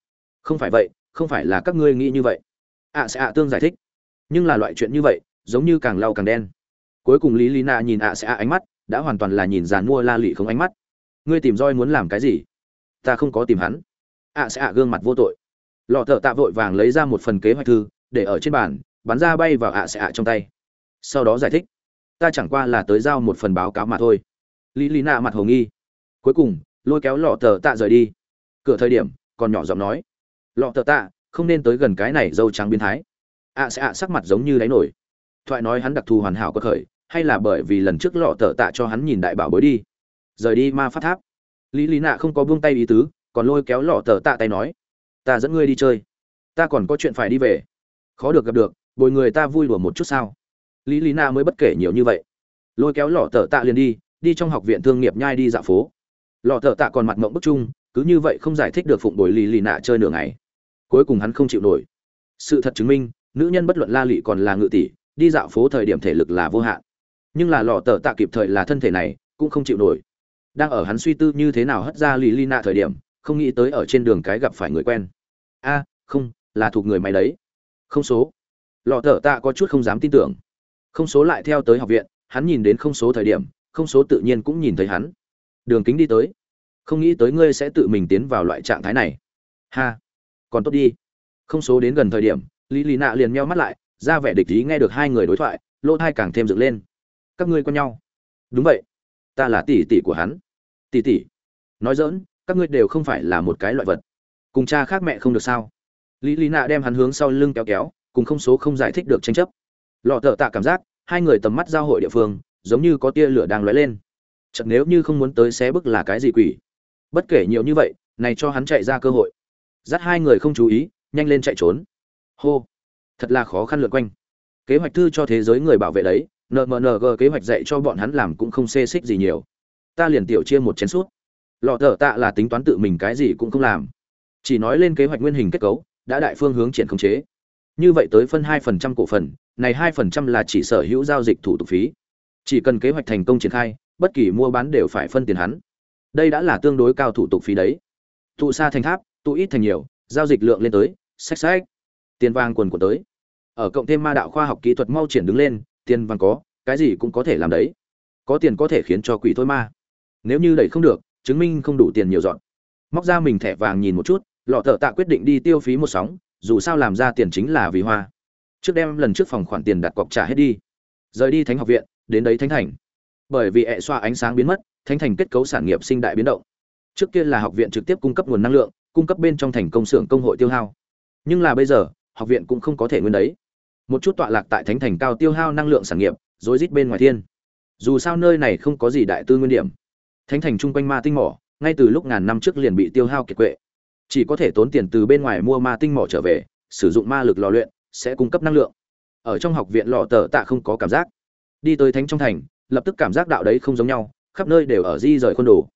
A: Không phải vậy, không phải là các ngươi nghĩ như vậy. Ạ sẽ ạ tương giải thích. Nhưng là loại chuyện như vậy, giống như càng lau càng đen cuối cùng lý lý nhìn ạ sẽ ạ ánh mắt, đã hoàn toàn là nhìn dàn mua la lị không ánh mắt. Ngươi tìm roi muốn làm cái gì? Ta không có tìm hắn. ạ sẽ ạ gương mặt vô tội. Lọ thợ tạ vội vàng lấy ra một phần kế hoạch thư, để ở trên bàn, bắn ra bay vào ạ sẽ ạ trong tay. Sau đó giải thích. Ta chẳng qua là tới giao một phần báo cáo mà thôi. Lý lý nạ mặt hồ nghi. Cuối cùng, lôi kéo lọ thợ tạ rời đi. Cửa thời điểm, còn nhỏ giọng nói. Lọ thợ tạ, không nên tới gần cái này dâu trắng biến thái. ạ sẽ ạ sắc mặt giống như đáy nổi thoại nói hắn đặc thù hoàn hảo có khởi, hay là bởi vì lần trước lọ tờ tạ cho hắn nhìn đại bảo bối đi. Rời đi ma phát tháp. Lý lý nạ không có buông tay ý tứ, còn lôi kéo lọ tờ tạ tay nói, ta dẫn ngươi đi chơi. Ta còn có chuyện phải đi về. Khó được gặp được, bồi người ta vui đùa một chút sao? Lý lý nạ mới bất kể nhiều như vậy. Lôi kéo lọ tờ tạ liền đi đi trong học viện thương nghiệp nhai đi dạo phố. Lọ tờ tạ còn mặt mộng bức chung, cứ như vậy không giải thích được phụng bồi lý lý nạ chơi nửa ngày. Cuối cùng hắn không chịu nổi. Sự thật chứng minh, nữ nhân bất luận la lị còn là ngự tỷ đi dạo phố thời điểm thể lực là vô hạn. Nhưng là lò tờ tạ kịp thời là thân thể này, cũng không chịu nổi. Đang ở hắn suy tư như thế nào hất ra lì lì nạ thời điểm, không nghĩ tới ở trên đường cái gặp phải người quen. A, không, là thuộc người máy đấy. Không số. Lò tờ tạ có chút không dám tin tưởng. Không số lại theo tới học viện, hắn nhìn đến không số thời điểm, không số tự nhiên cũng nhìn thấy hắn. Đường kính đi tới. Không nghĩ tới ngươi sẽ tự mình tiến vào loại trạng thái này. Ha, còn tốt đi. Không số đến gần thời điểm lý lì nạ liền meo mắt lại ra vẻ địch ý nghe được hai người đối thoại, lỗ thai càng thêm dựng lên. Các ngươi quen nhau. Đúng vậy. Ta là tỷ tỷ của hắn. Tỷ tỷ. Nói dỡn các ngươi đều không phải là một cái loại vật. Cùng cha khác mẹ không được sao? Lý lý nạ đem hắn hướng sau lưng kéo kéo, cùng không số không giải thích được tranh chấp. Lọ thợ tạ cảm giác, hai người tầm mắt giao hội địa phương, giống như có tia lửa đang lóe lên. Chật nếu như không muốn tới xé bức là cái gì quỷ? Bất kể nhiều như vậy, này cho hắn chạy ra cơ hội. Dắt hai người không chú ý, nhanh lên chạy trốn. Hô thật là khó khăn lượn quanh. Kế hoạch thư cho thế giới người bảo vệ đấy nmng kế hoạch dạy cho bọn hắn làm cũng không xê xích gì nhiều. Ta liền tiểu chia một chén suốt lọ thở tạ là tính toán tự mình cái gì cũng không làm. Chỉ nói lên kế hoạch nguyên hình kết cấu, đã đại phương hướng triển khống chế. Như vậy tới phân hai phần trăm cổ phần, này hai phần trăm là chỉ sở hữu giao dịch thủ tục phí. Chỉ cần kế hoạch thành công triển khai, bất kỳ mua bán đều phải phân tiền hắn. Đây đã là tương đối cao thủ tục phí đấy. Tụ xa thành tháp, tụ ít thành nhiều, giao dịch lượng lên tới sách sách tiền vàng quần của tới ở cộng thêm ma đạo khoa học kỹ thuật mau triển đứng lên, tiền vàng có, cái gì cũng có thể làm đấy. Có tiền có thể khiến cho quỷ thôi ma. Nếu như đẩy không được, chứng minh không đủ tiền nhiều dọn. Móc ra mình thẻ vàng nhìn một chút, lọ thợ tạ quyết định đi tiêu phí một sóng, dù sao làm ra tiền chính là vì hoa. Trước đem lần trước phòng khoản tiền đặt cọc trả hết đi. Rời đi thánh học viện, đến đấy thánh thành. Bởi vì hệ xoa ánh sáng biến mất, thánh thành kết cấu sản nghiệp sinh đại biến động. Trước kia là học viện trực tiếp cung cấp nguồn năng lượng, cung cấp bên trong thành công xưởng công hội tiêu hao. Nhưng là bây giờ học viện cũng không có thể nguyên đấy. Một chút tọa lạc tại thánh thành cao tiêu hao năng lượng sản nghiệp, rối rít bên ngoài thiên. Dù sao nơi này không có gì đại tư nguyên điểm. Thánh thành chung quanh ma tinh mỏ, ngay từ lúc ngàn năm trước liền bị tiêu hao kiệt quệ. Chỉ có thể tốn tiền từ bên ngoài mua ma tinh mỏ trở về, sử dụng ma lực lò luyện, sẽ cung cấp năng lượng. Ở trong học viện lò tờ tạ không có cảm giác. Đi tới thánh trong thành, lập tức cảm giác đạo đấy không giống nhau, khắp nơi đều ở di rời khuôn đồ.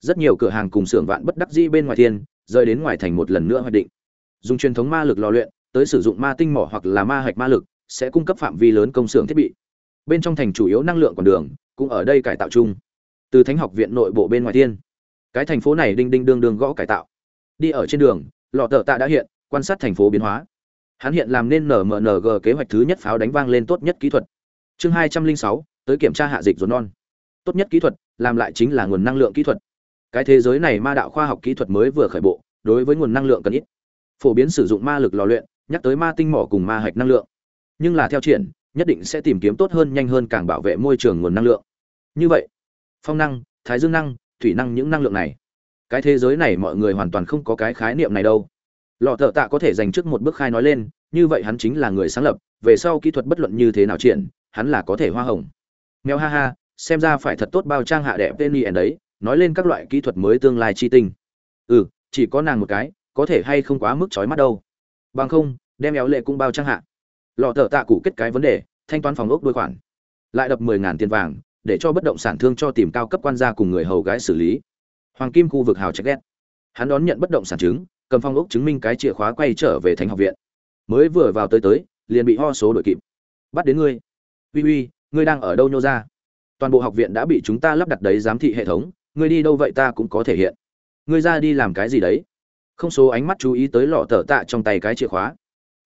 A: Rất nhiều cửa hàng cùng xưởng vạn bất đắc di bên ngoài thiên, rời đến ngoài thành một lần nữa hoạch định. Dùng truyền thống ma lực lò luyện tới sử dụng ma tinh mỏ hoặc là ma hạch ma lực, sẽ cung cấp phạm vi lớn công xưởng thiết bị. Bên trong thành chủ yếu năng lượng còn đường, cũng ở đây cải tạo chung. Từ thánh học viện nội bộ bên ngoài thiên. Cái thành phố này đinh đinh đương đương gõ cải tạo. Đi ở trên đường lò tờ tạ đã hiện, quan sát thành phố biến hóa. Hắn hiện làm nên nmng kế hoạch thứ nhất pháo đánh vang lên tốt nhất kỹ thuật. Chương hai trăm linh sáu, tới kiểm tra hạ dịch ruột non. Tốt nhất kỹ thuật, làm lại chính là nguồn năng lượng kỹ thuật. Cái thế giới này ma đạo khoa học kỹ thuật mới vừa khởi bộ, đối với nguồn năng lượng cần ít. Phổ biến sử dụng ma lực lò luyện nhắc tới ma tinh mỏ cùng ma hạch năng lượng. Nhưng là theo triển, nhất định sẽ tìm kiếm tốt hơn nhanh hơn càng bảo vệ môi trường nguồn năng lượng. Như vậy, phong năng, thái dương năng, thủy năng những năng lượng này, cái thế giới này mọi người hoàn toàn không có cái khái niệm này đâu. Lọ thợ tạ có thể dành trước một bước khai nói lên, như vậy hắn chính là người sáng lập, về sau kỹ thuật bất luận như thế nào triển, hắn là có thể hoa hồng. Mèo ha ha, xem ra phải thật tốt bao trang hạ đẹp tên y đấy, nói lên các loại kỹ thuật mới tương lai chi tinh. Ừ chỉ có nàng một cái, có thể hay không quá mức chói mắt đâu bằng không, đem éo lệ cũng bao trang hạ. Lọ thợ tạ cụ kết cái vấn đề, thanh toán phòng ốc đôi khoản. Lại đập mười ngàn tiền vàng, để cho bất động sản thương cho tìm cao cấp quan gia cùng người hầu gái xử lý. Hoàng kim khu vực hào trạch ghét. Hắn đón nhận bất động sản chứng, cầm phong ốc chứng minh cái chìa khóa quay trở về thành học viện. Mới vừa vào tới tới, liền bị ho số đội kịp. Bắt đến ngươi. Uy uy, ngươi đang ở đâu nhô ra? Toàn bộ học viện đã bị chúng ta lắp đặt đấy giám thị hệ thống, ngươi đi đâu vậy ta cũng có thể hiện. Ngươi ra đi làm cái gì đấy? Không số ánh mắt chú ý tới lọ thở tạ trong tay cái chìa khóa.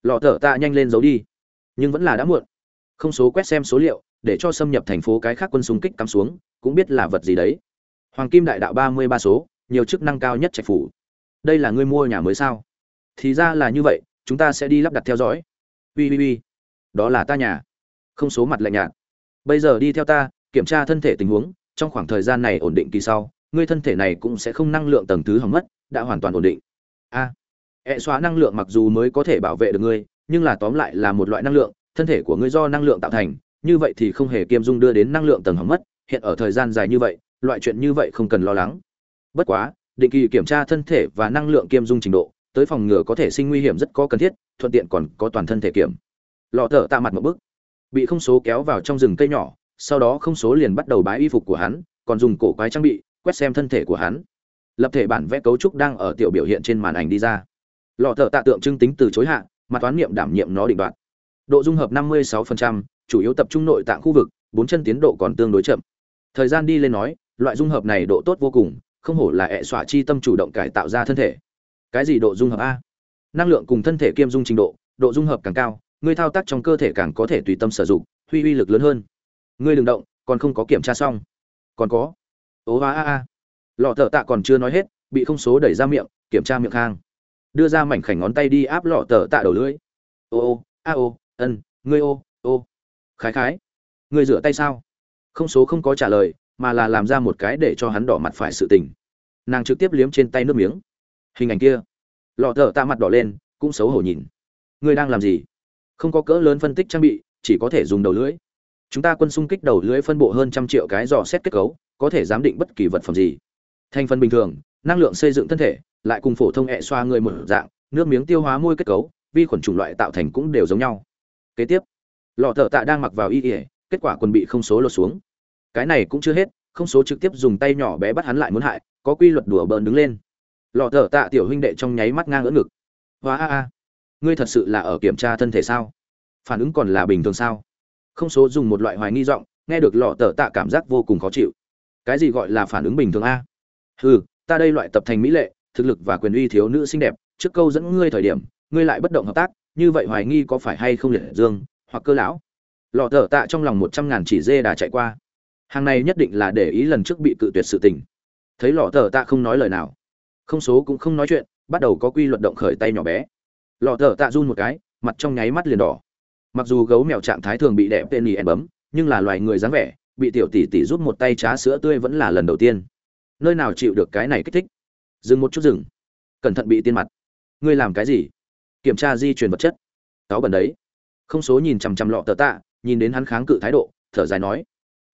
A: Lọ thở tạ nhanh lên giấu đi, nhưng vẫn là đã muộn. Không số quét xem số liệu, để cho xâm nhập thành phố cái khác quân súng kích cắm xuống, cũng biết là vật gì đấy. Hoàng kim đại đạo ba mươi ba số, nhiều chức năng cao nhất trạch phủ. Đây là ngươi mua nhà mới sao? Thì ra là như vậy, chúng ta sẽ đi lắp đặt theo dõi. Ui ui ui. Đó là ta nhà. Không số mặt lạnh nhạt. Bây giờ đi theo ta, kiểm tra thân thể tình huống, trong khoảng thời gian này ổn định kỳ sau, ngươi thân thể này cũng sẽ không năng lượng tầng thứ hỏng mất, đã hoàn toàn ổn định a à, xóa năng lượng mặc dù mới có thể bảo vệ được ngươi nhưng là tóm lại là một loại năng lượng thân thể của ngươi do năng lượng tạo thành như vậy thì không hề kiêm dung đưa đến năng lượng tầng hỏng mất hiện ở thời gian dài như vậy loại chuyện như vậy không cần lo lắng. Bất quá định kỳ kiểm tra thân thể và năng lượng kiêm dung trình độ tới phòng ngừa có thể sinh nguy hiểm rất có cần thiết thuận tiện còn có toàn thân thể kiểm. Lọ thở tạ mặt một bức bị không số kéo vào trong rừng cây nhỏ sau đó không số liền bắt đầu bái y phục của hắn còn dùng cổ quái trang bị quét xem thân thể của hắn lập thể bản vẽ cấu trúc đang ở tiểu biểu hiện trên màn ảnh đi ra. Lọ thở tạ tượng trưng tính từ chối hạ mà toán niệm đảm nhiệm nó định đoạt. Độ dung hợp 56%, chủ yếu tập trung nội tạng khu vực bốn chân tiến độ còn tương đối chậm. Thời gian đi lên nói loại dung hợp này độ tốt vô cùng không hổ là hệ xỏa chi tâm chủ động cải tạo ra thân thể. Cái gì độ dung hợp a? Năng lượng cùng thân thể kiêm dung trình độ độ dung hợp càng cao ngươi thao tác trong cơ thể càng có thể tùy tâm sử dụng huy uy lực lớn hơn. Ngươi đừng động còn không có kiểm tra xong. Còn có. Ố a a a lọ thợ tạ còn chưa nói hết, bị không số đẩy ra miệng, kiểm tra miệng khang. Đưa ra mảnh khảnh ngón tay đi áp lọ thợ tạ đầu lưỡi. Ô ô, a ô, ân, ngươi ô ô. Khái khái, ngươi rửa tay sao? Không số không có trả lời, mà là làm ra một cái để cho hắn đỏ mặt phải sự tình. Nàng trực tiếp liếm trên tay nước miếng. Hình ảnh kia. Lọ thợ tạ mặt đỏ lên, cũng xấu hổ nhìn. Ngươi đang làm gì? Không có cỡ lớn phân tích trang bị, chỉ có thể dùng đầu lưỡi. Chúng ta quân xung kích đầu lưỡi phân bộ hơn trăm triệu cái dò xét kết cấu, có thể giám định bất kỳ vật phẩm gì thành phần bình thường, năng lượng xây dựng thân thể, lại cùng phổ thông hẹ xoa người một dạng, nước miếng tiêu hóa môi kết cấu, vi khuẩn chủng loại tạo thành cũng đều giống nhau. Kế tiếp, lọ thợ tạ đang mặc vào y ỉa kết quả quần bị không số lột xuống. Cái này cũng chưa hết, không số trực tiếp dùng tay nhỏ bé bắt hắn lại muốn hại, có quy luật đùa bỡn đứng lên. Lọ thợ tạ tiểu huynh đệ trong nháy mắt ngang ỡ ngực. Hóa a a, ngươi thật sự là ở kiểm tra thân thể sao? Phản ứng còn là bình thường sao? Không số dùng một loại hoài nghi giọng, nghe được lọ tờ tạ cảm giác vô cùng khó chịu. Cái gì gọi là phản ứng bình thường a? Ừ ta đây loại tập thành mỹ lệ, thực lực và quyền uy thiếu nữ xinh đẹp, trước câu dẫn ngươi thời điểm, ngươi lại bất động hợp tác, như vậy hoài nghi có phải hay không liệt dương, hoặc cơ lão. Lọ thở tạ trong lòng một trăm ngàn chỉ dê đã chạy qua. Hàng này nhất định là để ý lần trước bị cự tuyệt sự tình. Thấy lọ thở tạ không nói lời nào. Không số cũng không nói chuyện, bắt đầu có quy luật động khởi tay nhỏ bé. Lọ thở tạ run một cái, mặt trong nháy mắt liền đỏ. Mặc dù gấu mèo trạng thái thường bị đẹp tên nhỉ bấm, nhưng là loài người dáng vẻ, bị tiểu tỷ tỷ rút một tay trá sữa tươi vẫn là lần đầu tiên nơi nào chịu được cái này kích thích? Dừng một chút dừng. Cẩn thận bị tiên mặt. Ngươi làm cái gì? Kiểm tra di truyền vật chất. Táo bẩn đấy. Không số nhìn chằm chằm lọ tờ tạ, nhìn đến hắn kháng cự thái độ, thở dài nói.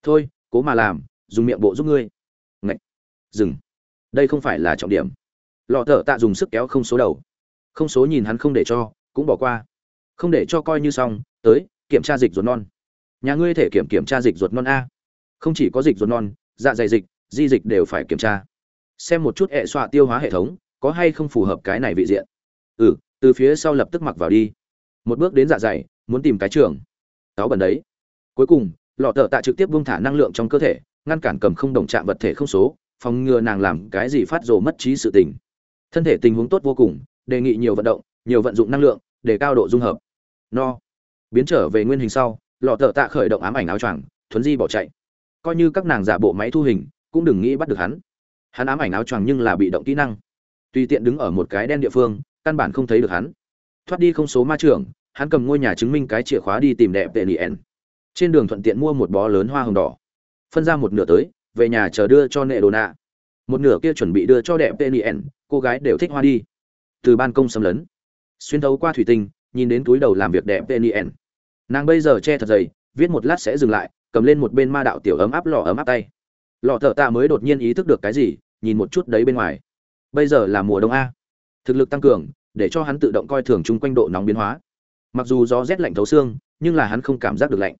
A: Thôi, cố mà làm, dùng miệng bộ giúp ngươi. Ngạch dừng. Đây không phải là trọng điểm. Lọ tờ tạ dùng sức kéo không số đầu. Không số nhìn hắn không để cho, cũng bỏ qua. Không để cho coi như xong, tới, kiểm tra dịch ruột non. Nhà ngươi thể kiểm kiểm tra dịch ruột non a. Không chỉ có dịch ruột non dạ dày dịch di dịch đều phải kiểm tra. Xem một chút hệ xoa tiêu hóa hệ thống, có hay không phù hợp cái này vị diện. Ừ từ phía sau lập tức mặc vào đi. Một bước đến dạ dày, muốn tìm cái trường. Cáo bẩn đấy. Cuối cùng, lọ tờ tạ trực tiếp buông thả năng lượng trong cơ thể, ngăn cản cầm không đồng chạm vật thể không số, phòng ngừa nàng làm cái gì phát rồ mất trí sự tình. Thân thể tình huống tốt vô cùng, đề nghị nhiều vận động, nhiều vận dụng năng lượng, để cao độ dung hợp. No. Biến trở về nguyên hình sau, lọ tờ tạ khởi động ám ảnh áo choàng, thuấn di bỏ chạy. Coi như các nàng giả bộ máy thu hình cũng đừng nghĩ bắt được hắn. Hắn ám ảnh áo choàng nhưng là bị động kỹ năng. Tùy tiện đứng ở một cái đen địa phương, căn bản không thấy được hắn. Thoát đi không số ma trưởng, hắn cầm ngôi nhà chứng minh cái chìa khóa đi tìm đẹp tệ nien trên đường thuận tiện mua một bó lớn hoa hồng đỏ. Phân ra một nửa tới, về nhà chờ đưa cho nệ đồ nạ. Một nửa kia chuẩn bị đưa cho đẹp tệ nien cô gái đều thích hoa đi. Từ ban công xâm lấn. Xuyên thấu qua thủy tinh, nhìn đến túi đầu làm việc đẹp penien nàng bây giờ che thật dày, viết một lát sẽ dừng lại, cầm lên một bên ma đạo tiểu ấm áp lò ấm áp tay. Lọ thợ tạ mới đột nhiên ý thức được cái gì, nhìn một chút đấy bên ngoài. Bây giờ là mùa đông a. Thực lực tăng cường, để cho hắn tự động coi thường chung quanh độ nóng biến hóa. Mặc dù gió rét lạnh thấu xương, nhưng là hắn không cảm giác được lạnh.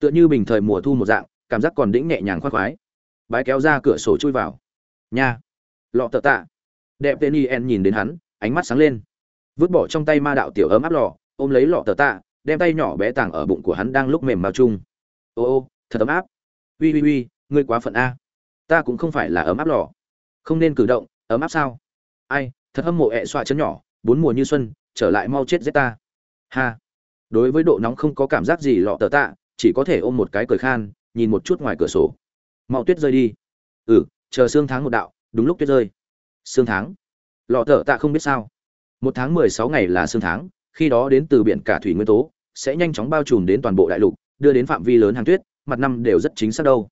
A: Tựa như bình thời mùa thu một dạng, cảm giác còn đĩnh nhẹ nhàng khoác khoái. Bái kéo ra cửa sổ chui vào. Nha. Lọ tợ tạ. Đẹp tên yen nhìn đến hắn, ánh mắt sáng lên. Vứt bỏ trong tay ma đạo tiểu ấm áp lò ôm lấy lọ tờ tạ, đem tay nhỏ bé tàng ở bụng của hắn đang lúc mềm mao chung. Ô ô, thật ấm áp. Ui ui ui ngươi quá phận a. Ta cũng không phải là ấm áp lò. Không nên cử động, ấm áp sao? Ai, thật hâm mộ ẹ xoa chấn nhỏ, bốn mùa như xuân, trở lại mau chết giết ta. Ha. Đối với độ nóng không có cảm giác gì lọ tờ tạ, chỉ có thể ôm một cái cười khan, nhìn một chút ngoài cửa sổ. Mau tuyết rơi đi. Ừ chờ xương tháng một đạo, đúng lúc tuyết rơi. Xương tháng. Lọ tờ tạ không biết sao. Một tháng mười sáu ngày là xương tháng, khi đó đến từ biển cả thủy nguyên tố, sẽ nhanh chóng bao trùm đến toàn bộ đại lục, đưa đến phạm vi lớn hàng tuyết, mặt năm đều rất chính xác đâu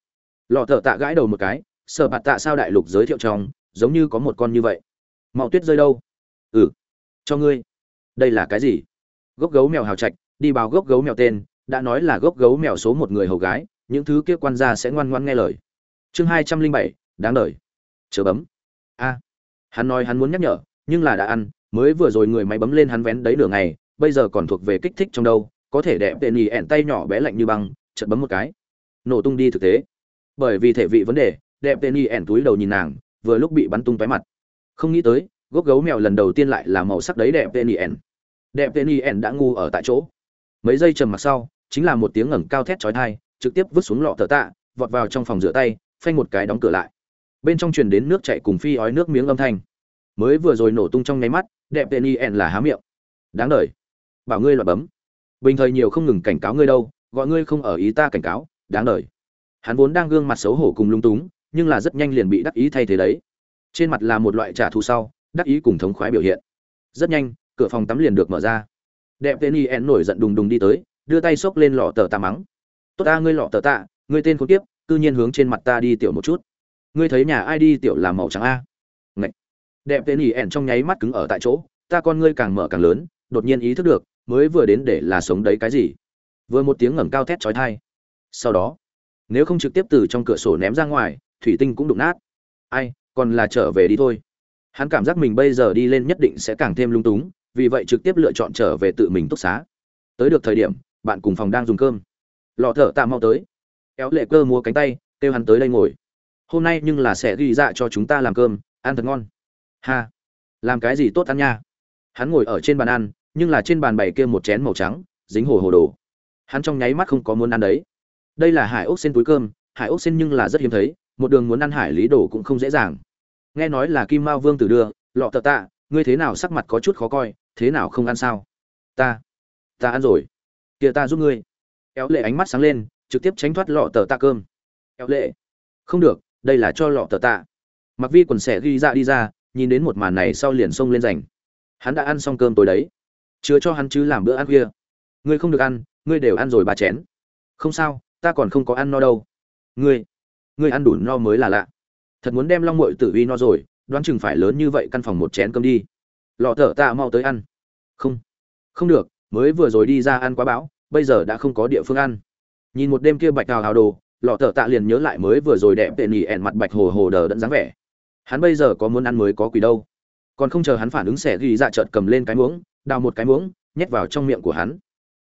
A: lọ thợ tạ gãi đầu một cái sợ bạt tạ sao đại lục giới thiệu trong, giống như có một con như vậy. Mạo tuyết rơi đâu? Ừ cho ngươi. Đây là cái gì? Gốc gấu mèo hào trạch, đi báo gốc gấu mèo tên, đã nói là gốc gấu mèo số một người hầu gái, những thứ kia quan gia sẽ ngoan ngoan nghe lời. Chương hai trăm linh bảy, đáng đời. Chờ bấm. A, hắn nói hắn muốn nhắc nhở, nhưng là đã ăn, mới vừa rồi người máy bấm lên hắn vén đấy nửa ngày, bây giờ còn thuộc về kích thích trong đâu, có thể đẹp tệ nỉ ẹn tay nhỏ bé lạnh như băng chật bấm một cái. Nổ tung đi thực tế bởi vì thể vị vấn đề, đẹp tên y ẻn túi đầu nhìn nàng, vừa lúc bị bắn tung tóe mặt. Không nghĩ tới, gốc gấu mèo lần đầu tiên lại là màu sắc đấy đẹp tên y ẻn. Đẹp tên y ẻn đã ngu ở tại chỗ. Mấy giây trầm mặc sau, chính là một tiếng ngẩng cao thét chói tai, trực tiếp vứt xuống lọ tờ tạ, vọt vào trong phòng rửa tay, phanh một cái đóng cửa lại. Bên trong truyền đến nước chảy cùng phi ói nước miếng âm thanh. Mới vừa rồi nổ tung trong nháy mắt, đẹp tên ẻn là há miệng. Đáng đời. Bảo ngươi loại bấm. Bình thời nhiều không ngừng cảnh cáo ngươi đâu, gọi ngươi không ở ý ta cảnh cáo, đáng đời hắn vốn đang gương mặt xấu hổ cùng lung túng, nhưng là rất nhanh liền bị đắc ý thay thế đấy. Trên mặt là một loại trả thù sau, đắc ý cùng thống khoái biểu hiện. Rất nhanh, cửa phòng tắm liền được mở ra. Đẹp tên yen nổi giận đùng đùng đi tới, đưa tay xốc lên lọ tờ tạ mắng. Tốt ta, ngươi lọ tờ tạ, ngươi tên khốn kiếp, cư nhiên hướng trên mặt ta đi tiểu một chút. Ngươi thấy nhà ai đi tiểu làm màu trắng a. Ngậy. Đẹp tên y ẻn trong nháy mắt cứng ở tại chỗ, ta con ngươi càng mở càng lớn, đột nhiên ý thức được, mới vừa đến để là sống đấy cái gì. Vừa một tiếng ngẩng cao thét chói tai. Sau đó nếu không trực tiếp từ trong cửa sổ ném ra ngoài, thủy tinh cũng đụng nát. Ai, còn là trở về đi thôi. Hắn cảm giác mình bây giờ đi lên nhất định sẽ càng thêm lung túng, vì vậy trực tiếp lựa chọn trở về tự mình túc xá. Tới được thời điểm, bạn cùng phòng đang dùng cơm. Lọ thở tạm mau tới. Kéo lệ cơ mua cánh tay, kêu hắn tới đây ngồi. Hôm nay nhưng là sẽ ghi dạ cho chúng ta làm cơm, ăn thật ngon. Ha. Làm cái gì tốt ăn nha. Hắn ngồi ở trên bàn ăn, nhưng là trên bàn bày kia một chén màu trắng, dính hồ hồ đồ. Hắn trong nháy mắt không có muốn ăn đấy đây là hải ốc sen túi cơm, hải ốc sen nhưng là rất hiếm thấy, một đường muốn ăn hải lý đồ cũng không dễ dàng. Nghe nói là kim mao vương tử đưa, lọ tờ tạ, ngươi thế nào sắc mặt có chút khó coi, thế nào không ăn sao? Ta ta ăn rồi. Kia ta giúp ngươi. Éo lệ ánh mắt sáng lên, trực tiếp tránh thoát lọ tờ tạ cơm. Éo lệ. Không được, đây là cho lọ tờ tạ. Mặc vi quần xẻ ghi ra đi ra, nhìn đến một màn này sau liền xông lên giành. Hắn đã ăn xong cơm tối đấy. Chứa cho hắn chứ làm bữa ăn khuya. Ngươi không được ăn, ngươi đều ăn rồi ba chén. Không sao ta còn không có ăn no đâu. Ngươi ngươi ăn đủ no mới là lạ. Thật muốn đem long mội tử uy no rồi, đoán chừng phải lớn như vậy căn phòng một chén cơm đi. Lọ thở tạ mau tới ăn. Không không được, mới vừa rồi đi ra ăn quá bão, bây giờ đã không có địa phương ăn. Nhìn một đêm kia bạch hào hào đồ, lọ thở tạ liền nhớ lại mới vừa rồi đẹp tệ nỉ ẹn mặt bạch hồ hồ đờ đẫn dáng vẻ. Hắn bây giờ có muốn ăn mới có quỷ đâu. Còn không chờ hắn phản ứng xẻ ghi dạ chợt cầm lên cái muỗng, đào một cái muỗng, nhét vào trong miệng của hắn.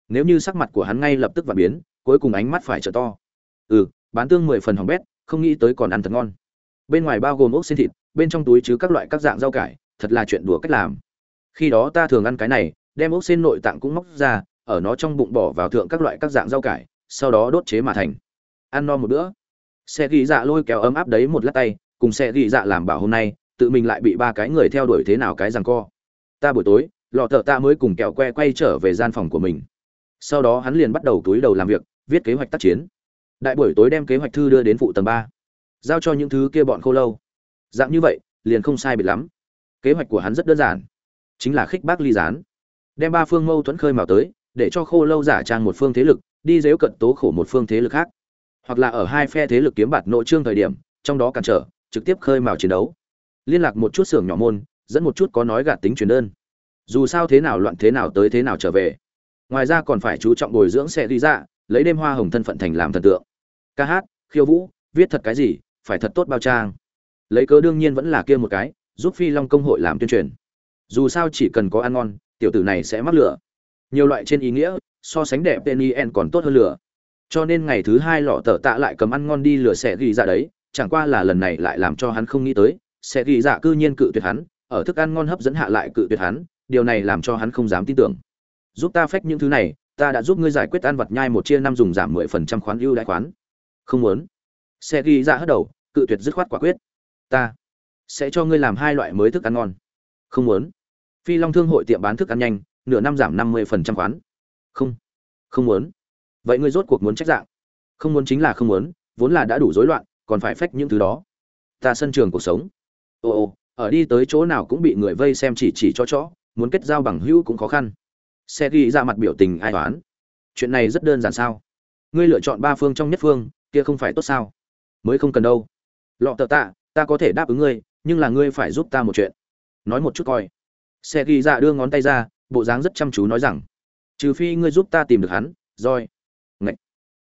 A: Nếu như sắc mặt của hắn ngay lập tức và biến cuối cùng ánh mắt phải trở to. Ừ bán tương mười phần hỏng bét, không nghĩ tới còn ăn thật ngon. Bên ngoài bao gồm ốc xin thịt, bên trong túi chứa các loại các dạng rau cải, thật là chuyện đùa cách làm. Khi đó ta thường ăn cái này, đem ốc xin nội tạng cũng móc ra, ở nó trong bụng bỏ vào thượng các loại các dạng rau cải, sau đó đốt chế mà thành. Ăn no một bữa. Xe ghi dạ lôi kéo ấm áp đấy một lát tay, cùng xe ghi dạ làm bảo hôm nay, tự mình lại bị ba cái người theo đuổi thế nào cái rằng co. Ta buổi tối, lọ thợ ta mới cùng kẹo que quay trở về gian phòng của mình. Sau đó hắn liền bắt đầu túi đầu làm việc viết kế hoạch tác chiến. Đại buổi tối đem kế hoạch thư đưa đến phụ tầng ba. Giao cho những thứ kia bọn khô lâu. Dạng như vậy, liền không sai biệt lắm. Kế hoạch của hắn rất đơn giản. Chính là khích bác ly gián. Đem ba phương mâu thuẫn khơi mào tới, để cho khô lâu giả trang một phương thế lực, đi dếu cận tố khổ một phương thế lực khác. Hoặc là ở hai phe thế lực kiếm bạt nội trương thời điểm, trong đó cản trở, trực tiếp khơi mào chiến đấu. Liên lạc một chút xưởng nhỏ môn, dẫn một chút có nói gạt tính truyền đơn. Dù sao thế nào loạn thế nào tới thế nào trở về. Ngoài ra còn phải chú trọng bồi dưỡng xe đi ra lấy đêm hoa hồng thân phận thành làm thần tượng. Ca hát, khiêu vũ, viết thật cái gì, phải thật tốt bao trang. Lấy cớ đương nhiên vẫn là kia một cái, giúp phi long công hội làm tuyên truyền. Dù sao chỉ cần có ăn ngon, tiểu tử này sẽ mắc lửa. Nhiều loại trên ý nghĩa, so sánh đẹp tên en còn tốt hơn lửa. Cho nên ngày thứ hai lọ tờ tạ lại cầm ăn ngon đi lửa sẽ ghi ra đấy, chẳng qua là lần này lại làm cho hắn không nghĩ tới, sẽ ghi dạ cư nhiên cự tuyệt hắn, ở thức ăn ngon hấp dẫn hạ lại cự tuyệt hắn, điều này làm cho hắn không dám tin tưởng. Giúp ta phách những thứ này ta đã giúp ngươi giải quyết ăn vật nhai một chia năm dùng giảm mười phần trăm khoán ưu đãi khoán. Không muốn. Sẽ ghi ra hất đầu, cự tuyệt dứt khoát quả quyết. Ta sẽ cho ngươi làm hai loại mới thức ăn ngon. Không muốn. Phi long thương hội tiệm bán thức ăn nhanh, nửa năm giảm năm mươi phần trăm khoán. Không. Không muốn. Vậy ngươi rốt cuộc muốn trách dạng? Không muốn chính là không muốn, vốn là đã đủ rối loạn, còn phải phách những thứ đó. Ta sân trường cuộc sống. Ồ ồ ở đi tới chỗ nào cũng bị người vây xem chỉ chỉ cho chó, muốn kết giao bằng hữu cũng khó khăn. Sẽ ghi ra mặt biểu tình ai toán? Chuyện này rất đơn giản sao? Ngươi lựa chọn ba phương trong nhất phương, kia không phải tốt sao? Mới không cần đâu. Lọ tờ tạ, ta có thể đáp ứng ngươi, nhưng là ngươi phải giúp ta một chuyện. Nói một chút coi. Xe ghi ra đưa ngón tay ra, bộ dáng rất chăm chú nói rằng, trừ phi ngươi giúp ta tìm được hắn, rồi. ngạch.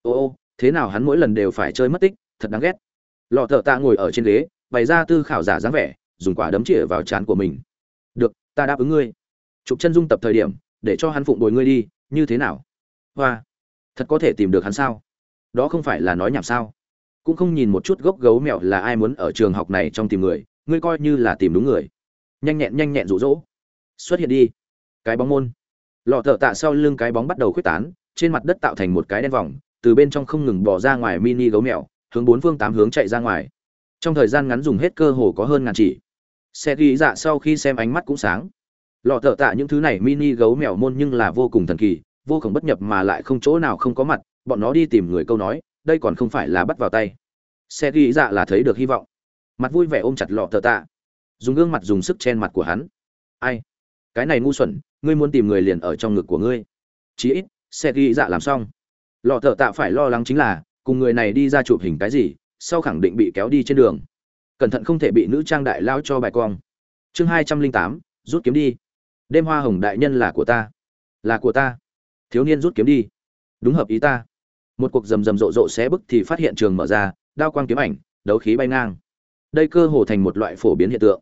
A: Ô ô, thế nào hắn mỗi lần đều phải chơi mất tích, thật đáng ghét. Lọ thợ tạ ngồi ở trên ghế, bày ra tư khảo giả dáng vẻ, dùng quả đấm chĩa vào trán của mình. Được, ta đáp ứng ngươi. Chụp chân dung tập thời điểm để cho hắn phụng bồi ngươi đi, như thế nào? Hoa, thật có thể tìm được hắn sao? Đó không phải là nói nhảm sao? Cũng không nhìn một chút gốc gấu mẹo là ai muốn ở trường học này trong tìm người, ngươi coi như là tìm đúng người. Nhanh nhẹn nhanh nhẹn rụ rỗ xuất hiện đi. Cái bóng môn. Lọ thợ tạ sau lưng cái bóng bắt đầu khuếch tán, trên mặt đất tạo thành một cái đen vòng, từ bên trong không ngừng bỏ ra ngoài mini gấu mèo, hướng bốn phương tám hướng chạy ra ngoài. Trong thời gian ngắn dùng hết cơ hồ có hơn ngàn chỉ. Xe ghi dạ sau khi xem ánh mắt cũng sáng lọ thợ tạ những thứ này mini gấu mèo môn nhưng là vô cùng thần kỳ, vô cùng bất nhập mà lại không chỗ nào không có mặt, bọn nó đi tìm người câu nói, đây còn không phải là bắt vào tay. Xe ghi dạ là thấy được hy vọng. Mặt vui vẻ ôm chặt lọ thợ tạ. Dùng gương mặt dùng sức chen mặt của hắn. Ai? Cái này ngu xuẩn, ngươi muốn tìm người liền ở trong ngực của ngươi. Chí ít, xe ghi dạ làm xong. Lọ thợ tạ phải lo lắng chính là, cùng người này đi ra chụp hình cái gì, sau khẳng định bị kéo đi trên đường. Cẩn thận không thể bị nữ trang đại lao cho bài quang chương hai trăm linh tám, rút kiếm đi đêm hoa hồng đại nhân là của ta. Là của ta. Thiếu niên rút kiếm đi. Đúng hợp ý ta. Một cuộc rầm rầm rộ rộ xé bức thì phát hiện trường mở ra, đao quang kiếm ảnh, đấu khí bay ngang. Đây cơ hồ thành một loại phổ biến hiện tượng.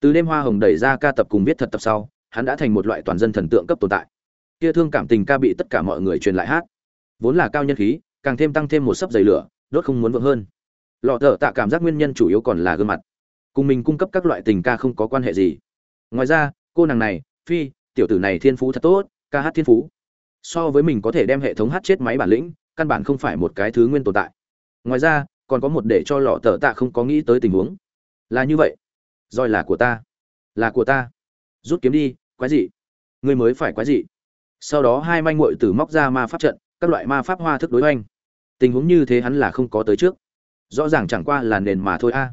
A: Từ đêm hoa hồng đẩy ra ca tập cùng viết thật tập sau, hắn đã thành một loại toàn dân thần tượng cấp tồn tại. Kia thương cảm tình ca bị tất cả mọi người truyền lại hát. Vốn là cao nhân khí, càng thêm tăng thêm một sấp dày lửa, đốt không muốn vượng hơn. Lọ thở tạ cảm giác nguyên nhân chủ yếu còn là gương mặt. Cùng mình cung cấp các loại tình ca không có quan hệ gì. Ngoài ra, cô nàng này phi, tiểu tử này thiên phú thật tốt, ca hát thiên phú. So với mình có thể đem hệ thống hát chết máy bản lĩnh, căn bản không phải một cái thứ nguyên tồn tại. Ngoài ra, còn có một để cho lọ tờ tạ không có nghĩ tới tình huống. Là như vậy. Roi là của ta. Là của ta. Rút kiếm đi, quái dị. Ngươi mới phải quái dị. Sau đó hai manh muội tử móc ra ma pháp trận, các loại ma pháp hoa thức đối oanh tình huống như thế hắn là không có tới trước. Rõ ràng chẳng qua là nền mà thôi a.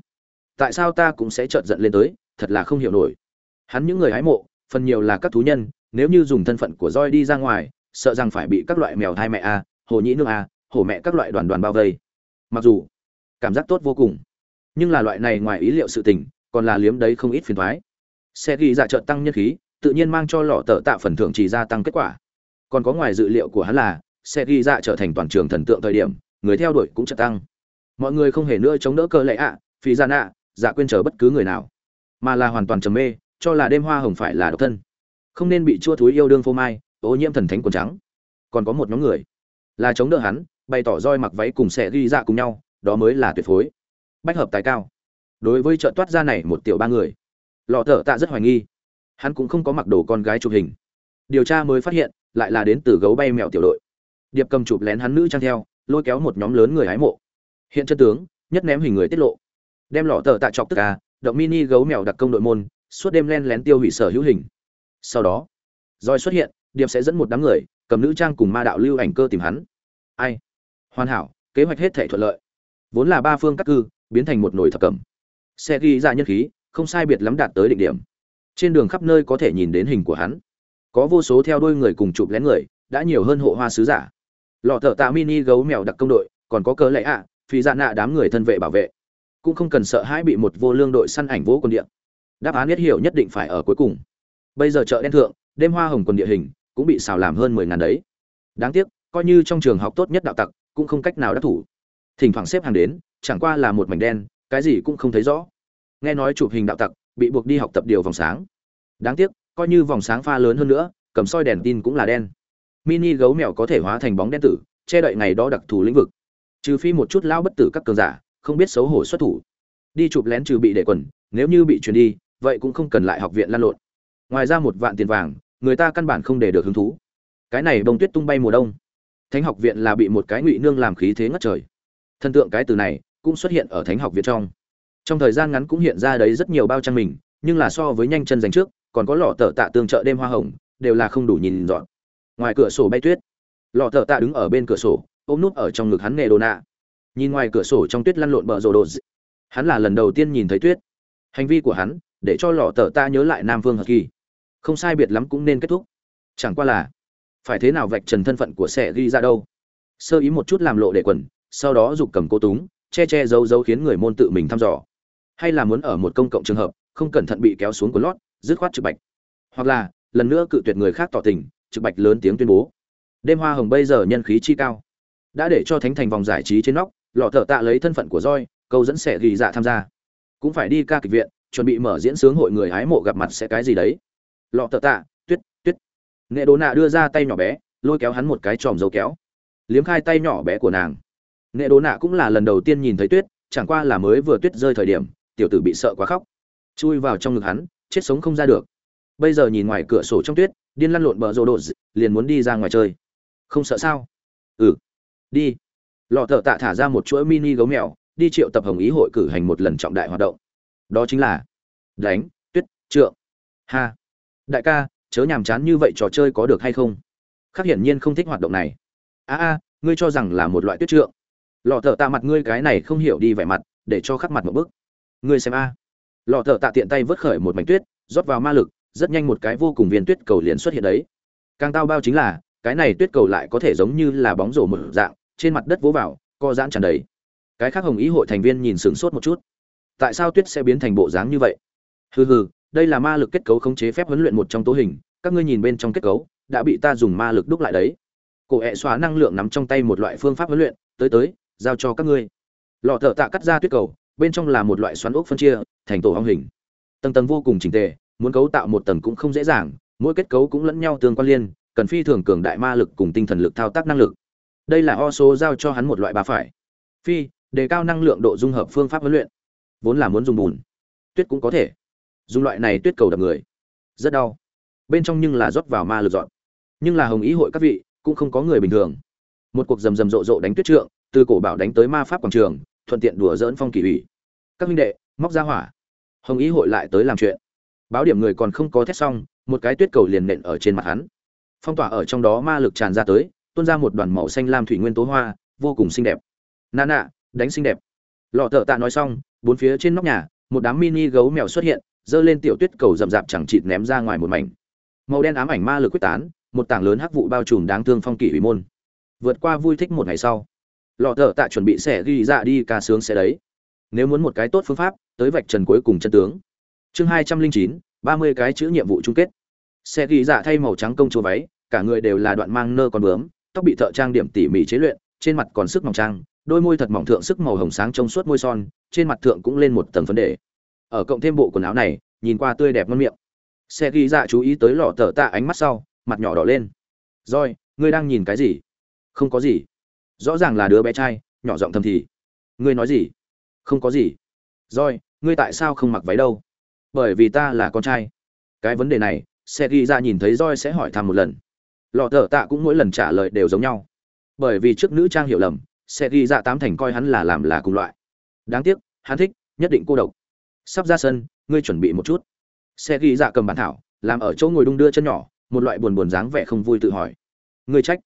A: Tại sao ta cũng sẽ trợn giận lên tới, thật là không hiểu nổi. Hắn những người hái mộ phần nhiều là các thú nhân nếu như dùng thân phận của roi đi ra ngoài sợ rằng phải bị các loại mèo thai mẹ a hồ nhĩ nước a hổ mẹ các loại đoàn đoàn bao vây. Mặc dù cảm giác tốt vô cùng nhưng là loại này ngoài ý liệu sự tình còn là liếm đấy không ít phiền thoái xe ghi dạ trợ tăng nhân khí tự nhiên mang cho lọ tờ tạ phần thưởng chỉ gia tăng kết quả. Còn có ngoài dự liệu của hắn là xe ghi dạ trở thành toàn trường thần tượng thời điểm người theo đuổi cũng trợ tăng. Mọi người không hề nữa chống đỡ cơ lệ ạ à, phí gian ạ dạ, dạ quên chờ bất cứ người nào. Mà là hoàn toàn trầm mê cho là đêm hoa hồng phải là độc thân. Không nên bị chua thúi yêu đương phô mai, ô nhiễm thần thánh quần trắng. Còn có một nhóm người là chống đỡ hắn, bày tỏ roi mặc váy cùng sẽ ghi dạ cùng nhau, đó mới là tuyệt phối. Bách hợp tài cao. Đối với trợ toát ra này một tiểu ba người, lọ thở tạ rất hoài nghi. Hắn cũng không có mặc đồ con gái chụp hình. Điều tra mới phát hiện, lại là đến từ gấu bay mèo tiểu đội. Điệp cầm chụp lén hắn nữ trang theo, lôi kéo một nhóm lớn người hái mộ. Hiện chân tướng, nhất ném hình người tiết lộ. Đem lọ thở tạ chọc tức ca động mini gấu mèo đặc công đội môn suốt đêm len lén tiêu hủy sở hữu hình. Sau đó roi xuất hiện điệp sẽ dẫn một đám người cầm nữ trang cùng ma đạo lưu ảnh cơ tìm hắn. Ai? Hoàn hảo kế hoạch hết thể thuận lợi. Vốn là ba phương cắt cư biến thành một nồi thập cẩm. Xe ghi ra nhân khí không sai biệt lắm đạt tới định điểm. Trên đường khắp nơi có thể nhìn đến hình của hắn. Có vô số theo đôi người cùng chụp lén người đã nhiều hơn hộ hoa sứ giả. Lọ thợ tạ mini gấu mèo đặc công đội còn có cớ lệ ạ à, phi dạ nạ đám người thân vệ bảo vệ. Cũng không cần sợ hãi bị một vô lương đội săn ảnh vỗ quân điện đáp án nhất hiểu nhất định phải ở cuối cùng. Bây giờ chợ đen thượng, đêm hoa hồng quần địa hình cũng bị xào làm hơn mười ngàn đấy. Đáng tiếc, coi như trong trường học tốt nhất đạo tặc, cũng không cách nào đắc thủ. Thỉnh thoảng xếp hàng đến, chẳng qua là một mảnh đen, cái gì cũng không thấy rõ. Nghe nói chụp hình đạo tặc bị buộc đi học tập điều vòng sáng. Đáng tiếc, coi như vòng sáng pha lớn hơn nữa, cầm soi đèn tin cũng là đen. Mini gấu mèo có thể hóa thành bóng đen tử, che đậy ngày đó đặc thù lĩnh vực. Trừ phi một chút lao bất tử các cường giả, không biết xấu hổ xuất thủ. Đi chụp lén trừ bị để quần, nếu như bị truyền đi vậy cũng không cần lại học viện lan lộn. Ngoài ra một vạn tiền vàng, người ta căn bản không để được hứng thú. Cái này bông tuyết tung bay mùa đông. Thánh học viện là bị một cái ngụy nương làm khí thế ngất trời. Thần tượng cái từ này cũng xuất hiện ở thánh học viện trong. Trong thời gian ngắn cũng hiện ra đấy rất nhiều bao trang mình, nhưng là so với nhanh chân dành trước, còn có lọ tờ tạ tương trợ đêm hoa hồng, đều là không đủ nhìn dọn. Ngoài cửa sổ bay tuyết. Lọ tờ tạ đứng ở bên cửa sổ, ôm nút ở trong ngực hắn nghề đồ nạ. Nhìn ngoài cửa sổ trong tuyết lăn lộn bờ rồ đồ hắn là lần đầu tiên nhìn thấy tuyết. Hành vi của hắn để cho lọ tờ ta nhớ lại nam vương hờ kỳ. Không sai biệt lắm cũng nên kết thúc. Chẳng qua là, phải thế nào vạch trần thân phận của sẽ ghi ra đâu? Sơ ý một chút làm lộ để quần, sau đó giục cầm cô túng, che che giấu giấu khiến người môn tự mình thăm dò. Hay là muốn ở một công cộng trường hợp, không cẩn thận bị kéo xuống của lót, dứt khoát trực bạch. Hoặc là, lần nữa cự tuyệt người khác tỏ tình, trực bạch lớn tiếng tuyên bố. Đêm hoa hồng bây giờ nhân khí chi cao. Đã để cho thánh thành vòng giải trí trên nóc, lọ thợ tạ lấy thân phận của roi câu dẫn sẽ ghi dạ tham gia. Cũng phải đi ca kịch viện chuẩn bị mở diễn sướng hội người hái mộ gặp mặt sẽ cái gì đấy? Lọ tờ tạ, tuyết tuyết. Nghệ đồ nạ đưa ra tay nhỏ bé, lôi kéo hắn một cái tròm dấu kéo. Liếm khai tay nhỏ bé của nàng. Nghệ đồ nạ cũng là lần đầu tiên nhìn thấy tuyết, chẳng qua là mới vừa tuyết rơi thời điểm, tiểu tử bị sợ quá khóc. Chui vào trong ngực hắn, chết sống không ra được. Bây giờ nhìn ngoài cửa sổ trong tuyết, điên lăn lộn bờ rô đột liền muốn đi ra ngoài chơi. Không sợ sao? Ừ. Đi. Lọ thợ tạ thả ra một chuỗi mini gấu mèo, đi triệu tập hồng ý hội cử hành một lần trọng đại hoạt động đó chính là đánh, tuyết, trượng. Ha. Đại ca, chớ nhàm chán như vậy trò chơi có được hay không? Khắc hiển nhiên không thích hoạt động này. A a, ngươi cho rằng là một loại tuyết trượng. Lọ thợ tạ mặt ngươi cái này không hiểu đi vẻ mặt, để cho khắc mặt một bức ngươi xem a. Lọ thợ tạ tiện tay vớt khởi một mảnh tuyết, rót vào ma lực, rất nhanh một cái vô cùng viên tuyết cầu liền xuất hiện đấy. Càng tao bao chính là, cái này tuyết cầu lại có thể giống như là bóng rổ một dạng, trên mặt đất vỗ vào, co giãn tràn đầy. Cái khác hồng ý hội thành viên nhìn sửng sốt một chút tại sao tuyết sẽ biến thành bộ dáng như vậy? Hừ hừ, đây là ma lực kết cấu khống chế phép huấn luyện một trong tố hình, các ngươi nhìn bên trong kết cấu, đã bị ta dùng ma lực đúc lại đấy. Cổ hẹ xóa năng lượng nắm trong tay một loại phương pháp huấn luyện, tới tới, giao cho các ngươi. Lọ thợ tạ cắt ra tuyết cầu, bên trong là một loại xoắn ốc phân chia, thành tổ hong hình. Tầng tầng vô cùng chỉnh tề, muốn cấu tạo một tầng cũng không dễ dàng, mỗi kết cấu cũng lẫn nhau tương quan liên, cần phi thường cường đại ma lực cùng tinh thần lực thao tác năng lực. Đây là o số giao cho hắn một loại ba phải. Phi, đề cao năng lượng độ dung hợp phương pháp huấn luyện vốn là muốn dùng bùn. Tuyết cũng có thể. Dùng loại này tuyết cầu đập người. Rất đau. Bên trong nhưng là rót vào ma lực dọn. Nhưng là hồng ý hội các vị, cũng không có người bình thường. Một cuộc rầm rầm rộ rộ đánh tuyết trượng, từ cổ bảo đánh tới ma pháp quảng trường, thuận tiện đùa dỡn phong kỳ ủy. Các huynh đệ, móc ra hỏa. Hồng ý hội lại tới làm chuyện. Báo điểm người còn không có thét xong, một cái tuyết cầu liền nện ở trên mặt hắn. Phong tỏa ở trong đó ma lực tràn ra tới, tuôn ra một đoàn màu xanh lam thủy nguyên tố hoa, vô cùng xinh đẹp. Nà nạ đánh xinh đẹp lọ thợ tạ nói xong, bốn phía trên nóc nhà, một đám mini gấu mèo xuất hiện, giơ lên tiểu tuyết cầu rậm rạp chẳng chịt ném ra ngoài một mảnh. Màu đen ám ảnh ma lực quyết tán, một tảng lớn hắc vụ bao trùm đáng thương phong kỷ ủy môn. Vượt qua vui thích một ngày sau, lọ thợ tạ chuẩn bị sẽ ghi dạ đi ca sướng sẽ đấy. Nếu muốn một cái tốt phương pháp, tới vạch trần cuối cùng chân tướng. Chương hai trăm linh chín, ba mươi cái chữ nhiệm vụ chung kết. Xe ghi dạ thay màu trắng công chúa váy, cả người đều là đoạn mang nơ con bướm, tóc bị thợ trang điểm tỉ mỉ chế luyện, trên mặt còn sức mỏng trang đôi môi thật mỏng thượng sức màu hồng sáng trong suốt môi son, trên mặt thượng cũng lên một tầng vấn đề. Ở cộng thêm bộ quần áo này, nhìn qua tươi đẹp ngon miệng. Xe ghi dạ chú ý tới lọ tờ tạ ánh mắt sau, mặt nhỏ đỏ lên. Rồi, ngươi đang nhìn cái gì? Không có gì. Rõ ràng là đứa bé trai, nhỏ giọng thầm thì. Ngươi nói gì? Không có gì. Rồi, ngươi tại sao không mặc váy đâu? Bởi vì ta là con trai. Cái vấn đề này, xe ghi ra nhìn thấy roi sẽ hỏi thăm một lần. Lọ thợ tạ cũng mỗi lần trả lời đều giống nhau. Bởi vì trước nữ trang hiểu lầm sẽ ghi ra tám thành coi hắn là làm là cùng loại. Đáng tiếc hắn thích nhất định cô độc. Sắp ra sân ngươi chuẩn bị một chút. Sẽ ghi dạ cầm bản thảo làm ở chỗ ngồi đung đưa chân nhỏ một loại buồn buồn dáng vẻ không vui tự hỏi. Ngươi trách.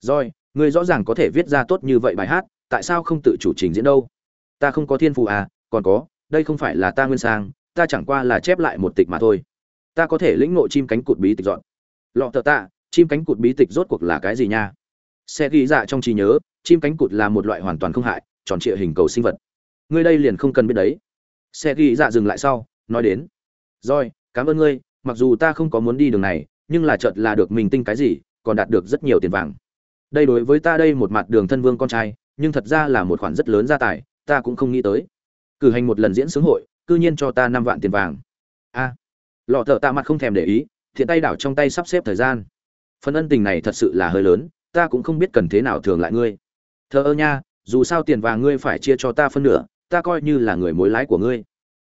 A: Rồi, ngươi rõ ràng có thể viết ra tốt như vậy bài hát tại sao không tự chủ trình diễn đâu? Ta không có thiên phụ à còn có đây không phải là ta nguyên sang ta chẳng qua là chép lại một tịch mà thôi. Ta có thể lĩnh ngộ chim cánh cụt bí tịch dọn. Lọ tờ tạ chim cánh cụt bí tịch rốt cuộc là cái gì nha? Sẽ ghi dạ trong trí nhớ chim cánh cụt là một loại hoàn toàn không hại, tròn trịa hình cầu sinh vật. Ngươi đây liền không cần biết đấy. Xe ghi dạ dừng lại sau, nói đến. Rồi, cảm ơn ngươi, mặc dù ta không có muốn đi đường này, nhưng là chợt là được mình tinh cái gì, còn đạt được rất nhiều tiền vàng. Đây đối với ta đây một mặt đường thân vương con trai, nhưng thật ra là một khoản rất lớn gia tài, ta cũng không nghĩ tới. Cử hành một lần diễn sướng hội, cư nhiên cho ta năm vạn tiền vàng. A. Lọ thợ tạ mặt không thèm để ý, thiện tay đảo trong tay sắp xếp thời gian. Phần ân tình này thật sự là hơi lớn, ta cũng không biết cần thế nào thường lại ngươi thờ ơ nha, dù sao tiền vàng ngươi phải chia cho ta phân nửa, ta coi như là người mối lái của ngươi.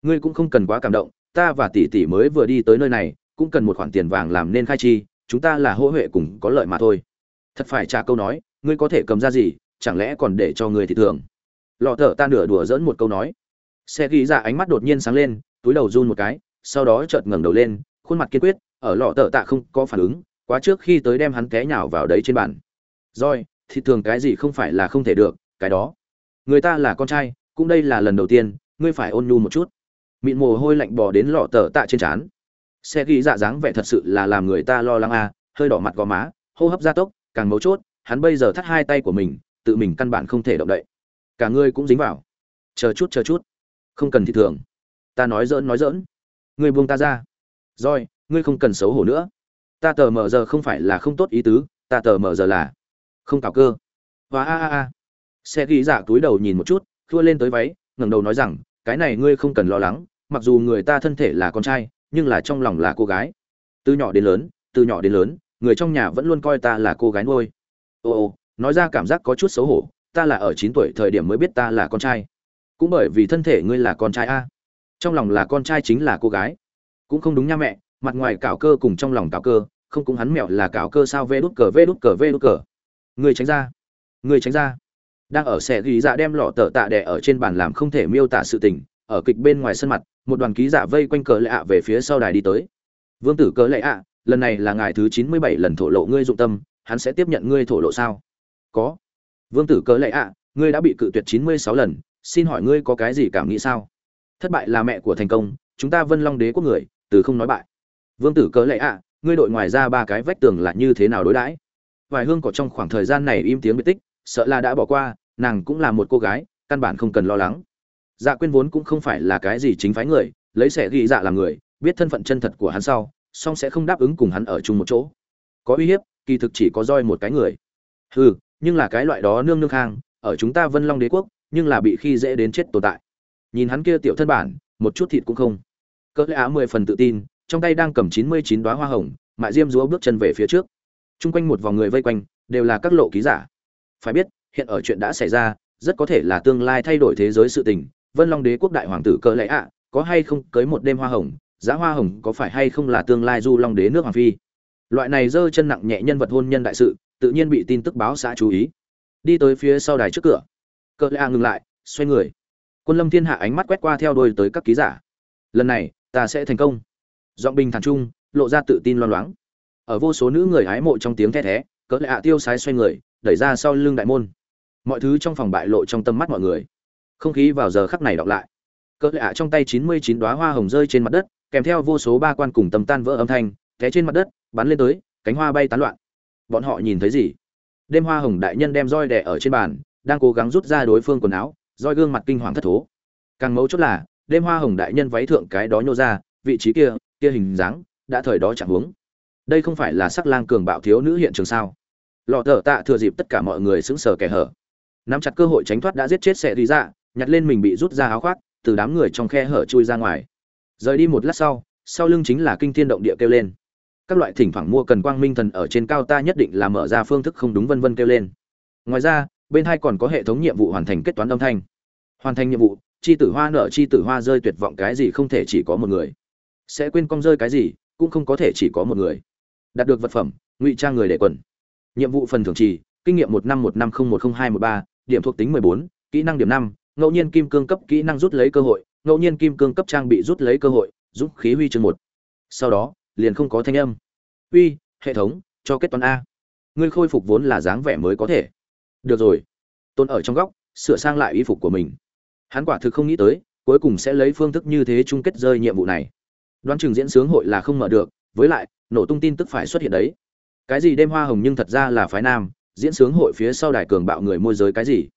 A: Ngươi cũng không cần quá cảm động, ta và tỷ tỷ mới vừa đi tới nơi này, cũng cần một khoản tiền vàng làm nên khai chi, chúng ta là hỗ huệ cùng có lợi mà thôi. Thật phải trả câu nói, ngươi có thể cầm ra gì, chẳng lẽ còn để cho ngươi thì thường lọ thở ta nửa đùa dỡn một câu nói. Xe ghi ra ánh mắt đột nhiên sáng lên, túi đầu run một cái, sau đó chợt ngẩng đầu lên, khuôn mặt kiên quyết, ở lọ thở tạ không có phản ứng, quá trước khi tới đem hắn té nhào vào đấy trên bàn. Rồi thì thường cái gì không phải là không thể được, cái đó. Người ta là con trai, cũng đây là lần đầu tiên, ngươi phải ôn nhu một chút. Mịn mồ hôi lạnh bò đến lọ tở tạ trên trán. Xe ghi dạ dáng vẻ thật sự là làm người ta lo lắng à hơi đỏ mặt gò má, hô hấp gia tốc, càng mấu chốt, hắn bây giờ thắt hai tay của mình, tự mình căn bản không thể động đậy. Cả ngươi cũng dính vào. Chờ chút chờ chút. Không cần thị thường. Ta nói dỡn nói dỡn ngươi buông ta ra. Rồi, ngươi không cần xấu hổ nữa. Ta tờ mở giờ không phải là không tốt ý tứ, ta tờ mở giờ là không cào cơ. Và a a a. Xe ghi dạ túi đầu nhìn một chút thua lên tới váy, ngẩng đầu nói rằng, cái này ngươi không cần lo lắng, mặc dù người ta thân thể là con trai, nhưng là trong lòng là cô gái. Từ nhỏ đến lớn, từ nhỏ đến lớn, người trong nhà vẫn luôn coi ta là cô gái nuôi. Ồ ô, nói ra cảm giác có chút xấu hổ, ta là ở chín tuổi thời điểm mới biết ta là con trai. Cũng bởi vì thân thể ngươi là con trai a. Trong lòng là con trai chính là cô gái. Cũng không đúng nha mẹ, mặt ngoài cảo cơ cùng trong lòng cảo cơ, không cũng hắn mẹo là cảo cơ sao vê đút cờ, vê đút cờ, vê đút cờ người tránh ra. Người tránh ra. Đang ở xe ghi dạ đem lọ tờ tạ đẻ ở trên bàn làm không thể miêu tả sự tình, ở kịch bên ngoài sân mặt, một đoàn ký giả vây quanh cờ lệ ạ về phía sau đài đi tới. Vương tử cờ lệ ạ, lần này là ngài thứ chín mươi bảy lần thổ lộ ngươi dụng tâm, hắn sẽ tiếp nhận ngươi thổ lộ sao? Có. Vương tử cờ lệ ạ, ngươi đã bị cự tuyệt chín mươi sáu lần, xin hỏi ngươi có cái gì cảm nghĩ sao? Thất bại là mẹ của thành công, chúng ta vân long đế quốc người, từ không nói bại. Vương tử cờ lệ ạ, ngươi đội ngoài ra ba cái vách tường là như thế nào đối đãi? Vài hương cỏ trong khoảng thời gian này im tiếng biệt tích, sợ là đã bỏ qua, nàng cũng là một cô gái, căn bản không cần lo lắng. Dạ quyên vốn cũng không phải là cái gì chính phái người, lấy sẽ ghi dạ làm người, biết thân phận chân thật của hắn sau, song sẽ không đáp ứng cùng hắn ở chung một chỗ. Có uy hiếp, kỳ thực chỉ có roi một cái người. Hừ, nhưng là cái loại đó nương nương khang, ở chúng ta vân long đế quốc, nhưng là bị khi dễ đến chết tồn tại. Nhìn hắn kia tiểu thân bản, một chút thịt cũng không. Cỡ lẽ á mười phần tự tin, trong tay đang cầm chín mươi chín đoá hoa hồng, mại diêm rúa bước chân về phía trước chung quanh một vòng người vây quanh, đều là các lộ ký giả. Phải biết, hiện ở chuyện đã xảy ra, rất có thể là tương lai thay đổi thế giới sự tình. Vân long đế quốc đại hoàng tử cỡ lẽ ạ, có hay không cưới một đêm hoa hồng, giá hoa hồng có phải hay không là tương lai du long đế nước hoàng phi? Loại này dơ chân nặng nhẹ nhân vật hôn nhân đại sự, tự nhiên bị tin tức báo xã chú ý. Đi tới phía sau đài trước cửa. Cỡ lẽ ạ ngừng lại, xoay người. Quân lâm thiên hạ ánh mắt quét qua theo đôi tới các ký giả. Lần này, ta sẽ thành công. Giọng bình thản trung lộ ra tự tin loan loáng ở vô số nữ người hái mộ trong tiếng the thé, cỡ lạ ạ tiêu sái xoay người, đẩy ra sau lưng đại môn. Mọi thứ trong phòng bại lộ trong tâm mắt mọi người. Không khí vào giờ khắc này đọc lại. Cỡ lạ ạ trong tay chín mươi chín đoá hoa hồng rơi trên mặt đất, kèm theo vô số ba quan cùng tầm tan vỡ âm thanh, té trên mặt đất, bắn lên tới, cánh hoa bay tán loạn. Bọn họ nhìn thấy gì? Đêm hoa hồng đại nhân đem roi đẻ ở trên bàn, đang cố gắng rút ra đối phương quần áo, roi gương mặt kinh hoàng thất thố. Càng mấu chốt là, đêm hoa hồng đại nhân váy thượng cái đó nhô ra, vị trí kia kia hình dáng, đã thời đó chẳng uống đây không phải là sắc lang cường bạo thiếu nữ hiện trường sao? Lọ thở tạ thừa dịp tất cả mọi người sững sờ kẻ hở. Nắm chặt cơ hội tránh thoát đã giết chết sẽ đi ra nhặt lên mình bị rút ra áo khoác từ đám người trong khe hở chui ra ngoài. Rời đi một lát sau sau lưng chính là kinh thiên động địa kêu lên. Các loại thỉnh thoảng mua cần quang minh thần ở trên cao ta nhất định là mở ra phương thức không đúng vân vân kêu lên. Ngoài ra bên hai còn có hệ thống nhiệm vụ hoàn thành kết toán âm thanh. Hoàn thành nhiệm vụ chi tử hoa nở, chi tử hoa rơi tuyệt vọng cái gì không thể chỉ có một người. Sẽ quên cong rơi cái gì cũng không có thể chỉ có một người đạt được vật phẩm, ngụy trang người để quần. Nhiệm vụ phần thưởng trì, kinh nghiệm một năm một năm không một không hai một ba, điểm thuộc tính mười bốn, kỹ năng điểm năm, ngẫu nhiên kim cương cấp kỹ năng rút lấy cơ hội, ngẫu nhiên kim cương cấp trang bị rút lấy cơ hội, giúp khí huy chương một. Sau đó, liền không có thanh âm. Uy, hệ thống, cho kết toán a. Ngươi khôi phục vốn là dáng vẻ mới có thể. Được rồi. Tôn ở trong góc, sửa sang lại y phục của mình. Hắn quả thực không nghĩ tới, cuối cùng sẽ lấy phương thức như thế chung kết rơi nhiệm vụ này. Đoán chừng diễn sướng hội là không mở được với lại, nổ tung tin tức phải xuất hiện đấy. Cái gì đêm hoa hồng nhưng thật ra là phái nam, diễn sướng hội phía sau đài cường bạo người môi giới cái gì?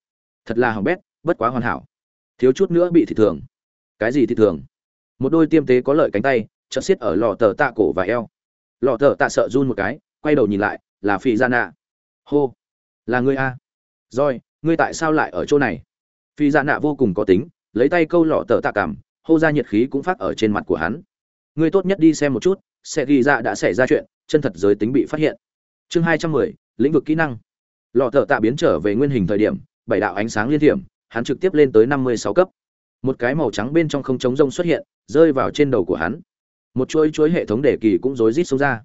A: Thật là hỏng bét, bất quá hoàn hảo. Thiếu chút nữa bị thị thường. Cái gì thị thường? Một đôi tiêm tế có lợi cánh tay, chợt xiết ở lò tờ tạ cổ và eo. Lò tờ tạ sợ run một cái, quay đầu nhìn lại, là phi gia nạ. Hô! Là ngươi a. Rồi, ngươi tại sao lại ở chỗ này? Phi gia nạ vô cùng có tính, lấy tay câu lọ tờ tạ cảm, hô ra nhiệt khí cũng phát ở trên mặt của hắn. Ngươi tốt nhất đi xem một chút sẽ ghi ra đã xảy ra chuyện, chân thật giới tính bị phát hiện. Chương hai trăm mười, lĩnh vực kỹ năng. Lọ thợ tạ biến trở về nguyên hình thời điểm, bảy đạo ánh sáng liên hiểm hắn trực tiếp lên tới năm mươi sáu cấp. Một cái màu trắng bên trong không trống rông xuất hiện, rơi vào trên đầu của hắn. Một chuỗi chuỗi hệ thống đề kỳ cũng rối rít xông ra.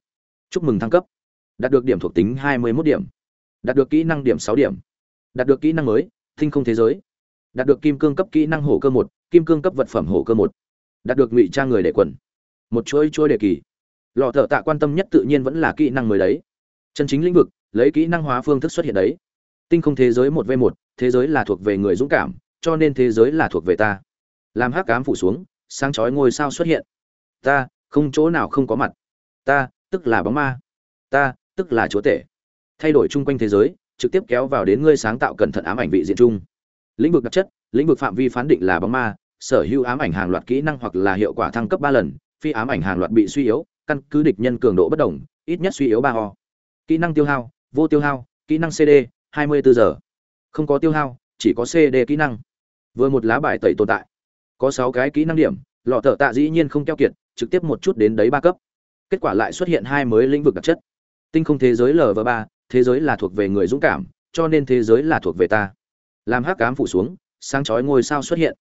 A: Chúc mừng thăng cấp. Đạt được điểm thuộc tính hai mươi mốt điểm. Đạt được kỹ năng điểm sáu điểm. Đạt được kỹ năng mới, thinh không thế giới. Đạt được kim cương cấp kỹ năng hổ cơ một, kim cương cấp vật phẩm hổ cơ một. Đạt được ngụy trang người đệ quần. Một chuỗi chuỗi đề kỳ lò thợ tạ quan tâm nhất tự nhiên vẫn là kỹ năng mới đấy. Chân chính lĩnh vực, lấy kỹ năng hóa phương thức xuất hiện đấy. Tinh không thế giới một v một, thế giới là thuộc về người dũng cảm, cho nên thế giới là thuộc về ta. Làm hắc cám phủ xuống, sáng chói ngôi sao xuất hiện. Ta, không chỗ nào không có mặt. Ta, tức là bóng ma. Ta, tức là chúa tể. Thay đổi chung quanh thế giới, trực tiếp kéo vào đến ngươi sáng tạo cẩn thận ám ảnh vị diện chung. Lĩnh vực đặc chất, lĩnh vực phạm vi phán định là bóng ma, sở hữu ám ảnh hàng loạt kỹ năng hoặc là hiệu quả thăng cấp ba lần, phi ám ảnh hàng loạt bị suy yếu căn cứ địch nhân cường độ bất đồng, ít nhất suy yếu ba ho kỹ năng tiêu hao, vô tiêu hao, kỹ năng cd 24 giờ. Không có tiêu hao, chỉ có cd kỹ năng. Vừa một lá bài tẩy tồn tại. Có sáu cái kỹ năng điểm, lọ thợ tạ dĩ nhiên không keo kiệt, trực tiếp một chút đến đấy ba cấp. Kết quả lại xuất hiện hai mới lĩnh vực đặc chất. Tinh không thế giới lv ba, thế giới là thuộc về người dũng cảm, cho nên thế giới là thuộc về ta. Làm hắc cám phủ xuống, sáng chói ngôi sao xuất hiện.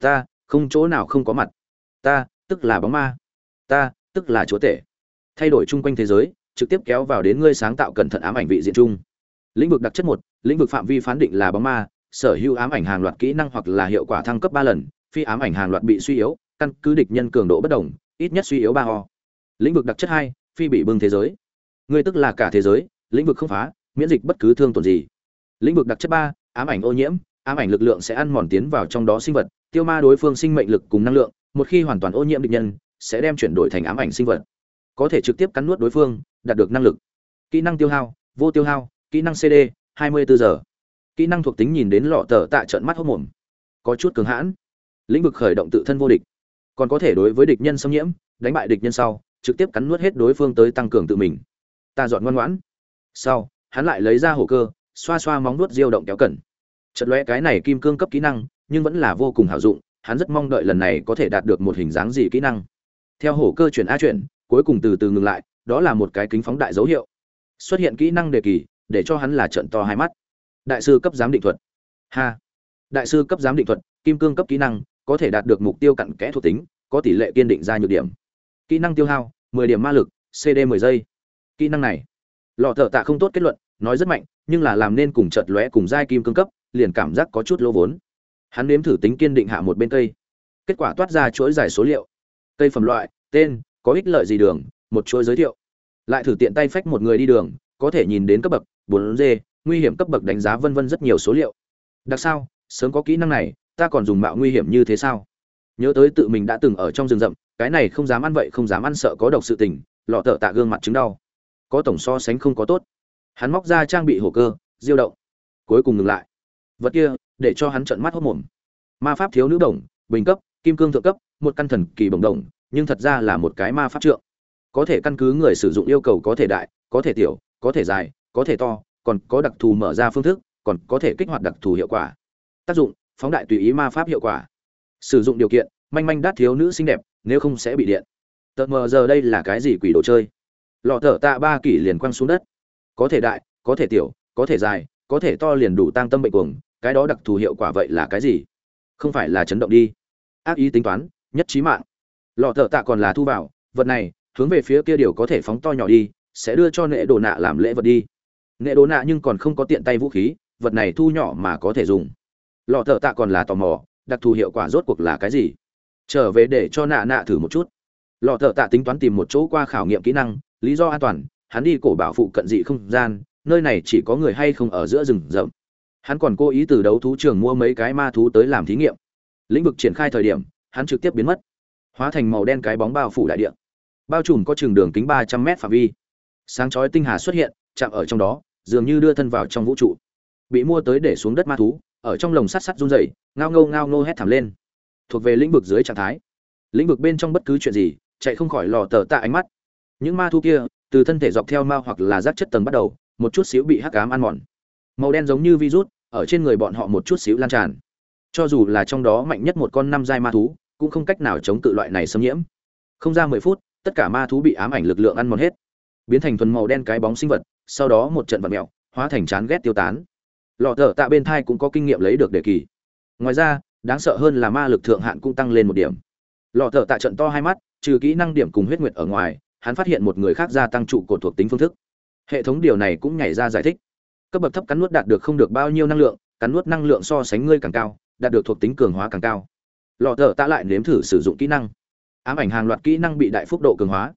A: Ta, không chỗ nào không có mặt. Ta, tức là bóng ma. Ta tức là chúa tể. Thay đổi chung quanh thế giới, trực tiếp kéo vào đến ngươi sáng tạo cẩn thận ám ảnh vị diện chung. Lĩnh vực đặc chất một, lĩnh vực phạm vi phán định là bóng ma, sở hữu ám ảnh hàng loạt kỹ năng hoặc là hiệu quả thăng cấp ba lần, phi ám ảnh hàng loạt bị suy yếu, căn cứ địch nhân cường độ bất đồng, ít nhất suy yếu ba ho lĩnh vực đặc chất hai, phi bị bưng thế giới. Ngươi tức là cả thế giới, lĩnh vực không phá, miễn dịch bất cứ thương tổn gì. Lĩnh vực đặc chất ba, ám ảnh ô nhiễm, ám ảnh lực lượng sẽ ăn mòn tiến vào trong đó sinh vật, tiêu ma đối phương sinh mệnh lực cùng năng lượng, một khi hoàn toàn ô nhiễm địch nhân sẽ đem chuyển đổi thành ám ảnh sinh vật. Có thể trực tiếp cắn nuốt đối phương, đạt được năng lực. Kỹ năng tiêu hao, vô tiêu hao, kỹ năng cd 24 giờ. Kỹ năng thuộc tính nhìn đến lọ tờ tạ trận mắt hốc mồm. Có chút cường hãn. Lĩnh vực khởi động tự thân vô địch. Còn có thể đối với địch nhân xâm nhiễm, đánh bại địch nhân sau, trực tiếp cắn nuốt hết đối phương tới tăng cường tự mình. Ta dọn ngoan ngoãn. Sau, hắn lại lấy ra hồ cơ, xoa xoa móng nuốt diêu động kéo cẩn. Trận lóe cái này kim cương cấp kỹ năng, nhưng vẫn là vô cùng hảo dụng, hắn rất mong đợi lần này có thể đạt được một hình dáng gì kỹ năng theo hổ cơ chuyển a chuyển, cuối cùng từ từ ngừng lại, đó là một cái kính phóng đại dấu hiệu. Xuất hiện kỹ năng đề kỳ, để cho hắn là trận to hai mắt. Đại sư cấp giám định thuật. Ha. Đại sư cấp giám định thuật, kim cương cấp kỹ năng, có thể đạt được mục tiêu cặn kẽ thuộc tính, có tỷ lệ kiên định ra nhược điểm. Kỹ năng tiêu hao 10 điểm ma lực cd 10 giây. Kỹ năng này, lọ thợ tạ không tốt kết luận, nói rất mạnh, nhưng là làm nên cùng chợt lóe cùng giai kim cương cấp, liền cảm giác có chút lỗ vốn. Hắn nếm thử tính kiên định hạ một bên cây. Kết quả toát ra chuỗi dài số liệu cây phẩm loại, tên, có ích lợi gì đường, một chuỗi giới thiệu. Lại thử tiện tay phách một người đi đường, có thể nhìn đến cấp bậc 4 d nguy hiểm cấp bậc đánh giá vân vân rất nhiều số liệu. Đặc sao, sớm có kỹ năng này, ta còn dùng mạo nguy hiểm như thế sao? Nhớ tới tự mình đã từng ở trong rừng rậm, cái này không dám ăn vậy, không dám ăn sợ có độc sự tình, lọ tở tạ gương mặt chứng đau. Có tổng so sánh không có tốt. Hắn móc ra trang bị hổ cơ, diêu động. Cuối cùng ngừng lại. Vật kia, để cho hắn trợn mắt hốt mồm. Ma pháp thiếu nữ đồng, bình cấp, kim cương thượng cấp một căn thần kỳ bồng đồng, nhưng thật ra là một cái ma pháp trượng. Có thể căn cứ người sử dụng yêu cầu có thể đại, có thể tiểu, có thể dài, có thể to, còn có đặc thù mở ra phương thức, còn có thể kích hoạt đặc thù hiệu quả. Tác dụng, phóng đại tùy ý ma pháp hiệu quả. Sử dụng điều kiện, manh manh đắt thiếu nữ xinh đẹp, nếu không sẽ bị điện. Tợt mờ giờ đây là cái gì quỷ đồ chơi? Lọ thở tạ ba kỷ liền quăng xuống đất. Có thể đại, có thể tiểu, có thể dài, có thể to liền đủ tăng tâm bệnh cuồng, cái đó đặc thù hiệu quả vậy là cái gì? Không phải là chấn động đi. Ác ý tính toán nhất trí mạng. Lọ thợ tạ còn là thu vào, vật này, hướng về phía kia điều có thể phóng to nhỏ đi, sẽ đưa cho nệ đồ nạ làm lễ vật đi. Nệ đồ nạ nhưng còn không có tiện tay vũ khí, vật này thu nhỏ mà có thể dùng. Lọ thợ tạ còn là tò mò, đặc thù hiệu quả rốt cuộc là cái gì? Trở về để cho nạ nạ thử một chút. Lọ thợ tạ tính toán tìm một chỗ qua khảo nghiệm kỹ năng, lý do an toàn, hắn đi cổ bảo phụ cận dị không gian, nơi này chỉ có người hay không ở giữa rừng rậm. Hắn còn cố ý từ đấu thú trường mua mấy cái ma thú tới làm thí nghiệm. Lĩnh vực triển khai thời điểm hắn trực tiếp biến mất, hóa thành màu đen cái bóng bao phủ đại địa. Bao trùm có trường đường kính ba trăm mét phạm vi. Sáng chói tinh hà xuất hiện, chạm ở trong đó, dường như đưa thân vào trong vũ trụ. Bị mua tới để xuống đất ma thú, ở trong lồng sắt sắt run rẩy, ngao ngâu ngao ngô hét thảm lên. Thuộc về lĩnh vực dưới trạng thái. Lĩnh vực bên trong bất cứ chuyện gì, chạy không khỏi lò tờ tạ ánh mắt. Những ma thú kia, từ thân thể dọc theo ma hoặc là rác chất tầng bắt đầu, một chút xíu bị hắc ám ăn mòn. Màu đen giống như virus, ở trên người bọn họ một chút xíu lan tràn. Cho dù là trong đó mạnh nhất một con năm giai ma thú cũng không cách nào chống cự loại này xâm nhiễm. Không ra mười phút, tất cả ma thú bị ám ảnh lực lượng ăn mòn hết. Biến thành thuần màu đen cái bóng sinh vật, sau đó một trận vật mèo, hóa thành chán ghét tiêu tán. Lọ thở tạ bên thai cũng có kinh nghiệm lấy được đề kỳ. Ngoài ra, đáng sợ hơn là ma lực thượng hạn cũng tăng lên một điểm. Lọ thở tạ trận to hai mắt, trừ kỹ năng điểm cùng huyết nguyệt ở ngoài, hắn phát hiện một người khác gia tăng trụ cột thuộc tính phương thức. Hệ thống điều này cũng nhảy ra giải thích. Cấp bậc thấp cắn nuốt đạt được không được bao nhiêu năng lượng, cắn nuốt năng lượng so sánh ngươi càng cao, đạt được thuộc tính cường hóa càng cao lọ thở tạ lại nếm thử sử dụng kỹ năng. Ám ảnh hàng loạt kỹ năng bị đại phúc độ cường hóa.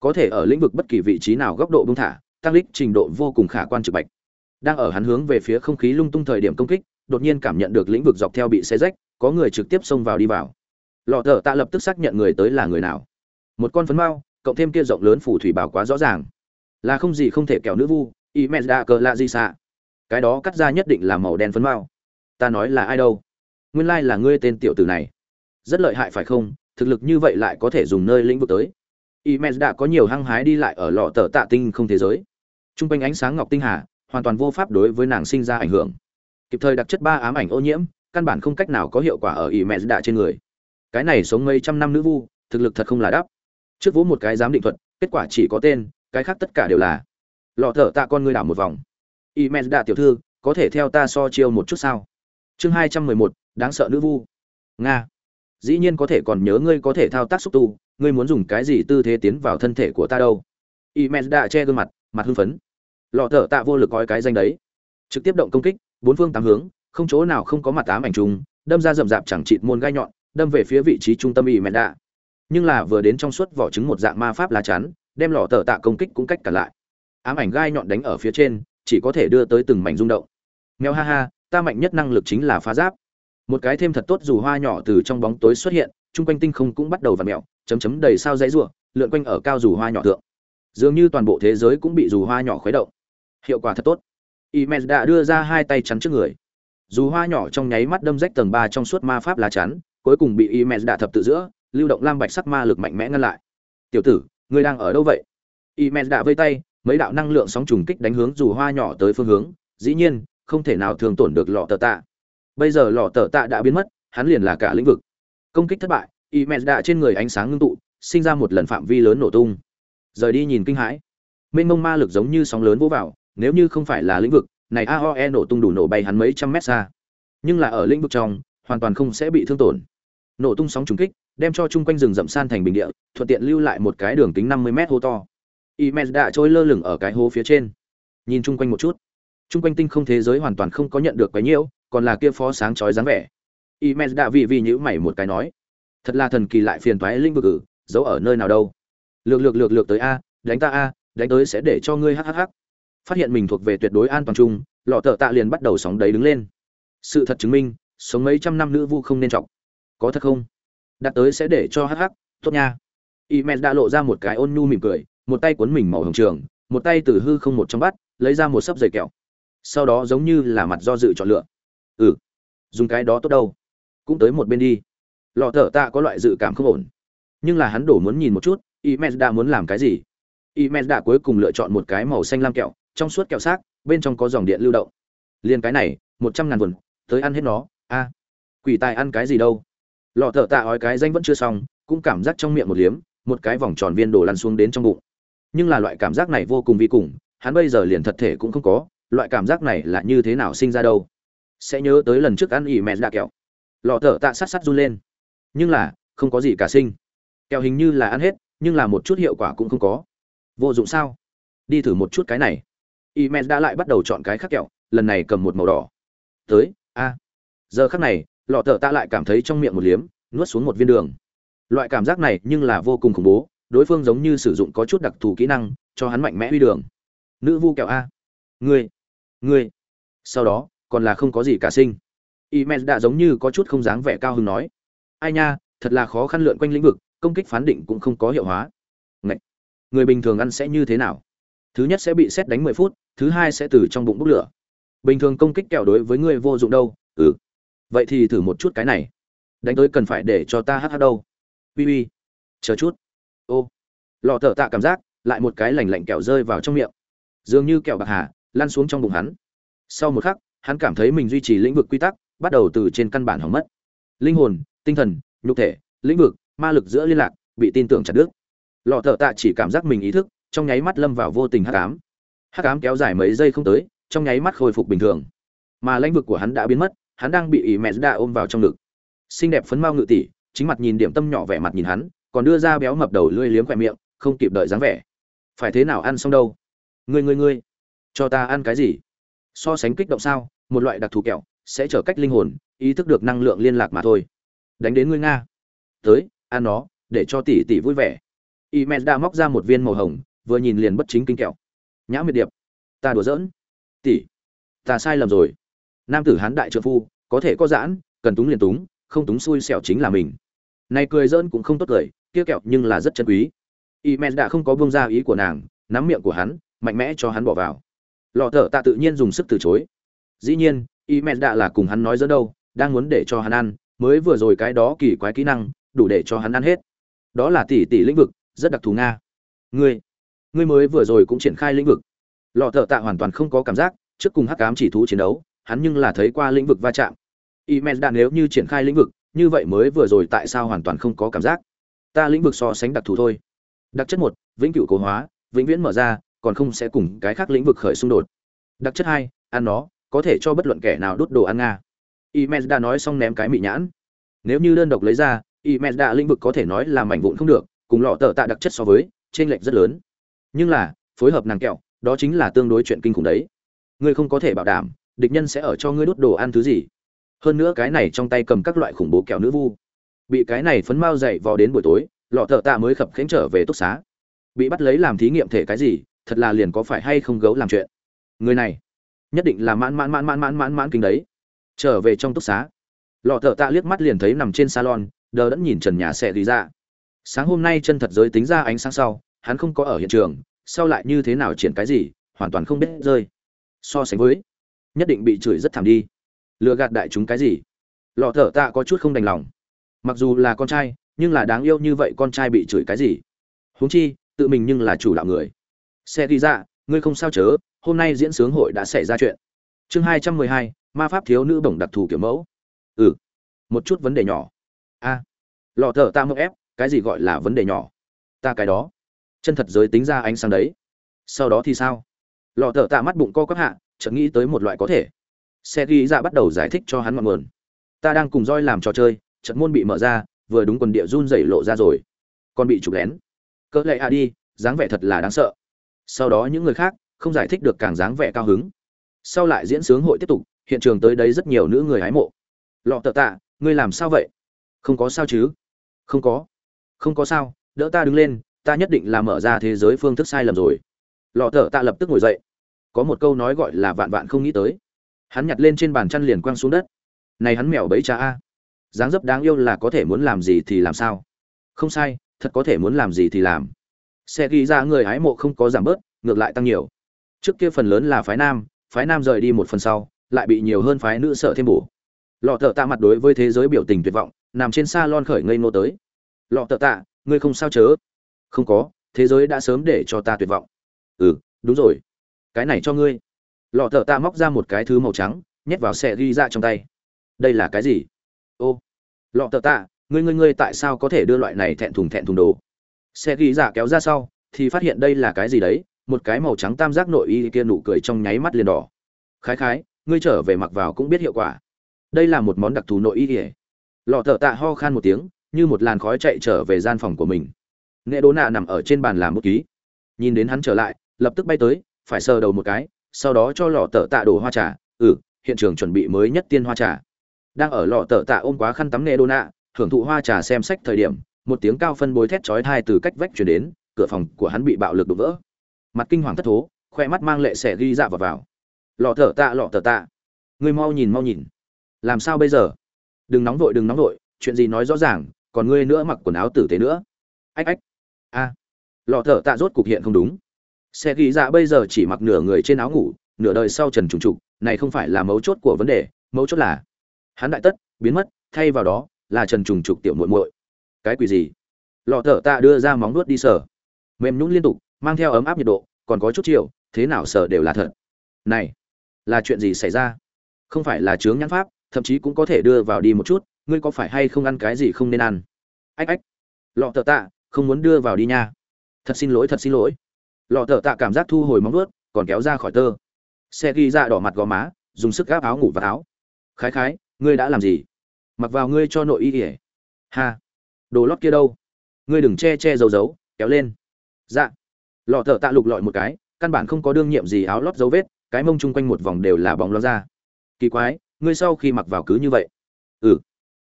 A: Có thể ở lĩnh vực bất kỳ vị trí nào góc độ bung thả, tăng lích trình độ vô cùng khả quan trực bạch. Đang ở hắn hướng về phía không khí lung tung thời điểm công kích, đột nhiên cảm nhận được lĩnh vực dọc theo bị xe rách, có người trực tiếp xông vào đi vào. Lọ thở tạ lập tức xác nhận người tới là người nào. Một con phấn mao cộng thêm kia rộng lớn phủ thủy bảo quá rõ ràng. Là không gì không thể kẹo nữ vu, y mẹ đa cờ la gì xạ. Cái đó cắt ra nhất định là màu đen phấn mao ta nói là ai đâu? Nguyên lai là ngươi tên tiểu tử này rất lợi hại phải không? Thực lực như vậy lại có thể dùng nơi lĩnh vực tới. Y mẹ đã có nhiều hăng hái đi lại ở lọ tờ tạ tinh không thế giới. T r u n g quanh ánh sáng ngọc tinh hà, hoàn toàn vô pháp đối với nàng sinh ra ảnh hưởng. Kịp thời đặc chất ba ám ảnh ô nhiễm, căn bản không cách nào có hiệu quả ở y mẹ đã trên người. Cái này sống mấy trăm năm nữ vu, thực lực thật không là đắp. Trước vỗ một cái giám định thuật, kết quả chỉ có tên, cái khác tất cả đều là lọ thở tạ con ngươi đảo một vòng. Y men đạ tiểu thư, có thể theo ta so chiêu một chút sao? Chương hai trăm mười một, đáng sợ nữ vu. Nga dĩ nhiên có thể còn nhớ ngươi có thể thao tác xúc tu, ngươi muốn dùng cái gì tư thế tiến vào thân thể của ta đâu? Y men đã che gương mặt mặt hưng phấn. Lọ thở tạ vô lực coi cái danh đấy. Trực tiếp động công kích, bốn phương tám hướng, không chỗ nào không có mặt tám ảnh trùng, đâm ra rậm rạp chẳng chịt môn gai nhọn, đâm về phía vị trí trung tâm y men đã. Nhưng là vừa đến trong suốt vỏ trứng một dạng ma pháp lá chắn, đem lọ thở tạ công kích cũng cách cả lại. Ám ảnh gai nhọn đánh ở phía trên, chỉ có thể đưa tới từng mảnh rung động. Nghèo ha ha, ta mạnh nhất năng lực chính là phá giáp một cái thêm thật tốt dù hoa nhỏ từ trong bóng tối xuất hiện, chung quanh tinh không cũng bắt đầu vặn mẹo, chấm chấm đầy sao dãy ruộng lượn quanh ở cao dù hoa nhỏ thượng. Dường như toàn bộ thế giới cũng bị dù hoa nhỏ khuấy động. Hiệu quả thật tốt. Imes đã đưa ra hai tay chắn trước người. Dù hoa nhỏ trong nháy mắt đâm rách tầng ba trong suốt ma pháp lá chắn, cuối cùng bị Imes đã thập tự giữa, lưu động lam bạch sắc ma lực mạnh mẽ ngăn lại. Tiểu tử, ngươi đang ở đâu vậy? Imen đã vây tay, mấy đạo năng lượng sóng trùng kích đánh hướng dù hoa nhỏ tới phương hướng. Dĩ nhiên, không thể nào thường tổn được lọ tờ tạ bây giờ lò tờ tạ đã biến mất, hắn liền là cả lĩnh vực. Công kích thất bại y mẹ đã trên người ánh sáng ngưng tụ, sinh ra một lần phạm vi lớn nổ tung. Rời đi nhìn kinh hãi. Mênh mông ma lực giống như sóng lớn vỗ vào, nếu như không phải là lĩnh vực, này aoe nổ tung đủ nổ bay hắn mấy trăm mét xa. Nhưng là ở lĩnh vực trong, hoàn toàn không sẽ bị thương tổn. Nổ tung sóng trùng kích, đem cho chung quanh rừng rậm san thành bình địa, thuận tiện lưu lại một cái đường kính năm mươi mét hô to. Imes đã trôi lơ lửng ở cái hố phía trên. Nhìn chung quanh một chút. Chung quanh tinh không thế giới hoàn toàn không có nhận được cái nhiễu còn là kia phó sáng chói dáng vẻ. Imes đã vì vì nhữ mày một cái nói, thật là thần kỳ lại phiền toái linh vực ử, giấu ở nơi nào đâu. Lược lược lược lược tới a, đánh ta a, đánh tới sẽ để cho ngươi hhh phát hiện mình thuộc về tuyệt đối an toàn chung, lọ thợ tạ liền bắt đầu sóng đấy đứng lên. Sự thật chứng minh, sống mấy trăm năm nữ vu không nên trọng có thật không? Đặt tới sẽ để cho hắc hắc, tốt nha. Imen đã lộ ra một cái ôn nhu mỉm cười, một tay cuốn mình màu hồng trường, một tay từ hư không một trong bắt lấy ra một sấp giấy kẹo. Sau đó giống như là mặt do dự chọn lựa ừ dùng cái đó tốt đâu. Cũng tới một bên đi. Lọ thở tạ có loại dự cảm không ổn. Nhưng là hắn đổ muốn nhìn một chút Imes đã muốn làm cái gì? Imes đã cuối cùng lựa chọn một cái màu xanh lam kẹo, trong suốt kẹo xác, bên trong có dòng điện lưu động. Liền cái này, một trăm ngàn vườn tới ăn hết nó, a. Quỷ tài ăn cái gì đâu? Lọ thợ tạ ói cái danh vẫn chưa xong, cũng cảm giác trong miệng một liếm, một cái vòng tròn viên đổ lăn xuống đến trong bụng. Nhưng là loại cảm giác này vô cùng vi cùng, hắn bây giờ liền thật thể cũng không có, loại cảm giác này là như thế nào sinh ra đâu? Sẽ nhớ tới lần trước ăn ỉ mẹ đã kẹo. Lọ thở tạ sát sát run lên. Nhưng là, không có gì cả sinh. Kẹo hình như là ăn hết, nhưng là một chút hiệu quả cũng không có. Vô dụng sao? Đi thử một chút cái này. Y mẹ đã lại bắt đầu chọn cái khác kẹo, lần này cầm một màu đỏ. Tới, a. Giờ khác này, lọ thở tạ lại cảm thấy trong miệng một liếm, nuốt xuống một viên đường. Loại cảm giác này nhưng là vô cùng khủng bố, đối phương giống như sử dụng có chút đặc thù kỹ năng, cho hắn mạnh mẽ huy đường. Nữ vu kẹo a. Ngươi ngươi. Sau đó còn là không có gì cả sinh. Imen đã giống như có chút không dáng vẻ cao hứng nói. Ai nha, thật là khó khăn lượn quanh lĩnh vực, công kích phán định cũng không có hiệu hóa. Ngậy! người bình thường ăn sẽ như thế nào? Thứ nhất sẽ bị xét đánh mười phút, thứ hai sẽ từ trong bụng bốc lửa. Bình thường công kích kẹo đối với ngươi vô dụng đâu? Ừ. Vậy thì thử một chút cái này. Đánh tới cần phải để cho ta hát hát đâu? Uy uy. Chờ chút. Ô. Lọ thợ tạ cảm giác, lại một cái lành lạnh kẹo rơi vào trong miệng. Dường như kẹo bạc hà, lăn xuống trong bụng hắn. Sau một khắc hắn cảm thấy mình duy trì lĩnh vực quy tắc, bắt đầu từ trên căn bản hỏng mất. Linh hồn, tinh thần, nhục thể, lĩnh vực, ma lực giữa liên lạc, bị tin tưởng chặt đứt. Lọ thợ tạ chỉ cảm giác mình ý thức, trong nháy mắt lâm vào vô tình hắc ám. Hắc ám kéo dài mấy giây không tới, trong nháy mắt khôi phục bình thường. Mà lãnh vực của hắn đã biến mất, hắn đang bị ỷ mẹ đa ôm vào trong ngực. Xinh đẹp phấn mau ngự tỷ, chính mặt nhìn điểm tâm nhỏ vẻ mặt nhìn hắn, còn đưa ra béo mập đầu lưỡi liếm khỏe miệng, không kịp đợi dáng vẻ. Phải thế nào ăn xong đâu? Ngươi ngươi ngươi, cho ta ăn cái gì? So sánh kích động sao? Một loại đặc thù kẹo, sẽ trở cách linh hồn, ý thức được năng lượng liên lạc mà thôi. Đánh đến ngươi nga. Tới, ăn nó, để cho tỷ tỷ vui vẻ. Y mẹ đã móc ra một viên màu hồng, vừa nhìn liền bất chính kinh kẹo. Nhã miệt điệp. Ta đùa giỡn. Tỷ, ta sai lầm rồi. Nam tử hán đại trợ phu, có thể có giãn, cần túng liền túng, không túng xui xẻo chính là mình. Này cười giỡn cũng không tốt cười, kia kẹo nhưng là rất chân quý. Y men đã không có buông ra ý của nàng, nắm miệng của hắn, mạnh mẽ cho hắn bỏ vào. Lọ thở tạ tự nhiên dùng sức từ chối dĩ nhiên y mẹ đã là cùng hắn nói dẫn đâu đang muốn để cho hắn ăn mới vừa rồi cái đó kỳ quái kỹ năng đủ để cho hắn ăn hết đó là tỷ tỷ lĩnh vực rất đặc thù nga ngươi ngươi mới vừa rồi cũng triển khai lĩnh vực lọ thợ tạ hoàn toàn không có cảm giác trước cùng hắc cám chỉ thú chiến đấu hắn nhưng là thấy qua lĩnh vực va chạm y mẹ đã nếu như triển khai lĩnh vực, như vậy mới vừa rồi tại sao hoàn toàn không có cảm giác? Ta lĩnh vực so sánh đặc thù thôi. Đặc chất một, vĩnh cửu cố hóa, vĩnh viễn mở ra, còn không sẽ cùng cái khác lĩnh vực khởi xung đột. Đặc chất hai, ăn nó, có thể cho bất luận kẻ nào đốt đồ ăn nga. imes đã nói xong ném cái mị nhãn. Nếu như đơn độc lấy ra, imes đã lĩnh vực có thể nói là mảnh vụn không được, cùng lọ tờ tạ đặc chất so với, trên lệch rất lớn. Nhưng là, phối hợp nàng kẹo, đó chính là tương đối chuyện kinh khủng đấy. Ngươi không có thể bảo đảm, địch nhân sẽ ở cho ngươi đốt đồ ăn thứ gì hơn nữa cái này trong tay cầm các loại khủng bố kẹo nữ vu bị cái này phấn mau dậy vò đến buổi tối lọ thợ tạ mới khập khánh trở về túc xá bị bắt lấy làm thí nghiệm thể cái gì thật là liền có phải hay không gấu làm chuyện người này nhất định là mãn mãn mãn mãn mãn mãn mãn kinh đấy. Trở về trong túc xá, lọ thợ tạ liếc mắt liền thấy nằm trên salon, đờ đẫn nhìn trần nhà xe đi ra. Sáng hôm nay chân thật giới tính ra ánh sáng sau, hắn không có ở hiện trường, sau lại như thế nào triển cái gì, hoàn toàn không biết rơi. So sánh với, nhất định bị chửi rất thảm đi. Lừa gạt đại chúng cái gì? Lọ thở tạ có chút không đành lòng. Mặc dù là con trai, nhưng là đáng yêu như vậy con trai bị chửi cái gì? Huống chi, tự mình nhưng là chủ đạo người. Xe đi ra ngươi không sao chớ, hôm nay diễn sướng hội đã xảy ra chuyện. Chương hai trăm mười hai, ma pháp thiếu nữ bổng đặc thù kiểu mẫu. Ừ một chút vấn đề nhỏ. A, lọ thợ ta mộng ép, cái gì gọi là vấn đề nhỏ? Ta cái đó. Chân thật giới tính ra ánh sáng đấy. Sau đó thì sao? Lọ thợ tạ mắt bụng co quắp hạ, chợt nghĩ tới một loại có thể. Xe ghi ra bắt đầu giải thích cho hắn ngọn nguồn. Ta đang cùng roi làm trò chơi trận môn bị mở ra, vừa đúng quần địa run rẩy lộ ra rồi. Còn bị chụp lén. Cỡ lệ a đi, dáng vẻ thật là đáng sợ sau đó những người khác không giải thích được càng dáng vẻ cao hứng. Sau lại diễn sướng hội tiếp tục, hiện trường tới đấy rất nhiều nữ người hái mộ. Lọ tợ tạ, ngươi làm sao vậy? Không có sao chứ? Không có. Không có sao, đỡ ta đứng lên, ta nhất định là mở ra thế giới phương thức sai lầm rồi. Lọ tợ tạ lập tức ngồi dậy. Có một câu nói gọi là vạn vạn không nghĩ tới. Hắn nhặt lên trên bàn chăn liền quăng xuống đất. Này hắn mèo bấy cha a. Dáng dấp đáng yêu là có thể muốn làm gì thì làm sao? Không sai, thật có thể muốn làm gì thì làm xe ghi ra người hái mộ không có giảm bớt, ngược lại tăng nhiều. Trước kia phần lớn là phái nam phái nam rời đi một phần sau, lại bị nhiều hơn phái nữ sợ thêm bổ. Lọ thợ tạ mặt đối với thế giới biểu tình tuyệt vọng, nằm trên salon lon khởi ngây nô tới. Lọ thợ tạ, ngươi không sao chớ? Không có, thế giới đã sớm để cho ta tuyệt vọng. Ừ đúng rồi. Cái này cho ngươi. Lọ thợ tạ móc ra một cái thứ màu trắng, nhét vào xe ghi ra trong tay. Đây là cái gì? Ô. Lọ thợ tạ, ngươi ngươi ngươi tại sao có thể đưa loại này thẹn thùng thẹn thùng đồ? Xe ghi dạ kéo ra sau, thì phát hiện đây là cái gì đấy, một cái màu trắng tam giác nội y kia nụ cười trong nháy mắt liền đỏ. Khái khái, ngươi trở về mặc vào cũng biết hiệu quả. Đây là một món đặc thù nội y ỉa lọ thợ tạ ho khan một tiếng, như một làn khói chạy trở về gian phòng của mình. Nghệ đố nạ nằm ở trên bàn làm bút ký. Nhìn đến hắn trở lại, lập tức bay tới, phải sờ đầu một cái, sau đó cho lọ tợ tạ đổ hoa trà. Ừ hiện trường chuẩn bị mới nhất tiên hoa trà. Đang ở lọ tợ tạ ôm quá khăn tắm nghệ đô nạ, hưởng thụ hoa trà xem sách thời điểm một tiếng cao phân bối thét chói thai từ cách vách chuyển đến, cửa phòng của hắn bị bạo lực đổ vỡ. Mặt kinh hoàng thất thố, khoe mắt mang lệ xẻ ghi dạ vào vào. Lọ thở tạ, lọ thở tạ. Ngươi mau nhìn mau nhìn. Làm sao bây giờ? Đừng nóng vội, đừng nóng vội, chuyện gì nói rõ ràng, còn ngươi nữa mặc quần áo tử tế nữa. Ách ách. A. Lọ thở tạ rốt cục hiện không đúng. Xe ghi dạ bây giờ chỉ mặc nửa người trên áo ngủ, nửa đời sau trần trùng trục, này không phải là mấu chốt của vấn đề, mấu chốt là hắn đại tất, biến mất, thay vào đó là trần trùng trục tiểu muội muội cái quỷ gì? Lọ thở tạ đưa ra móng nuốt đi sờ. Mềm nhún liên tục, mang theo ấm áp nhiệt độ, còn có chút chiều, thế nào sờ đều là thật. Này, là chuyện gì xảy ra? Không phải là chướng nhãn pháp, thậm chí cũng có thể đưa vào đi một chút, ngươi có phải hay không ăn cái gì không nên ăn? Ách ách. Lọ thợ tạ, không muốn đưa vào đi nha. Thật xin lỗi, thật xin lỗi. Lọ thợ tạ cảm giác thu hồi móng nuốt, còn kéo ra khỏi tơ. Xe ghi ra đỏ mặt gò má, dùng sức gáp áo ngủ và áo. Khái khái, ngươi đã làm gì? Mặc vào ngươi cho nội y ỉa ha đồ lót kia đâu? Ngươi đừng che che giấu giấu, kéo lên. Dạ. Lọ thợ tạ lục lọi một cái, căn bản không có đương nhiệm gì áo lót dấu vết, cái mông chung quanh một vòng đều là bóng lót ra. Kỳ quái, ngươi sau khi mặc vào cứ như vậy? Ừ.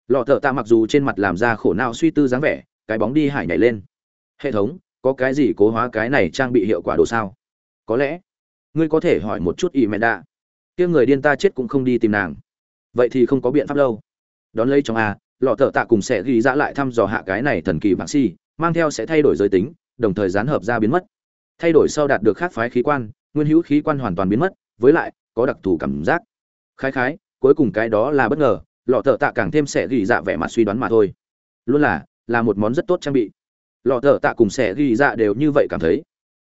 A: Lọ thợ tạ mặc dù trên mặt làm ra khổ não suy tư dáng vẻ, cái bóng đi hải nhảy lên. Hệ thống, có cái gì cố hóa cái này trang bị hiệu quả đồ sao? Có lẽ ngươi có thể hỏi một chút ỷ mẹ đạ kia người điên ta chết cũng không đi tìm nàng. Vậy thì không có biện pháp lâu. Đón lấy trong a lọ thợ tạ cùng sẽ ghi ra lại thăm dò hạ cái này thần kỳ bác si, mang theo sẽ thay đổi giới tính, đồng thời gián hợp ra biến mất. Thay đổi sau đạt được khác phái khí quan, nguyên hữu khí quan hoàn toàn biến mất, với lại, có đặc thù cảm giác. Khái khái, cuối cùng cái đó là bất ngờ, lọ thợ tạ càng thêm sẽ ghi dạ vẻ mặt suy đoán mà thôi. Luôn là là một món rất tốt trang bị. Lọ thợ tạ cùng sẽ ghi dạ đều như vậy cảm thấy.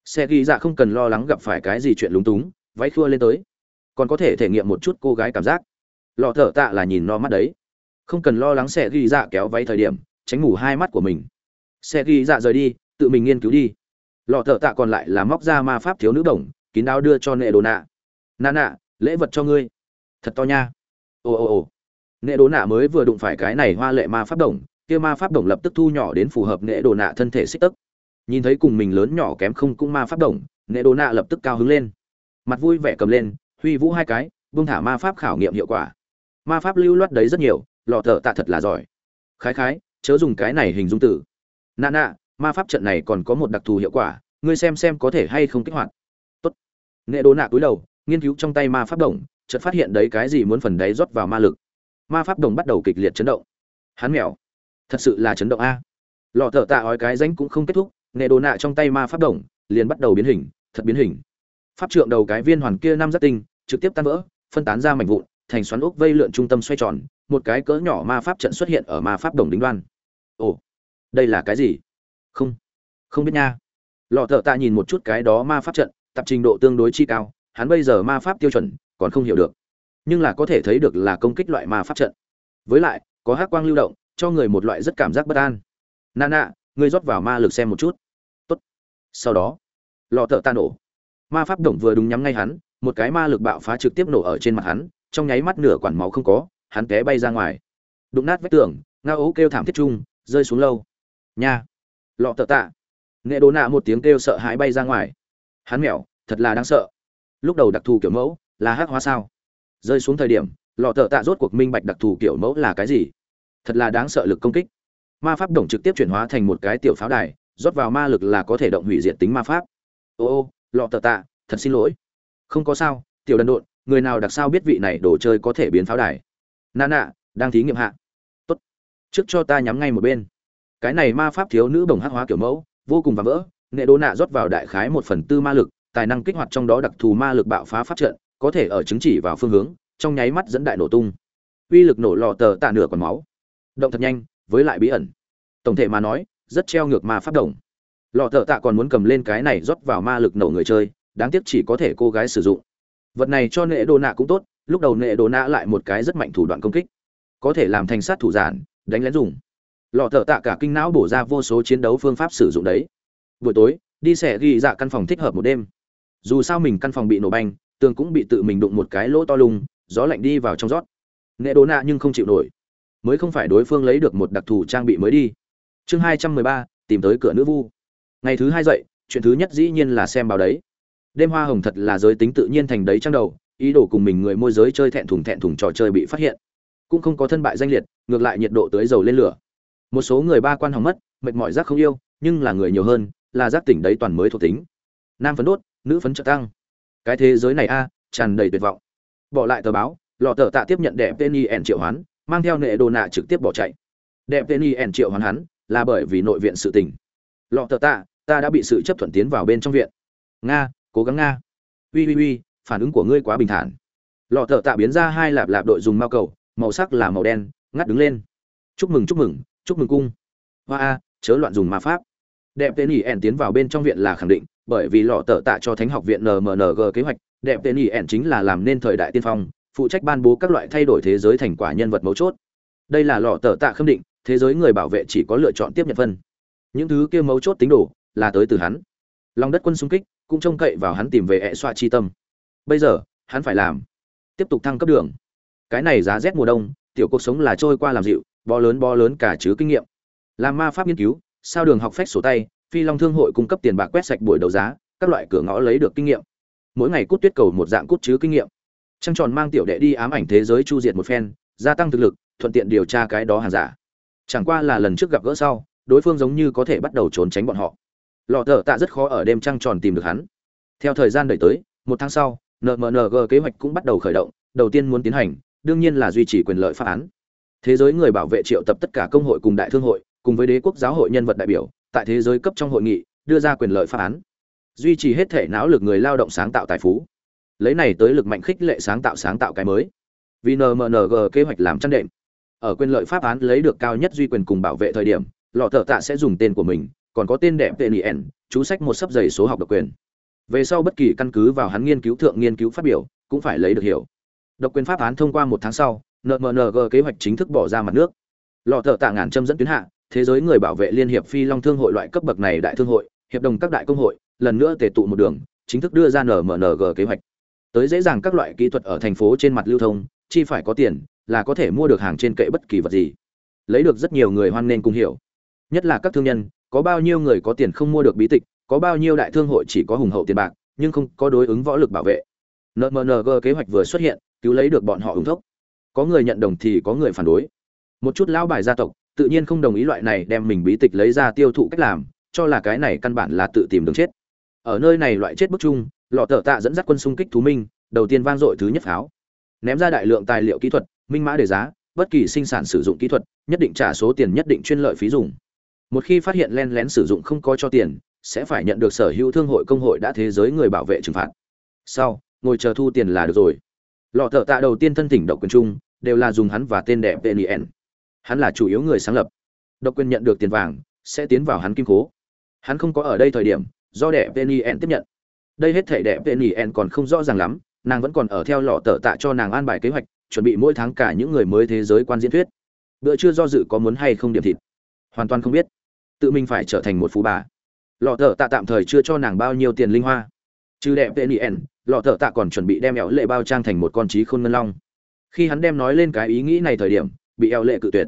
A: Sẽ ghi dạ không cần lo lắng gặp phải cái gì chuyện lúng túng, váy khua lên tới. Còn có thể thể nghiệm một chút cô gái cảm giác. Lọ thợ tạ là nhìn no mắt đấy không cần lo lắng sẽ ghi dạ kéo váy thời điểm, tránh ngủ hai mắt của mình. Sẽ ghi dạ rời đi, tự mình nghiên cứu đi. Lọ thợ tạ còn lại là móc ra ma pháp thiếu nữ đồng, kín đáo đưa cho nệ đồ nạ. Nà nạ, lễ vật cho ngươi. Thật to nha. Ồ ồ ồ. Nệ đồ nạ mới vừa đụng phải cái này hoa lệ ma pháp đồng, kia ma pháp đồng lập tức thu nhỏ đến phù hợp nệ đồ nạ thân thể xích tấc. Nhìn thấy cùng mình lớn nhỏ kém không cũng ma pháp đồng, nệ đồ nạ lập tức cao hứng lên. Mặt vui vẻ cầm lên, huy vũ hai cái, buông thả ma pháp khảo nghiệm hiệu quả. Ma pháp lưu loát đấy rất nhiều lọ thợ tạ thật là giỏi. Khái khái, chớ dùng cái này hình dung tử nạ nạ ma pháp trận này còn có một đặc thù hiệu quả, ngươi xem xem có thể hay không kích hoạt. Tốt. Nghệ đồ nạ túi đầu, nghiên cứu trong tay ma pháp đồng, chợt phát hiện đấy cái gì muốn phần đấy rót vào ma lực. Ma pháp đồng bắt đầu kịch liệt chấn động. Hắn mèo. Thật sự là chấn động a. Lọ thợ tạ ói cái danh cũng không kết thúc, nghệ đồ nạ trong tay ma pháp đồng liền bắt đầu biến hình, thật biến hình. Pháp trượng đầu cái viên hoàn kia năm giác tinh, trực tiếp tan vỡ, phân tán ra mảnh vụn, thành xoắn ốc vây lượn trung tâm xoay tròn một cái cỡ nhỏ ma pháp trận xuất hiện ở ma pháp đồng đính đoan. Ồ, đây là cái gì? Không không biết nha. Lọ thợ tạ nhìn một chút cái đó ma pháp trận, tập trình độ tương đối chi cao, hắn bây giờ ma pháp tiêu chuẩn còn không hiểu được, nhưng là có thể thấy được là công kích loại ma pháp trận. Với lại, có hắc quang lưu động, cho người một loại rất cảm giác bất an. Nà nạ ngươi rót vào ma lực xem một chút. Tốt. Sau đó, lọ thợ ta nổ. Ma pháp đồng vừa đúng nhắm ngay hắn, một cái ma lực bạo phá trực tiếp nổ ở trên mặt hắn, trong nháy mắt nửa quản máu không có hắn té bay ra ngoài. Đụng nát vách tường, nga ố kêu thảm thiết chung, rơi xuống lâu. Nha. Lọ tợ tạ. Nghệ đồ nạ một tiếng kêu sợ hãi bay ra ngoài. Hắn mèo thật là đáng sợ. Lúc đầu đặc thù kiểu mẫu, là hắc hóa sao? Rơi xuống thời điểm, lọ tợ tạ rốt cuộc minh bạch đặc thù kiểu mẫu là cái gì. Thật là đáng sợ lực công kích. Ma pháp đồng trực tiếp chuyển hóa thành một cái tiểu pháo đài, rót vào ma lực là có thể động hủy diệt tính ma pháp. Ô ô, lọ tợ tạ, thật xin lỗi. Không có sao, tiểu đần độn, người nào đặc sao biết vị này đồ chơi có thể biến pháo đài? Nà nạ đang thí nghiệm hạ. Tốt. Trước cho ta nhắm ngay một bên. Cái này ma pháp thiếu nữ bồng hắc hóa kiểu mẫu, vô cùng và vỡ nghệ đô nạ rót vào đại khái một phần tư ma lực, tài năng kích hoạt trong đó đặc thù ma lực bạo phá phát trận, có thể ở chứng chỉ vào phương hướng, trong nháy mắt dẫn đại nổ tung. Uy lực nổ lò tờ tạ nửa còn máu. Động thật nhanh, với lại bí ẩn. Tổng thể mà nói, rất treo ngược ma pháp đồng. Lò tờ tạ còn muốn cầm lên cái này rót vào ma lực nổ người chơi, đáng tiếc chỉ có thể cô gái sử dụng. Vật này cho nệ đồ nạ cũng tốt lúc đầu nệ đồ nạ lại một cái rất mạnh thủ đoạn công kích có thể làm thành sát thủ giản đánh lén dùng. Lọ thợ tạ cả kinh não bổ ra vô số chiến đấu phương pháp sử dụng đấy. Buổi tối đi xẻ ghi dạ căn phòng thích hợp một đêm. Dù sao mình căn phòng bị nổ banh tường cũng bị tự mình đụng một cái lỗ to lùng, gió lạnh đi vào trong rót. Nệ đồ nạ nhưng không chịu nổi. Mới không phải đối phương lấy được một đặc thù trang bị mới đi. Chương hai trăm mười ba tìm tới cửa nữ vu. Ngày thứ hai dậy chuyện thứ nhất dĩ nhiên là xem báo đấy. Đêm hoa hồng thật là giới tính tự nhiên thành đấy trang đầu ý đồ cùng mình người môi giới chơi thẹn thùng thẹn thùng trò chơi bị phát hiện. Cũng không có thân bại danh liệt, ngược lại nhiệt độ tới dầu lên lửa. Một số người ba quan hỏng mất, mệt mỏi giác không yêu, nhưng là người nhiều hơn, là giác tỉnh đấy toàn mới thuộc tính. Nam phấn đốt, nữ phấn trợ tăng. Cái thế giới này a, tràn đầy tuyệt vọng. Bỏ lại tờ báo, lọ tờ tạ tiếp nhận đẹp tên y ẻn triệu hoán, mang theo nệ đồ nạ trực tiếp bỏ chạy. Đẹp tên y ẻn triệu hoán hắn, là bởi vì nội viện sự tình. Lọ tờ tạ, ta đã bị sự chấp thuận tiến vào bên trong viện. Nga, cố gắng nga. Uy uy uy phản ứng của ngươi quá bình thản. Lọ thợ tạ biến ra hai lạp lạp đội dùng mao cầu, màu sắc là màu đen, ngắt đứng lên. Chúc mừng chúc mừng chúc mừng cung. Hoa a, chớ loạn dùng ma pháp. Đẹp tên ỉ ẻn tiến vào bên trong viện là khẳng định, bởi vì lọ tờ tạ cho thánh học viện nmng kế hoạch, đẹp tên ỉ ẻn chính là làm nên thời đại tiên phong, phụ trách ban bố các loại thay đổi thế giới thành quả nhân vật mấu chốt. Đây là lọ tờ tạ khâm định, thế giới người bảo vệ chỉ có lựa chọn tiếp nhận phân. Những thứ kia mấu chốt tính đủ là tới từ hắn. Lòng đất quân xung kích, cũng trông cậy vào hắn tìm về ẹ xoa chi tâm bây giờ, hắn phải làm. Tiếp tục thăng cấp đường. Cái này giá rét mùa đông, tiểu cuộc sống là trôi qua làm dịu bo lớn bo lớn cả chứ kinh nghiệm. Làm ma pháp nghiên cứu, sao đường học phép sổ tay, phi long thương hội cung cấp tiền bạc quét sạch buổi đấu giá, các loại cửa ngõ lấy được kinh nghiệm. Mỗi ngày cút tuyết cầu một dạng cút chứ kinh nghiệm. Trăng tròn mang tiểu đệ đi ám ảnh thế giới chu diệt một phen, gia tăng thực lực, thuận tiện điều tra cái đó hàng giả. Chẳng qua là lần trước gặp gỡ sau, đối phương giống như có thể bắt đầu trốn tránh bọn họ. Lò thợ tạ rất khó ở đêm trăng tròn tìm được hắn. Theo thời gian đẩy tới, một tháng sau nmng kế hoạch cũng bắt đầu khởi động, đầu tiên muốn tiến hành, đương nhiên là duy trì quyền lợi pháp án. Thế giới người bảo vệ triệu tập tất cả công hội cùng đại thương hội, cùng với đế quốc giáo hội nhân vật đại biểu, tại thế giới cấp trong hội nghị, đưa ra quyền lợi pháp án. Duy trì hết thể não lực người lao động sáng tạo tài phú. Lấy này tới lực mạnh khích lệ sáng tạo sáng tạo cái mới. Vì nmng kế hoạch làm chăn đệm. Ở quyền lợi pháp án lấy được cao nhất duy quyền cùng bảo vệ thời điểm, lọ thợ tạ sẽ dùng tên của mình, còn có tên đẹp tên chú sách một sấp dày số học độc quyền về sau bất kỳ căn cứ vào hắn nghiên cứu thượng nghiên cứu phát biểu, cũng phải lấy được hiểu. Độc quyền pháp án thông qua một tháng sau nmng kế hoạch chính thức bỏ ra mặt nước. Lò thợ tạ ngàn châm dẫn tuyến hạ, thế giới người bảo vệ liên hiệp phi long thương hội loại cấp bậc này đại thương hội, hiệp đồng các đại công hội, lần nữa tề tụ một đường, chính thức đưa ra nmng kế hoạch. Tới dễ dàng các loại kỹ thuật ở thành phố trên mặt lưu thông, chi phải có tiền, là có thể mua được hàng trên kệ bất kỳ vật gì. Lấy được rất nhiều người hoan nghênh cùng hiểu. Nhất là các thương nhân, có bao nhiêu người có tiền không mua được bí tịch có bao nhiêu đại thương hội chỉ có hùng hậu tiền bạc, nhưng không có đối ứng võ lực bảo vệ. Nmng kế hoạch vừa xuất hiện, cứu lấy được bọn họ ứng thốc có người nhận đồng thì có người phản đối. Một chút lão bài gia tộc, tự nhiên không đồng ý loại này đem mình bí tịch lấy ra tiêu thụ cách làm, cho là cái này căn bản là tự tìm đường chết. Ở nơi này loại chết bức chung, lọ tờ tạ dẫn dắt quân xung kích thú minh, đầu tiên vang dội thứ nhất pháo. Ném ra đại lượng tài liệu kỹ thuật, minh mã đề giá, bất kỳ sinh sản sử dụng kỹ thuật, nhất định trả số tiền nhất định chuyên lợi phí dùng. Một khi phát hiện len lén sử dụng không có cho tiền sẽ phải nhận được sở hữu thương hội công hội đã thế giới người bảo vệ trừng phạt. Sau, ngồi chờ thu tiền là được rồi. Lọ thợ tạ đầu tiên thân thỉnh độc quyền chung, đều là dùng hắn và tên đẹp pnn hắn là chủ yếu người sáng lập. Độc quyền nhận được tiền vàng, sẽ tiến vào hắn kim cố hắn không có ở đây thời điểm, do đẹp pnn tiếp nhận. Đây hết thể đẹp pnn còn không rõ ràng lắm, nàng vẫn còn ở theo lọ tờ tạ cho nàng an bài kế hoạch, chuẩn bị mỗi tháng cả những người mới thế giới quan diễn thuyết. Bữa chưa do dự có muốn hay không điểm thịt. Hoàn toàn không biết. Tự mình phải trở thành một phú bà lọ thợ tạ tạm thời chưa cho nàng bao nhiêu tiền linh hoa. Chứ đẹp tên ien lọ thợ tạ còn chuẩn bị đem éo lệ bao trang thành một con trí khôn ngân long. Khi hắn đem nói lên cái ý nghĩ này thời điểm, bị éo lệ cự tuyệt.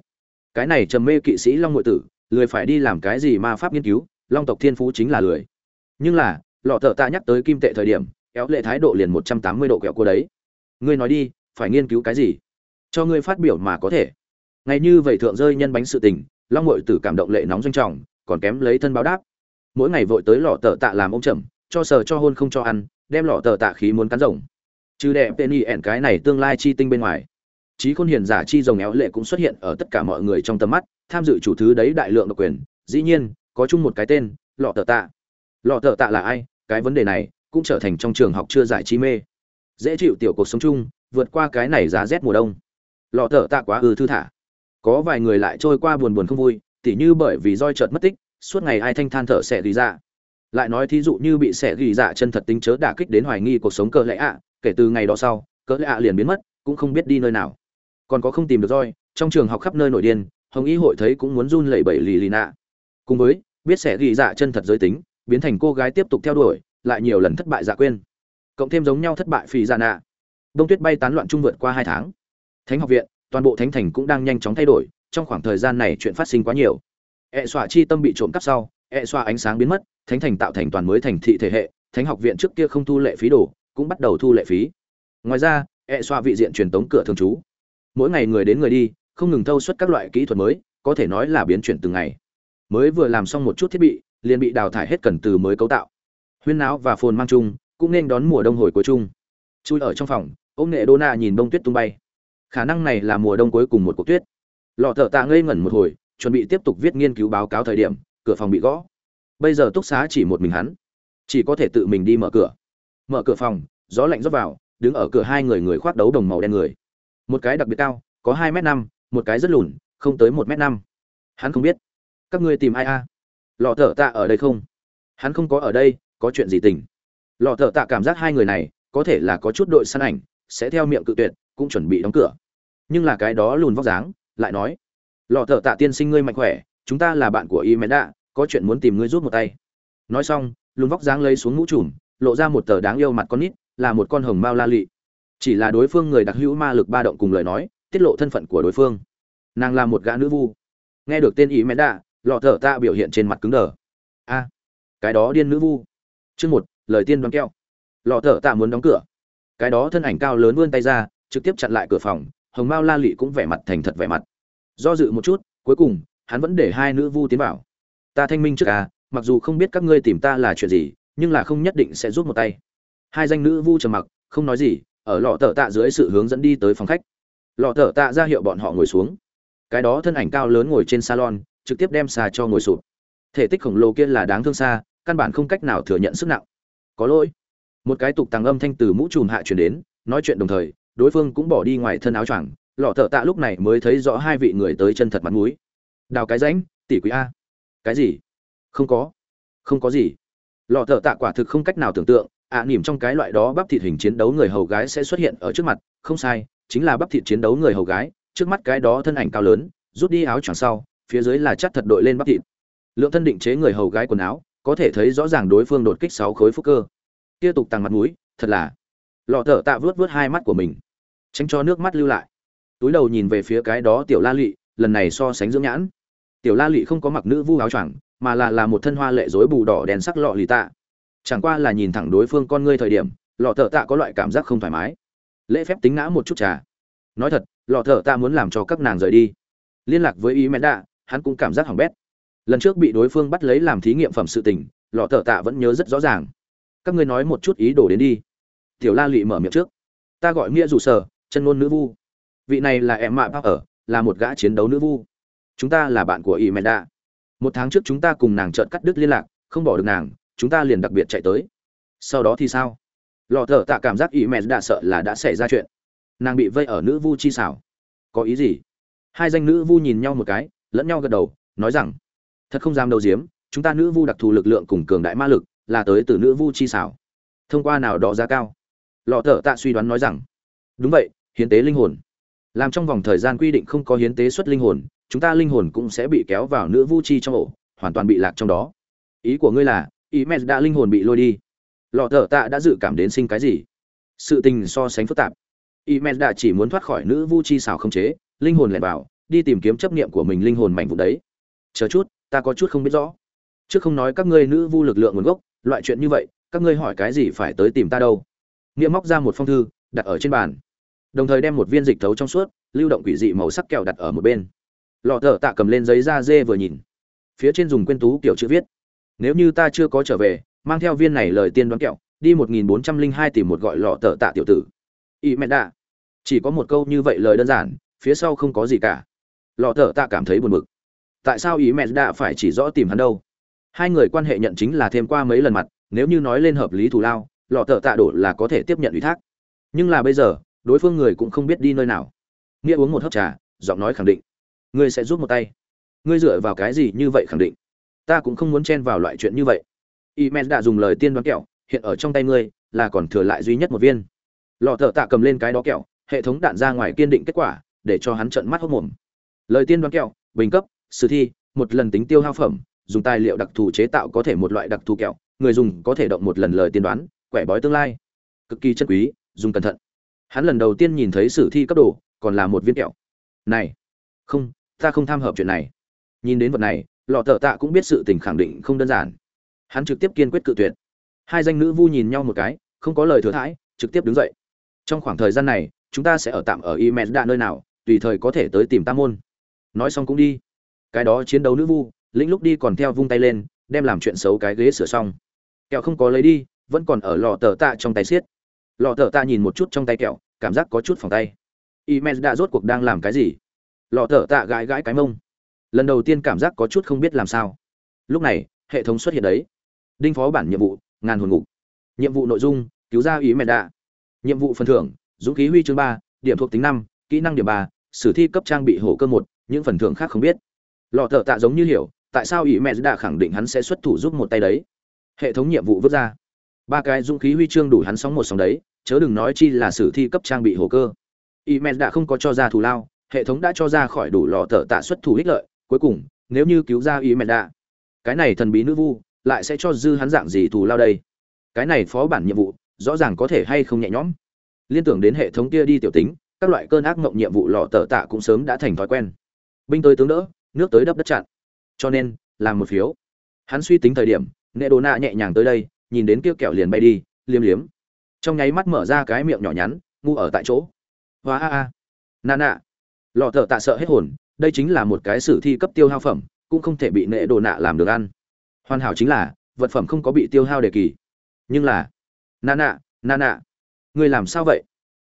A: Cái này trầm mê kỵ sĩ long ngụy tử, lười phải đi làm cái gì ma pháp nghiên cứu, long tộc thiên phú chính là lười. Nhưng là, lọ thợ tạ nhắc tới kim tệ thời điểm éo lệ thái độ liền một trăm tám mươi độ kẹo cô đấy. Ngươi nói đi, phải nghiên cứu cái gì? Cho ngươi phát biểu mà có thể. Ngay như vậy thượng rơi nhân bánh sự tình, long ngụy tử cảm động lệ nóng doanh trọng, còn kém lấy thân báo đáp mỗi ngày vội tới lọ tờ tạ làm ông trầm cho sờ cho hôn không cho ăn, đem lọ tờ tạ khí muốn cắn rồng. Chứ đẹp tên y ẹn cái này tương lai chi tinh bên ngoài. Trí khôn hiền giả chi rồng éo lệ cũng xuất hiện ở tất cả mọi người trong tầm mắt, tham dự chủ thứ đấy đại lượng độc quyền. Dĩ nhiên, có chung một cái tên, lọ tờ tạ. Lọ tờ tạ là ai? Cái vấn đề này cũng trở thành trong trường học chưa giải trí mê. Dễ chịu tiểu cuộc sống chung, vượt qua cái này giá rét mùa đông. Lọ tờ tạ quá ư thư thả. Có vài người lại trôi qua buồn buồn không vui, tỉ như bởi vì roi chợt mất tích suốt ngày ai thanh than thở sẽ ghi dạ. Lại nói thí dụ như bị sẽ ghi dạ chân thật tính chớ đả kích đến hoài nghi cuộc sống cỡ lẽ ạ, kể từ ngày đó sau cỡ lẽ ạ liền biến mất, cũng không biết đi nơi nào. Còn có không tìm được roi, trong trường học khắp nơi nổi điên, hồng y hội thấy cũng muốn run lẩy bẩy lì lì nạ. Cùng với, biết sẽ ghi dạ chân thật giới tính, biến thành cô gái tiếp tục theo đuổi, lại nhiều lần thất bại dạ quên. Cộng thêm giống nhau thất bại phì dạ nạ. Đông tuyết bay tán loạn trung vượt qua hai tháng. Thánh học viện, toàn bộ thánh thành cũng đang nhanh chóng thay đổi, trong khoảng thời gian này chuyện phát sinh quá nhiều. E ẹ xọa chi tâm bị trộm cắp sau e ẹ xọa ánh sáng biến mất, thánh thành tạo thành toàn mới thành thị thể hệ, thánh học viện trước kia không thu lệ phí đồ, cũng bắt đầu thu lệ phí. Ngoài ra e ẹ xọa vị diện truyền tống cửa thường trú. Mỗi ngày người đến người đi, không ngừng thâu xuất các loại kỹ thuật mới, có thể nói là biến chuyển từng ngày. Mới vừa làm xong một chút thiết bị, liền bị đào thải hết cần từ mới cấu tạo. Huyên náo và phồn mang chung, cũng nên đón mùa đông hồi cuối chung. Chui ở trong phòng ôm nghệ đô na nhìn bông tuyết tung bay. Khả năng này là mùa đông cuối cùng một cuộc tuyết. Lọ thợ tạ ngây ngẩn một hồi chuẩn bị tiếp tục viết nghiên cứu báo cáo thời điểm, cửa phòng bị gõ. Bây giờ túc xá chỉ một mình hắn. Chỉ có thể tự mình đi mở cửa. Mở cửa phòng, gió lạnh rót vào, đứng ở cửa hai người người khoác đấu đồng màu đen người. Một cái đặc biệt cao, có hai m năm, một cái rất lùn, không tới một m năm. Hắn không biết. Các ngươi tìm ai a? Lọ thở tạ ở đây không? Hắn không có ở đây, có chuyện gì tình? Lọ thợ tạ cảm giác hai người này, có thể là có chút đội săn ảnh, sẽ theo miệng cự tuyệt, cũng chuẩn bị đóng cửa. Nhưng là cái đó lùn vóc dáng, lại nói lọ thợ tạ tiên sinh ngươi mạnh khỏe, chúng ta là bạn của y mẹ đạ, có chuyện muốn tìm ngươi rút một tay. Nói xong, lùn vóc dáng lấy xuống mũ trùm, lộ ra một tờ đáng yêu mặt con nít, là một con hồng mao la lị. Chỉ là đối phương người đặc hữu ma lực ba động cùng lời nói, tiết lộ thân phận của đối phương. Nàng là một gã nữ vu. Nghe được tên ý mẹ đạ, lọ thợ tạ biểu hiện trên mặt cứng đờ. A, cái đó điên nữ vu. Chương một, lời tiên đoán keo lọ thợ tạ muốn đóng cửa. Cái đó thân ảnh cao lớn vươn tay ra, trực tiếp chặn lại cửa phòng, hồng mao la lị cũng vẻ mặt thành thật vẻ mặt do dự một chút, cuối cùng, hắn vẫn để hai nữ vu tiến vào. Ta thanh minh trước à mặc dù không biết các ngươi tìm ta là chuyện gì, nhưng là không nhất định sẽ rút một tay. Hai danh nữ vu trầm mặc, không nói gì, ở lọ tờ tạ dưới sự hướng dẫn đi tới phòng khách. Lọ tờ tạ ra hiệu bọn họ ngồi xuống. Cái đó thân ảnh cao lớn ngồi trên salon, trực tiếp đem xà cho ngồi sụp. Thể tích khổng lồ kia là đáng thương xa, căn bản không cách nào thừa nhận sức nặng. Có lỗi. Một cái tục tàng âm thanh từ mũ trùm hạ chuyển đến, nói chuyện đồng thời, đối phương cũng bỏ đi ngoài thân áo choàng lọ thợ tạ lúc này mới thấy rõ hai vị người tới chân thật mặt mũi. Đào cái rãnh tỷ quý a. Cái gì? Không có. Không có gì. Lọ thợ tạ quả thực không cách nào tưởng tượng ạ à, nỉm trong cái loại đó bắp thịt hình chiến đấu người hầu gái sẽ xuất hiện ở trước mặt. Không sai chính là bắp thịt chiến đấu người hầu gái trước mắt cái đó thân ảnh cao lớn rút đi áo choàng sau phía dưới là chắc thật đội lên bắp thịt. Lượng thân định chế người hầu gái quần áo có thể thấy rõ ràng đối phương đột kích sáu khối phúc cơ. Tiếp tục tăng mặt mũi thật là. Lọ thợ tạ vớt vớt hai mắt của mình. Tránh cho nước mắt lưu lại túi đầu nhìn về phía cái đó tiểu la lị, lần này so sánh dưỡng nhãn. Tiểu la lị không có mặc nữ vu áo choàng, mà là là một thân hoa lệ rối bù đỏ đèn sắc lọ lì tạ. Chẳng qua là nhìn thẳng đối phương con ngươi thời điểm, lọ thợ tạ có loại cảm giác không thoải mái. Lễ phép tính ngã một chút trà. Nói thật, lọ thợ tạ muốn làm cho các nàng rời đi. Liên lạc với ý mẹ đạ hắn cũng cảm giác hỏng bét. Lần trước bị đối phương bắt lấy làm thí nghiệm phẩm sự tình, lọ thợ tạ vẫn nhớ rất rõ ràng. Các ngươi nói một chút ý đồ đến đi. Tiểu la lị mở miệng trước. Ta gọi nghĩa dù sở, chân ngôn nữ vu vị này là em mạ bác ở là một gã chiến đấu nữ vu. Chúng ta là bạn của y mẹ đạ một tháng trước chúng ta cùng nàng trợn cắt đứt liên lạc, không bỏ được nàng, chúng ta liền đặc biệt chạy tới. Sau đó thì sao? Lò thở tạ cảm giác y mẹ đạ sợ là đã xảy ra chuyện. Nàng bị vây ở nữ vu chi xảo. Có ý gì? Hai danh nữ vu nhìn nhau một cái, lẫn nhau gật đầu, nói rằng, thật không dám đầu diếm chúng ta nữ vu đặc thù lực lượng cùng cường đại ma lực, là tới từ nữ vu chi xảo. Thông qua nào đó giá cao? Lọ thở tạ suy đoán nói rằng, đúng vậy, hiến tế linh hồn làm trong vòng thời gian quy định không có hiến tế xuất linh hồn, chúng ta linh hồn cũng sẽ bị kéo vào nữ vu chi trong ổ, hoàn toàn bị lạc trong đó. Ý của ngươi là, ý mẹ đã linh hồn bị lôi đi. Lọ thợ tạ đã dự cảm đến sinh cái gì? Sự tình so sánh phức tạp. Ý mẹ đã chỉ muốn thoát khỏi nữ vu chi xảo không chế, linh hồn lẻn vào, đi tìm kiếm chấp niệm của mình linh hồn mảnh vụ đấy. Chờ chút, ta có chút không biết rõ. Chứ không nói các ngươi nữ vu lực lượng nguồn gốc, loại chuyện như vậy, các ngươi hỏi cái gì phải tới tìm ta đâu. Nghĩa móc ra một phong thư, đặt ở trên bàn đồng thời đem một viên dịch thấu trong suốt, lưu động quỷ dị màu sắc kẹo đặt ở một bên. Lọ thợ tạ cầm lên giấy da dê vừa nhìn. Phía trên dùng quyên tú kiểu chữ viết, nếu như ta chưa có trở về, mang theo viên này lời tiên đoán kẹo, đi một nghìn bốn trăm linh hai tìm một gọi lọ thợ tạ tiểu tử. Y mẹ đạ. Chỉ có một câu như vậy lời đơn giản, phía sau không có gì cả. Lọ thợ tạ cảm thấy buồn bực. Tại sao ý mẹ đạ phải chỉ rõ tìm hắn đâu? Hai người quan hệ nhận chính là thêm qua mấy lần mặt, nếu như nói lên hợp lý thù lao, lọ thợ tạ đổ là có thể tiếp nhận ủy thác. Nhưng là bây giờ đối phương người cũng không biết đi nơi nào. Nghĩa uống một hớp trà, giọng nói khẳng định. Ngươi sẽ giúp một tay. Ngươi dựa vào cái gì như vậy khẳng định? Ta cũng không muốn chen vào loại chuyện như vậy. Y men đã dùng lời tiên đoán kẹo, hiện ở trong tay ngươi là còn thừa lại duy nhất một viên. Lọ thợ tạ cầm lên cái đó kẹo, hệ thống đạn ra ngoài kiên định kết quả, để cho hắn trợn mắt hốc mồm. Lời tiên đoán kẹo, bình cấp, sử thi, một lần tính tiêu hao phẩm, dùng tài liệu đặc thù chế tạo có thể một loại đặc thù kẹo, người dùng có thể động một lần lời tiên đoán, quẻ bói tương lai. Cực kỳ chất quý, dùng cẩn thận hắn lần đầu tiên nhìn thấy sử thi cấp đồ, còn là một viên kẹo. Này, không, ta không tham hợp chuyện này. Nhìn đến vật này, lọ thợ tạ cũng biết sự tình khẳng định không đơn giản. Hắn trực tiếp kiên quyết cự tuyệt. Hai danh nữ vu nhìn nhau một cái, không có lời thừa thãi, trực tiếp đứng dậy. Trong khoảng thời gian này, chúng ta sẽ ở tạm ở imed đạ nơi nào, tùy thời có thể tới tìm tam môn. Nói xong cũng đi. Cái đó chiến đấu nữ vu, lĩnh lúc đi còn theo vung tay lên, đem làm chuyện xấu cái ghế sửa xong. Kẹo không có lấy đi, vẫn còn ở lò tờ tạ trong tay xiết. Lò tờ tạ nhìn một chút trong tay kẹo cảm giác có chút phòng tay. Imed đã rốt cuộc đang làm cái gì? Lọ thở tạ gãi gãi cái mông. Lần đầu tiên cảm giác có chút không biết làm sao. Lúc này, hệ thống xuất hiện đấy. Đinh phó bản nhiệm vụ, ngàn hồn ngục. Nhiệm vụ nội dung, cứu ra ý mẹ đạ nhiệm vụ phần thưởng, dũng khí huy chương ba, điểm thuộc tính năm, kỹ năng điểm ba, sử thi cấp trang bị hổ cơ một, những phần thưởng khác không biết. Lọ thợ tạ giống như hiểu, tại sao ý mẹ đã khẳng định hắn sẽ xuất thủ giúp một tay đấy. Hệ thống nhiệm vụ vứt ra. Ba cái dũng khí huy chương đủ hắn sóng một sóng đấy chớ đừng nói chi là sử thi cấp trang bị hồ cơ. Ý đã không có cho ra thù lao, hệ thống đã cho ra khỏi đủ lọ tở tạ xuất thủ ích lợi, cuối cùng, nếu như cứu ra ý đã, cái này thần bí nữ vu lại sẽ cho dư hắn dạng gì thù lao đây? Cái này phó bản nhiệm vụ, rõ ràng có thể hay không nhẹ nhõm? Liên tưởng đến hệ thống kia đi tiểu tính, các loại cơn ác mộng nhiệm vụ lọ tờ tạ cũng sớm đã thành thói quen. Binh tới tướng đỡ, nước tới đắp đất chặn. Cho nên, làm một phiếu. Hắn suy tính thời điểm nệ đồ nạ nhẹ nhàng tới đây, nhìn đến kia kẹo liền bay đi, liếm liếm trong nháy mắt mở ra cái miệng nhỏ nhắn, ngu ở tại chỗ. Hoa a a. Nà nà. Lọ thợ tạ sợ hết hồn, đây chính là một cái sử thi cấp tiêu hao phẩm, cũng không thể bị nệ đồ nạ làm được ăn. Hoàn hảo chính là, vật phẩm không có bị tiêu hao đề kỳ. Nhưng là, nà nà nà nà. Người làm sao vậy?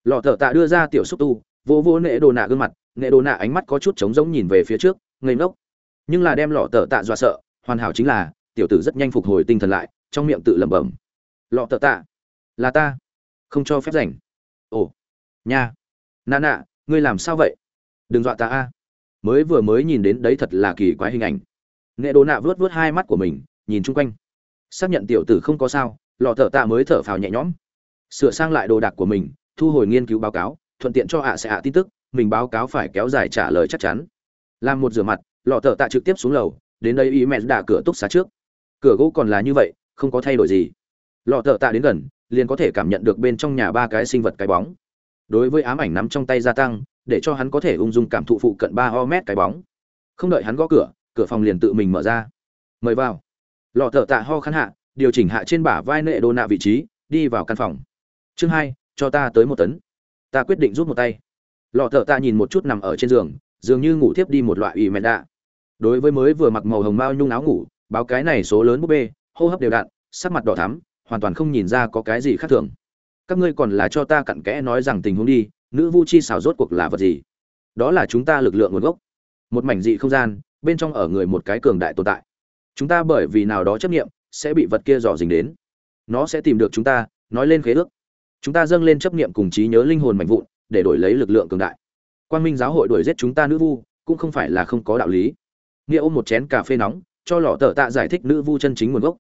A: Lọ thợ tạ đưa ra tiểu xúc tu, vỗ vỗ nệ đồ nạ gương mặt, nệ đồ nạ ánh mắt có chút trống rỗng nhìn về phía trước, ngây ngốc. Nhưng là đem lọ thợ tạ dọa sợ, hoàn hảo chính là, tiểu tử rất nhanh phục hồi tinh thần lại, trong miệng tự lẩm bẩm. Lọ thợ tạ, là ta không cho phép rảnh. Ồ, nha. Nà nạ ngươi làm sao vậy? Đừng dọa ta a. Mới vừa mới nhìn đến đấy thật là kỳ quái hình ảnh. Nghệ đồ nạ vớt vớt hai mắt của mình, nhìn chung quanh. Xác nhận tiểu tử không có sao, lọ thở tạ mới thở phào nhẹ nhõm. Sửa sang lại đồ đạc của mình, thu hồi nghiên cứu báo cáo, thuận tiện cho ạ sẽ ạ tin tức, mình báo cáo phải kéo dài trả lời chắc chắn. Làm một rửa mặt, lọ thợ tạ trực tiếp xuống lầu, đến đây ý mẹ đạ cửa túc xá trước. Cửa gỗ còn là như vậy, không có thay đổi gì. Lọ thợ tạ đến gần liền có thể cảm nhận được bên trong nhà ba cái sinh vật cái bóng. Đối với ám ảnh nắm trong tay gia tăng, để cho hắn có thể ung dung cảm thụ phụ cận ba o mét cái bóng. Không đợi hắn gõ cửa cửa phòng liền tự mình mở ra. Mời vào. Lọ thợ tạ ho khăn hạ, điều chỉnh hạ trên bả vai nệ đô nạ vị trí, đi vào căn phòng. Chương hai, cho ta tới một tấn. Ta quyết định rút một tay. Lọ thợ tạ nhìn một chút nằm ở trên giường, dường như ngủ thiếp đi một loại ủy mẹn đạ. Đối với mới vừa mặc màu hồng mao nhung áo ngủ, báo cái này số lớn búp bê, hô hấp đều đặn, sắc mặt đỏ thắm hoàn toàn không nhìn ra có cái gì khác thường. Các ngươi còn là cho ta cặn kẽ nói rằng tình huống đi, nữ vu chi xảo rốt cuộc là vật gì? Đó là chúng ta lực lượng nguồn gốc. Một mảnh dị không gian, bên trong ở người một cái cường đại tồn tại. Chúng ta bởi vì nào đó chấp nghiệm sẽ bị vật kia dò dình đến. Nó sẽ tìm được chúng ta, nói lên khế ước. Chúng ta dâng lên chấp nghiệm cùng trí nhớ linh hồn mạnh vụn, để đổi lấy lực lượng cường đại. Quan minh giáo hội đuổi giết chúng ta nữ vu, cũng không phải là không có đạo lý. Nghĩa ôm một chén cà phê nóng, cho lọ tờ tạ giải thích nữ vu chân chính nguồn gốc.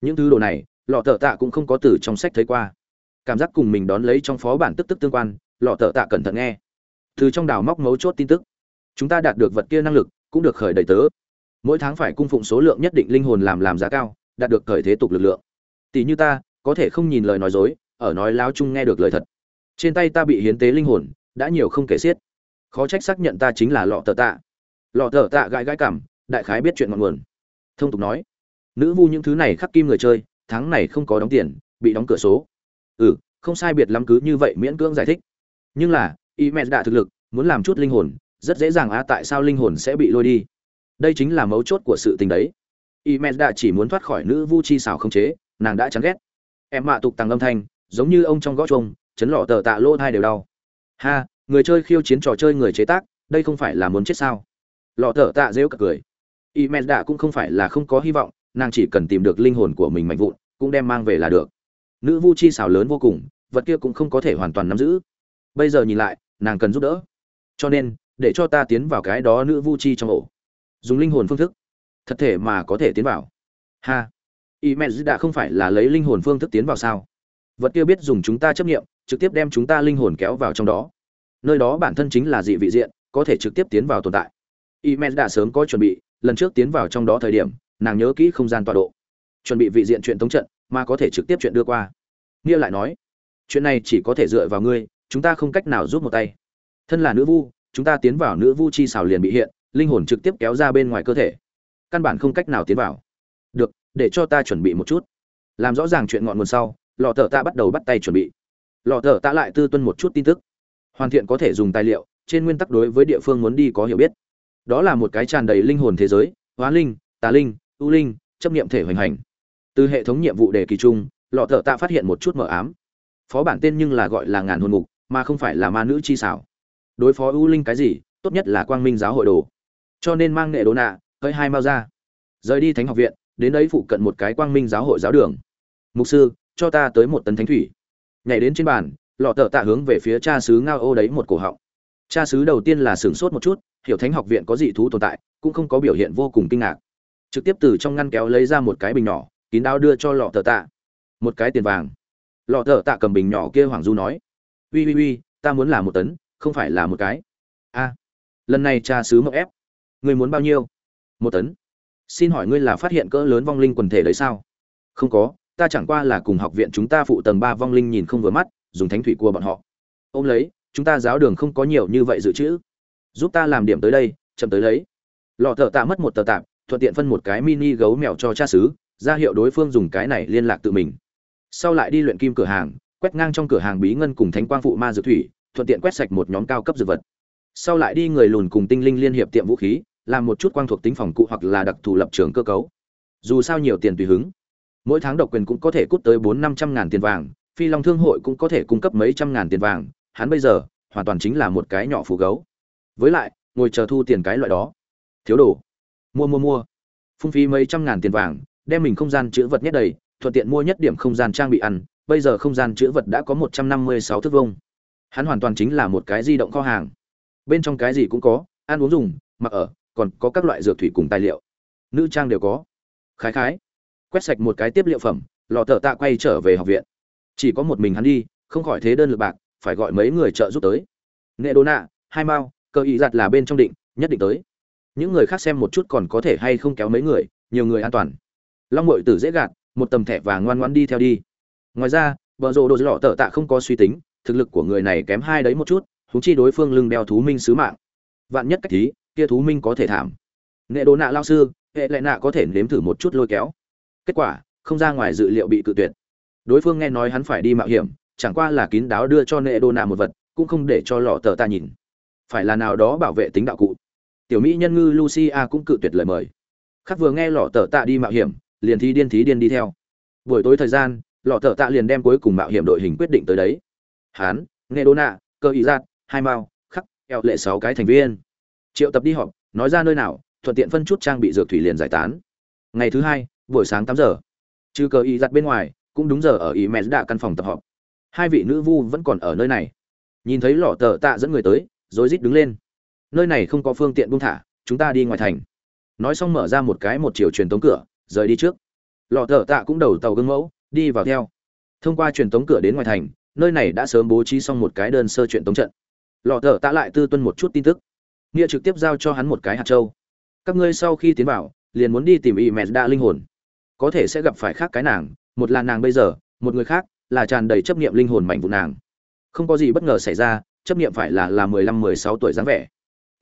A: Những thứ đồ này lọ tờ tạ cũng không có từ trong sách thấy qua. Cảm giác cùng mình đón lấy trong phó bản tức tức tương quan, lọ tờ tạ cẩn thận nghe. Từ trong đào móc mấu chốt tin tức, chúng ta đạt được vật kia năng lực, cũng được khởi đầy tớ. Mỗi tháng phải cung phụng số lượng nhất định linh hồn làm làm giá cao, đạt được khởi thế tục lực lượng. Tỷ như ta, có thể không nhìn lời nói dối, ở nói láo chung nghe được lời thật. Trên tay ta bị hiến tế linh hồn, đã nhiều không kể xiết. Khó trách xác nhận ta chính là lọ tờ tạ. Lọ tờ tạ gãi gãi cảm, đại khái biết chuyện ngọn nguồn. Thông tục nói, nữ vu những thứ này khắc kim người chơi tháng này không có đóng tiền bị đóng cửa số. Ừ không sai biệt lắm cứ như vậy miễn cưỡng giải thích. Nhưng là y mẹ đã thực lực muốn làm chút linh hồn rất dễ dàng à tại sao linh hồn sẽ bị lôi đi? Đây chính là mấu chốt của sự tình đấy. Y mẹ đã chỉ muốn thoát khỏi nữ vu chi xảo không chế nàng đã chán ghét. Em mạ tục tăng âm thanh giống như ông trong gõ chuông, chấn lọ tờ tạ lô thai đều đau. Ha người chơi khiêu chiến trò chơi người chế tác đây không phải là muốn chết sao? Lọ tờ tạ rêu cả cười. Y mẹ đã cũng không phải là không có hy vọng nàng chỉ cần tìm được linh hồn của mình mạnh vụn, cũng đem mang về là được. Nữ vu chi xảo lớn vô cùng, vật kia cũng không có thể hoàn toàn nắm giữ. Bây giờ nhìn lại, nàng cần giúp đỡ. Cho nên, để cho ta tiến vào cái đó nữ vu chi trong ổ. Dùng linh hồn phương thức. Thật thể mà có thể tiến vào. Ha. Y mẹ đã không phải là lấy linh hồn phương thức tiến vào sao? Vật kia biết dùng chúng ta chấp nghiệm, trực tiếp đem chúng ta linh hồn kéo vào trong đó. Nơi đó bản thân chính là dị vị diện, có thể trực tiếp tiến vào tồn tại. Y mẹ đã sớm có chuẩn bị, lần trước tiến vào trong đó thời điểm nàng nhớ kỹ không gian tọa độ, chuẩn bị vị diện chuyện tống trận mà có thể trực tiếp chuyện đưa qua. Nghĩa lại nói, chuyện này chỉ có thể dựa vào ngươi, chúng ta không cách nào giúp một tay. Thân là nữ vu, chúng ta tiến vào nữ vu chi xào liền bị hiện, linh hồn trực tiếp kéo ra bên ngoài cơ thể. Căn bản không cách nào tiến vào. Được, để cho ta chuẩn bị một chút. Làm rõ ràng chuyện ngọn nguồn sau lò thợ ta bắt đầu bắt tay chuẩn bị. Lò thợ ta lại tư tuân một chút tin tức. Hoàn thiện có thể dùng tài liệu, trên nguyên tắc đối với địa phương muốn đi có hiểu biết. Đó là một cái tràn đầy linh hồn thế giới, hóa linh, tà linh ưu linh, chấp nghiệm thể hoành hành. Từ hệ thống nhiệm vụ đề kỳ chung, lọ thợ tạ phát hiện một chút mờ ám. Phó bản tên nhưng là gọi là ngàn hồn mục, mà không phải là ma nữ chi xảo. Đối phó ưu linh cái gì, tốt nhất là quang minh giáo hội đồ. Cho nên mang nghệ đồ nạ hơi hai mau ra. Rời đi thánh học viện, đến đấy phụ cận một cái quang minh giáo hội giáo đường. Mục sư, cho ta tới một tấn thánh thủy. Nhảy đến trên bàn, lọ tờ tạ hướng về phía cha sứ ngao ô đấy một cổ họng. Cha sứ đầu tiên là sửng sốt một chút, hiểu thánh học viện có dị thú tồn tại, cũng không có biểu hiện vô cùng kinh ngạc trực tiếp từ trong ngăn kéo lấy ra một cái bình nhỏ, kín đáo đưa cho lọ thợ tạ. Một cái tiền vàng. Lọ thợ tạ cầm bình nhỏ kia hoàng du nói, uy uy uy, ta muốn là một tấn, không phải là một cái. A, lần này cha sứ mậu ép. Ngươi muốn bao nhiêu? Một tấn. Xin hỏi ngươi là phát hiện cỡ lớn vong linh quần thể đấy sao? Không có, ta chẳng qua là cùng học viện chúng ta phụ tầng ba vong linh nhìn không vừa mắt, dùng thánh thủy của bọn họ. Ôm lấy, chúng ta giáo đường không có nhiều như vậy dự trữ. Giúp ta làm điểm tới đây, chậm tới lấy. Lọ thợ tạ mất một tờ tạp thuận tiện phân một cái mini gấu mèo cho cha xứ, ra hiệu đối phương dùng cái này liên lạc tự mình. Sau lại đi luyện kim cửa hàng, quét ngang trong cửa hàng bí ngân cùng thánh quang phụ ma dược thủy, thuận tiện quét sạch một nhóm cao cấp dược vật. Sau lại đi người lùn cùng tinh linh liên hiệp tiệm vũ khí, làm một chút quang thuộc tính phòng cụ hoặc là đặc thù lập trường cơ cấu. Dù sao nhiều tiền tùy hứng. Mỗi tháng độc quyền cũng có thể cút tới bốn năm trăm ngàn tiền vàng, phi long thương hội cũng có thể cung cấp mấy trăm ngàn tiền vàng, hắn bây giờ, hoàn toàn chính là một cái nhỏ phù gấu. Với lại, ngồi chờ thu tiền cái loại đó. Thiếu đồ mua mua mua. Phung phí mấy trăm ngàn tiền vàng, đem mình không gian chữ vật nhét đầy, thuận tiện mua nhất điểm không gian trang bị ăn, bây giờ không gian chữ vật đã có một trăm năm mươi sáu thước vông hắn hoàn toàn chính là một cái di động kho hàng. Bên trong cái gì cũng có, ăn uống dùng, mặc ở, còn có các loại dược thủy cùng tài liệu. Nữ trang đều có. Khái khái. Quét sạch một cái tiếp liệu phẩm lò thợ tạ quay trở về học viện. Chỉ có một mình hắn đi, không khỏi thế đơn lượt bạc, phải gọi mấy người trợ giúp tới. Nghệ đô nạ hai mao, cơ ý giặt là bên trong định, nhất định tới những người khác xem một chút còn có thể hay không kéo mấy người, nhiều người an toàn. Long mội tử dễ gạt, một tầm thẻ vàng ngoan ngoan đi theo đi. Ngoài ra, vợ rộ đồ lọ tợ tạ không có suy tính, thực lực của người này kém hai đấy một chút thú chi đối phương lưng đeo thú minh sứ mạng. Vạn nhất cách thí kia thú minh có thể thảm. Nghệ đồ nạ lao sư, hệ lại nạ có thể nếm thử một chút lôi kéo. Kết quả, không ra ngoài dự liệu bị cự tuyệt. Đối phương nghe nói hắn phải đi mạo hiểm, chẳng qua là kín đáo đưa cho nệ đô nạ một vật, cũng không để cho lọ tờ ta nhìn. Phải là nào đó bảo vệ tính đạo cụ tiểu mỹ nhân ngư lucia cũng cự tuyệt lời mời. Khắc vừa nghe lọ tờ tạ đi mạo hiểm, liền thi điên thí điên đi theo. Buổi tối thời gian, lọ tờ tạ liền đem cuối cùng mạo hiểm đội hình quyết định tới đấy. Hán, nghe đô nạ, cơ ý giạt hai mao, khắc, eo lệ sáu cái thành viên. Triệu tập đi họp, nói ra nơi nào, thuận tiện phân chút trang bị dược thủy liền giải tán. Ngày thứ hai, buổi sáng tám giờ. Trừ cờ ý giặt bên ngoài, cũng đúng giờ ở ý mẹ đã căn phòng tập họp. Hai vị nữ vu vẫn còn ở nơi này. Nhìn thấy lọ tờ tạ dẫn người tới, rối rít đứng lên nơi này không có phương tiện buông thả, chúng ta đi ngoài thành. Nói xong mở ra một cái một chiều truyền tống cửa, rời đi trước. Lọ thợ tạ cũng đầu tàu gương mẫu, đi vào theo. Thông qua truyền tống cửa đến ngoài thành, nơi này đã sớm bố trí xong một cái đơn sơ truyền tống trận. Lọ thợ tạ lại tư tuân một chút tin tức. Nghĩa trực tiếp giao cho hắn một cái hạt châu. Các ngươi sau khi tiến vào, liền muốn đi tìm y mẹ đa linh hồn. Có thể sẽ gặp phải khác cái nàng, một là nàng bây giờ, một người khác là tràn đầy chấp niệm linh hồn mạnh vụ nàng. Không có gì bất ngờ xảy ra, chấp niệm phải là là mười lăm, mười sáu tuổi dáng vẻ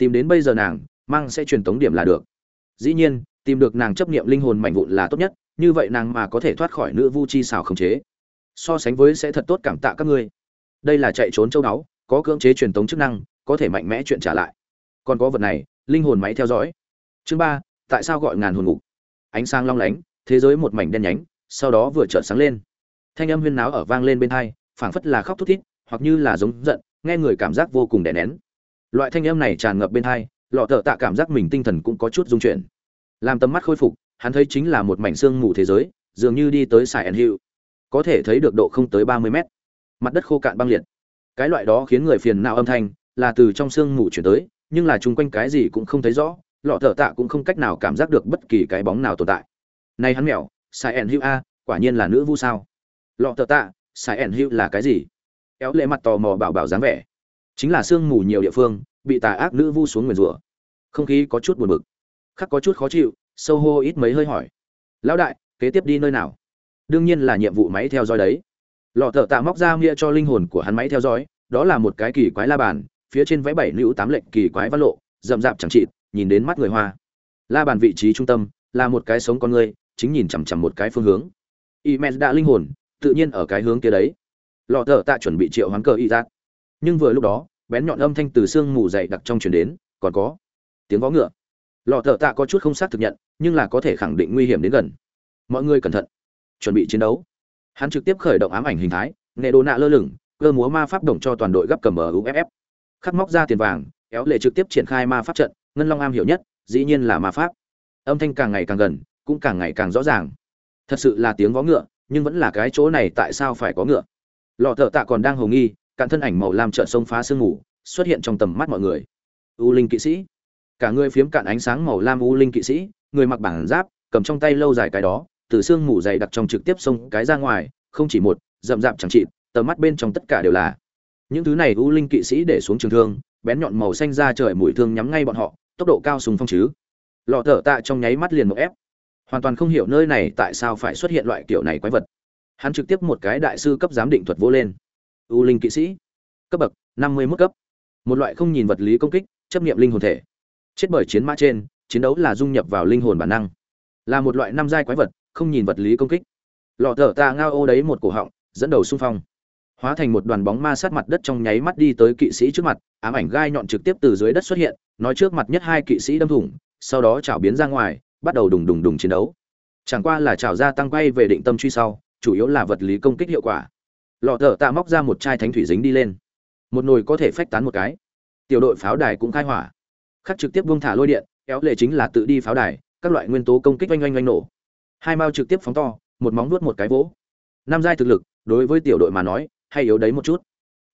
A: tìm đến bây giờ nàng, mang sẽ truyền tống điểm là được. Dĩ nhiên, tìm được nàng chấp niệm linh hồn mạnh vụn là tốt nhất, như vậy nàng mà có thể thoát khỏi nữ vu chi xảo khống chế. So sánh với sẽ thật tốt cảm tạ các ngươi. Đây là chạy trốn châu đáo, có cưỡng chế truyền tống chức năng, có thể mạnh mẽ chuyện trả lại. Còn có vật này, linh hồn máy theo dõi. Chương ba, tại sao gọi ngàn hồn ngục? Ánh sáng long lánh, thế giới một mảnh đen nhánh, sau đó vừa chợt sáng lên. Thanh âm huyên náo ở vang lên bên hai, phảng phất là khóc thút thít, hoặc như là giống giận, nghe người cảm giác vô cùng đè nén loại thanh âm này tràn ngập bên hai, lọ thợ tạ cảm giác mình tinh thần cũng có chút rung chuyển. Làm tầm mắt khôi phục, hắn thấy chính là một mảnh xương mù thế giới, dường như đi tới sài ẩn hiệu. Có thể thấy được độ không tới ba mươi mét. Mặt đất khô cạn băng liệt. Cái loại đó khiến người phiền não âm thanh, là từ trong xương mù chuyển tới, nhưng là chung quanh cái gì cũng không thấy rõ, lọ thợ tạ cũng không cách nào cảm giác được bất kỳ cái bóng nào tồn tại. Này hắn mèo sài ẩn hiệu a, quả nhiên là nữ vu sao? Lọ thợ tạ sài ẩn hiệu là cái gì? Éo lệ mặt tò mò bảo bảo dáng vẻ chính là sương mù nhiều địa phương, bị tà ác nữ vu xuống nguyền rủa. Không khí có chút buồn bực. Khắc có chút khó chịu, sâu hô ít mấy hơi hỏi. Lão đại, kế tiếp đi nơi nào? Đương nhiên là nhiệm vụ máy theo dõi đấy. Lọ thợ tạ móc ra nghĩa cho linh hồn của hắn máy theo dõi, đó là một cái kỳ quái la bàn, phía trên vẽ bảy nữ tám lệnh kỳ quái văn lộ, rậm rạp chẳng chịt, nhìn đến mắt người hoa. La bàn vị trí trung tâm, là một cái sống con người, chính nhìn chằm chằm một cái phương hướng. Y men đã linh hồn, tự nhiên ở cái hướng kia đấy. Lọ thợ tạ chuẩn bị triệu hoán cờ y giác nhưng vừa lúc đó, bén nhọn âm thanh từ xương mù dày đặc trong truyền đến, còn có tiếng vó ngựa. Lò thợ tạ có chút không xác thực nhận, nhưng là có thể khẳng định nguy hiểm đến gần. Mọi người cẩn thận, chuẩn bị chiến đấu. Hắn trực tiếp khởi động ám ảnh hình thái, nệ đồ nạ lơ lửng, cơ múa ma pháp động cho toàn đội gấp cầm ở uff khắc móc ra tiền vàng kéo lệ trực tiếp triển khai ma pháp trận, ngân long am hiểu nhất, dĩ nhiên là ma pháp. Âm thanh càng ngày càng gần, cũng càng ngày càng rõ ràng. Thật sự là tiếng vó ngựa, nhưng vẫn là cái chỗ này tại sao phải có ngựa? Lọ thợ tạ còn đang hầu nghi cạn thân ảnh màu lam trợn sông phá sương ngủ xuất hiện trong tầm mắt mọi người. U linh kỵ sĩ. Cả người phiếm cạn ánh sáng màu lam u linh kỵ sĩ, người mặc bản giáp, cầm trong tay lâu dài cái đó, từ xương mù dày đặc trong trực tiếp sông cái ra ngoài, không chỉ một, rậm rạp chẳng trị tầm mắt bên trong tất cả đều là. Những thứ này u linh kỵ sĩ để xuống trường thương, bén nhọn màu xanh ra trời mũi thương nhắm ngay bọn họ, tốc độ cao sùng phong chứ. Lọ thở tạ trong nháy mắt liền một ép. Hoàn toàn không hiểu nơi này tại sao phải xuất hiện loại kiểu này quái vật. Hắn trực tiếp một cái đại sư cấp giám định thuật vô lên u linh kỵ sĩ. Cấp bậc, năm mươi mức cấp. Một loại không nhìn vật lý công kích, chấp nghiệm linh hồn thể. Chết bởi chiến mã trên, chiến đấu là dung nhập vào linh hồn bản năng. Là một loại năm giai quái vật, không nhìn vật lý công kích. Lọ thở ta ngao ô đấy một cổ họng, dẫn đầu xung phong. Hóa thành một đoàn bóng ma sát mặt đất trong nháy mắt đi tới kỵ sĩ trước mặt, ám ảnh gai nhọn trực tiếp từ dưới đất xuất hiện, nói trước mặt nhất hai kỵ sĩ đâm thủng, sau đó chảo biến ra ngoài, bắt đầu đùng đùng đùng chiến đấu. Chẳng qua là chảo ra tăng quay về định tâm truy sau, chủ yếu là vật lý công kích hiệu quả lọ thở tạ móc ra một chai thánh thủy dính đi lên. Một nồi có thể phách tán một cái. Tiểu đội pháo đài cũng khai hỏa. Khắc trực tiếp buông thả lôi điện, kéo lệ chính là tự đi pháo đài, các loại nguyên tố công kích oanh oanh oanh nổ. Hai mao trực tiếp phóng to, một móng nuốt một cái vỗ. Nam giai thực lực, đối với tiểu đội mà nói, hay yếu đấy một chút.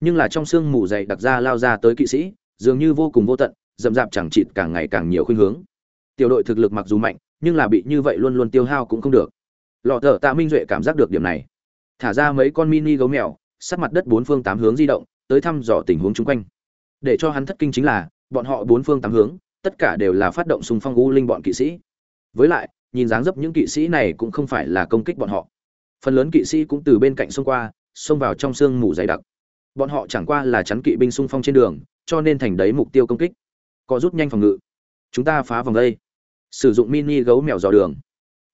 A: Nhưng là trong xương mù dày đặc ra lao ra tới kỵ sĩ, dường như vô cùng vô tận, dậm dạp chẳng chịt càng ngày càng nhiều khuynh hướng. Tiểu đội thực lực mặc dù mạnh, nhưng là bị như vậy luôn luôn tiêu hao cũng không được. Lọ thở tạ minh duệ cảm giác được điểm này thả ra mấy con mini gấu mèo, sát mặt đất bốn phương tám hướng di động, tới thăm dò tình huống chung quanh. Để cho hắn thất kinh chính là, bọn họ bốn phương tám hướng, tất cả đều là phát động xung phong u linh bọn kỵ sĩ. Với lại, nhìn dáng dấp những kỵ sĩ này cũng không phải là công kích bọn họ. Phần lớn kỵ sĩ cũng từ bên cạnh xông qua, xông vào trong sương mù dày đặc. Bọn họ chẳng qua là chắn kỵ binh xung phong trên đường, cho nên thành đấy mục tiêu công kích. Có rút nhanh phòng ngự. Chúng ta phá vòng đây. Sử dụng mini gấu mèo dò đường.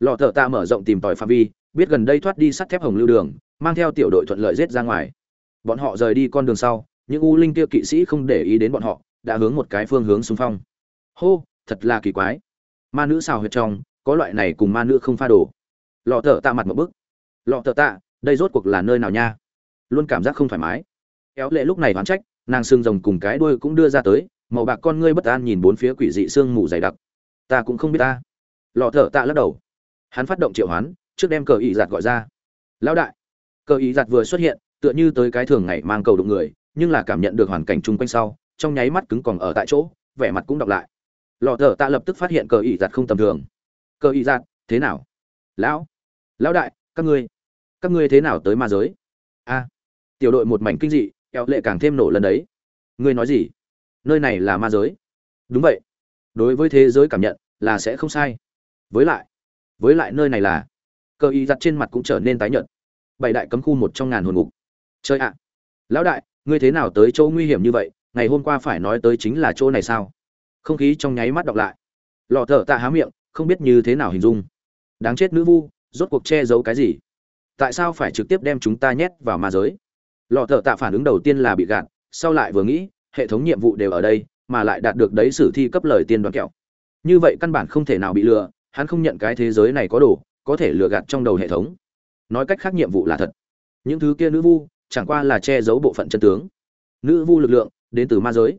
A: Lọ thợ ta mở rộng tìm tòi phạm vi biết gần đây thoát đi sắt thép hồng lưu đường, mang theo tiểu đội thuận lợi rết ra ngoài. Bọn họ rời đi con đường sau, những u linh kia kỵ sĩ không để ý đến bọn họ, đã hướng một cái phương hướng xung phong. Hô, thật là kỳ quái. Ma nữ xào huyệt trong, có loại này cùng ma nữ không pha đồ. Lọ thợ tạ mặt một bức. Lọ thợ tạ, đây rốt cuộc là nơi nào nha? Luôn cảm giác không thoải mái. Kéo lệ lúc này oán trách, nàng xương rồng cùng cái đuôi cũng đưa ra tới, màu bạc con ngươi bất an nhìn bốn phía quỷ dị sương mù dày đặc. Ta cũng không biết ta. Lọ thợ tạ lắc đầu. Hắn phát động triệu hoán trước đem cờ ý giặt gọi ra. Lão đại, cờ ý giặt vừa xuất hiện, tựa như tới cái thường ngày mang cầu đụng người, nhưng là cảm nhận được hoàn cảnh chung quanh sau, trong nháy mắt cứng còn ở tại chỗ, vẻ mặt cũng đọc lại. Lọ thở tạ lập tức phát hiện cờ ý giặt không tầm thường. Cờ ý giặt, thế nào? Lão lão đại, các ngươi các ngươi thế nào tới ma giới? A, tiểu đội một mảnh kinh dị, eo lệ càng thêm nổ lần đấy. Ngươi nói gì? Nơi này là ma giới. Đúng vậy. Đối với thế giới cảm nhận là sẽ không sai. Với lại với lại nơi này là cơ y giặt trên mặt cũng trở nên tái nhợt. Bảy đại cấm khu một trong ngàn hồn ngục. Chơi ạ! Lão đại, ngươi thế nào tới chỗ nguy hiểm như vậy? Ngày hôm qua phải nói tới chính là chỗ này sao? Không khí trong nháy mắt đọc lại. Lọ thở tạ há miệng, không biết như thế nào hình dung. Đáng chết nữ vu, rốt cuộc che giấu cái gì? Tại sao phải trực tiếp đem chúng ta nhét vào ma giới? Lọ thợ tạ phản ứng đầu tiên là bị gạt, sau lại vừa nghĩ, hệ thống nhiệm vụ đều ở đây, mà lại đạt được đấy sử thi cấp lời tiên đoán kẹo. Như vậy căn bản không thể nào bị lừa, hắn không nhận cái thế giới này có đồ có thể lừa gạt trong đầu hệ thống. Nói cách khác nhiệm vụ là thật. Những thứ kia nữ vu, chẳng qua là che giấu bộ phận chân tướng. Nữ vu lực lượng, đến từ ma giới.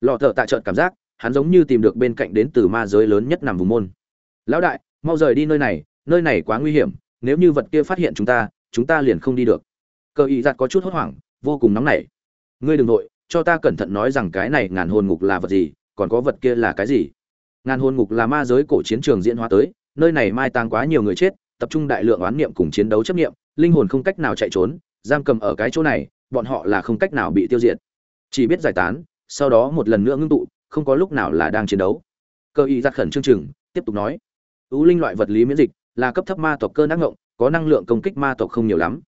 A: Lọ thợ tạ trợn cảm giác, hắn giống như tìm được bên cạnh đến từ ma giới lớn nhất nằm vùng môn. Lão đại, mau rời đi nơi này nơi này quá nguy hiểm, nếu như vật kia phát hiện chúng ta chúng ta liền không đi được. Cờ ý giặt có chút hốt hoảng, vô cùng nóng nảy. Ngươi đừng nội cho ta cẩn thận nói rằng cái này ngàn hồn ngục là vật gì, còn có vật kia là cái gì? Ngàn hồn ngục là ma giới cổ chiến trường diễn hóa tới nơi này mai táng quá nhiều người chết, tập trung đại lượng oán niệm cùng chiến đấu chấp niệm, linh hồn không cách nào chạy trốn, giam cầm ở cái chỗ này, bọn họ là không cách nào bị tiêu diệt. Chỉ biết giải tán, sau đó một lần nữa ngưng tụ, không có lúc nào là đang chiến đấu. Cơ y giật khẩn chương chừng tiếp tục nói, "Ú linh loại vật lý miễn dịch là cấp thấp ma tộc cơ năng ngộng, có năng lượng công kích ma tộc không nhiều lắm.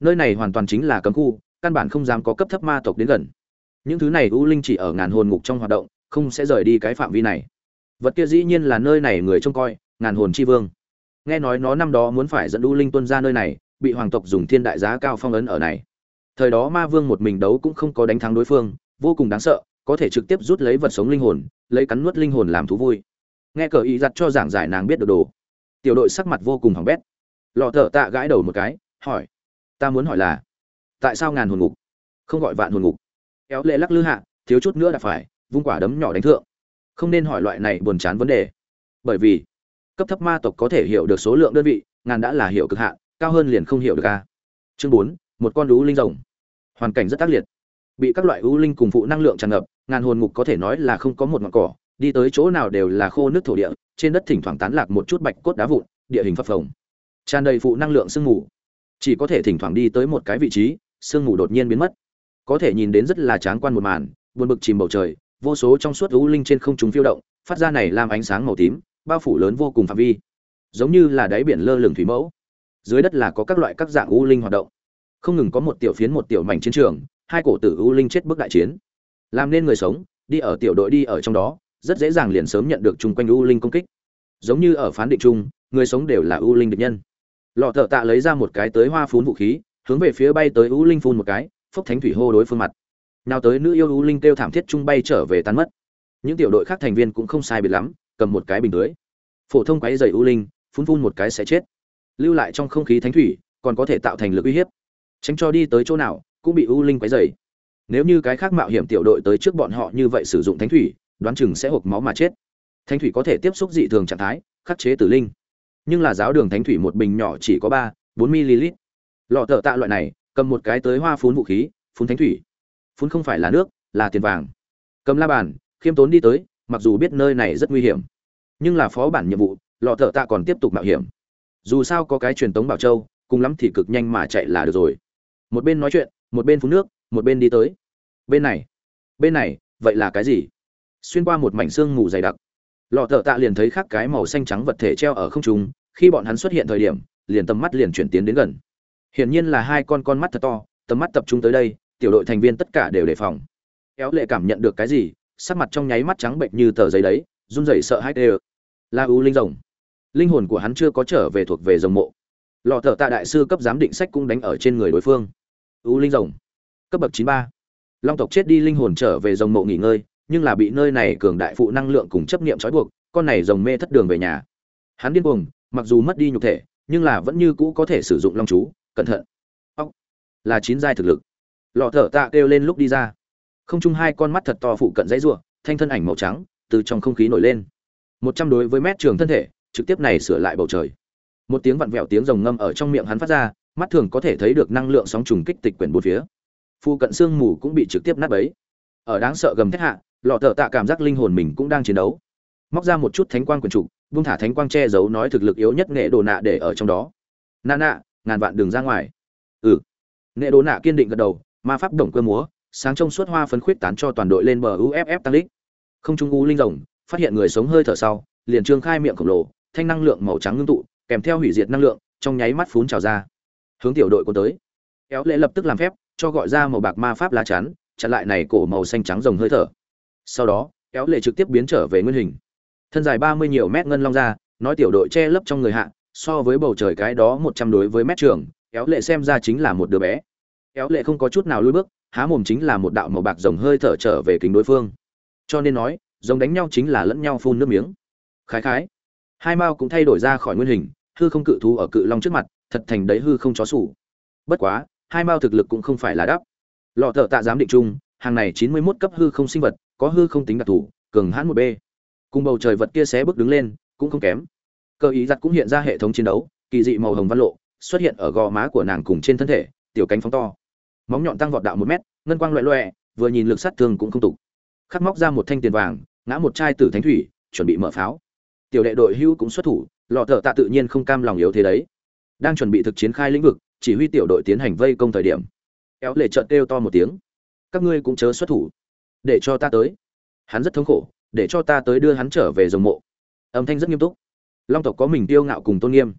A: Nơi này hoàn toàn chính là cấm khu, căn bản không dám có cấp thấp ma tộc đến gần. Những thứ này U linh chỉ ở ngàn hồn ngục trong hoạt động, không sẽ rời đi cái phạm vi này. Vật kia dĩ nhiên là nơi này người trông coi ngàn hồn chi vương. Nghe nói nó năm đó muốn phải dẫn u linh tuân ra nơi này, bị hoàng tộc dùng thiên đại giá cao phong ấn ở này. Thời đó ma vương một mình đấu cũng không có đánh thắng đối phương, vô cùng đáng sợ, có thể trực tiếp rút lấy vật sống linh hồn, lấy cắn nuốt linh hồn làm thú vui. Nghe cờ ý giặt cho giảng giải nàng biết được đồ. Tiểu đội sắc mặt vô cùng hỏng bét. Lọ thợ tạ gãi đầu một cái, hỏi, ta muốn hỏi là, tại sao ngàn hồn ngục, không gọi vạn hồn ngục? Kéo lệ lắc lư hạ, thiếu chút nữa là phải, vung quả đấm nhỏ đánh thượng. Không nên hỏi loại này buồn chán vấn đề. Bởi vì cấp thấp ma tộc có thể hiểu được số lượng đơn vị, ngàn đã là hiểu cực hạn, cao hơn liền không hiểu được a. Chương bốn, một con lũ linh rồng. Hoàn cảnh rất tác liệt. Bị các loại ưu linh cùng phụ năng lượng tràn ngập, ngàn hồn ngục có thể nói là không có một ngọn cỏ, đi tới chỗ nào đều là khô nước thổ địa, trên đất thỉnh thoảng tán lạc một chút bạch cốt đá vụn, địa hình phập phồng. Tràn đầy phụ năng lượng sương mù. Chỉ có thể thỉnh thoảng đi tới một cái vị trí, sương mù đột nhiên biến mất. Có thể nhìn đến rất là tráng quan một màn, buồn bực chìm bầu trời, vô số trong suốt ưu linh trên không trung phiêu động, phát ra này làm ánh sáng màu tím bao phủ lớn vô cùng phạm vi, giống như là đáy biển lơ lửng thủy mẫu. Dưới đất là có các loại các dạng u linh hoạt động. Không ngừng có một tiểu phiến một tiểu mảnh chiến trường, hai cổ tử u linh chết bước đại chiến. Làm nên người sống, đi ở tiểu đội đi ở trong đó, rất dễ dàng liền sớm nhận được chung quanh u linh công kích. Giống như ở phán định chung, người sống đều là u linh địch nhân. Lọ thợ tạ lấy ra một cái tới hoa phun vũ khí, hướng về phía bay tới u linh phun một cái, phốc thánh thủy hô đối phương mặt. Nào tới nữ yêu u linh kêu thảm thiết chung bay trở về tan mất. Những tiểu đội khác thành viên cũng không sai biệt lắm cầm một cái bình tưới. Phổ thông quái dày ưu linh, phun phun một cái sẽ chết. Lưu lại trong không khí thánh thủy, còn có thể tạo thành lực uy hiếp. Tránh cho đi tới chỗ nào, cũng bị ưu linh quái dày. Nếu như cái khác mạo hiểm tiểu đội tới trước bọn họ như vậy sử dụng thánh thủy, đoán chừng sẽ hộp máu mà chết. Thánh thủy có thể tiếp xúc dị thường trạng thái, khắc chế tử linh. Nhưng là giáo đường thánh thủy một bình nhỏ chỉ có ba, bốn ml. Lọ thợ tạ loại này, cầm một cái tới hoa phun vũ khí, phun thánh thủy. Phun không phải là nước, là tiền vàng. Cầm la bàn, khiêm tốn đi tới mặc dù biết nơi này rất nguy hiểm, nhưng là phó bản nhiệm vụ, lọ thợ tạ còn tiếp tục mạo hiểm. Dù sao có cái truyền tống bảo châu, cùng lắm thì cực nhanh mà chạy là được rồi. Một bên nói chuyện, một bên phun nước, một bên đi tới. Bên này bên này, vậy là cái gì? Xuyên qua một mảnh xương mù dày đặc, lọ thợ tạ liền thấy khác cái màu xanh trắng vật thể treo ở không trung, khi bọn hắn xuất hiện thời điểm, liền tầm mắt liền chuyển tiến đến gần. Hiển nhiên là hai con con mắt thật to, tầm mắt tập trung tới đây, tiểu đội thành viên tất cả đều đề phòng. Kéo lệ cảm nhận được cái gì sắc mặt trong nháy mắt trắng bệnh như tờ giấy đấy, run rẩy sợ hãi đều. Là u linh rồng. Linh hồn của hắn chưa có trở về thuộc về rồng mộ. Lọ thợ tạ đại sư cấp giám định sách cũng đánh ở trên người đối phương. U linh rồng. Cấp bậc chín ba. Long tộc chết đi linh hồn trở về rồng mộ nghỉ ngơi, nhưng là bị nơi này cường đại phụ năng lượng cùng chấp niệm trói buộc, con này rồng mê thất đường về nhà. Hắn điên cuồng, mặc dù mất đi nhục thể, nhưng là vẫn như cũ có thể sử dụng long chú, cẩn thận. Ốc. Là chín giai thực lực. Lọ thở tạ kêu lên lúc đi ra không chung hai con mắt thật to phụ cận dãy ruộng thanh thân ảnh màu trắng từ trong không khí nổi lên. Một trăm đối với mét trường thân thể, trực tiếp này sửa lại bầu trời. Một tiếng vặn vẹo tiếng rồng ngâm ở trong miệng hắn phát ra, mắt thường có thể thấy được năng lượng sóng trùng kích tịch quyển bốn phía. Phụ cận xương mù cũng bị trực tiếp nát bấy. Ở đáng sợ gầm thét hạ, lọ thợ tạ cảm giác linh hồn mình cũng đang chiến đấu. Móc ra một chút thánh quang quần trục vung thả thánh quang che giấu nói thực lực yếu nhất nghệ đồ nạ để ở trong đó. Nà nạ, ngàn vạn đường ra ngoài. Ừ. Nghệ đồ nạ kiên định gật đầu, ma pháp đồng cơ múa sáng trong suốt hoa phấn khuyết tán cho toàn đội lên bờ uff tăng lít không trung u linh rồng, phát hiện người sống hơi thở sau, liền trương khai miệng khổng lồ, thanh năng lượng màu trắng ngưng tụ, kèm theo hủy diệt năng lượng, trong nháy mắt phún trào ra. Hướng tiểu đội của tới. Kéo lệ lập tức làm phép, cho gọi ra màu bạc ma pháp lá chắn, chặn lại này cổ màu xanh trắng rồng hơi thở. Sau đó, kéo lệ trực tiếp biến trở về nguyên hình. Thân dài ba mươi nhiều mét ngân long ra, nói tiểu đội che lấp trong người hạ, so với bầu trời cái đó một trăm đối với mét trường, kéo lệ xem ra chính là một đứa bé. Kéo lệ không có chút nào lùi bước há mồm chính là một đạo màu bạc rồng hơi thở trở về kính đối phương. Cho nên nói, rồng đánh nhau chính là lẫn nhau phun nước miếng. Khái khái. Hai mao cũng thay đổi ra khỏi nguyên hình, hư không cự thú ở cự long trước mặt, thật thành đấy hư không chó sủ. Bất quá, hai mao thực lực cũng không phải là đắp. Lọ thợ tạ giám định chung, hàng này chín mươi 91 cấp hư không sinh vật, có hư không tính đặc thù, cường hãn một b cùng bầu trời vật kia xé bước đứng lên, cũng không kém. Cơ ý giặt cũng hiện ra hệ thống chiến đấu, kỳ dị màu hồng văn lộ, xuất hiện ở gò má của nàng cùng trên thân thể, tiểu cánh phóng to móng nhọn tăng vọt đạo một mét, ngân quang loẹ loẹ vừa nhìn lực sát thương cũng không tục. Khắc móc ra một thanh tiền vàng, ngã một chai tử thánh thủy, chuẩn bị mở pháo. Tiểu đệ đội hưu cũng xuất thủ, lọ thợ tạ tự nhiên không cam lòng yếu thế đấy. Đang chuẩn bị thực chiến khai lĩnh vực, chỉ huy tiểu đội tiến hành vây công thời điểm. Kéo lệ trợn kêu to một tiếng. Các ngươi cũng chớ xuất thủ. Để cho ta tới. Hắn rất thống khổ, để cho ta tới đưa hắn trở về rồng mộ. Âm thanh rất nghiêm túc. Long tộc có mình tiêu ngạo cùng tôn nghiêm.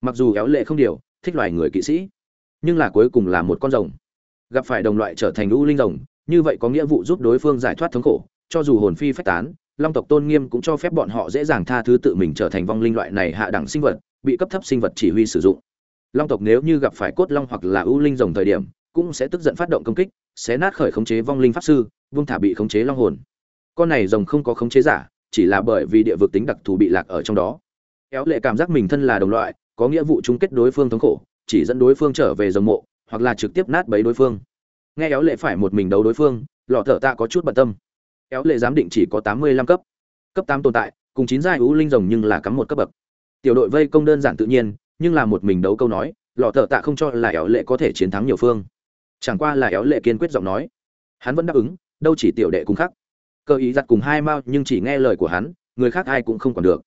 A: Mặc dù kéo lệ không điều, thích loài người kỵ sĩ, nhưng là cuối cùng là một con rồng gặp phải đồng loại trở thành u linh rồng, như vậy có nghĩa vụ giúp đối phương giải thoát thống khổ, cho dù hồn phi phách tán, long tộc tôn nghiêm cũng cho phép bọn họ dễ dàng tha thứ tự mình trở thành vong linh loại này hạ đẳng sinh vật, bị cấp thấp sinh vật chỉ huy sử dụng. Long tộc nếu như gặp phải cốt long hoặc là ưu linh rồng thời điểm, cũng sẽ tức giận phát động công kích sẽ nát khởi khống chế vong linh pháp sư, vương thả bị khống chế long hồn. Con này rồng không có khống chế giả, chỉ là bởi vì địa vực tính đặc thù bị lạc ở trong đó. Kéo lệ cảm giác mình thân là đồng loại, có nghĩa vụ chung kết đối phương thống khổ, chỉ dẫn đối phương trở về rồng mộ hoặc là trực tiếp nát bấy đối phương. Nghe éo lệ phải một mình đấu đối phương lọ thợ tạ có chút bận tâm. Éo lệ giám định chỉ có tám mươi lăm cấp. Cấp tám tồn tại cùng chín giai ưu linh rồng nhưng là cắm một cấp bậc. Tiểu đội vây công đơn giản tự nhiên nhưng là một mình đấu câu nói lọ thợ tạ không cho là éo lệ có thể chiến thắng nhiều phương. Chẳng qua là éo lệ kiên quyết giọng nói. Hắn vẫn đáp ứng đâu chỉ tiểu đệ cùng khắc, cơ ý giặt cùng hai mao nhưng chỉ nghe lời của hắn người khác ai cũng không còn được.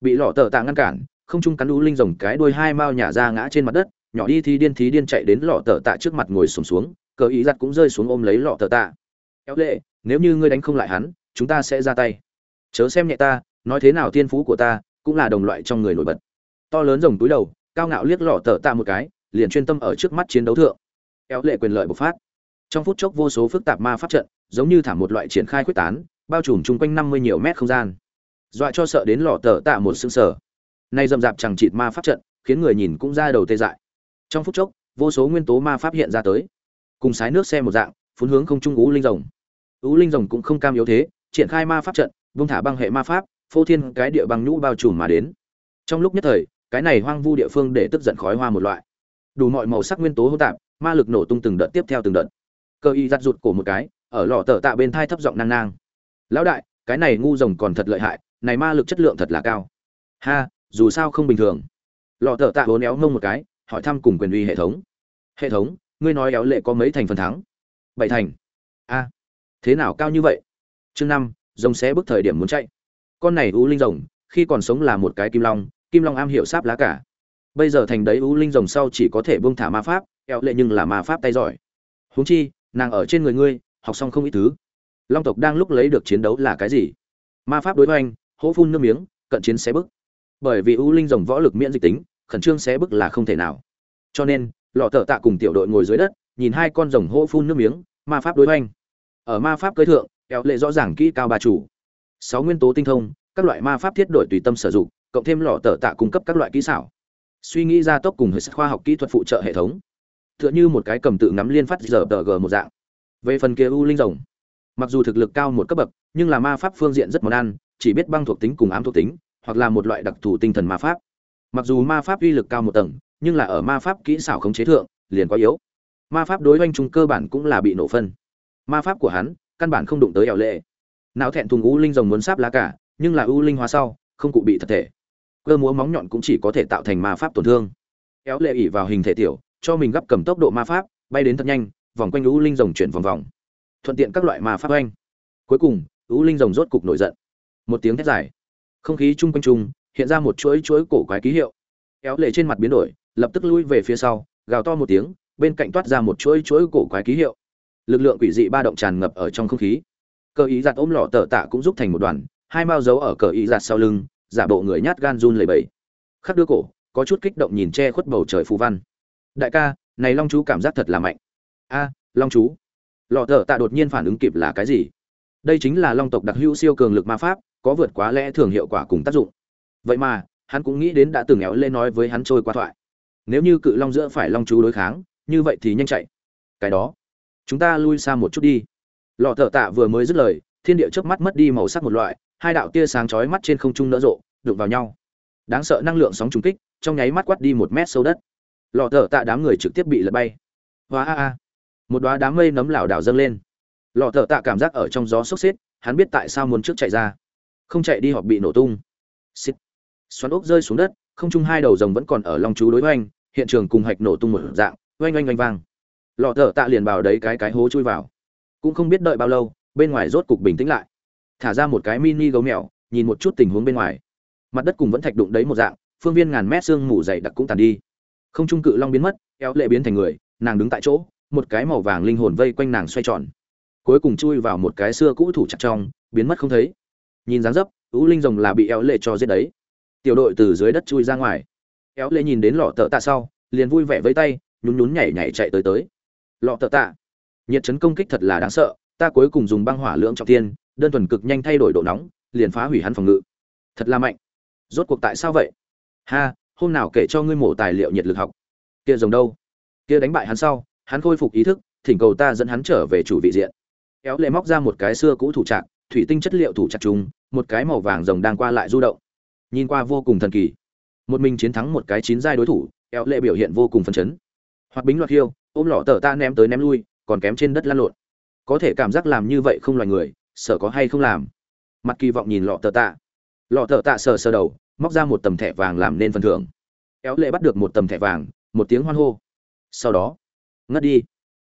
A: Bị lọ thợ tạ ngăn cản không chung cắn ưu linh rồng cái đuôi hai mao nhả ra ngã trên mặt đất nhỏ đi thì điên thí điên chạy đến lọ tờ tạ trước mặt ngồi sùng xuống, xuống ý giặt cũng rơi xuống ôm lấy lọ tờ tạ. Éo lệ nếu như ngươi đánh không lại hắn chúng ta sẽ ra tay. Chớ xem nhẹ ta nói thế nào thiên phú của ta cũng là đồng loại trong người nổi bật. To lớn rồng túi đầu cao ngạo liếc lọ tờ tạ một cái liền chuyên tâm ở trước mắt chiến đấu thượng. Éo lệ quyền lợi bộc phát. Trong phút chốc vô số phức tạp ma pháp trận giống như thả một loại triển khai quyết tán bao trùm chung quanh năm mươi nhiều mét không gian. Dọa cho sợ đến lọ tờ tạ một xương sở nay dầm dạp chẳng chịt ma pháp trận khiến người nhìn cũng ra đầu tê dại trong phút chốc, vô số nguyên tố ma pháp hiện ra tới. Cùng sái nước xe một dạng, phun hướng không trung ú linh rồng. Ú linh rồng cũng không cam yếu thế, triển khai ma pháp trận vung thả băng hệ ma pháp, phô thiên cái địa băng nhũ bao trùm mà đến. Trong lúc nhất thời, cái này hoang vu địa phương để tức giận khói hoa một loại. Đủ mọi màu sắc nguyên tố hỗn tạp, ma lực nổ tung từng đợt tiếp theo từng đợt. Cơ y giặt rụt cổ một cái, ở lò tờ tạ bên thai thấp giọng nang nang. Lão đại, cái này ngu rồng còn thật lợi hại, này ma lực chất lượng thật là cao. Ha, dù sao không bình thường. Lò tờ tạ hố néo mông một cái hỏi thăm cùng quyền uy hệ thống. Hệ thống, ngươi nói éo lệ có mấy thành phần thắng? Bảy thành. A, thế nào cao như vậy? Chương năm, rồng sẽ bước thời điểm muốn chạy. Con này u linh rồng, khi còn sống là một cái kim long kim long am hiểu sáp lá cả. Bây giờ thành đấy u linh rồng sau chỉ có thể buông thả ma pháp eo lệ nhưng là ma pháp tay giỏi. Huống chi, nàng ở trên người ngươi, học xong không ít thứ. Long tộc đang lúc lấy được chiến đấu là cái gì? Ma pháp đối với anh hỗ phun nước miếng, cận chiến xé bức bởi vì u linh rồng võ lực miễn dịch tính khẩn trương xé bức là không thể nào. Cho nên, lọ thợ tạ cùng tiểu đội ngồi dưới đất, nhìn hai con rồng hô phun nước miếng, ma pháp đối hoành. ở ma pháp cưới thượng, kéo lệ rõ ràng kỹ cao bà chủ. Sáu nguyên tố tinh thông, các loại ma pháp thiết đổi tùy tâm sử dụng, cộng thêm lọ tờ tạ cung cấp các loại kỹ xảo. Suy nghĩ ra tốc cùng hệ khoa học kỹ thuật phụ trợ hệ thống. Tựa như một cái cầm tự ngắm liên phát giờ tờ g một dạng. Về phần kia u linh rồng, mặc dù thực lực cao một cấp bậc, nhưng là ma pháp phương diện rất món ăn, chỉ biết băng thuộc tính cùng ám thuộc tính, hoặc là một loại đặc thù tinh thần ma pháp mặc dù ma pháp uy lực cao một tầng, nhưng là ở ma pháp kỹ xảo khống chế thượng, liền quá yếu. Ma pháp đối oanh trung cơ bản cũng là bị nổ phân. Ma pháp của hắn, căn bản không đụng tới ẻo lệ. Não thẹn thùng u linh rồng muốn sáp lá cả, nhưng là u linh hóa sau, không cụ bị thật thể. Cơ múa móng nhọn cũng chỉ có thể tạo thành ma pháp tổn thương. Éo lệ ỉ vào hình thể tiểu, cho mình gấp cầm tốc độ ma pháp, bay đến thật nhanh, vòng quanh u linh rồng chuyển vòng vòng. Thuận tiện các loại ma pháp oanh cuối cùng, u linh rồng rốt cục nổi giận. Một tiếng thét dài. Không khí chung quanh chung hiện ra một chuỗi chuỗi cổ quái ký hiệu. Kéo lệ trên mặt biến đổi, lập tức lui về phía sau, gào to một tiếng, bên cạnh toát ra một chuỗi chuỗi cổ quái ký hiệu. Lực lượng quỷ dị ba động tràn ngập ở trong không khí. Cờ ý giặt ôm lọ tờ tạ cũng giúp thành một đoàn, hai mao dấu ở cờ ý giặt sau lưng, giả bộ người nhát gan run lẩy bẩy. Khắc đưa cổ, có chút kích động nhìn che khuất bầu trời phù văn. Đại ca, này long chú cảm giác thật là mạnh. A, long chú. Lọ tờ tạ đột nhiên phản ứng kịp là cái gì? Đây chính là long tộc đặc hữu siêu cường lực ma pháp, có vượt quá lẽ thường hiệu quả cùng tác dụng vậy mà, hắn cũng nghĩ đến đã từng éo lên nói với hắn trôi qua thoại. Nếu như cự long giữa phải long chú đối kháng, như vậy thì nhanh chạy. Cái đó, chúng ta lui xa một chút đi. Lọ thợ tạ vừa mới dứt lời, thiên địa trước mắt mất đi màu sắc một loại, hai đạo tia sáng chói mắt trên không trung nở rộ, đụng vào nhau. Đáng sợ năng lượng sóng trùng kích, trong nháy mắt quát đi một mét sâu đất. Lọ thợ tạ đám người trực tiếp bị lật bay. Hóa a a. Một đoá đám mây nấm lảo đảo dâng lên. Lọ thợ tạ cảm giác ở trong gió sốc xếp, hắn biết tại sao muốn trước chạy ra. Không chạy đi hoặc bị nổ tung. Xít xoắn ốc rơi xuống đất, không trung hai đầu rồng vẫn còn ở long chú đối oanh hiện trường cùng hạch nổ tung một dạng, oanh oanh oanh vang. Lọ thở tạ liền vào đấy cái cái hố chui vào. Cũng không biết đợi bao lâu, bên ngoài rốt cục bình tĩnh lại. Thả ra một cái mini gấu mèo, nhìn một chút tình huống bên ngoài. Mặt đất cùng vẫn thạch đụng đấy một dạng, phương viên ngàn mét xương mù dày đặc cũng tàn đi. Không trung cự long biến mất, kéo lệ biến thành người, nàng đứng tại chỗ, một cái màu vàng linh hồn vây quanh nàng xoay tròn. Cuối cùng chui vào một cái xưa cũ thủ chặt trong, biến mất không thấy. Nhìn dáng dấp ú linh rồng là bị éo lệ cho giết đấy tiểu đội từ dưới đất chui ra ngoài. Kéo lệ nhìn đến lọ tợ tạ sau, liền vui vẻ với tay, nhún nhún nhảy nhảy chạy tới tới. Lọ tợ tạ, nhiệt chấn công kích thật là đáng sợ, ta cuối cùng dùng băng hỏa lưỡng trọng tiên đơn thuần cực nhanh thay đổi độ nóng, liền phá hủy hắn phòng ngự. Thật là mạnh. Rốt cuộc tại sao vậy? Ha, hôm nào kể cho ngươi mổ tài liệu nhiệt lực học. Kia rồng đâu? Kia đánh bại hắn sau, hắn khôi phục ý thức, thỉnh cầu ta dẫn hắn trở về chủ vị diện. Kéo lệ móc ra một cái xưa cũ thủ trạng thủy tinh chất liệu thủ chặt chung, một cái màu vàng rồng đang qua lại du động nhìn qua vô cùng thần kỳ. Một mình chiến thắng một cái chín giai đối thủ éo lệ biểu hiện vô cùng phấn chấn. Hoặc bính loạt hiêu ôm lọ tờ ta ném tới ném lui, còn kém trên đất lăn lộn. Có thể cảm giác làm như vậy không loài người, sợ có hay không làm. Mặt kỳ vọng nhìn lọ tờ tạ lọ tờ tạ sờ sờ đầu, móc ra một tầm thẻ vàng làm nên phần thưởng. Éo lệ bắt được một tầm thẻ vàng, một tiếng hoan hô. Sau đó, ngất đi.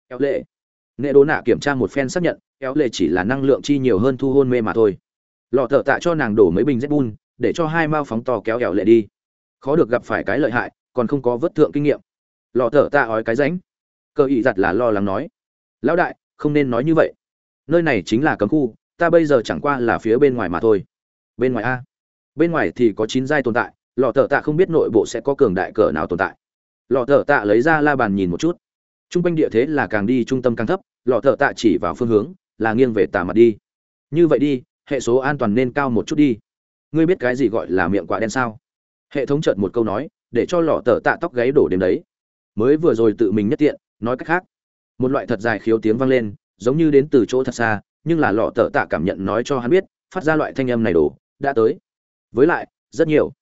A: Éo lệ. Nghệ đố nạ kiểm tra một phen xác nhận éo lệ chỉ là năng lượng chi nhiều hơn thu hôn mê mà thôi. Lọ thợ tạ cho nàng đổ mấy bình z bun để cho hai mao phóng to kéo éo lệ đi. Khó được gặp phải cái lợi hại, còn không có vớt thượng kinh nghiệm. Lọ thở tạ ói cái ránh. Cơ ý giặt là lo lắng nói. Lão đại, không nên nói như vậy. Nơi này chính là cấm khu, ta bây giờ chẳng qua là phía bên ngoài mà thôi. Bên ngoài a? Bên ngoài thì có chín giai tồn tại, lọ thợ tạ không biết nội bộ sẽ có cường đại cỡ nào tồn tại. Lọ thợ tạ lấy ra la bàn nhìn một chút. T r u n g quanh địa thế là càng đi trung tâm càng thấp, lọ thợ tạ chỉ vào phương hướng, là nghiêng về tà mặt đi. Như vậy đi, hệ số an toàn nên cao một chút đi ngươi biết cái gì gọi là miệng quạ đen sao? Hệ thống chợt một câu nói, để cho lọ tờ tạ tóc gáy đổ đến đấy. Mới vừa rồi tự mình nhất tiện, nói cách khác. Một loại thật dài khiếu tiếng vang lên, giống như đến từ chỗ thật xa, nhưng là lọ tờ tạ cảm nhận nói cho hắn biết, phát ra loại thanh âm này đổ, đã tới. Với lại, rất nhiều.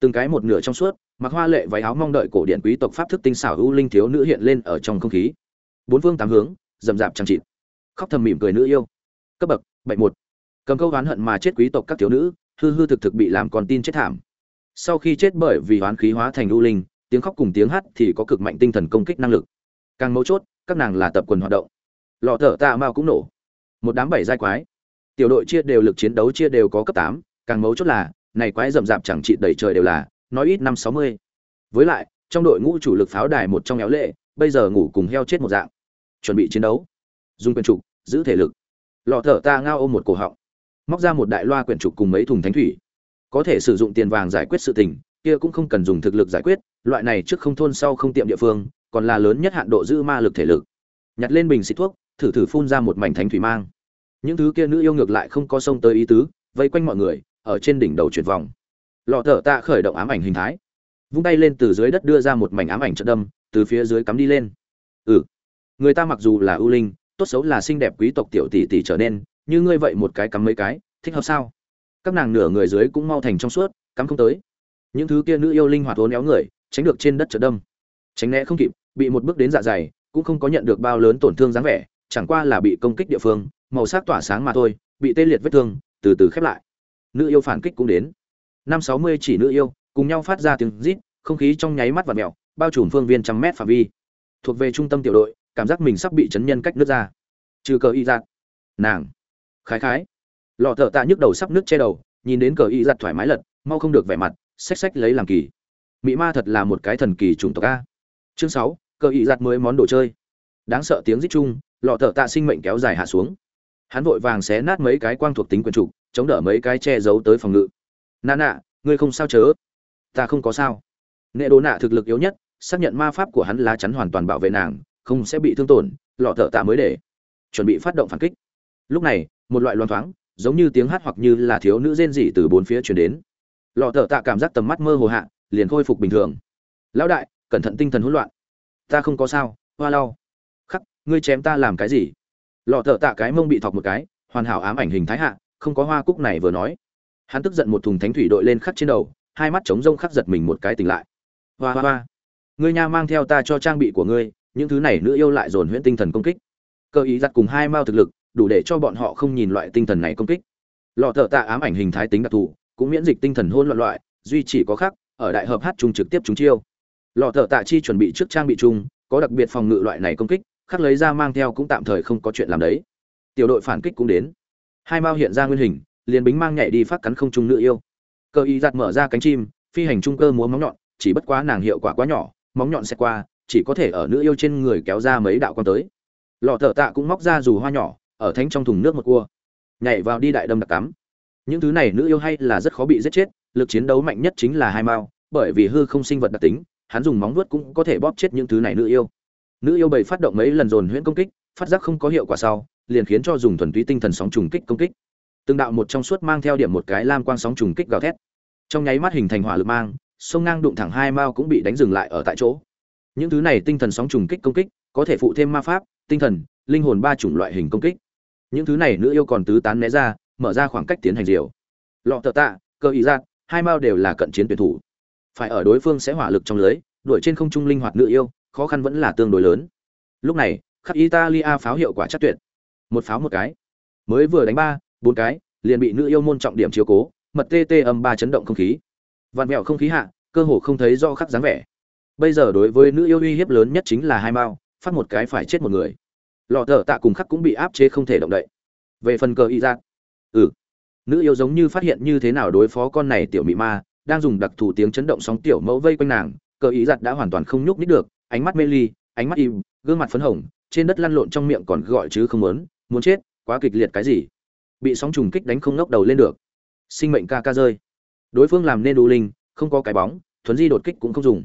A: Từng cái một nửa trong suốt, mặc hoa lệ váy áo mong đợi cổ điện quý tộc pháp thức tinh xảo ưu linh thiếu nữ hiện lên ở trong không khí. Bốn phương tám hướng rầm rạp chẳng chịt. Khóc thầm mỉm cười nữ yêu. Cấp bậc, bảy một. Cầm câu oán hận mà chết quý tộc các thiếu nữ hư hư thực thực bị làm con tin chết thảm. Sau khi chết bởi vì hoán khí hóa thành u linh, tiếng khóc cùng tiếng hát thì có cực mạnh tinh thần công kích năng lực. Càng mấu chốt, các nàng là tập quần hoạt động. Lọ thở tạ mao cũng nổ. Một đám bảy giai quái. Tiểu đội chia đều lực chiến đấu chia đều có cấp tám. Càng mấu chốt là, này quái rậm rạp chẳng trị đầy trời đều là, nói ít năm sáu mươi. Với lại, trong đội ngũ chủ lực pháo đài một trong éo lệ, bây giờ ngủ cùng heo chết một dạng. Chuẩn bị chiến đấu. Dùng quyền trục giữ thể lực. Lọ thở ta ngao ôm một cổ họng móc ra một đại loa quyển trục cùng mấy thùng thánh thủy. Có thể sử dụng tiền vàng giải quyết sự tình, kia cũng không cần dùng thực lực giải quyết, loại này trước không thôn sau không tiệm địa phương, còn là lớn nhất hạn độ giữ ma lực thể lực. Nhặt lên bình xịt thuốc, thử thử phun ra một mảnh thánh thủy mang. Những thứ kia nữ yêu ngược lại không có sông tới ý tứ, vây quanh mọi người, ở trên đỉnh đầu chuyển vòng. Lọ thở tạ khởi động ám ảnh hình thái. Vung tay lên từ dưới đất đưa ra một mảnh ám ảnh trận đâm, từ phía dưới cắm đi lên. Ừ. Người ta mặc dù là ưu linh, tốt xấu là xinh đẹp quý tộc tiểu tỷ tỷ trở nên như ngươi vậy một cái cắm mấy cái, thích hợp sao? Các nàng nửa người dưới cũng mau thành trong suốt, cắm không tới. Những thứ kia nữ yêu linh hoạt hố néo người, tránh được trên đất trận đâm. Tránh né không kịp, bị một bước đến dạ dày, cũng không có nhận được bao lớn tổn thương dáng vẻ, chẳng qua là bị công kích địa phương, màu sắc tỏa sáng mà thôi, bị tê liệt vết thương, từ từ khép lại. Nữ yêu phản kích cũng đến. Năm sáu mươi chỉ nữ yêu, cùng nhau phát ra tiếng rít, không khí trong nháy mắt và mèo, bao trùm phương viên trăm mét phạm vi. Thuộc về trung tâm tiểu đội, cảm giác mình sắp bị chấn nhân cách nước ra. Trừ cờ y giặt nàng khái khái. Lọ thợ tạ nhức đầu sắp nước che đầu, nhìn đến cờ y giặt thoải mái lật, mau không được vẻ mặt, xách xách lấy làm kỳ. Mỹ ma thật là một cái thần kỳ chủng tộc a. Chương sáu, cờ Y giặt mới món đồ chơi. Đáng sợ tiếng rít chung, lọ thợ tạ sinh mệnh kéo dài hạ xuống. Hắn vội vàng xé nát mấy cái quang thuộc tính quyền trục, chống đỡ mấy cái che giấu tới phòng ngự. Nà nạ ngươi không sao chớ? Ta không có sao. Nệ đồ nạ thực lực yếu nhất, xác nhận ma pháp của hắn lá chắn hoàn toàn bảo vệ nàng, không sẽ bị thương tổn, lọ thợ tạ mới để. Chuẩn bị phát động phản kích lúc này, một loại loan thoáng, giống như tiếng hát hoặc như là thiếu nữ rên rỉ từ bốn phía chuyển đến. Lọ thợ tạ cảm giác tầm mắt mơ hồ hạ, liền khôi phục bình thường. Lão đại, cẩn thận tinh thần hỗn loạn. Ta không có sao, hoa lau. Khắc, ngươi chém ta làm cái gì? Lọ thợ tạ cái mông bị thọc một cái, hoàn hảo ám ảnh hình thái hạ, không có hoa cúc này vừa nói. Hắn tức giận một thùng thánh thủy đội lên khắc trên đầu, hai mắt trống rông khắc giật mình một cái tỉnh lại. Hoa hoa hoa. Ngươi nha mang theo ta cho trang bị của ngươi, những thứ này nữ yêu lại dồn huyễn tinh thần công kích. Cơ ý giặt cùng hai mao thực lực đủ để cho bọn họ không nhìn loại tinh thần này công kích. Lò thợ tạ ám ảnh hình thái tính đặc thù, cũng miễn dịch tinh thần hôn loạn loại, duy chỉ có khác ở đại hợp hát chung trực tiếp chúng chiêu. Lò thợ tạ chi chuẩn bị trước trang bị chung, có đặc biệt phòng ngự loại này công kích, khắc lấy ra mang theo cũng tạm thời không có chuyện làm đấy. Tiểu đội phản kích cũng đến. Hai mao hiện ra nguyên hình, liền bính mang nhảy đi phát cắn không trung nữ yêu. Cơ y giặt mở ra cánh chim, phi hành trung cơ múa móng nhọn, chỉ bất quá nàng hiệu quả quá nhỏ, móng nhọn sẽ qua, chỉ có thể ở nữ yêu trên người kéo ra mấy đạo quan tới. Lò thợ tạ cũng móc ra dù hoa nhỏ ở thánh trong thùng nước một cua, nhảy vào đi đại đâm đặc cắm. Những thứ này nữ yêu hay là rất khó bị giết chết, lực chiến đấu mạnh nhất chính là hai mao, bởi vì hư không sinh vật đặc tính, hắn dùng móng vuốt cũng có thể bóp chết những thứ này nữ yêu. Nữ yêu bầy phát động mấy lần dồn huyễn công kích, phát giác không có hiệu quả sau, liền khiến cho dùng thuần túy tinh thần sóng trùng kích công kích. Từng đạo một trong suốt mang theo điểm một cái lam quang sóng trùng kích gào thét. Trong nháy mắt hình thành hỏa lực mang, sông ngang đụng thẳng hai mao cũng bị đánh dừng lại ở tại chỗ. Những thứ này tinh thần sóng trùng kích công kích, có thể phụ thêm ma pháp, tinh thần, linh hồn ba chủng loại hình công kích những thứ này nữ yêu còn tứ tán né ra, mở ra khoảng cách tiến hành diều. Lọ thợ tạ, cơ ý giác hai mao đều là cận chiến tuyển thủ. Phải ở đối phương sẽ hỏa lực trong lưới, đuổi trên không trung linh hoạt nữ yêu, khó khăn vẫn là tương đối lớn. Lúc này, khắp italia pháo hiệu quả chắc tuyệt. Một pháo một cái. Mới vừa đánh ba, bốn cái, liền bị nữ yêu môn trọng điểm chiếu cố, mật tê tê âm ba chấn động không khí. Vạn mẹo không khí hạ, cơ hồ không thấy do khắc dáng vẻ. Bây giờ đối với nữ yêu uy hiếp lớn nhất chính là hai mao, phát một cái phải chết một người lọ thở tạ cùng khắc cũng bị áp chế không thể động đậy. Về phần cờ y giác ừ. Nữ yêu giống như phát hiện như thế nào đối phó con này tiểu mị ma, đang dùng đặc thù tiếng chấn động sóng tiểu mẫu vây quanh nàng, cờ ý giặt đã hoàn toàn không nhúc nít được, ánh mắt mê ly, ánh mắt im, gương mặt phấn hồng, trên đất lăn lộn trong miệng còn gọi chứ không muốn muốn chết, quá kịch liệt cái gì. Bị sóng trùng kích đánh không ngóc đầu lên được. Sinh mệnh ca ca rơi. Đối phương làm nên đủ linh, không có cái bóng, thuấn di đột kích cũng không dùng.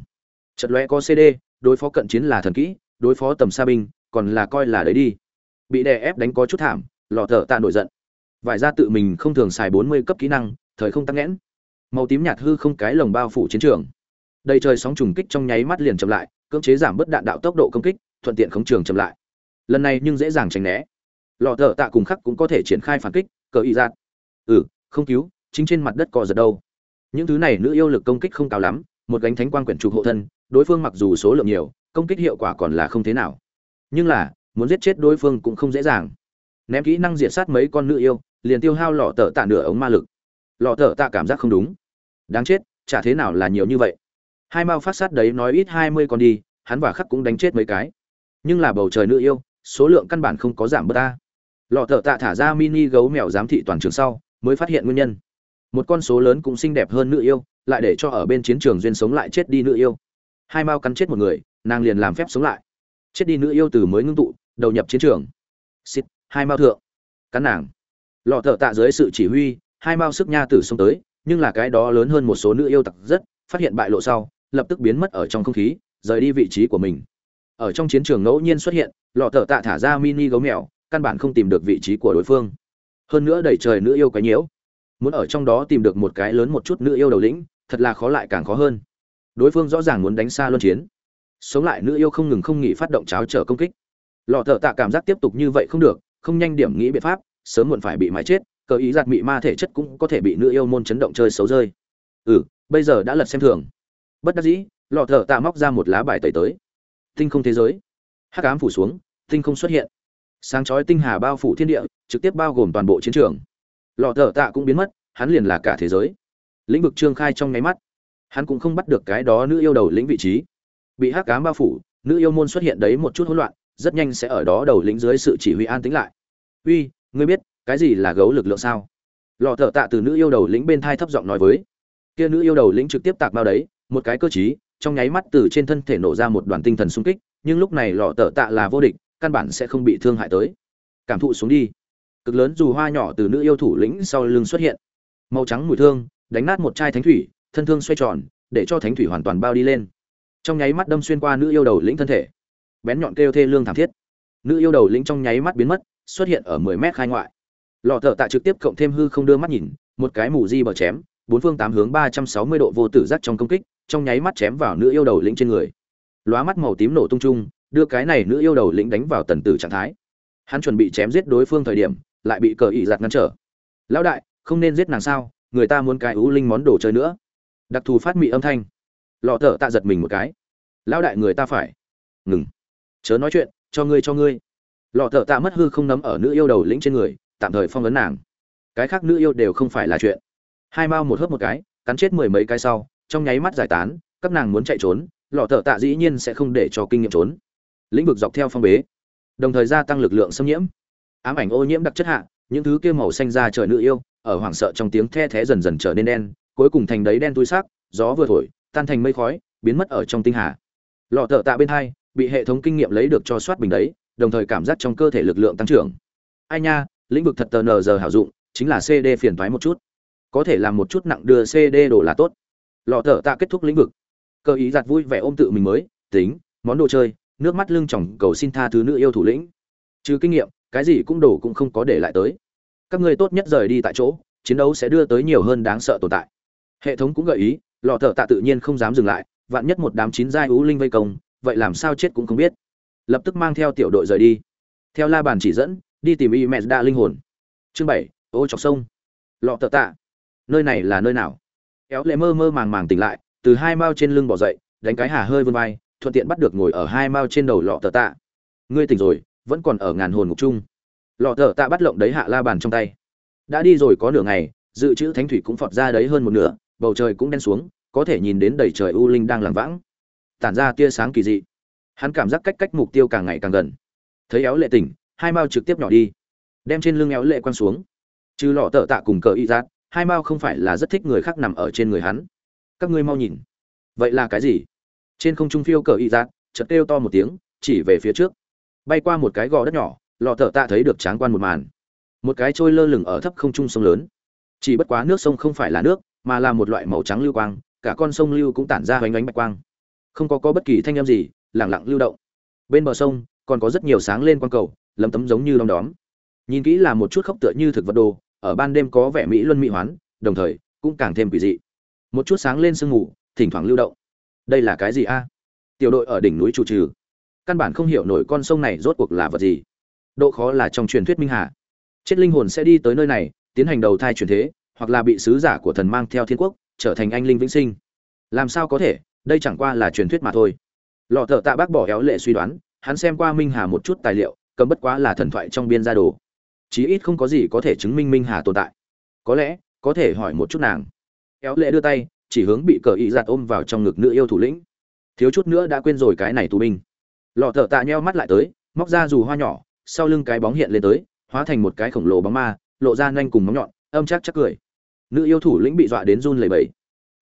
A: Trận lóe có cd đối phó cận chiến là thần kỹ, đối phó tầm xa binh còn là coi là đấy đi. Bị đè ép đánh có chút thảm lò thở tạ nổi giận. Vải ra tự mình không thường xài bốn mươi cấp kỹ năng, thời không tắc nghẽn. Màu tím nhạt hư không cái lồng bao phủ chiến trường. Đầy trời sóng trùng kích trong nháy mắt liền chậm lại, cưỡng chế giảm bớt đạn đạo tốc độ công kích, thuận tiện khống trường chậm lại. Lần này nhưng dễ dàng tránh né. Lò thở tạ cùng khắc cũng có thể triển khai phản kích, cờ y giạt ừ không cứu, chính trên mặt đất cò giật đâu. Những thứ này nữ yêu lực công kích không cao lắm, một gánh thánh quang quyển trục hộ thân, đối phương mặc dù số lượng nhiều, công kích hiệu quả còn là không thế nào nhưng là, muốn giết chết đối phương cũng không dễ dàng. Ném kỹ năng diệt sát mấy con nữ yêu, liền tiêu hao lọ tờ tạ nửa ống ma lực. Lọ tờ tạ cảm giác không đúng. Đáng chết, chả thế nào là nhiều như vậy. Hai mao phát sát đấy nói ít hai mươi con đi, hắn và khắc cũng đánh chết mấy cái. Nhưng là bầu trời nữ yêu, số lượng căn bản không có giảm bớt ta. Lọ thợ tạ thả ra mini gấu mèo giám thị toàn trường sau, mới phát hiện nguyên nhân. Một con số lớn cũng xinh đẹp hơn nữ yêu, lại để cho ở bên chiến trường duyên sống lại chết đi nữ yêu. Hai mao cắn chết một người, nàng liền làm phép sống lại chết đi nữ yêu từ mới ngưng tụ, đầu nhập chiến trường. Xít hai mao thượng. Cắn nàng. Lọ thợ tạ dưới sự chỉ huy, hai mao sức nha tử xông tới, nhưng là cái đó lớn hơn một số nữ yêu tặc rất, phát hiện bại lộ sau, lập tức biến mất ở trong không khí, rời đi vị trí của mình. Ở trong chiến trường ngẫu nhiên xuất hiện, lọ thợ tạ thả ra mini gấu mèo, căn bản không tìm được vị trí của đối phương. Hơn nữa đẩy trời nữ yêu cái nhiễu. Muốn ở trong đó tìm được một cái lớn một chút nữ yêu đầu lĩnh, thật là khó lại càng khó hơn. Đối phương rõ ràng muốn đánh xa luân chiến sống lại nữ yêu không ngừng không nghỉ phát động cháo trở công kích. Lọ thợ tạ cảm giác tiếp tục như vậy không được, không nhanh điểm nghĩ biện pháp, sớm muộn phải bị mái chết, cờ ý giặt mị ma thể chất cũng có thể bị nữ yêu môn chấn động chơi xấu rơi. Ừ bây giờ đã lật xem thường. Bất đắc dĩ, lọ thợ tạ móc ra một lá bài tẩy tới. Tinh không thế giới. Hắc ám phủ xuống, tinh không xuất hiện. Sáng chói tinh hà bao phủ thiên địa, trực tiếp bao gồm toàn bộ chiến trường. Lọ thợ tạ cũng biến mất, hắn liền là cả thế giới. Lĩnh vực trương khai trong nháy mắt. Hắn cũng không bắt được cái đó nữ yêu đầu lĩnh vị trí bị hắc ám bao phủ, nữ yêu môn xuất hiện đấy một chút hỗn loạn, rất nhanh sẽ ở đó đầu lĩnh dưới sự chỉ huy an tính lại. Uy, ngươi biết, cái gì là gấu lực lượng sao? Lọ thợ tạ từ nữ yêu đầu lĩnh bên thai thấp giọng nói với. Kia nữ yêu đầu lĩnh trực tiếp tạc bao đấy, một cái cơ chí trong nháy mắt từ trên thân thể nổ ra một đoàn tinh thần xung kích, nhưng lúc này lọ tờ tạ là vô địch, căn bản sẽ không bị thương hại tới. Cảm thụ xuống đi. Cực lớn dù hoa nhỏ từ nữ yêu thủ lĩnh sau lưng xuất hiện. Màu trắng mùi thương, đánh nát một chai thánh thủy, thân thương xoay tròn, để cho thánh thủy hoàn toàn bao đi lên trong nháy mắt đâm xuyên qua nữ yêu đầu lĩnh thân thể. Bén nhọn kêu thê lương thảm thiết. Nữ yêu đầu lĩnh trong nháy mắt biến mất, xuất hiện ở mười mét khai ngoại. Lò thợ tạ trực tiếp cộng thêm hư không đưa mắt nhìn, một cái mù di bờ chém, bốn phương tám hướng ba trăm sáu mươi độ vô tử giác trong công kích, trong nháy mắt chém vào nữ yêu đầu lĩnh trên người. Lóa mắt màu tím nổ tung chung, đưa cái này nữ yêu đầu lĩnh đánh vào tần tử trạng thái. Hắn chuẩn bị chém giết đối phương thời điểm, lại bị cờ ỉ giặt ngăn trở. Lão đại, không nên giết nàng sao? Người ta muốn cái ú linh món đồ chơi nữa. Đặc thù phát mị âm thanh lọ thở tạ giật mình một cái. Lão đại người ta phải. Ngừng. Chớ nói chuyện, cho ngươi cho ngươi. Lọ thợ tạ mất hư không nấm ở nữ yêu đầu lĩnh trên người, tạm thời phong ấn nàng. Cái khác nữ yêu đều không phải là chuyện. Hai mao một hớp một cái, cắn chết mười mấy cái sau, trong nháy mắt giải tán, các nàng muốn chạy trốn, lọ thợ tạ dĩ nhiên sẽ không để cho kinh nghiệm trốn. Lĩnh vực dọc theo phong bế, đồng thời gia tăng lực lượng xâm nhiễm. Ám ảnh ô nhiễm đặc chất hạ, những thứ kia màu xanh ra trời nữ yêu, ở hoảng sợ trong tiếng the thé dần dần trở nên đen, cuối cùng thành đấy đen tui sắc gió vừa thổi tan thành mây khói, biến mất ở trong tinh hà. Lọ thợ tạ bên hai, bị hệ thống kinh nghiệm lấy được cho soát bình đấy, đồng thời cảm giác trong cơ thể lực lượng tăng trưởng. Ai nha, lĩnh vực thật tờ nờ giờ hảo dụng, chính là cd phiền thoái một chút. Có thể làm một chút nặng đưa cd đổ là tốt. Lọ thợ tạ kết thúc lĩnh vực. Cơ ý giặt vui vẻ ôm tự mình mới, tính, món đồ chơi, nước mắt lưng tròng, cầu xin tha thứ nữ yêu thủ lĩnh. Trừ kinh nghiệm, cái gì cũng đổ cũng không có để lại tới. Các ngươi tốt nhất rời đi tại chỗ, chiến đấu sẽ đưa tới nhiều hơn đáng sợ tồn tại hệ thống cũng gợi ý, lọ thợ tạ tự nhiên không dám dừng lại, vạn nhất một đám chín giai ú linh vây công, vậy làm sao chết cũng không biết. Lập tức mang theo tiểu đội rời đi. Theo la bàn chỉ dẫn, đi tìm y mẹ đa linh hồn. Chương bảy, ô chọc sông. Lọ tợ tạ. Nơi này là nơi nào? Kéo lệ mơ mơ màng màng tỉnh lại, từ hai mao trên lưng bỏ dậy, đánh cái hà hơi vươn vai, thuận tiện bắt được ngồi ở hai mao trên đầu lọ tợ tạ. Ngươi tỉnh rồi, vẫn còn ở ngàn hồn ngục chung. Lọ tợ tạ bắt lộng đấy hạ la bàn trong tay. Đã đi rồi có nửa ngày, dự trữ thánh thủy cũng phọt ra đấy hơn một nửa bầu trời cũng đen xuống, có thể nhìn đến đầy trời u linh đang lảng vãng. Tản ra tia sáng kỳ dị. Hắn cảm giác cách cách mục tiêu càng ngày càng gần. Thấy éo lệ tỉnh, hai mao trực tiếp nhỏ đi. Đem trên lưng éo lệ quăng xuống. Trừ lọ tợ tạ cùng cờ y giác hai mao không phải là rất thích người khác nằm ở trên người hắn. Các ngươi mau nhìn. Vậy là cái gì? Trên không trung phiêu cờ y giác chợt kêu to một tiếng, chỉ về phía trước. Bay qua một cái gò đất nhỏ, lọ tợ tạ thấy được tráng quan một màn. Một cái trôi lơ lửng ở thấp không trung sông lớn chỉ bất quá nước sông không phải là nước, mà là một loại màu trắng lưu quang, cả con sông lưu cũng tản ra hoành ánh bạch quang. Không có có bất kỳ thanh âm gì, lẳng lặng lưu động. Bên bờ sông, còn có rất nhiều sáng lên quang cầu, lấm tấm giống như đom đóm. Nhìn kỹ là một chút khốc tựa như thực vật đồ, ở ban đêm có vẻ mỹ luân mỹ hoán, đồng thời, cũng càng thêm quỷ dị. Một chút sáng lên sương mù, thỉnh thoảng lưu động. Đây là cái gì a? Tiểu đội ở đỉnh núi chủ trừ. Căn bản không hiểu nổi con sông này rốt cuộc là vật gì. Độ khó là trong truyền thuyết minh hà. Chết linh hồn sẽ đi tới nơi này tiến hành đầu thai truyền thế, hoặc là bị sứ giả của thần mang theo thiên quốc trở thành anh linh vĩnh sinh. Làm sao có thể? Đây chẳng qua là truyền thuyết mà thôi. Lọ thợ tạ bác bỏ éo lệ suy đoán, hắn xem qua minh hà một chút tài liệu, cầm bất quá là thần thoại trong biên gia đồ. Chí ít không có gì có thể chứng minh minh hà tồn tại. Có lẽ, có thể hỏi một chút nàng. Éo lệ đưa tay, chỉ hướng bị cờ ý giặt ôm vào trong ngực nữ yêu thủ lĩnh. Thiếu chút nữa đã quên rồi cái này tù binh. Lọ thợ tạ nheo mắt lại tới, móc ra dù hoa nhỏ, sau lưng cái bóng hiện lên tới, hóa thành một cái khổng lồ bóng ma lộ ra nhanh cùng móng nhọn, âm chắc chắc cười. Nữ yêu thủ lĩnh bị dọa đến run lẩy bẩy.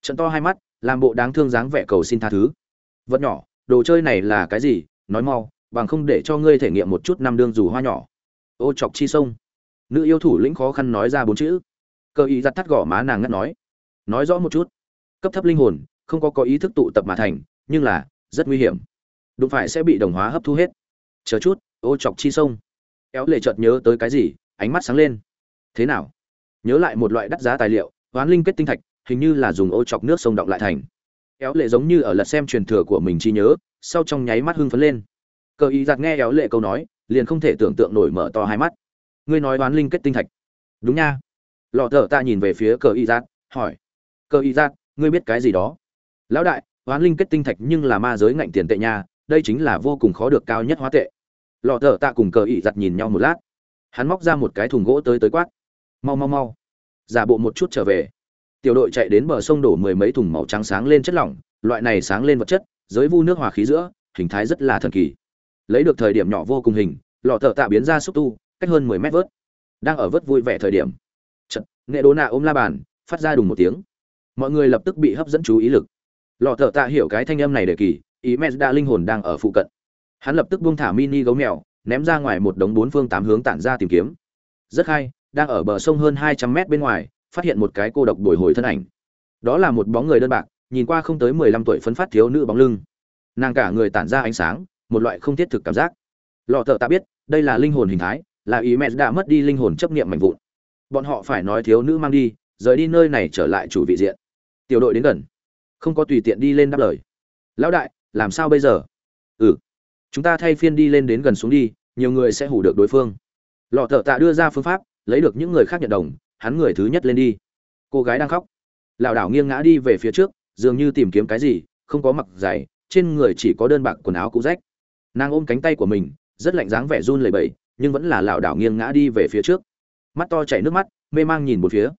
A: Trận to hai mắt, làm bộ đáng thương dáng vẻ cầu xin tha thứ. Vật nhỏ, đồ chơi này là cái gì? Nói mau, bằng không để cho ngươi thể nghiệm một chút năm đương dù hoa nhỏ. Ô chọc chi sông. Nữ yêu thủ lĩnh khó khăn nói ra bốn chữ. Cơ ý giặt thắt gõ má nàng ngắt nói. Nói rõ một chút. Cấp thấp linh hồn, không có có ý thức tụ tập mà thành, nhưng là, rất nguy hiểm. Đụng phải sẽ bị đồng hóa hấp thu hết. Chờ chút, ô chọc chi sông. Éo lệ chợt nhớ tới cái gì, ánh mắt sáng lên thế nào? Nhớ lại một loại đắt giá tài liệu, hoán linh kết tinh thạch, hình như là dùng ô chọc nước sông động lại thành. Éo lệ giống như ở lật xem truyền thừa của mình chi nhớ, sau trong nháy mắt hưng phấn lên. Cờ ý giặt nghe éo lệ câu nói, liền không thể tưởng tượng nổi mở to hai mắt. Ngươi nói đoán linh kết tinh thạch. Đúng nha. Lọ thợ ta nhìn về phía cờ y giặt, hỏi. Cờ y giặt, ngươi biết cái gì đó? Lão đại đoán linh kết tinh thạch nhưng là ma giới ngạnh tiền tệ nha, đây chính là vô cùng khó được cao nhất hóa tệ. Lọ thợ ta cùng cờ y giặt nhìn nhau một lát. Hắn móc ra một cái thùng gỗ tới tới quát mau mau mau. Giả bộ một chút trở về. Tiểu đội chạy đến bờ sông đổ mười mấy thùng màu trắng sáng lên chất lỏng loại này sáng lên vật chất giới vu nước hòa khí giữa hình thái rất là thần kỳ. Lấy được thời điểm nhỏ vô cùng hình lọ thợ tạ biến ra xúc tu cách hơn mười mét vớt. Đang ở vớt vui vẻ thời điểm. Chật, nghệ đố nạ ôm la bàn phát ra đùng một tiếng. Mọi người lập tức bị hấp dẫn chú ý lực. Lọ thợ tạ hiểu cái thanh âm này để kỳ ý mẹ đã linh hồn đang ở phụ cận. Hắn lập tức buông thả mini gấu mèo ném ra ngoài một đống bốn phương tám hướng tản ra tìm kiếm. Rất hay đang ở bờ sông hơn hai trăm mét bên ngoài, phát hiện một cái cô độc bồi hồi thân ảnh. Đó là một bóng người đơn bạc, nhìn qua không tới mười lăm tuổi phấn phát thiếu nữ bóng lưng. Nàng cả người tản ra ánh sáng, một loại không thiết thực cảm giác. Lọ thợ tạ biết, đây là linh hồn hình thái, là ý mẹ đã mất đi linh hồn chấp niệm mạnh vụn. Bọn họ phải nói thiếu nữ mang đi, rời đi nơi này trở lại chủ vị diện. Tiểu đội đến gần. Không có tùy tiện đi lên đáp lời. Lão đại, làm sao bây giờ? Ừ. Chúng ta thay phiên đi lên đến gần xuống đi, nhiều người sẽ hủ được đối phương. Lọ thợ tạ đưa ra phương pháp lấy được những người khác nhận đồng, hắn người thứ nhất lên đi. Cô gái đang khóc. Lảo đảo nghiêng ngã đi về phía trước, dường như tìm kiếm cái gì, không có mặc giày, trên người chỉ có đơn bạc quần áo cũ rách. Nàng ôm cánh tay của mình, rất lạnh dáng vẻ run lẩy bẩy, nhưng vẫn là lảo đảo nghiêng ngã đi về phía trước. Mắt to chảy nước mắt, mê mang nhìn một phía.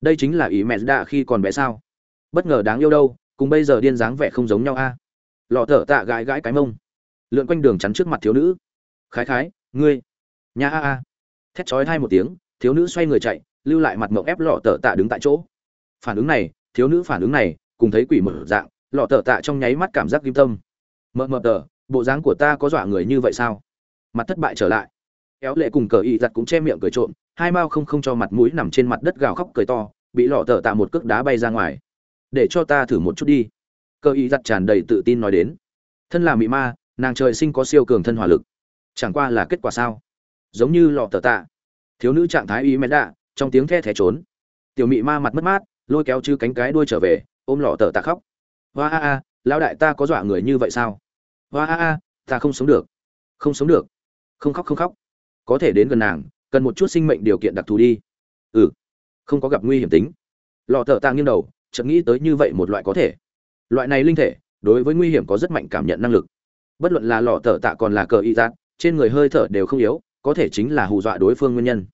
A: Đây chính là ý mẹ đạ khi còn bé sao? Bất ngờ đáng yêu đâu, cùng bây giờ điên dáng vẻ không giống nhau a. Lọ thở tạ gãi gãi cái mông. Lượn quanh đường chắn trước mặt thiếu nữ. Khái khái, ngươi. Nhà a a. Thét chói hai một tiếng thiếu nữ xoay người chạy, lưu lại mặt mộng ép lọ tở tạ đứng tại chỗ. Phản ứng này, thiếu nữ phản ứng này, cùng thấy quỷ mở dạng, lọ tở tạ trong nháy mắt cảm giác kim tâm. Mờ mờ tờ, bộ dáng của ta có dọa người như vậy sao? Mặt thất bại trở lại. Kéo lệ cùng cờ y giặt cũng che miệng cười trộm, hai mao không không cho mặt mũi nằm trên mặt đất gào khóc cười to, bị lọ tở tạ một cước đá bay ra ngoài. Để cho ta thử một chút đi. Cờ y giặt tràn đầy tự tin nói đến. Thân là mị ma, nàng trời sinh có siêu cường thân hỏa lực. Chẳng qua là kết quả sao? Giống như lọ tở tạ thiếu nữ trạng thái y mẹ đạ, trong tiếng the thé trốn. Tiểu mị ma mặt mất mát, lôi kéo chư cánh cái đuôi trở về, ôm lọ tở tạ khóc. Hoa a a, lão đại ta có dọa người như vậy sao? Hoa a a, ta không sống được. Không sống được. Không khóc không khóc. Có thể đến gần nàng, cần một chút sinh mệnh điều kiện đặc thù đi. Ừ. Không có gặp nguy hiểm tính. Lọ thợ tạ nghiêng đầu, chợt nghĩ tới như vậy một loại có thể. Loại này linh thể, đối với nguy hiểm có rất mạnh cảm nhận năng lực. Bất luận là lọ thợ tạ còn là cờ y giác trên người hơi thở đều không yếu có thể chính là hù dọa đối phương nguyên nhân.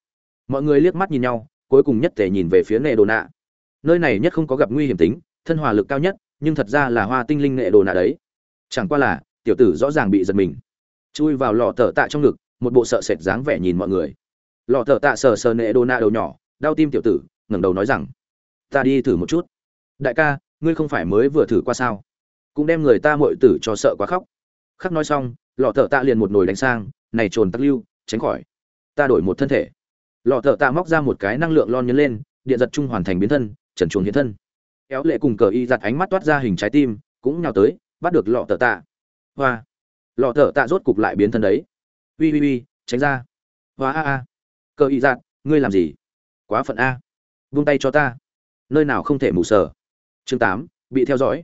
A: Mọi người liếc mắt nhìn nhau, cuối cùng nhất thể nhìn về phía nệ đồ nạ. Nơi này nhất không có gặp nguy hiểm tính, thân hòa lực cao nhất, nhưng thật ra là hoa tinh linh nệ đồ nạ đấy. Chẳng qua là, tiểu tử rõ ràng bị giật mình. Chui vào lọ thợ tạ trong ngực, một bộ sợ sệt dáng vẻ nhìn mọi người. Lọ thợ tạ sờ sờ nệ đồ nạ đầu nhỏ, đau tim tiểu tử, ngẩng đầu nói rằng, ta đi thử một chút. Đại ca, ngươi không phải mới vừa thử qua sao? Cũng đem người ta muội tử cho sợ quá khóc. Khắc nói xong, lọ thợ tạ liền một nồi đánh sang, này trồn tắc lưu tránh khỏi. Ta đổi một thân thể. Lọ thợ tạ móc ra một cái năng lượng lon nhấn lên, điện giật trung hoàn thành biến thân, trần chuồng hiện thân. Kéo lệ cùng cờ y giặt ánh mắt toát ra hình trái tim, cũng nhào tới, bắt được lọ thợ tạ. Hoa. Lọ thợ tạ rốt cục lại biến thân đấy. Ui ui ui, tránh ra. Hoa, a a. Cờ y giặt ngươi làm gì? Quá phận a. Vung tay cho ta. Nơi nào không thể mù sờ. Chương tám, bị theo dõi.